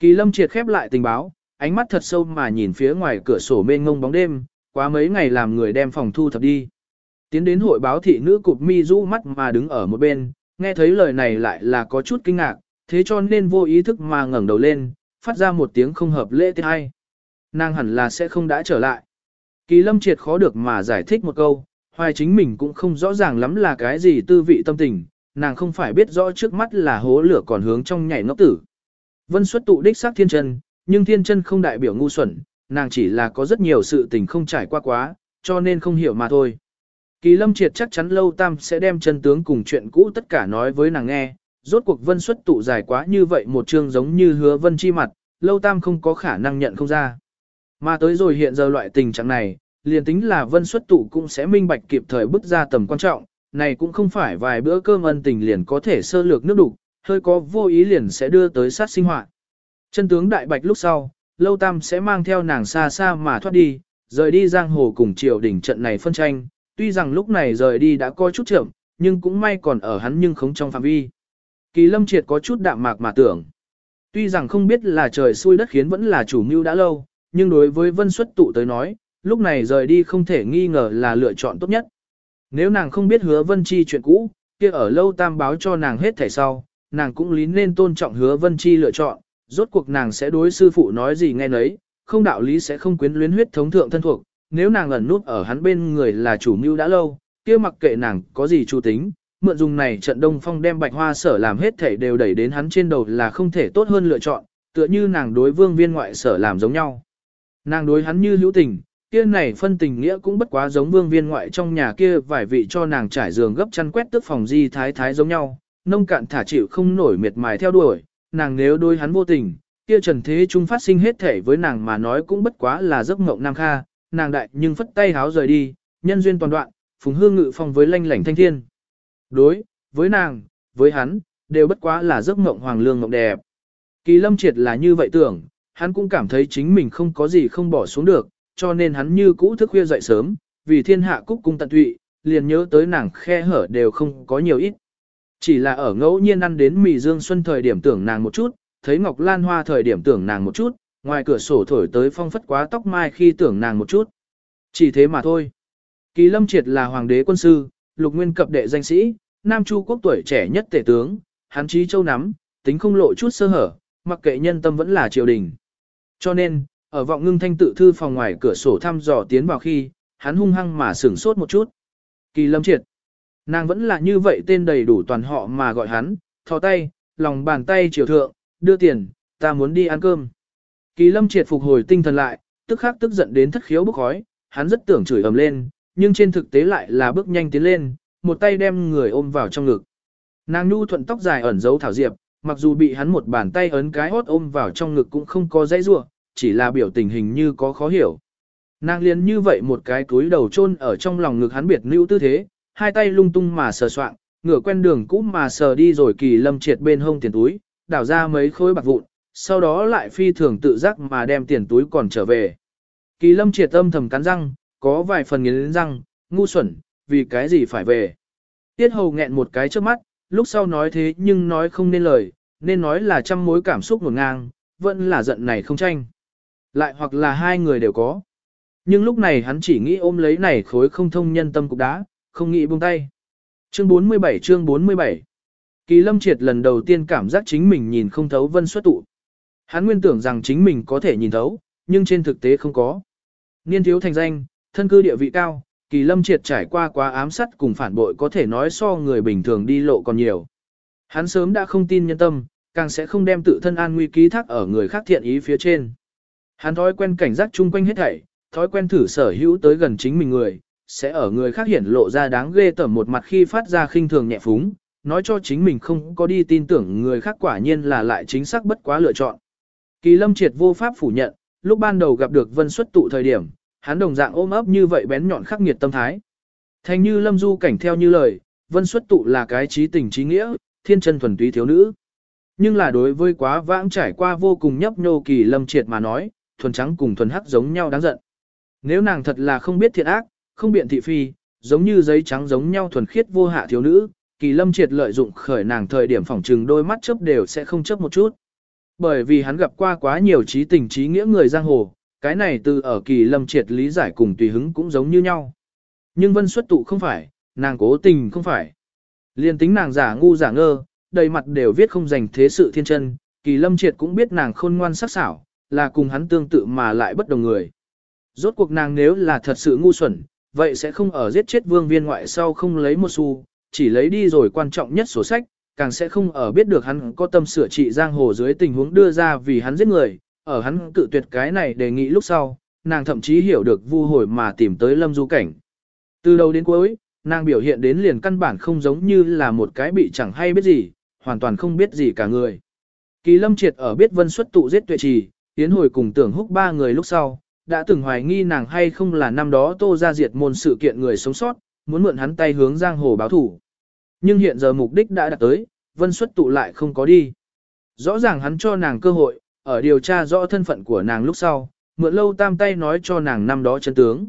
A: Kỳ lâm triệt khép lại tình báo, ánh mắt thật sâu mà nhìn phía ngoài cửa sổ mênh ngông bóng đêm, quá mấy ngày làm người đem phòng thu thập đi. Tiến đến hội báo thị nữ cụp mi rũ mắt mà đứng ở một bên, nghe thấy lời này lại là có chút kinh ngạc, thế cho nên vô ý thức mà ngẩng đầu lên, phát ra một tiếng không hợp lễ tiết hay. Nàng hẳn là sẽ không đã trở lại. Kỳ lâm triệt khó được mà giải thích một câu, hoài chính mình cũng không rõ ràng lắm là cái gì tư vị tâm tình, nàng không phải biết rõ trước mắt là hố lửa còn hướng trong nhảy ngốc tử. Vân xuất tụ đích xác thiên chân, nhưng thiên chân không đại biểu ngu xuẩn, nàng chỉ là có rất nhiều sự tình không trải qua quá, cho nên không hiểu mà thôi. Kỳ lâm triệt chắc chắn lâu tam sẽ đem chân tướng cùng chuyện cũ tất cả nói với nàng nghe, rốt cuộc vân xuất tụ dài quá như vậy một chương giống như hứa vân chi mặt, lâu tam không có khả năng nhận không ra. Mà tới rồi hiện giờ loại tình trạng này, liền tính là vân xuất tụ cũng sẽ minh bạch kịp thời bước ra tầm quan trọng, này cũng không phải vài bữa cơm ân tình liền có thể sơ lược nước đục, hơi có vô ý liền sẽ đưa tới sát sinh hoạt. Chân tướng đại bạch lúc sau, lâu tam sẽ mang theo nàng xa xa mà thoát đi, rời đi giang hồ cùng triều đỉnh trận này phân tranh, tuy rằng lúc này rời đi đã coi chút chậm, nhưng cũng may còn ở hắn nhưng không trong phạm vi. Kỳ lâm triệt có chút đạm mạc mà tưởng. Tuy rằng không biết là trời xui đất khiến vẫn là chủ mưu đã lâu, nhưng đối với vân xuất tụ tới nói, lúc này rời đi không thể nghi ngờ là lựa chọn tốt nhất. Nếu nàng không biết hứa vân chi chuyện cũ, kia ở lâu tam báo cho nàng hết thẻ sau, nàng cũng lý nên tôn trọng hứa vân chi lựa chọn, rốt cuộc nàng sẽ đối sư phụ nói gì nghe nấy, không đạo lý sẽ không quyến luyến huyết thống thượng thân thuộc, nếu nàng ẩn nút ở hắn bên người là chủ mưu đã lâu, kia mặc kệ nàng có gì chủ tính, mượn dùng này trận đông phong đem bạch hoa sở làm hết thể đều đẩy đến hắn trên đầu là không thể tốt hơn lựa chọn, tựa như nàng đối vương viên ngoại sở làm giống nhau. Nàng đối hắn như hữu tình, kia này phân tình nghĩa cũng bất quá giống vương viên ngoại trong nhà kia vài vị cho nàng trải giường gấp chăn quét tức phòng di thái thái giống nhau, nông cạn thả chịu không nổi miệt mài theo đuổi, nàng nếu đối hắn vô tình, kia trần thế trung phát sinh hết thể với nàng mà nói cũng bất quá là giấc mộng nam kha, nàng đại nhưng phất tay háo rời đi, nhân duyên toàn đoạn, phùng hương ngự phong với lanh lảnh thanh thiên. Đối, với nàng, với hắn, đều bất quá là giấc mộng hoàng lương mộng đẹp. Kỳ lâm triệt là như vậy tưởng, hắn cũng cảm thấy chính mình không có gì không bỏ xuống được, cho nên hắn như cũ thức khuya dậy sớm, vì thiên hạ cúc cung tận tụy, liền nhớ tới nàng khe hở đều không có nhiều ít. Chỉ là ở ngẫu nhiên ăn đến mì dương xuân thời điểm tưởng nàng một chút, thấy ngọc lan hoa thời điểm tưởng nàng một chút, ngoài cửa sổ thổi tới phong phất quá tóc mai khi tưởng nàng một chút. Chỉ thế mà thôi. Kỳ lâm triệt là hoàng đế quân sư, lục nguyên cập đệ danh sĩ, Nam Chu quốc tuổi trẻ nhất tể tướng, hắn trí châu nắm, tính không lộ chút sơ hở, mặc kệ nhân tâm vẫn là triều đình. Cho nên, ở vọng ngưng thanh tự thư phòng ngoài cửa sổ thăm dò tiến vào khi, hắn hung hăng mà sửng sốt một chút. Kỳ lâm triệt. Nàng vẫn là như vậy tên đầy đủ toàn họ mà gọi hắn, thò tay, lòng bàn tay chiều thượng, đưa tiền, ta muốn đi ăn cơm. Kỳ lâm triệt phục hồi tinh thần lại, tức khắc tức giận đến thất khiếu bốc khói, hắn rất tưởng chửi ầm lên, nhưng trên thực tế lại là bước nhanh tiến lên, một tay đem người ôm vào trong ngực. Nàng nhu thuận tóc dài ẩn giấu thảo diệp, mặc dù bị hắn một bàn tay ấn cái hốt ôm vào trong ngực cũng không có dãy rua, chỉ là biểu tình hình như có khó hiểu. Nàng liền như vậy một cái túi đầu chôn ở trong lòng ngực hắn biệt nữ tư thế, hai tay lung tung mà sờ soạng, ngửa quen đường cũ mà sờ đi rồi kỳ lâm triệt bên hông tiền túi, đảo ra mấy khối bạc vụn, sau đó lại phi thường tự giác mà đem tiền túi còn trở về. Kỳ lâm triệt âm thầm cắn răng, có vài phần nghiến răng, ngu xuẩn, vì cái gì phải về. Tiết hầu nghẹn một cái trước mắt, lúc sau nói thế nhưng nói không nên lời, nên nói là trăm mối cảm xúc ngổn ngang, vẫn là giận này không tranh. Lại hoặc là hai người đều có. Nhưng lúc này hắn chỉ nghĩ ôm lấy này khối không thông nhân tâm cục đá, không nghĩ buông tay. Chương 47 chương 47 Kỳ lâm triệt lần đầu tiên cảm giác chính mình nhìn không thấu vân xuất tụ. Hắn nguyên tưởng rằng chính mình có thể nhìn thấu, nhưng trên thực tế không có. Niên thiếu thành danh, thân cư địa vị cao, kỳ lâm triệt trải qua quá ám sát cùng phản bội có thể nói so người bình thường đi lộ còn nhiều. Hắn sớm đã không tin nhân tâm, càng sẽ không đem tự thân an nguy ký thác ở người khác thiện ý phía trên. Hắn thói quen cảnh giác chung quanh hết thảy, thói quen thử sở hữu tới gần chính mình người, sẽ ở người khác hiển lộ ra đáng ghê tởm một mặt khi phát ra khinh thường nhẹ phúng, nói cho chính mình không có đi tin tưởng người khác quả nhiên là lại chính xác bất quá lựa chọn. Kỳ lâm triệt vô pháp phủ nhận, lúc ban đầu gặp được vân xuất tụ thời điểm, hắn đồng dạng ôm ấp như vậy bén nhọn khắc nghiệt tâm thái. Thành như lâm du cảnh theo như lời, vân xuất tụ là cái trí tình trí nghĩa, thiên chân thuần túy thiếu nữ. Nhưng là đối với quá vãng trải qua vô cùng nhấp nhô kỳ lâm triệt mà nói, thuần trắng cùng thuần hắc giống nhau đáng giận. Nếu nàng thật là không biết thiện ác, không biện thị phi, giống như giấy trắng giống nhau thuần khiết vô hạ thiếu nữ, kỳ lâm triệt lợi dụng khởi nàng thời điểm phỏng trừng đôi mắt chớp đều sẽ không chớp một chút. Bởi vì hắn gặp qua quá nhiều trí tình trí nghĩa người giang hồ, cái này từ ở kỳ lâm triệt lý giải cùng tùy hứng cũng giống như nhau. Nhưng vân xuất tụ không phải, nàng cố tình không phải. Liên tính nàng giả ngu giả ngơ, đầy mặt đều viết không dành thế sự thiên chân, kỳ lâm triệt cũng biết nàng khôn ngoan sắc sảo, là cùng hắn tương tự mà lại bất đồng người. Rốt cuộc nàng nếu là thật sự ngu xuẩn, vậy sẽ không ở giết chết vương viên ngoại sau không lấy một xu, chỉ lấy đi rồi quan trọng nhất sổ sách, càng sẽ không ở biết được hắn có tâm sửa trị giang hồ dưới tình huống đưa ra vì hắn giết người, ở hắn cự tuyệt cái này đề nghị lúc sau, nàng thậm chí hiểu được vu hồi mà tìm tới lâm du cảnh. Từ đầu đến cuối, nàng biểu hiện đến liền căn bản không giống như là một cái bị chẳng hay biết gì, hoàn toàn không biết gì cả người. Kỳ lâm triệt ở biết vân xuất tụ giết tuệ trì, tiến hồi cùng tưởng húc ba người lúc sau, đã từng hoài nghi nàng hay không là năm đó tô ra diệt môn sự kiện người sống sót, muốn mượn hắn tay hướng giang hồ báo thủ. Nhưng hiện giờ mục đích đã đạt tới, vân xuất tụ lại không có đi. Rõ ràng hắn cho nàng cơ hội, ở điều tra rõ thân phận của nàng lúc sau, mượn lâu tam tay nói cho nàng năm đó chân tướng.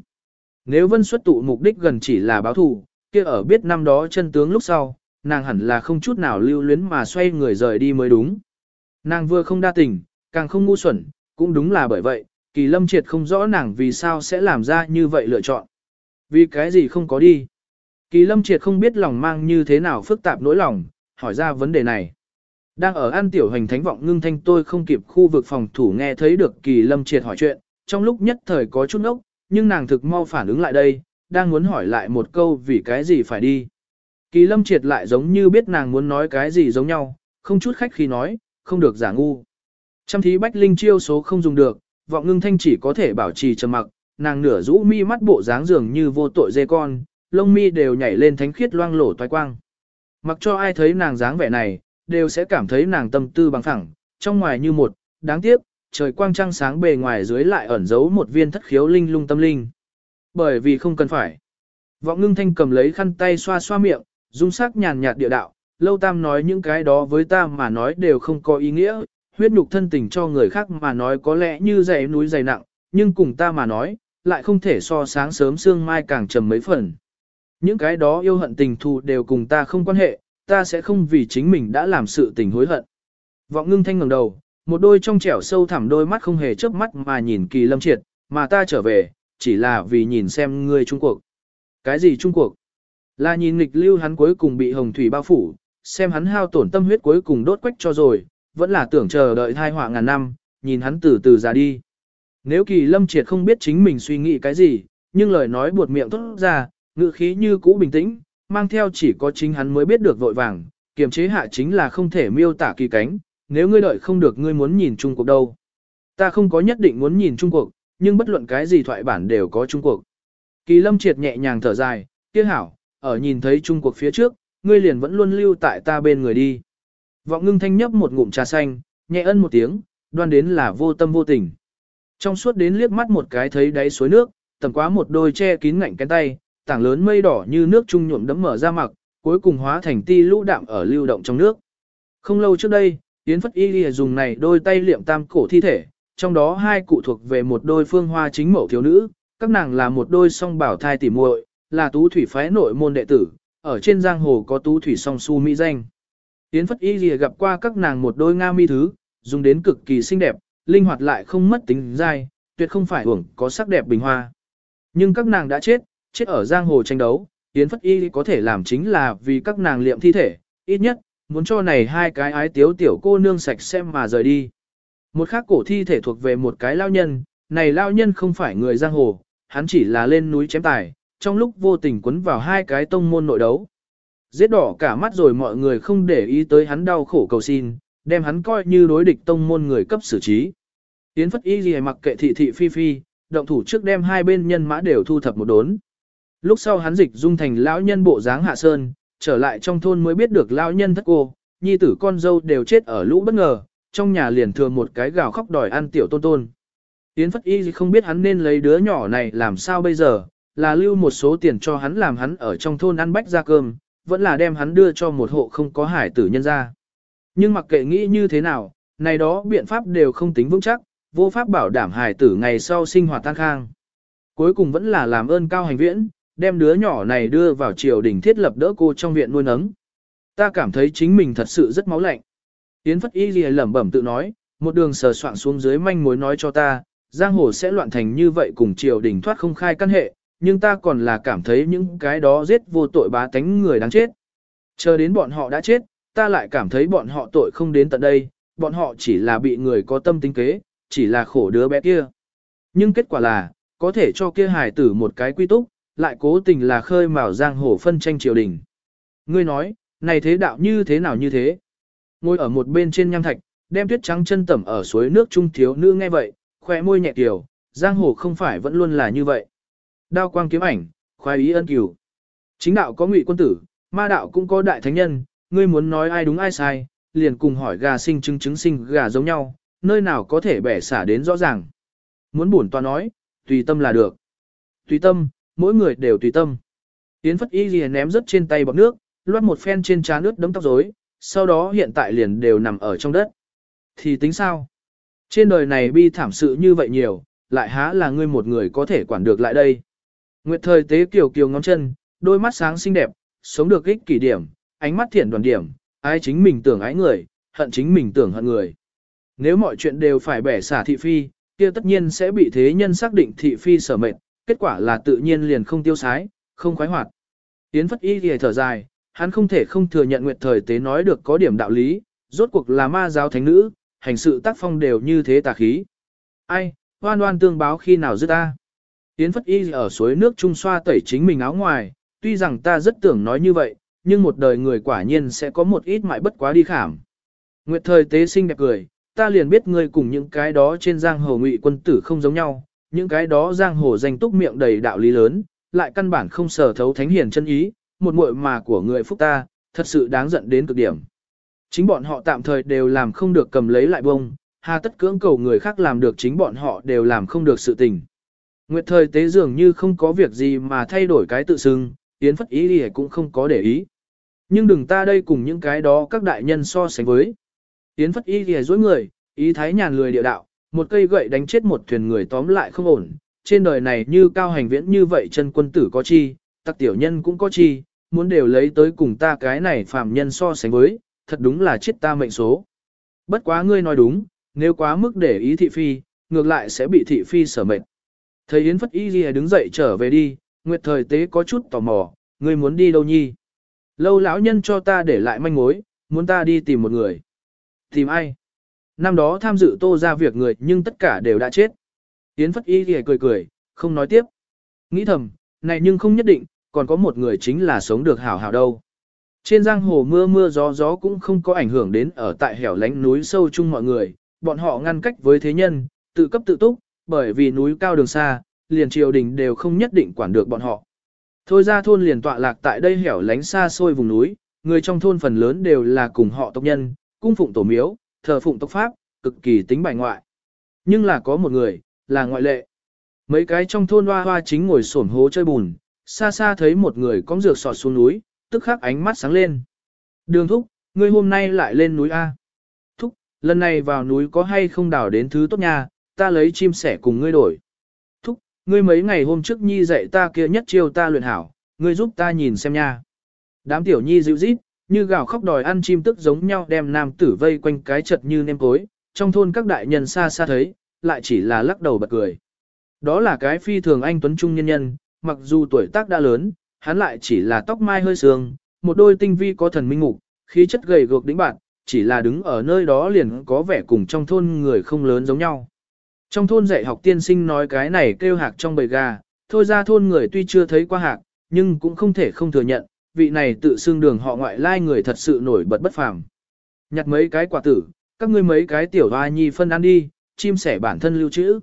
A: Nếu vân xuất tụ mục đích gần chỉ là báo thù, kia ở biết năm đó chân tướng lúc sau, nàng hẳn là không chút nào lưu luyến mà xoay người rời đi mới đúng. Nàng vừa không đa tình, càng không ngu xuẩn, cũng đúng là bởi vậy, kỳ lâm triệt không rõ nàng vì sao sẽ làm ra như vậy lựa chọn. Vì cái gì không có đi. Kỳ lâm triệt không biết lòng mang như thế nào phức tạp nỗi lòng, hỏi ra vấn đề này. Đang ở an tiểu hành thánh vọng ngưng thanh tôi không kịp khu vực phòng thủ nghe thấy được kỳ lâm triệt hỏi chuyện, trong lúc nhất thời có chút ốc, nhưng nàng thực mau phản ứng lại đây, đang muốn hỏi lại một câu vì cái gì phải đi. Kỳ lâm triệt lại giống như biết nàng muốn nói cái gì giống nhau, không chút khách khi nói, không được giả ngu. Trăm thí bách linh chiêu số không dùng được, vọng ngưng thanh chỉ có thể bảo trì trầm mặc, nàng nửa rũ mi mắt bộ dáng dường như vô tội dê con, lông mi đều nhảy lên thánh khiết loang lổ toái quang. Mặc cho ai thấy nàng dáng vẻ này, đều sẽ cảm thấy nàng tâm tư bằng phẳng, trong ngoài như một, đáng tiếc, trời quang trăng sáng bề ngoài dưới lại ẩn giấu một viên thất khiếu linh lung tâm linh. Bởi vì không cần phải. Vọng ngưng thanh cầm lấy khăn tay xoa xoa miệng, dung sắc nhàn nhạt địa đạo, lâu tam nói những cái đó với ta mà nói đều không có ý nghĩa, huyết nhục thân tình cho người khác mà nói có lẽ như dày núi dày nặng, nhưng cùng ta mà nói, lại không thể so sáng sớm sương mai càng trầm mấy phần. Những cái đó yêu hận tình thù đều cùng ta không quan hệ, ta sẽ không vì chính mình đã làm sự tình hối hận. Vọng ngưng thanh ngẩng đầu, một đôi trong trẻo sâu thẳm đôi mắt không hề chớp mắt mà nhìn kỳ lâm triệt, mà ta trở về, chỉ là vì nhìn xem ngươi Trung Quốc. Cái gì Trung Quốc? Là nhìn nghịch lưu hắn cuối cùng bị hồng thủy bao phủ, xem hắn hao tổn tâm huyết cuối cùng đốt quách cho rồi, vẫn là tưởng chờ đợi thai họa ngàn năm, nhìn hắn từ từ ra đi. Nếu kỳ lâm triệt không biết chính mình suy nghĩ cái gì, nhưng lời nói buột miệng tốt ra, ngữ khí như cũ bình tĩnh, mang theo chỉ có chính hắn mới biết được vội vàng, kiềm chế hạ chính là không thể miêu tả kỳ cánh, nếu ngươi đợi không được ngươi muốn nhìn Trung Quốc đâu. Ta không có nhất định muốn nhìn Trung Quốc, nhưng bất luận cái gì thoại bản đều có Trung Quốc. Kỳ lâm triệt nhẹ nhàng thở dài, kia hảo, ở nhìn thấy Trung Quốc phía trước, ngươi liền vẫn luôn lưu tại ta bên người đi. Vọng ngưng thanh nhấp một ngụm trà xanh, nhẹ ân một tiếng, đoan đến là vô tâm vô tình. Trong suốt đến liếc mắt một cái thấy đáy suối nước, tầm quá một đôi che kín ngạnh cái tay, tảng lớn mây đỏ như nước trung nhuộm đấm mở ra mặc, cuối cùng hóa thành ti lũ đạm ở lưu động trong nước. Không lâu trước đây, Yến Phất Y Lìa dùng này đôi tay liệm tam cổ thi thể, trong đó hai cụ thuộc về một đôi phương hoa chính mẫu thiếu nữ, các nàng là một đôi song bảo thai tỉ muội, là tú thủy phái nội môn đệ tử, ở trên giang hồ có tú thủy song su mỹ danh. Yến Phất Y Lìa gặp qua các nàng một đôi nga mi thứ, dùng đến cực kỳ xinh đẹp, linh hoạt lại không mất tính dai, tuyệt không phải hưởng có sắc đẹp bình hoa. Nhưng các nàng đã chết, chết ở giang hồ tranh đấu, Yến Phất Y có thể làm chính là vì các nàng liệm thi thể, ít nhất, muốn cho này hai cái ái tiếu tiểu cô nương sạch xem mà rời đi. Một khác cổ thi thể thuộc về một cái lao nhân, này lao nhân không phải người giang hồ, hắn chỉ là lên núi chém tài, trong lúc vô tình quấn vào hai cái tông môn nội đấu. Giết đỏ cả mắt rồi mọi người không để ý tới hắn đau khổ cầu xin, đem hắn coi như đối địch tông môn người cấp xử trí. Yến Phất Y gì mặc kệ thị thị phi phi, động thủ trước đem hai bên nhân mã đều thu thập một đốn. Lúc sau hắn dịch dung thành lão nhân bộ dáng hạ sơn, trở lại trong thôn mới biết được lão nhân thất cô, nhi tử con dâu đều chết ở lũ bất ngờ, trong nhà liền thừa một cái gào khóc đòi ăn tiểu tôn tôn. Yến Phất Y không biết hắn nên lấy đứa nhỏ này làm sao bây giờ, là lưu một số tiền cho hắn làm hắn ở trong thôn ăn bách ra cơm, vẫn là đem hắn đưa cho một hộ không có hải tử nhân ra. Nhưng mặc kệ nghĩ như thế nào, này đó biện pháp đều không tính vững chắc, vô pháp bảo đảm hải tử ngày sau sinh hoạt tan khang. Cuối cùng vẫn là làm ơn cao hành viễn, đem đứa nhỏ này đưa vào triều đình thiết lập đỡ cô trong viện nuôi nấng. Ta cảm thấy chính mình thật sự rất máu lạnh. Yến Phất Y Ghi lẩm bẩm tự nói, một đường sờ soạn xuống dưới manh mối nói cho ta, giang hồ sẽ loạn thành như vậy cùng triều đình thoát không khai căn hệ, nhưng ta còn là cảm thấy những cái đó giết vô tội bá tánh người đáng chết. Chờ đến bọn họ đã chết, ta lại cảm thấy bọn họ tội không đến tận đây, bọn họ chỉ là bị người có tâm tính kế, chỉ là khổ đứa bé kia. Nhưng kết quả là, có thể cho kia hài tử một cái quy túc, lại cố tình là khơi mào giang hồ phân tranh triều đình. Ngươi nói, này thế đạo như thế nào như thế? Ngồi ở một bên trên nham thạch, đem tuyết trắng chân tẩm ở suối nước trung thiếu nữ nghe vậy, khỏe môi nhẹ tiểu, giang hồ không phải vẫn luôn là như vậy. Đao quang kiếm ảnh, khoái ý ân cửu. Chính đạo có ngụy quân tử, ma đạo cũng có đại thánh nhân, ngươi muốn nói ai đúng ai sai, liền cùng hỏi gà sinh trứng trứng sinh gà giống nhau, nơi nào có thể bẻ xả đến rõ ràng. Muốn bổn toa nói, tùy tâm là được. Tùy tâm, mỗi người đều tùy tâm. Yến Phất Y liền ném rất trên tay bọt nước, loát một phen trên trán nước đấm tóc rối, sau đó hiện tại liền đều nằm ở trong đất. Thì tính sao? Trên đời này bi thảm sự như vậy nhiều, lại há là ngươi một người có thể quản được lại đây. Nguyệt thời tế kiều kiều ngón chân, đôi mắt sáng xinh đẹp, sống được ích kỷ điểm, ánh mắt thiện đoàn điểm, ai chính mình tưởng ái người, hận chính mình tưởng hận người. Nếu mọi chuyện đều phải bẻ xả thị phi, kia tất nhiên sẽ bị thế nhân xác định thị phi sở mệnh, kết quả là tự nhiên liền không tiêu sái, không khoái hoạt. Yến Phất Y thì thở dài, hắn không thể không thừa nhận Nguyệt thời tế nói được có điểm đạo lý, rốt cuộc là ma giáo thánh nữ, hành sự tác phong đều như thế tà khí. Ai, hoan hoan tương báo khi nào dứt ta? Yến Phất Y ở suối nước trung xoa tẩy chính mình áo ngoài, tuy rằng ta rất tưởng nói như vậy, nhưng một đời người quả nhiên sẽ có một ít mại bất quá đi khảm. Nguyệt thời tế sinh đẹp cười, ta liền biết ngươi cùng những cái đó trên giang hồ ngụy quân tử không giống nhau, những cái đó giang hồ danh túc miệng đầy đạo lý lớn, lại căn bản không sở thấu thánh hiền chân ý, một muội mà của người phúc ta, thật sự đáng giận đến cực điểm. Chính bọn họ tạm thời đều làm không được cầm lấy lại bông, hà tất cưỡng cầu người khác làm được chính bọn họ đều làm không được sự tình. Nguyệt thời tế dường như không có việc gì mà thay đổi cái tự xưng, Yến Phất Ý thì cũng không có để ý. Nhưng đừng ta đây cùng những cái đó các đại nhân so sánh với. Yến Phất ý thì dối người, ý thái nhàn lười địa đạo, một cây gậy đánh chết một thuyền người tóm lại không ổn. Trên đời này như cao hành viễn như vậy chân quân tử có chi, tặc tiểu nhân cũng có chi, muốn đều lấy tới cùng ta cái này phàm nhân so sánh với, thật đúng là chết ta mệnh số. Bất quá ngươi nói đúng, nếu quá mức để ý thị phi, ngược lại sẽ bị thị phi sở mệnh. Thầy Yến Phất Y Ghi đứng dậy trở về đi, Nguyệt thời tế có chút tò mò, người muốn đi đâu nhi? Lâu lão nhân cho ta để lại manh mối, muốn ta đi tìm một người. Tìm ai? Năm đó tham dự tô ra việc người nhưng tất cả đều đã chết. Yến Phất Y Ghi cười cười, không nói tiếp. Nghĩ thầm, này nhưng không nhất định, còn có một người chính là sống được hảo hảo đâu. Trên giang hồ mưa mưa gió gió cũng không có ảnh hưởng đến ở tại hẻo lánh núi sâu chung mọi người, bọn họ ngăn cách với thế nhân, tự cấp tự túc, bởi vì núi cao đường xa, liền triều đình đều không nhất định quản được bọn họ. Thôi ra thôn liền tọa lạc tại đây hẻo lánh xa xôi vùng núi, người trong thôn phần lớn đều là cùng họ tộc nhân, cung phụng tổ miếu, thờ phụng tộc pháp, cực kỳ tính bài ngoại. Nhưng là có một người, là ngoại lệ. Mấy cái trong thôn hoa hoa chính ngồi sổn hố chơi bùn, xa xa thấy một người cong dược sọt xuống núi, tức khắc ánh mắt sáng lên. Đường thúc, ngươi hôm nay lại lên núi A. Thúc, lần này vào núi có hay không đảo đến thứ tốt nha, ta lấy chim sẻ cùng ngươi đổi. Thúc, ngươi mấy ngày hôm trước nhi dạy ta kia nhất chiêu ta luyện hảo, ngươi giúp ta nhìn xem nha. Đám tiểu nhi dịu rít, như gào khóc đòi ăn chim tức giống nhau đem nam tử vây quanh cái chật như nêm cối, trong thôn các đại nhân xa xa thấy, lại chỉ là lắc đầu bật cười. Đó là cái phi thường anh tuấn trung nhân nhân, mặc dù tuổi tác đã lớn, hắn lại chỉ là tóc mai hơi sương, một đôi tinh vi có thần minh ngục, khí chất gầy gược đĩnh bạn, chỉ là đứng ở nơi đó liền có vẻ cùng trong thôn người không lớn giống nhau. Trong thôn dạy học tiên sinh nói cái này kêu hạc trong bầy gà, thôi ra thôn người tuy chưa thấy qua hạc, nhưng cũng không thể không thừa nhận, vị này tự xưng đường họ ngoại lai người thật sự nổi bật bất phàm. Nhặt mấy cái quả tử, các ngươi mấy cái tiểu hoa nhi phân ăn đi, chim sẻ bản thân lưu trữ.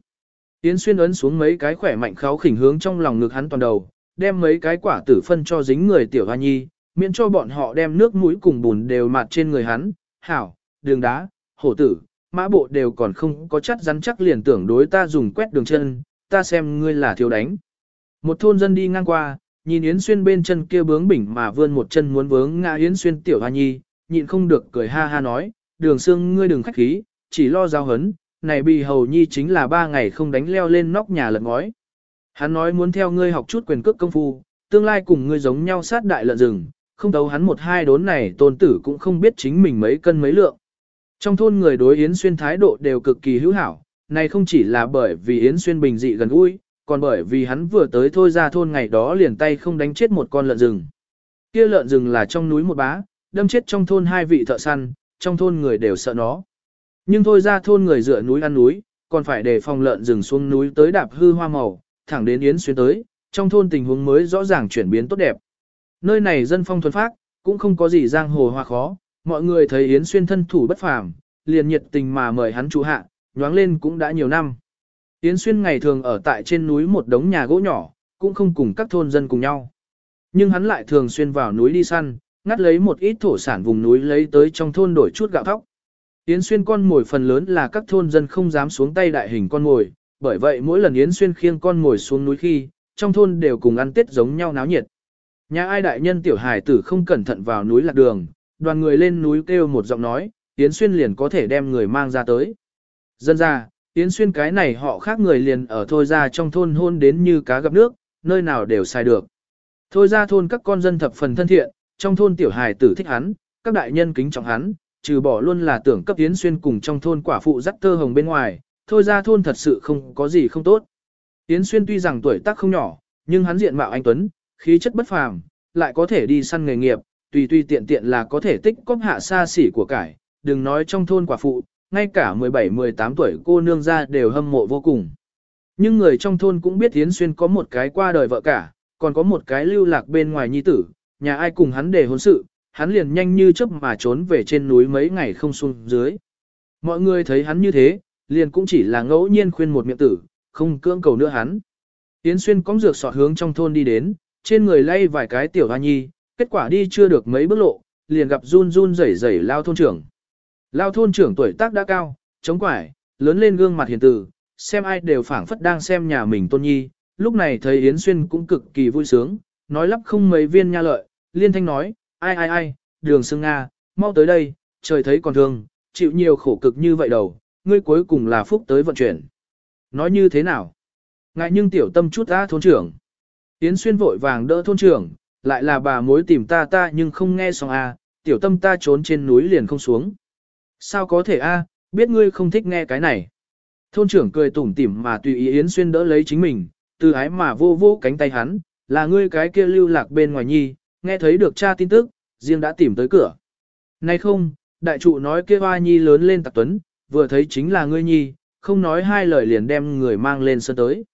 A: Yến xuyên ấn xuống mấy cái khỏe mạnh kháo khỉnh hướng trong lòng ngực hắn toàn đầu, đem mấy cái quả tử phân cho dính người tiểu hoa nhi, miễn cho bọn họ đem nước mũi cùng bùn đều mặt trên người hắn, hảo, đường đá, hổ tử, mã bộ đều còn không có chắc rắn chắc liền tưởng đối ta dùng quét đường chân, ta xem ngươi là thiếu đánh. Một thôn dân đi ngang qua, nhìn Yến Xuyên bên chân kia bướng bỉnh mà vươn một chân muốn vướng ngã Yến Xuyên tiểu hoa nhi, nhịn không được cười ha ha nói, đường xương ngươi đừng khách khí, chỉ lo giao hấn, này bị hầu nhi chính là ba ngày không đánh leo lên nóc nhà lật ngói. Hắn nói muốn theo ngươi học chút quyền cước công phu, tương lai cùng ngươi giống nhau sát đại lợn rừng, không đấu hắn một hai đốn này tôn tử cũng không biết chính mình mấy cân mấy lượng. Trong thôn người đối Yến Xuyên thái độ đều cực kỳ hữu hảo, này không chỉ là bởi vì Yến Xuyên bình dị gần gũi, còn bởi vì hắn vừa tới thôi ra thôn ngày đó liền tay không đánh chết một con lợn rừng. Kia lợn rừng là trong núi một bá, đâm chết trong thôn hai vị thợ săn, trong thôn người đều sợ nó. Nhưng thôi ra thôn người dựa núi ăn núi, còn phải để phòng lợn rừng xuống núi tới đạp hư hoa màu, thẳng đến Yến Xuyên tới, trong thôn tình huống mới rõ ràng chuyển biến tốt đẹp. Nơi này dân phong thuần phác, cũng không có gì giang hồ hoa khó, mọi người thấy Yến Xuyên thân thủ bất phàm, liền nhiệt tình mà mời hắn chủ hạ, nhoáng lên cũng đã nhiều năm. Yến Xuyên ngày thường ở tại trên núi một đống nhà gỗ nhỏ, cũng không cùng các thôn dân cùng nhau. Nhưng hắn lại thường xuyên vào núi đi săn, ngắt lấy một ít thổ sản vùng núi lấy tới trong thôn đổi chút gạo thóc. Yến Xuyên con mồi phần lớn là các thôn dân không dám xuống tay đại hình con mồi, bởi vậy mỗi lần Yến Xuyên khiêng con mồi xuống núi khi, trong thôn đều cùng ăn tết giống nhau náo nhiệt. Nhà ai đại nhân tiểu hải tử không cẩn thận vào núi lạc đường, đoàn người lên núi kêu một giọng nói, Yến Xuyên liền có thể đem người mang ra tới. Dân ra, Yến Xuyên cái này họ khác người liền ở thôi ra trong thôn hôn đến như cá gặp nước, nơi nào đều xài được. Thôi ra thôn các con dân thập phần thân thiện, trong thôn tiểu hài tử thích hắn, các đại nhân kính trọng hắn, trừ bỏ luôn là tưởng cấp Yến Xuyên cùng trong thôn quả phụ dắt tơ hồng bên ngoài, thôi ra thôn thật sự không có gì không tốt. Yến Xuyên tuy rằng tuổi tác không nhỏ, nhưng hắn diện mạo anh Tuấn, khí chất bất phàm, lại có thể đi săn nghề nghiệp, tùy tùy tiện tiện là có thể tích cóp hạ xa xỉ của cải, đừng nói trong thôn quả phụ, ngay cả 17-18 tuổi cô nương ra đều hâm mộ vô cùng. Nhưng người trong thôn cũng biết Yến Xuyên có một cái qua đời vợ cả, còn có một cái lưu lạc bên ngoài nhi tử, nhà ai cùng hắn để hôn sự, hắn liền nhanh như chớp mà trốn về trên núi mấy ngày không xuống dưới. Mọi người thấy hắn như thế, liền cũng chỉ là ngẫu nhiên khuyên một miệng tử, không cưỡng cầu nữa hắn. Yến Xuyên cong dược sọt hướng trong thôn đi đến, trên người lay vài cái tiểu hoa nhi, kết quả đi chưa được mấy bước lộ, liền gặp run run rẩy rẩy lao thôn trưởng. Lao thôn trưởng tuổi tác đã cao, chống quải, lớn lên gương mặt hiền từ, xem ai đều phảng phất đang xem nhà mình tôn nhi, lúc này thấy Yến Xuyên cũng cực kỳ vui sướng, nói lắp không mấy viên nha lợi, liên thanh nói, ai ai ai, đường Sương Nga, mau tới đây, trời thấy còn thương, chịu nhiều khổ cực như vậy đầu, ngươi cuối cùng là phúc tới vận chuyển. Nói như thế nào? Ngại nhưng tiểu tâm chút ra thôn trưởng. Yến Xuyên vội vàng đỡ thôn trưởng, lại là bà mối tìm ta ta nhưng không nghe xong a, tiểu tâm ta trốn trên núi liền không xuống. Sao có thể a, biết ngươi không thích nghe cái này. Thôn trưởng cười tủm tỉm mà tùy ý Yến Xuyên đỡ lấy chính mình, từ ái mà vô vô cánh tay hắn, là ngươi cái kia lưu lạc bên ngoài nhi, nghe thấy được cha tin tức, riêng đã tìm tới cửa. Nay không, đại trụ nói kia hoa nhi lớn lên tạc tuấn, vừa thấy chính là ngươi nhi, không nói hai lời liền đem người mang lên sân tới.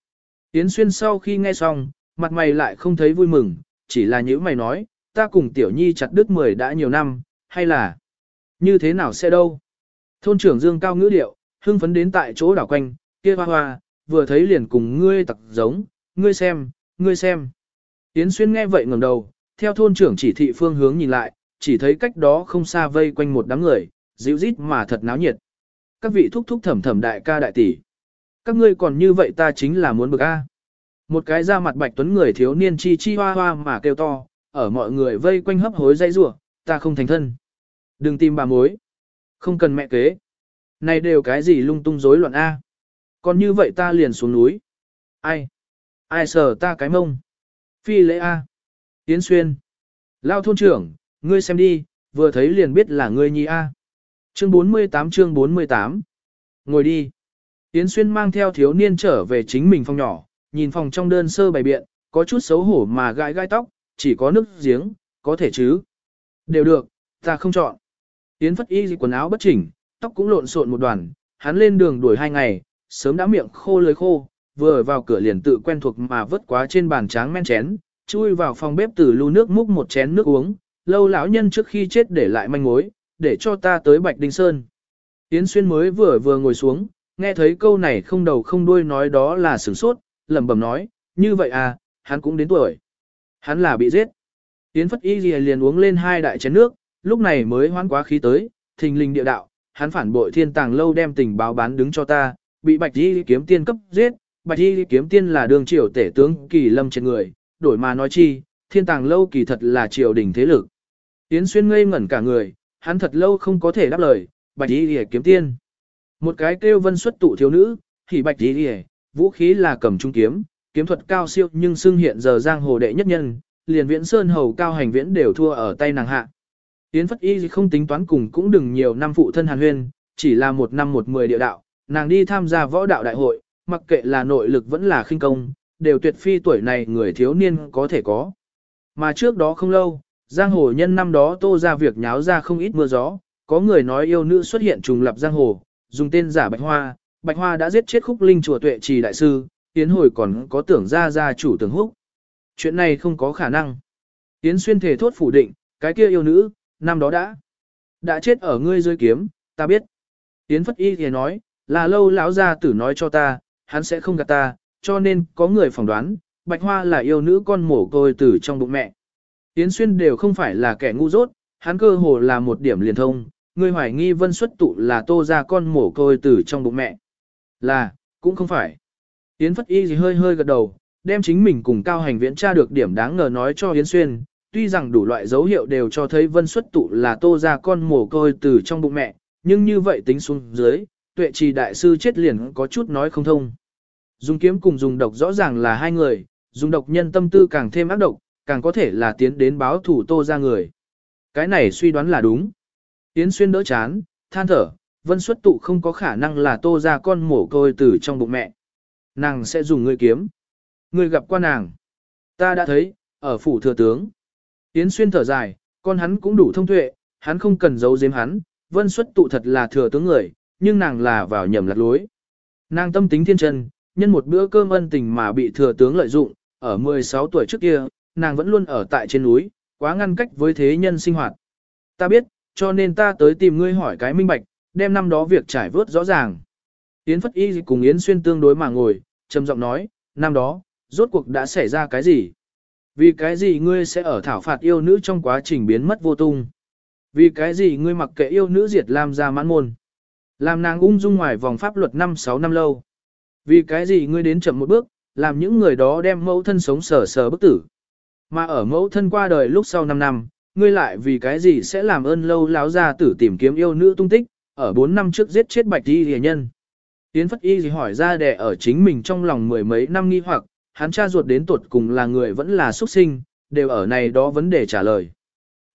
A: Yến Xuyên sau khi nghe xong, mặt mày lại không thấy vui mừng, chỉ là những mày nói, ta cùng tiểu nhi chặt đứt mười đã nhiều năm, hay là như thế nào sẽ đâu. Thôn trưởng Dương cao ngữ điệu, hưng phấn đến tại chỗ đảo quanh, kia hoa hoa, vừa thấy liền cùng ngươi tặc giống, ngươi xem, ngươi xem. Yến Xuyên nghe vậy ngẩng đầu, theo thôn trưởng chỉ thị phương hướng nhìn lại, chỉ thấy cách đó không xa vây quanh một đám người, dịu rít mà thật náo nhiệt. Các vị thúc thúc thẩm thẩm đại ca đại tỷ. Các ngươi còn như vậy ta chính là muốn bực A. Một cái da mặt bạch tuấn người thiếu niên chi chi hoa hoa mà kêu to, ở mọi người vây quanh hấp hối dây rủa, ta không thành thân. Đừng tìm bà mối. Không cần mẹ kế. Này đều cái gì lung tung rối loạn A. Còn như vậy ta liền xuống núi. Ai? Ai sờ ta cái mông? Phi lễ A. Tiến xuyên. Lao thôn trưởng, ngươi xem đi, vừa thấy liền biết là ngươi nhi A. Chương 48 chương 48. Ngồi đi. Tiến xuyên mang theo thiếu niên trở về chính mình phòng nhỏ, nhìn phòng trong đơn sơ bày biện, có chút xấu hổ mà gãi gai tóc, chỉ có nước giếng, có thể chứ. Đều được, ta không chọn. Tiến phất y quần áo bất chỉnh, tóc cũng lộn xộn một đoàn, hắn lên đường đuổi hai ngày, sớm đã miệng khô lưới khô, vừa vào cửa liền tự quen thuộc mà vớt quá trên bàn tráng men chén, chui vào phòng bếp từ lu nước múc một chén nước uống, lâu lão nhân trước khi chết để lại manh mối, để cho ta tới Bạch Đinh Sơn. Yến Xuyên mới vừa vừa ngồi xuống, nghe thấy câu này không đầu không đuôi nói đó là sửng sốt, lẩm bẩm nói, như vậy à, hắn cũng đến tuổi. Hắn là bị giết. Yến Phất Y liền uống lên hai đại chén nước, lúc này mới hoán quá khí tới, thình linh địa đạo, hắn phản bội thiên tàng lâu đem tình báo bán đứng cho ta, bị Bạch Y kiếm tiên cấp giết, Bạch Y kiếm tiên là đường triều tể tướng kỳ lâm trên người, đổi mà nói chi, thiên tàng lâu kỳ thật là triều đình thế lực. Yến Xuyên ngây ngẩn cả người, hắn thật lâu không có thể đáp lời, Bạch Y kiếm tiên. Một cái kêu vân xuất tụ thiếu nữ, thì Bạch Y vũ khí là cầm trung kiếm, kiếm thuật cao siêu nhưng xưng hiện giờ giang hồ đệ nhất nhân, liền viễn sơn hầu cao hành viễn đều thua ở tay nàng hạ. Yến Phất Y không tính toán cùng cũng đừng nhiều năm phụ thân hàn huyên, chỉ là một năm một mười địa đạo, nàng đi tham gia võ đạo đại hội, mặc kệ là nội lực vẫn là khinh công, đều tuyệt phi tuổi này người thiếu niên có thể có. Mà trước đó không lâu, giang hồ nhân năm đó tô ra việc nháo ra không ít mưa gió, có người nói yêu nữ xuất hiện trùng lập giang hồ, dùng tên giả bạch hoa, bạch hoa đã giết chết khúc linh chùa tuệ trì đại sư, Yến hồi còn có tưởng ra ra chủ tưởng húc. Chuyện này không có khả năng. Yến xuyên thể thốt phủ định, cái kia yêu nữ, năm đó đã, đã chết ở ngươi rơi kiếm, ta biết. Yến phất y thì nói, là lâu lão gia tử nói cho ta, hắn sẽ không gạt ta, cho nên có người phỏng đoán, Bạch Hoa là yêu nữ con mổ côi từ trong bụng mẹ. Yến xuyên đều không phải là kẻ ngu dốt, hắn cơ hồ là một điểm liền thông, người hoài nghi vân xuất tụ là tô ra con mổ côi từ trong bụng mẹ. Là, cũng không phải. Yến Phất Y gì hơi hơi gật đầu, đem chính mình cùng cao hành viễn tra được điểm đáng ngờ nói cho Yến Xuyên, tuy rằng đủ loại dấu hiệu đều cho thấy vân xuất tụ là tô ra con mổ côi từ trong bụng mẹ, nhưng như vậy tính xuống dưới, tuệ trì đại sư chết liền có chút nói không thông. Dùng kiếm cùng dùng độc rõ ràng là hai người, dùng độc nhân tâm tư càng thêm ác độc, càng có thể là tiến đến báo thủ tô ra người. Cái này suy đoán là đúng. Yến Xuyên đỡ chán, than thở, vân xuất tụ không có khả năng là tô ra con mổ côi từ trong bụng mẹ. Nàng sẽ dùng ngươi kiếm. Ngươi gặp qua nàng. Ta đã thấy, ở phủ thừa tướng. Yến Xuyên thở dài, con hắn cũng đủ thông tuệ, hắn không cần giấu giếm hắn, vân xuất tụ thật là thừa tướng người, nhưng nàng là vào nhầm lạc lối. Nàng tâm tính thiên chân, nhân một bữa cơm ân tình mà bị thừa tướng lợi dụng, ở 16 tuổi trước kia, nàng vẫn luôn ở tại trên núi, quá ngăn cách với thế nhân sinh hoạt. Ta biết, cho nên ta tới tìm ngươi hỏi cái minh bạch, đem năm đó việc trải vớt rõ ràng. Yến Phất Y cùng Yến Xuyên tương đối mà ngồi, trầm giọng nói, năm đó, rốt cuộc đã xảy ra cái gì? Vì cái gì ngươi sẽ ở thảo phạt yêu nữ trong quá trình biến mất vô tung? Vì cái gì ngươi mặc kệ yêu nữ diệt làm ra mãn môn? Làm nàng ung dung ngoài vòng pháp luật 5-6 năm lâu. Vì cái gì ngươi đến chậm một bước, làm những người đó đem mẫu thân sống sờ sờ bức tử. Mà ở mẫu thân qua đời lúc sau 5 năm, ngươi lại vì cái gì sẽ làm ơn lâu láo ra tử tìm kiếm yêu nữ tung tích, ở 4 năm trước giết chết bạch y hề nhân. Tiến phất y hỏi ra đẻ ở chính mình trong lòng mười mấy năm nghi hoặc, hắn cha ruột đến tuột cùng là người vẫn là xuất sinh, đều ở này đó vấn đề trả lời.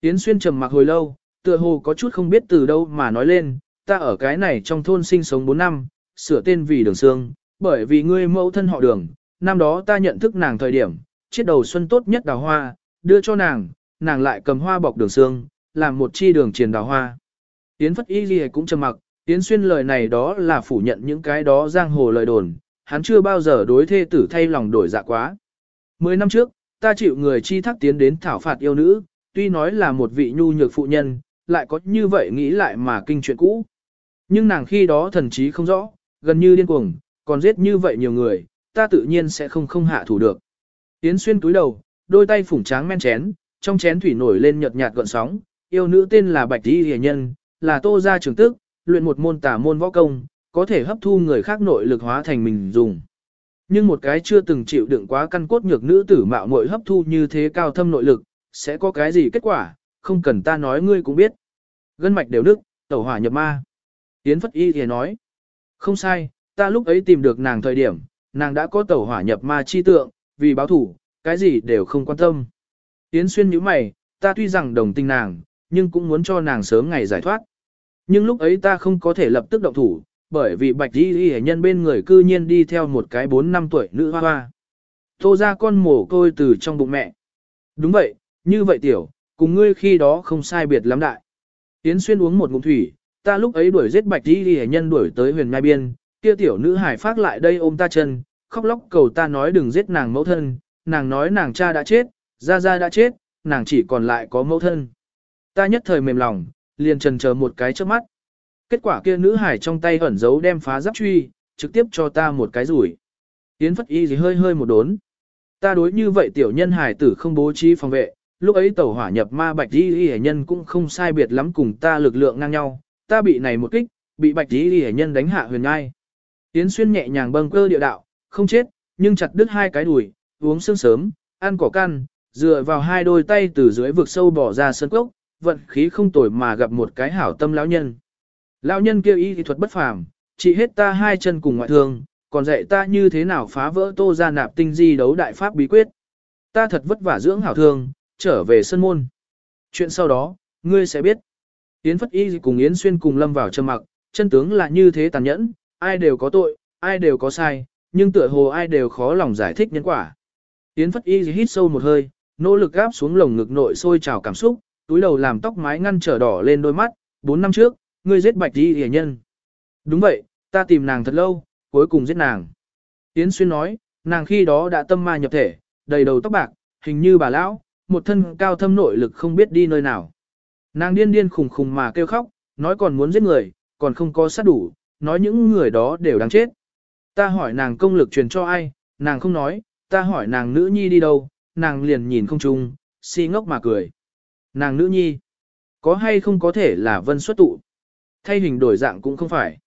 A: Tiến xuyên trầm mặc hồi lâu, tựa hồ có chút không biết từ đâu mà nói lên, ta ở cái này trong thôn sinh sống 4 năm, sửa tên vì đường xương, bởi vì ngươi mẫu thân họ đường, năm đó ta nhận thức nàng thời điểm, chiếc đầu xuân tốt nhất đào hoa, đưa cho nàng, nàng lại cầm hoa bọc đường xương, làm một chi đường truyền đào hoa. Yến Phất Y Ghi cũng trầm mặc, Yến Xuyên lời này đó là phủ nhận những cái đó giang hồ lời đồn, hắn chưa bao giờ đối thê tử thay lòng đổi dạ quá. Mười năm trước, ta chịu người chi thác tiến đến thảo phạt yêu nữ, tuy nói là một vị nhu nhược phụ nhân, lại có như vậy nghĩ lại mà kinh chuyện cũ. Nhưng nàng khi đó thần trí không rõ, gần như điên cuồng, còn giết như vậy nhiều người, ta tự nhiên sẽ không không hạ thủ được. Yến xuyên túi đầu, đôi tay phủng tráng men chén, trong chén thủy nổi lên nhợt nhạt gợn sóng, yêu nữ tên là Bạch Di Hề Nhân, là tô gia trưởng tức, luyện một môn tả môn võ công, có thể hấp thu người khác nội lực hóa thành mình dùng. Nhưng một cái chưa từng chịu đựng quá căn cốt nhược nữ tử mạo muội hấp thu như thế cao thâm nội lực, sẽ có cái gì kết quả, không cần ta nói ngươi cũng biết. Gân mạch đều đức, tẩu hỏa nhập ma. Yến Phất Y thì nói, không sai, ta lúc ấy tìm được nàng thời điểm, nàng đã có tẩu hỏa nhập ma chi tượng, vì báo thủ, cái gì đều không quan tâm. Yến Xuyên nhíu mày, ta tuy rằng đồng tình nàng, nhưng cũng muốn cho nàng sớm ngày giải thoát. Nhưng lúc ấy ta không có thể lập tức động thủ, bởi vì bạch y y nhân bên người cư nhiên đi theo một cái 4 năm tuổi nữ hoa hoa. Tô ra con mổ côi từ trong bụng mẹ. Đúng vậy, như vậy tiểu, cùng ngươi khi đó không sai biệt lắm đại. Yến Xuyên uống một ngụm thủy, ta lúc ấy đuổi giết bạch y y nhân đuổi tới huyền ngai biên, kia tiểu nữ hải phát lại đây ôm ta chân, khóc lóc cầu ta nói đừng giết nàng mẫu thân, nàng nói nàng cha đã chết, gia gia đã chết, nàng chỉ còn lại có mẫu thân. Ta nhất thời mềm lòng, liền trần chờ một cái trước mắt. Kết quả kia nữ hải trong tay ẩn giấu đem phá giáp truy, trực tiếp cho ta một cái rủi. Yến phất y gì hơi hơi một đốn. Ta đối như vậy tiểu nhân hải tử không bố trí phòng vệ, lúc ấy tẩu hỏa nhập ma bạch y y nhân cũng không sai biệt lắm cùng ta lực lượng ngang nhau, ta bị này một kích, bị bạch y y nhân đánh hạ huyền ngai. Yến xuyên nhẹ nhàng bâng cơ địa đạo, không chết, nhưng chặt đứt hai cái đùi, uống sương sớm, ăn cỏ căn, dựa vào hai đôi tay từ dưới vực sâu bỏ ra sân cốc, vận khí không tồi mà gặp một cái hảo tâm lão nhân. Lão nhân kêu y thì thuật bất phàm, chỉ hết ta hai chân cùng ngoại thương, còn dạy ta như thế nào phá vỡ tô ra nạp tinh di đấu đại pháp bí quyết. Ta thật vất vả dưỡng hảo thương, trở về sân môn. Chuyện sau đó, ngươi sẽ biết. Yến Phất Y cùng Yến Xuyên cùng lâm vào trầm mặc, chân tướng là như thế tàn nhẫn, ai đều có tội, ai đều có sai, nhưng tựa hồ ai đều khó lòng giải thích nhân quả. Yến Phất Y hít sâu một hơi, nỗ lực gáp xuống lồng ngực nội sôi trào cảm xúc, túi đầu làm tóc mái ngăn trở đỏ lên đôi mắt, bốn năm trước, ngươi giết bạch đi hề nhân. Đúng vậy, ta tìm nàng thật lâu, cuối cùng giết nàng. Yến Xuyên nói, nàng khi đó đã tâm ma nhập thể, đầy đầu tóc bạc, hình như bà lão, một thân cao thâm nội lực không biết đi nơi nào. Nàng điên điên khùng khùng mà kêu khóc, nói còn muốn giết người, còn không có sát đủ, nói những người đó đều đáng chết. Ta hỏi nàng công lực truyền cho ai, nàng không nói, ta hỏi nàng nữ nhi đi đâu, nàng liền nhìn không chung, si ngốc mà cười. Nàng nữ nhi, có hay không có thể là vân xuất tụ? Thay hình đổi dạng cũng không phải.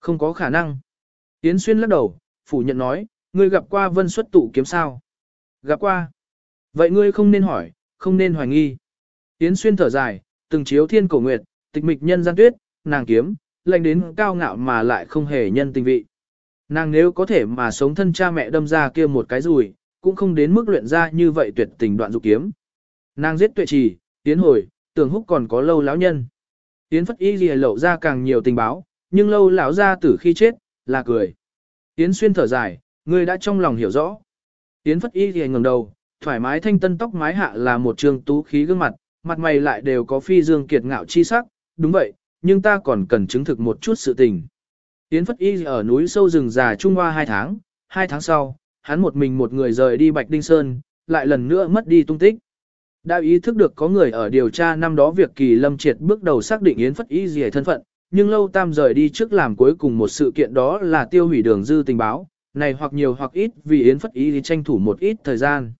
A: Không có khả năng. Yến Xuyên lắc đầu, phủ nhận nói, ngươi gặp qua vân xuất tụ kiếm sao? Gặp qua. Vậy ngươi không nên hỏi, không nên hoài nghi. Yến Xuyên thở dài, từng chiếu thiên cổ nguyệt, tịch mịch nhân gian tuyết, nàng kiếm, lạnh đến cao ngạo mà lại không hề nhân tình vị. Nàng nếu có thể mà sống thân cha mẹ đâm ra kia một cái rùi, cũng không đến mức luyện ra như vậy tuyệt tình đoạn dục kiếm. Nàng giết tuệ trì, tiến hồi, tưởng húc còn có lâu lão nhân. Tiến phất y gì lậu ra càng nhiều tình báo, nhưng lâu lão ra tử khi chết, là cười. Tiến xuyên thở dài, người đã trong lòng hiểu rõ. Tiến phất y gì ngẩng đầu, thoải mái thanh tân tóc mái hạ là một trường tú khí gương mặt, mặt mày lại đều có phi dương kiệt ngạo chi sắc, đúng vậy, nhưng ta còn cần chứng thực một chút sự tình. Tiến phất y ở núi sâu rừng già Trung Hoa hai tháng, hai tháng sau, hắn một mình một người rời đi Bạch Đinh Sơn, lại lần nữa mất đi tung tích. Đã ý thức được có người ở điều tra năm đó việc kỳ lâm triệt bước đầu xác định Yến Phất Y gì thân phận, nhưng lâu tam rời đi trước làm cuối cùng một sự kiện đó là tiêu hủy đường dư tình báo, này hoặc nhiều hoặc ít vì Yến Phất Y tranh thủ một ít thời gian.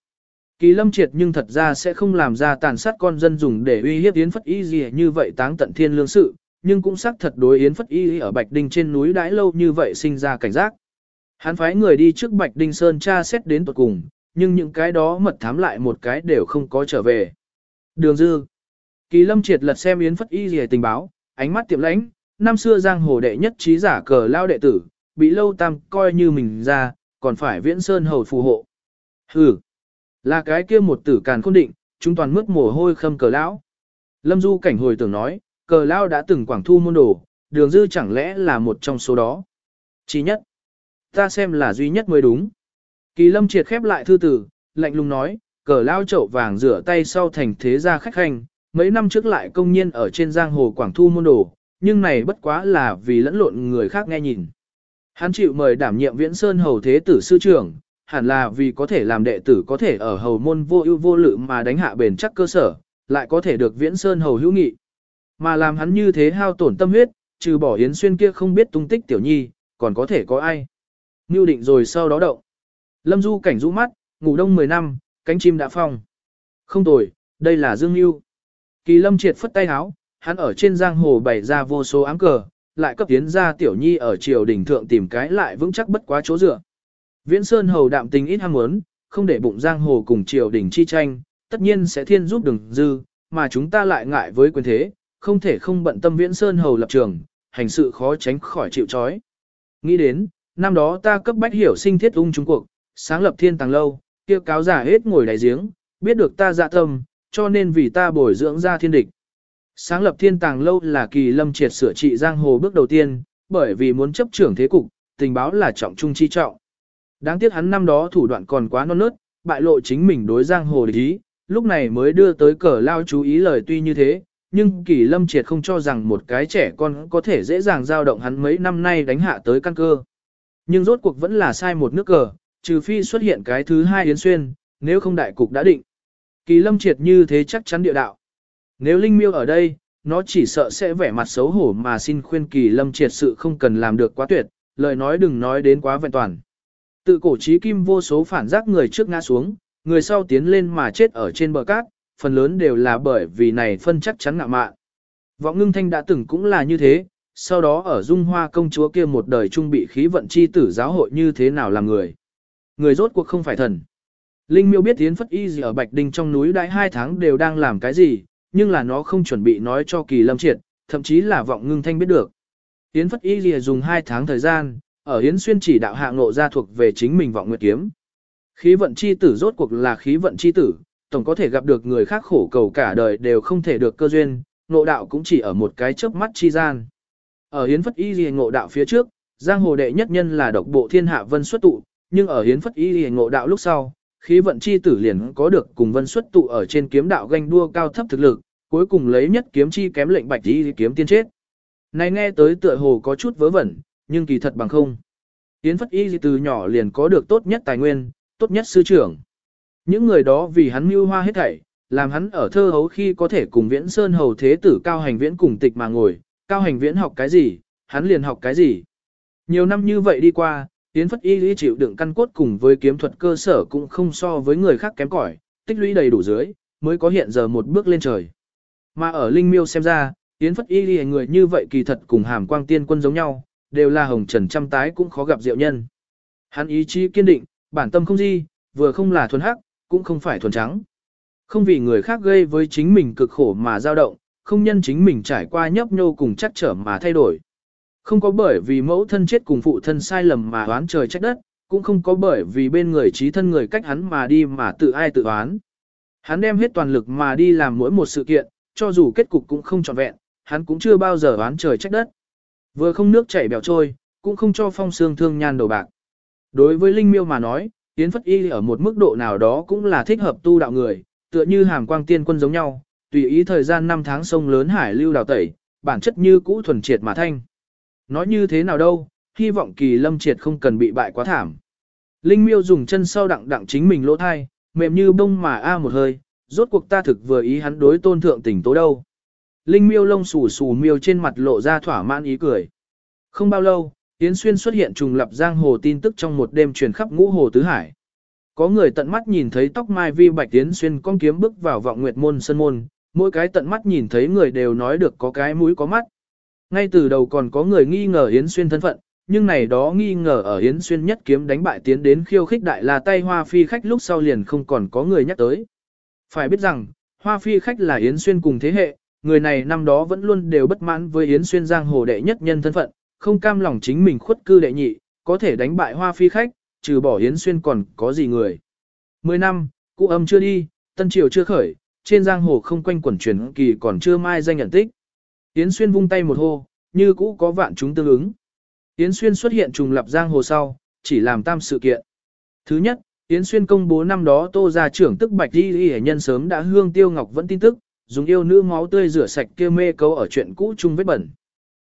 A: Kỳ lâm triệt nhưng thật ra sẽ không làm ra tàn sát con dân dùng để uy hiếp Yến Phất Y gì như vậy táng tận thiên lương sự, nhưng cũng xác thật đối Yến Phất Y ở Bạch Đinh trên núi đãi lâu như vậy sinh ra cảnh giác. Hắn phái người đi trước Bạch Đinh Sơn tra xét đến tuột cùng, nhưng những cái đó mật thám lại một cái đều không có trở về. Đường dư. Kỳ lâm triệt lật xem Yến Phất Y gì tình báo, ánh mắt tiệm lãnh, năm xưa giang hồ đệ nhất trí giả cờ lao đệ tử, bị lâu tam coi như mình ra, còn phải viễn sơn hầu phù hộ. Hừ, là cái kia một tử càn khôn định, chúng toàn mướt mồ hôi khâm cờ lão. Lâm Du cảnh hồi tưởng nói, cờ lao đã từng quảng thu môn đồ, đường dư chẳng lẽ là một trong số đó. Chỉ nhất, ta xem là duy nhất mới đúng. Kỳ lâm triệt khép lại thư tử, lạnh lùng nói, cờ lao chậu vàng rửa tay sau thành thế gia khách hành, mấy năm trước lại công nhiên ở trên giang hồ Quảng Thu môn đồ, nhưng này bất quá là vì lẫn lộn người khác nghe nhìn. Hắn chịu mời đảm nhiệm Viễn Sơn Hầu Thế Tử Sư trưởng, hẳn là vì có thể làm đệ tử có thể ở hầu môn vô ưu vô lự mà đánh hạ bền chắc cơ sở, lại có thể được Viễn Sơn Hầu hữu nghị. Mà làm hắn như thế hao tổn tâm huyết, trừ bỏ Yến Xuyên kia không biết tung tích tiểu nhi, còn có thể có ai. Như định rồi sau đó động. Lâm Du cảnh rũ mắt, ngủ đông 10 năm, cánh chim đã phong. Không tồi, đây là Dương Ngưu. Kỳ Lâm triệt phất tay háo, hắn ở trên giang hồ bày ra vô số ám cờ, lại cấp tiến ra tiểu nhi ở triều đình thượng tìm cái lại vững chắc bất quá chỗ dựa. Viễn Sơn hầu đạm tình ít ham muốn, không để bụng giang hồ cùng triều đình chi tranh, tất nhiên sẽ thiên giúp đừng dư, mà chúng ta lại ngại với quyền thế, không thể không bận tâm Viễn Sơn hầu lập trường, hành sự khó tránh khỏi chịu trói. Nghĩ đến, năm đó ta cấp bách hiểu sinh thiết ung Trung Cuộc, sáng lập thiên tàng lâu, kia cáo giả hết ngồi đáy giếng, biết được ta dạ tâm, cho nên vì ta bồi dưỡng ra thiên địch. Sáng lập thiên tàng lâu là kỳ lâm triệt sửa trị giang hồ bước đầu tiên, bởi vì muốn chấp trưởng thế cục, tình báo là trọng trung chi trọng. Đáng tiếc hắn năm đó thủ đoạn còn quá non nớt, bại lộ chính mình đối giang hồ địch ý, lúc này mới đưa tới cờ lao chú ý lời tuy như thế, nhưng kỳ lâm triệt không cho rằng một cái trẻ con có thể dễ dàng giao động hắn mấy năm nay đánh hạ tới căn cơ. Nhưng rốt cuộc vẫn là sai một nước cờ, trừ phi xuất hiện cái thứ hai yến xuyên, nếu không đại cục đã định. Kỳ lâm triệt như thế chắc chắn địa đạo. Nếu Linh Miêu ở đây, nó chỉ sợ sẽ vẻ mặt xấu hổ mà xin khuyên kỳ lâm triệt sự không cần làm được quá tuyệt, lời nói đừng nói đến quá vẹn toàn. Tự cổ trí kim vô số phản giác người trước ngã xuống, người sau tiến lên mà chết ở trên bờ cát, phần lớn đều là bởi vì này phân chắc chắn ngạ mạn. Vọng ngưng thanh đã từng cũng là như thế, sau đó ở dung hoa công chúa kia một đời trung bị khí vận chi tử giáo hội như thế nào làm người. Người rốt cuộc không phải thần. Linh miêu biết tiến phất y gì ở Bạch Đinh trong núi đãi hai tháng đều đang làm cái gì, nhưng là nó không chuẩn bị nói cho kỳ lâm triệt, thậm chí là vọng ngưng thanh biết được. Yến Phất Y gì dùng hai tháng thời gian, ở Yến Xuyên chỉ đạo hạ ngộ ra thuộc về chính mình vọng nguyệt kiếm. Khí vận chi tử rốt cuộc là khí vận chi tử, tổng có thể gặp được người khác khổ cầu cả đời đều không thể được cơ duyên, ngộ đạo cũng chỉ ở một cái chớp mắt chi gian. Ở Yến Phất Y gì ngộ đạo phía trước, giang hồ đệ nhất nhân là độc bộ thiên hạ vân xuất tụ, nhưng ở Hiến Phất Y Lìa ngộ đạo lúc sau, khí vận chi tử liền có được cùng vân xuất tụ ở trên kiếm đạo ganh đua cao thấp thực lực, cuối cùng lấy nhất kiếm chi kém lệnh bạch y kiếm tiên chết. Này nghe tới tựa hồ có chút vớ vẩn, nhưng kỳ thật bằng không. Yến Phất Y từ nhỏ liền có được tốt nhất tài nguyên, tốt nhất sư trưởng. Những người đó vì hắn mưu hoa hết thảy, làm hắn ở thơ hấu khi có thể cùng viễn sơn hầu thế tử cao hành viễn cùng tịch mà ngồi, cao hành viễn học cái gì, hắn liền học cái gì. Nhiều năm như vậy đi qua, Yến Phất Y lý chịu đựng căn cốt cùng với kiếm thuật cơ sở cũng không so với người khác kém cỏi, tích lũy đầy đủ dưới, mới có hiện giờ một bước lên trời. Mà ở Linh Miêu xem ra, Yến Phất Y lý người như vậy kỳ thật cùng hàm quang tiên quân giống nhau, đều là hồng trần trăm tái cũng khó gặp diệu nhân. Hắn ý chí kiên định, bản tâm không di, vừa không là thuần hắc, cũng không phải thuần trắng. Không vì người khác gây với chính mình cực khổ mà dao động, không nhân chính mình trải qua nhấp nhô cùng chắc trở mà thay đổi. Không có bởi vì mẫu thân chết cùng phụ thân sai lầm mà oán trời trách đất, cũng không có bởi vì bên người trí thân người cách hắn mà đi mà tự ai tự oán. Hắn đem hết toàn lực mà đi làm mỗi một sự kiện, cho dù kết cục cũng không trọn vẹn, hắn cũng chưa bao giờ oán trời trách đất. Vừa không nước chảy bèo trôi, cũng không cho phong xương thương nhan đầu bạc. Đối với Linh Miêu mà nói, Yến Phất Y ở một mức độ nào đó cũng là thích hợp tu đạo người, tựa như hàm quang tiên quân giống nhau, tùy ý thời gian 5 tháng sông lớn hải lưu đào tẩy, bản chất như cũ thuần triệt mà thanh. Nói như thế nào đâu, hy vọng kỳ lâm triệt không cần bị bại quá thảm. Linh miêu dùng chân sau đặng đặng chính mình lỗ thai, mềm như bông mà a một hơi, rốt cuộc ta thực vừa ý hắn đối tôn thượng tỉnh tố đâu. Linh miêu lông xù xù miêu trên mặt lộ ra thỏa mãn ý cười. Không bao lâu, Yến Xuyên xuất hiện trùng lập giang hồ tin tức trong một đêm truyền khắp ngũ hồ tứ hải. Có người tận mắt nhìn thấy tóc mai vi bạch Yến Xuyên con kiếm bước vào vọng nguyệt môn sân môn, mỗi cái tận mắt nhìn thấy người đều nói được có cái mũi có mắt. Ngay từ đầu còn có người nghi ngờ Yến Xuyên thân phận, nhưng này đó nghi ngờ ở Yến Xuyên nhất kiếm đánh bại tiến đến khiêu khích đại là tay hoa phi khách lúc sau liền không còn có người nhắc tới. Phải biết rằng, Hoa Phi khách là Yến Xuyên cùng thế hệ, người này năm đó vẫn luôn đều bất mãn với Yến Xuyên giang hồ đệ nhất nhân thân phận, không cam lòng chính mình khuất cư đệ nhị, có thể đánh bại Hoa Phi khách, trừ bỏ Yến Xuyên còn có gì người. Mười năm, cụ âm chưa đi, tân triều chưa khởi, trên giang hồ không quanh quẩn truyền kỳ còn chưa mai danh nhận tích. Yến Xuyên vung tay một hô, như cũ có vạn chúng tương ứng. Yến Xuyên xuất hiện trùng lập giang hồ sau, chỉ làm tam sự kiện. Thứ nhất, Yến Xuyên công bố năm đó Tô gia trưởng tức Bạch Di Y nhân sớm đã hương Tiêu Ngọc vẫn tin tức, dùng yêu nữ máu tươi rửa sạch kia mê cấu ở chuyện cũ chung vết bẩn.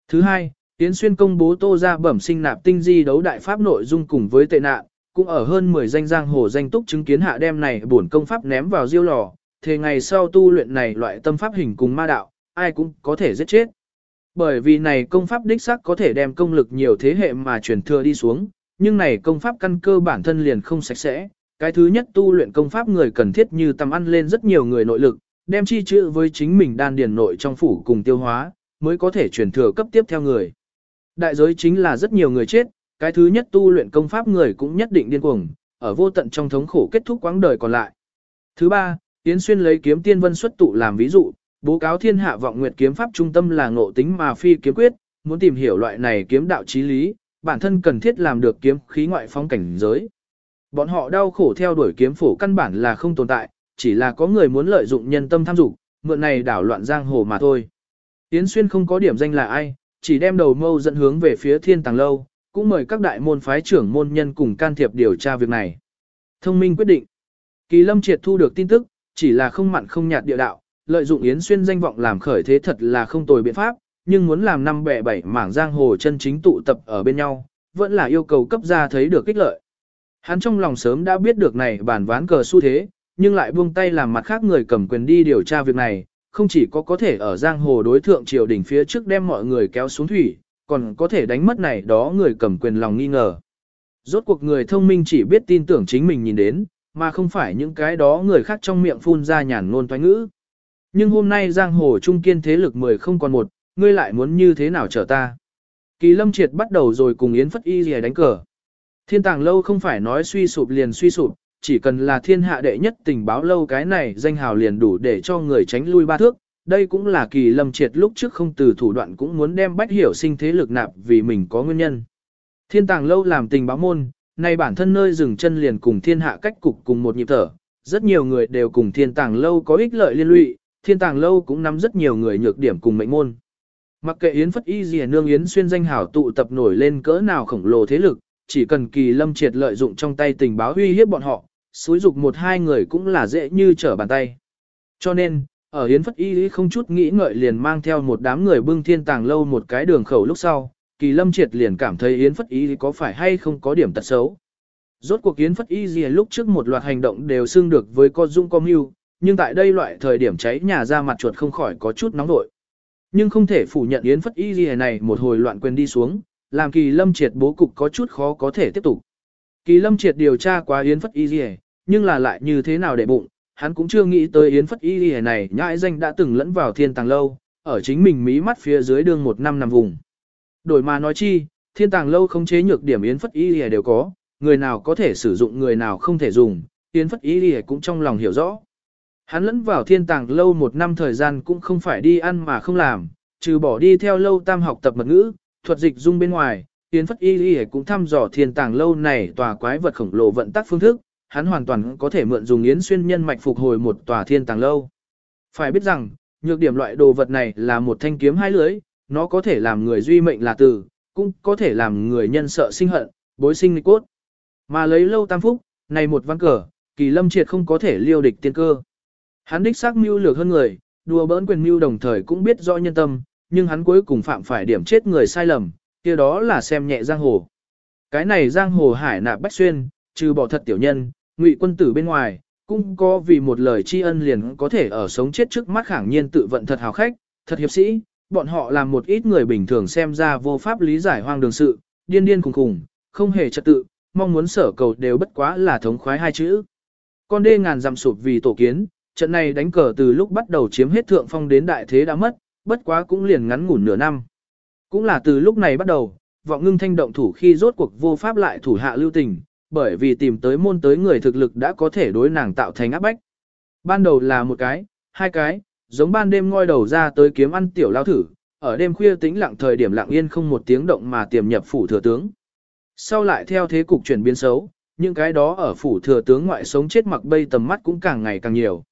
A: Thứ hai, Yến Xuyên công bố Tô gia bẩm sinh nạp tinh di đấu đại pháp nội dung cùng với tệ nạn, cũng ở hơn 10 danh giang hồ danh túc chứng kiến hạ đem này bổn công pháp ném vào diêu lò, thế ngày sau tu luyện này loại tâm pháp hình cùng ma đạo, ai cũng có thể giết chết. Bởi vì này công pháp đích xác có thể đem công lực nhiều thế hệ mà truyền thừa đi xuống, nhưng này công pháp căn cơ bản thân liền không sạch sẽ. Cái thứ nhất tu luyện công pháp người cần thiết như tầm ăn lên rất nhiều người nội lực, đem chi chữ với chính mình đan điền nội trong phủ cùng tiêu hóa, mới có thể truyền thừa cấp tiếp theo người. Đại giới chính là rất nhiều người chết, cái thứ nhất tu luyện công pháp người cũng nhất định điên cuồng, ở vô tận trong thống khổ kết thúc quãng đời còn lại. Thứ ba, Yến Xuyên lấy kiếm tiên vân xuất tụ làm ví dụ, bố cáo thiên hạ vọng nguyệt kiếm pháp trung tâm là ngộ tính mà phi kiếm quyết, muốn tìm hiểu loại này kiếm đạo chí lý, bản thân cần thiết làm được kiếm khí ngoại phong cảnh giới. Bọn họ đau khổ theo đuổi kiếm phổ căn bản là không tồn tại, chỉ là có người muốn lợi dụng nhân tâm tham dục, mượn này đảo loạn giang hồ mà thôi. Yến Xuyên không có điểm danh là ai, chỉ đem đầu mâu dẫn hướng về phía thiên tàng lâu, cũng mời các đại môn phái trưởng môn nhân cùng can thiệp điều tra việc này. Thông minh quyết định. Kỳ lâm triệt thu được tin tức, chỉ là không mặn không nhạt địa đạo, lợi dụng Yến Xuyên danh vọng làm khởi thế thật là không tồi biện pháp, nhưng muốn làm năm bẻ bảy mảng giang hồ chân chính tụ tập ở bên nhau, vẫn là yêu cầu cấp ra thấy được kích lợi. Hắn trong lòng sớm đã biết được này bản ván cờ xu thế, nhưng lại buông tay làm mặt khác người cầm quyền đi điều tra việc này, không chỉ có có thể ở giang hồ đối thượng triều đỉnh phía trước đem mọi người kéo xuống thủy, còn có thể đánh mất này đó người cầm quyền lòng nghi ngờ. Rốt cuộc người thông minh chỉ biết tin tưởng chính mình nhìn đến, mà không phải những cái đó người khác trong miệng phun ra nhàn ngôn toái ngữ. Nhưng hôm nay giang hồ trung kiên thế lực mười không còn một, ngươi lại muốn như thế nào trở ta. Kỳ lâm triệt bắt đầu rồi cùng Yến Phất Y gì đánh cờ. Thiên tàng lâu không phải nói suy sụp liền suy sụp, chỉ cần là thiên hạ đệ nhất tình báo lâu cái này danh hào liền đủ để cho người tránh lui ba thước. Đây cũng là kỳ lâm triệt lúc trước không từ thủ đoạn cũng muốn đem bách hiểu sinh thế lực nạp vì mình có nguyên nhân. Thiên tàng lâu làm tình báo môn, nay bản thân nơi dừng chân liền cùng thiên hạ cách cục cùng một nhịp thở. Rất nhiều người đều cùng thiên tàng lâu có ích lợi liên lụy, thiên tàng lâu cũng nắm rất nhiều người nhược điểm cùng mệnh môn. Mặc kệ Yến Phất Y Dìa nương Yến xuyên danh hảo tụ tập nổi lên cỡ nào khổng lồ thế lực, chỉ cần kỳ lâm triệt lợi dụng trong tay tình báo uy hiếp bọn họ, xúi dục một hai người cũng là dễ như trở bàn tay. Cho nên, ở Yến Phất Y không chút nghĩ ngợi liền mang theo một đám người bưng thiên tàng lâu một cái đường khẩu lúc sau, kỳ lâm triệt liền cảm thấy Yến Phất Y có phải hay không có điểm tật xấu. Rốt cuộc Yến Phất Y Dìa lúc trước một loạt hành động đều xưng được với con dung con mưu, nhưng tại đây loại thời điểm cháy nhà ra mặt chuột không khỏi có chút nóng nội. Nhưng không thể phủ nhận Yến Phất Y Ghi này một hồi loạn quyền đi xuống, làm kỳ lâm triệt bố cục có chút khó có thể tiếp tục. Kỳ lâm triệt điều tra qua Yến Phất Y Ghi, nhưng là lại như thế nào để bụng, hắn cũng chưa nghĩ tới Yến Phất Y Ghi này nhãi danh đã từng lẫn vào thiên tàng lâu, ở chính mình mí mắt phía dưới đường một năm nằm vùng. Đổi mà nói chi, thiên tàng lâu không chế nhược điểm Yến Phất Y Ghi đều có, người nào có thể sử dụng người nào không thể dùng, Yến Phất Y Ghi cũng trong lòng hiểu rõ. Hắn lẫn vào thiên tàng lâu một năm thời gian cũng không phải đi ăn mà không làm, trừ bỏ đi theo lâu tam học tập mật ngữ, thuật dịch dung bên ngoài, Yến Phất Y Y cũng thăm dò thiên tàng lâu này tòa quái vật khổng lồ vận tắc phương thức, hắn hoàn toàn có thể mượn dùng Yến Xuyên nhân mạch phục hồi một tòa thiên tàng lâu. Phải biết rằng, nhược điểm loại đồ vật này là một thanh kiếm hai lưới, nó có thể làm người duy mệnh là tử, cũng có thể làm người nhân sợ sinh hận, bối sinh nghịch cốt. Mà lấy lâu tam phúc, này một văn cờ, kỳ lâm triệt không có thể liêu địch tiên cơ. Hắn đích xác mưu lược hơn người, đùa bỡn quyền mưu đồng thời cũng biết rõ nhân tâm, nhưng hắn cuối cùng phạm phải điểm chết người sai lầm, kia đó là xem nhẹ giang hồ. Cái này giang hồ hải nạp bách xuyên, trừ bỏ thật tiểu nhân, ngụy quân tử bên ngoài, cũng có vì một lời tri ân liền có thể ở sống chết trước mắt khẳng nhiên tự vận thật hào khách, thật hiệp sĩ, bọn họ làm một ít người bình thường xem ra vô pháp lý giải hoang đường sự, điên điên cùng cùng, không hề trật tự, mong muốn sở cầu đều bất quá là thống khoái hai chữ. Con đê ngàn dặm sụp vì tổ kiến, trận này đánh cờ từ lúc bắt đầu chiếm hết thượng phong đến đại thế đã mất, bất quá cũng liền ngắn ngủn nửa năm. Cũng là từ lúc này bắt đầu, vọng ngưng thanh động thủ khi rốt cuộc vô pháp lại thủ hạ lưu tình, bởi vì tìm tới môn tới người thực lực đã có thể đối nàng tạo thành áp bách. Ban đầu là một cái, hai cái, giống ban đêm ngoi đầu ra tới kiếm ăn tiểu lao thử, ở đêm khuya tĩnh lặng thời điểm lặng yên không một tiếng động mà tiềm nhập phủ thừa tướng. Sau lại theo thế cục chuyển biến xấu, những cái đó ở phủ thừa tướng ngoại sống chết mặc bây tầm mắt cũng càng ngày càng nhiều.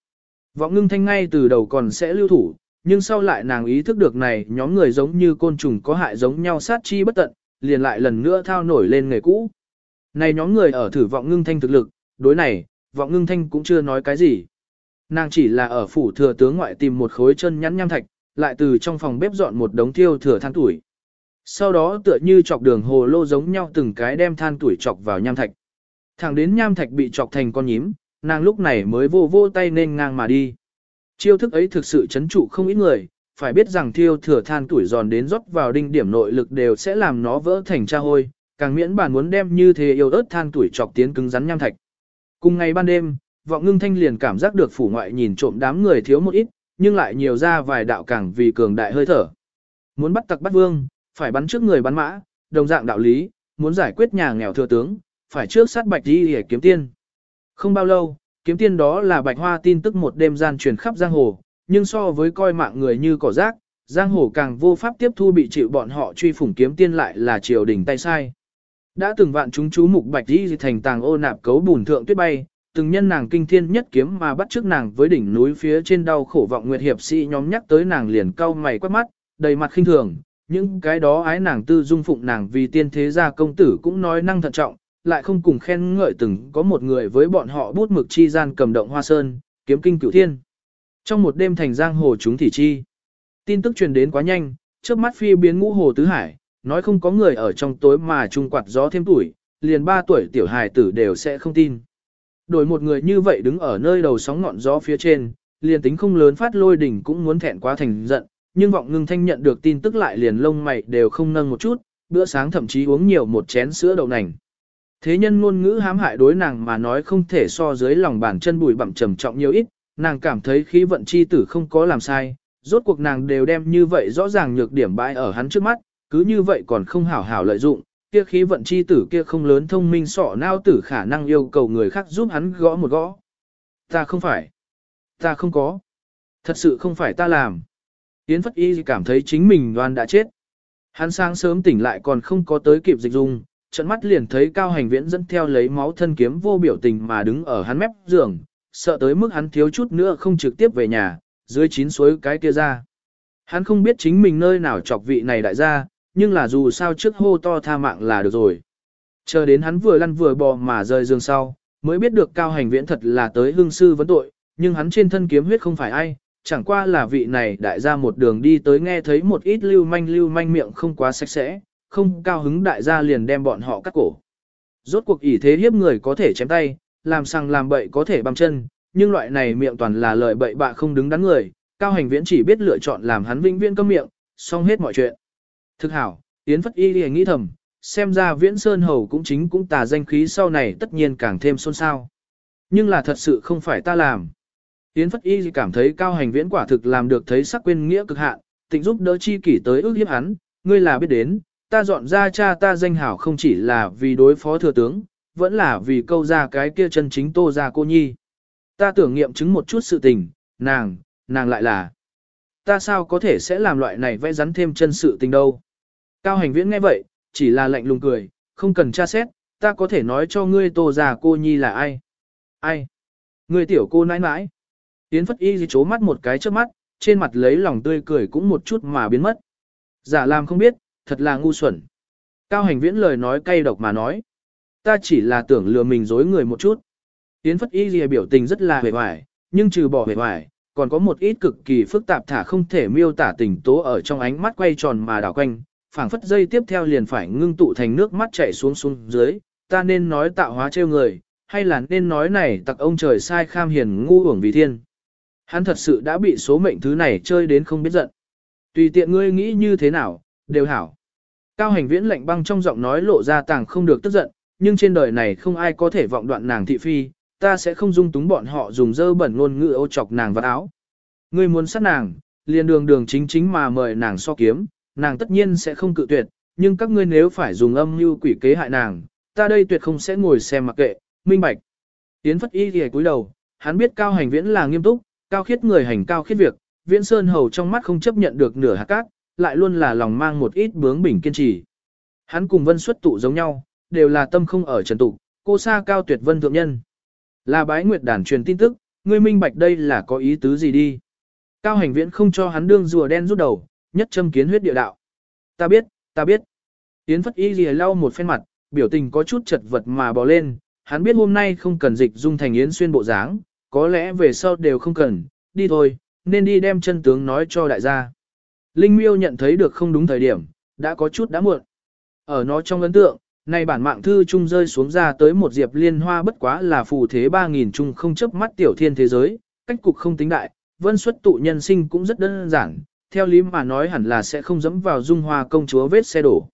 A: Vọng ngưng thanh ngay từ đầu còn sẽ lưu thủ, nhưng sau lại nàng ý thức được này nhóm người giống như côn trùng có hại giống nhau sát chi bất tận, liền lại lần nữa thao nổi lên nghề cũ. Này nhóm người ở thử vọng ngưng thanh thực lực, đối này, vọng ngưng thanh cũng chưa nói cái gì. Nàng chỉ là ở phủ thừa tướng ngoại tìm một khối chân nhắn nham thạch, lại từ trong phòng bếp dọn một đống thiêu thừa than tuổi. Sau đó tựa như chọc đường hồ lô giống nhau từng cái đem than tuổi chọc vào nham thạch. Thẳng đến nham thạch bị chọc thành con nhím, nàng lúc này mới vô vô tay nên ngang mà đi. Chiêu thức ấy thực sự chấn trụ không ít người, phải biết rằng thiêu thừa than tuổi giòn đến rót vào đinh điểm nội lực đều sẽ làm nó vỡ thành cha hôi, càng miễn bản muốn đem như thế yêu ớt than tuổi chọc tiến cứng rắn nham thạch. Cùng ngày ban đêm, vọng ngưng thanh liền cảm giác được phủ ngoại nhìn trộm đám người thiếu một ít, nhưng lại nhiều ra vài đạo càng vì cường đại hơi thở. Muốn bắt tặc bắt vương, phải bắn trước người bắn mã, đồng dạng đạo lý, muốn giải quyết nhà nghèo thừa tướng, phải trước sát bạch đi để kiếm tiên. Không bao lâu, kiếm tiên đó là bạch hoa tin tức một đêm gian truyền khắp giang hồ, nhưng so với coi mạng người như cỏ rác, giang hồ càng vô pháp tiếp thu bị chịu bọn họ truy phủng kiếm tiên lại là triều đình tay sai. Đã từng vạn chúng chú mục bạch đi thành tàng ô nạp cấu bùn thượng tuyết bay, từng nhân nàng kinh thiên nhất kiếm mà bắt trước nàng với đỉnh núi phía trên đau khổ vọng nguyệt hiệp sĩ nhóm nhắc tới nàng liền cau mày quát mắt, đầy mặt khinh thường, những cái đó ái nàng tư dung phụng nàng vì tiên thế gia công tử cũng nói năng thận trọng, lại không cùng khen ngợi từng có một người với bọn họ bút mực chi gian cầm động hoa sơn, kiếm kinh cửu thiên. Trong một đêm thành giang hồ chúng thị chi, tin tức truyền đến quá nhanh, trước mắt phi biến ngũ hồ tứ hải, nói không có người ở trong tối mà trung quạt gió thêm tuổi, liền ba tuổi tiểu hài tử đều sẽ không tin. Đổi một người như vậy đứng ở nơi đầu sóng ngọn gió phía trên, liền tính không lớn phát lôi đỉnh cũng muốn thẹn quá thành giận, nhưng vọng ngưng thanh nhận được tin tức lại liền lông mày đều không nâng một chút, bữa sáng thậm chí uống nhiều một chén sữa đậu nành. Thế nhân ngôn ngữ hãm hại đối nàng mà nói không thể so dưới lòng bàn chân bùi bặm trầm trọng nhiều ít, nàng cảm thấy khí vận chi tử không có làm sai, rốt cuộc nàng đều đem như vậy rõ ràng nhược điểm bãi ở hắn trước mắt, cứ như vậy còn không hảo hảo lợi dụng, kia khí vận chi tử kia không lớn thông minh sọ nao tử khả năng yêu cầu người khác giúp hắn gõ một gõ. Ta không phải. Ta không có. Thật sự không phải ta làm. Yến Phất Y cảm thấy chính mình đoan đã chết. Hắn sáng sớm tỉnh lại còn không có tới kịp dịch dung, trận mắt liền thấy cao hành viễn dẫn theo lấy máu thân kiếm vô biểu tình mà đứng ở hắn mép giường, sợ tới mức hắn thiếu chút nữa không trực tiếp về nhà, dưới chín suối cái kia ra. Hắn không biết chính mình nơi nào chọc vị này đại gia, nhưng là dù sao trước hô to tha mạng là được rồi. Chờ đến hắn vừa lăn vừa bò mà rời giường sau, mới biết được cao hành viễn thật là tới hương sư vấn tội, nhưng hắn trên thân kiếm huyết không phải ai, chẳng qua là vị này đại gia một đường đi tới nghe thấy một ít lưu manh lưu manh miệng không quá sạch sẽ, không cao hứng đại gia liền đem bọn họ cắt cổ. Rốt cuộc ỷ thế hiếp người có thể chém tay, làm sang làm bậy có thể băm chân, nhưng loại này miệng toàn là lời bậy bạ không đứng đắn người, cao hành viễn chỉ biết lựa chọn làm hắn vinh viễn câm miệng, xong hết mọi chuyện. Thực hảo, Yến Phất Y liền nghĩ thầm, xem ra viễn sơn hầu cũng chính cũng tà danh khí sau này tất nhiên càng thêm xôn xao. Nhưng là thật sự không phải ta làm. Yến Phất Y cảm thấy cao hành viễn quả thực làm được thấy sắc quên nghĩa cực hạn, tịnh giúp đỡ chi kỷ tới ước hiếp hắn, ngươi là biết đến, ta dọn ra cha ta danh hảo không chỉ là vì đối phó thừa tướng, vẫn là vì câu ra cái kia chân chính tô ra cô nhi. Ta tưởng nghiệm chứng một chút sự tình, nàng, nàng lại là. Ta sao có thể sẽ làm loại này vẽ rắn thêm chân sự tình đâu. Cao hành viễn nghe vậy, chỉ là lạnh lùng cười, không cần tra xét, ta có thể nói cho ngươi tô già cô nhi là ai. Ai? Ngươi tiểu cô nãi nãi. Yến phất y chố mắt một cái trước mắt, trên mặt lấy lòng tươi cười cũng một chút mà biến mất. Giả làm không biết, thật là ngu xuẩn. Cao hành viễn lời nói cay độc mà nói. Ta chỉ là tưởng lừa mình dối người một chút. Yến phất y Ghi biểu tình rất là hề hoài, nhưng trừ bỏ hề hoài, còn có một ít cực kỳ phức tạp thả không thể miêu tả tình tố ở trong ánh mắt quay tròn mà đảo quanh, phảng phất dây tiếp theo liền phải ngưng tụ thành nước mắt chảy xuống xuống dưới, ta nên nói tạo hóa trêu người, hay là nên nói này tặc ông trời sai kham hiền ngu uổng vì thiên. Hắn thật sự đã bị số mệnh thứ này chơi đến không biết giận. Tùy tiện ngươi nghĩ như thế nào, đều hảo. Cao hành viễn lạnh băng trong giọng nói lộ ra tàng không được tức giận, nhưng trên đời này không ai có thể vọng đoạn nàng thị phi, ta sẽ không dung túng bọn họ dùng dơ bẩn ngôn ngữ ô chọc nàng vào áo. Ngươi muốn sát nàng, liền đường đường chính chính mà mời nàng so kiếm, nàng tất nhiên sẽ không cự tuyệt, nhưng các ngươi nếu phải dùng âm mưu quỷ kế hại nàng, ta đây tuyệt không sẽ ngồi xem mặc kệ, minh bạch. Yến Phất Y thì cúi đầu, hắn biết cao hành viễn là nghiêm túc, cao khiết người hành cao khiết việc, viễn sơn hầu trong mắt không chấp nhận được nửa hạt cát, lại luôn là lòng mang một ít bướng bỉnh kiên trì. Hắn cùng vân xuất tụ giống nhau, đều là tâm không ở trần tụ, cô xa cao tuyệt vân thượng nhân. Là bái nguyệt đàn truyền tin tức, ngươi minh bạch đây là có ý tứ gì đi. Cao hành viễn không cho hắn đương rùa đen rút đầu, nhất châm kiến huyết địa đạo. Ta biết, ta biết. Yến phất y lìa lau một phen mặt, biểu tình có chút chật vật mà bò lên, hắn biết hôm nay không cần dịch dung thành yến xuyên bộ dáng, có lẽ về sau đều không cần, đi thôi, nên đi đem chân tướng nói cho đại gia. Linh miêu nhận thấy được không đúng thời điểm, đã có chút đã muộn. Ở nó trong ấn tượng, này bản mạng thư trung rơi xuống ra tới một diệp liên hoa bất quá là phù thế 3.000 trung không chấp mắt tiểu thiên thế giới, cách cục không tính đại, vân xuất tụ nhân sinh cũng rất đơn giản, theo lý mà nói hẳn là sẽ không dẫm vào dung hoa công chúa vết xe đổ.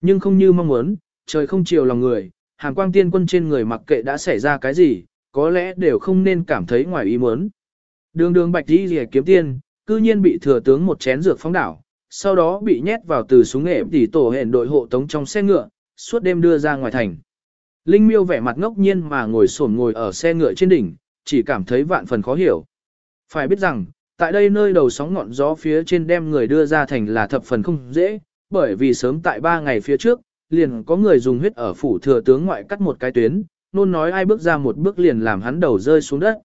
A: Nhưng không như mong muốn, trời không chiều lòng người, hàng quang tiên quân trên người mặc kệ đã xảy ra cái gì, có lẽ đều không nên cảm thấy ngoài ý muốn. Đường đường bạch đi rìa kiếm tiên, cư nhiên bị thừa tướng một chén dược phóng đảo, sau đó bị nhét vào từ súng nghệ tỉ tổ hẹn đội hộ tống trong xe ngựa, suốt đêm đưa ra ngoài thành. Linh miêu vẻ mặt ngốc nhiên mà ngồi sổn ngồi ở xe ngựa trên đỉnh, chỉ cảm thấy vạn phần khó hiểu. Phải biết rằng, tại đây nơi đầu sóng ngọn gió phía trên đem người đưa ra thành là thập phần không dễ, bởi vì sớm tại ba ngày phía trước, liền có người dùng huyết ở phủ thừa tướng ngoại cắt một cái tuyến, nôn nói ai bước ra một bước liền làm hắn đầu rơi xuống đất.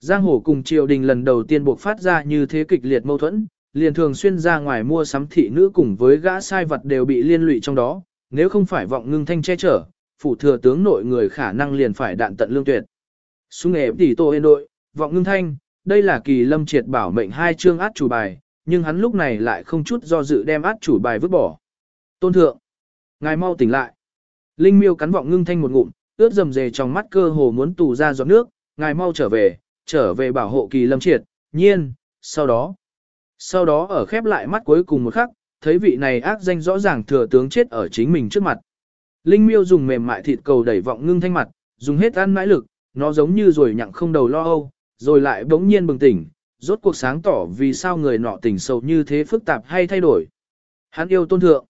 A: Giang hồ cùng triều đình lần đầu tiên buộc phát ra như thế kịch liệt mâu thuẫn, liền thường xuyên ra ngoài mua sắm thị nữ cùng với gã sai vật đều bị liên lụy trong đó, nếu không phải vọng ngưng thanh che chở, phủ thừa tướng nội người khả năng liền phải đạn tận lương tuyệt. Xuống nghề tỷ tô hên đội, vọng ngưng thanh, đây là kỳ lâm triệt bảo mệnh hai chương át chủ bài, nhưng hắn lúc này lại không chút do dự đem át chủ bài vứt bỏ. Tôn thượng, ngài mau tỉnh lại. Linh miêu cắn vọng ngưng thanh một ngụm, ướt dầm dề trong mắt cơ hồ muốn tù ra giọt nước, ngài mau trở về, trở về bảo hộ kỳ lâm triệt, nhiên, sau đó. Sau đó ở khép lại mắt cuối cùng một khắc, thấy vị này ác danh rõ ràng thừa tướng chết ở chính mình trước mặt. Linh miêu dùng mềm mại thịt cầu đẩy vọng ngưng thanh mặt, dùng hết ăn mãi lực, nó giống như rồi nhặng không đầu lo âu, rồi lại bỗng nhiên bừng tỉnh, rốt cuộc sáng tỏ vì sao người nọ tỉnh sâu như thế phức tạp hay thay đổi. Hắn yêu tôn thượng.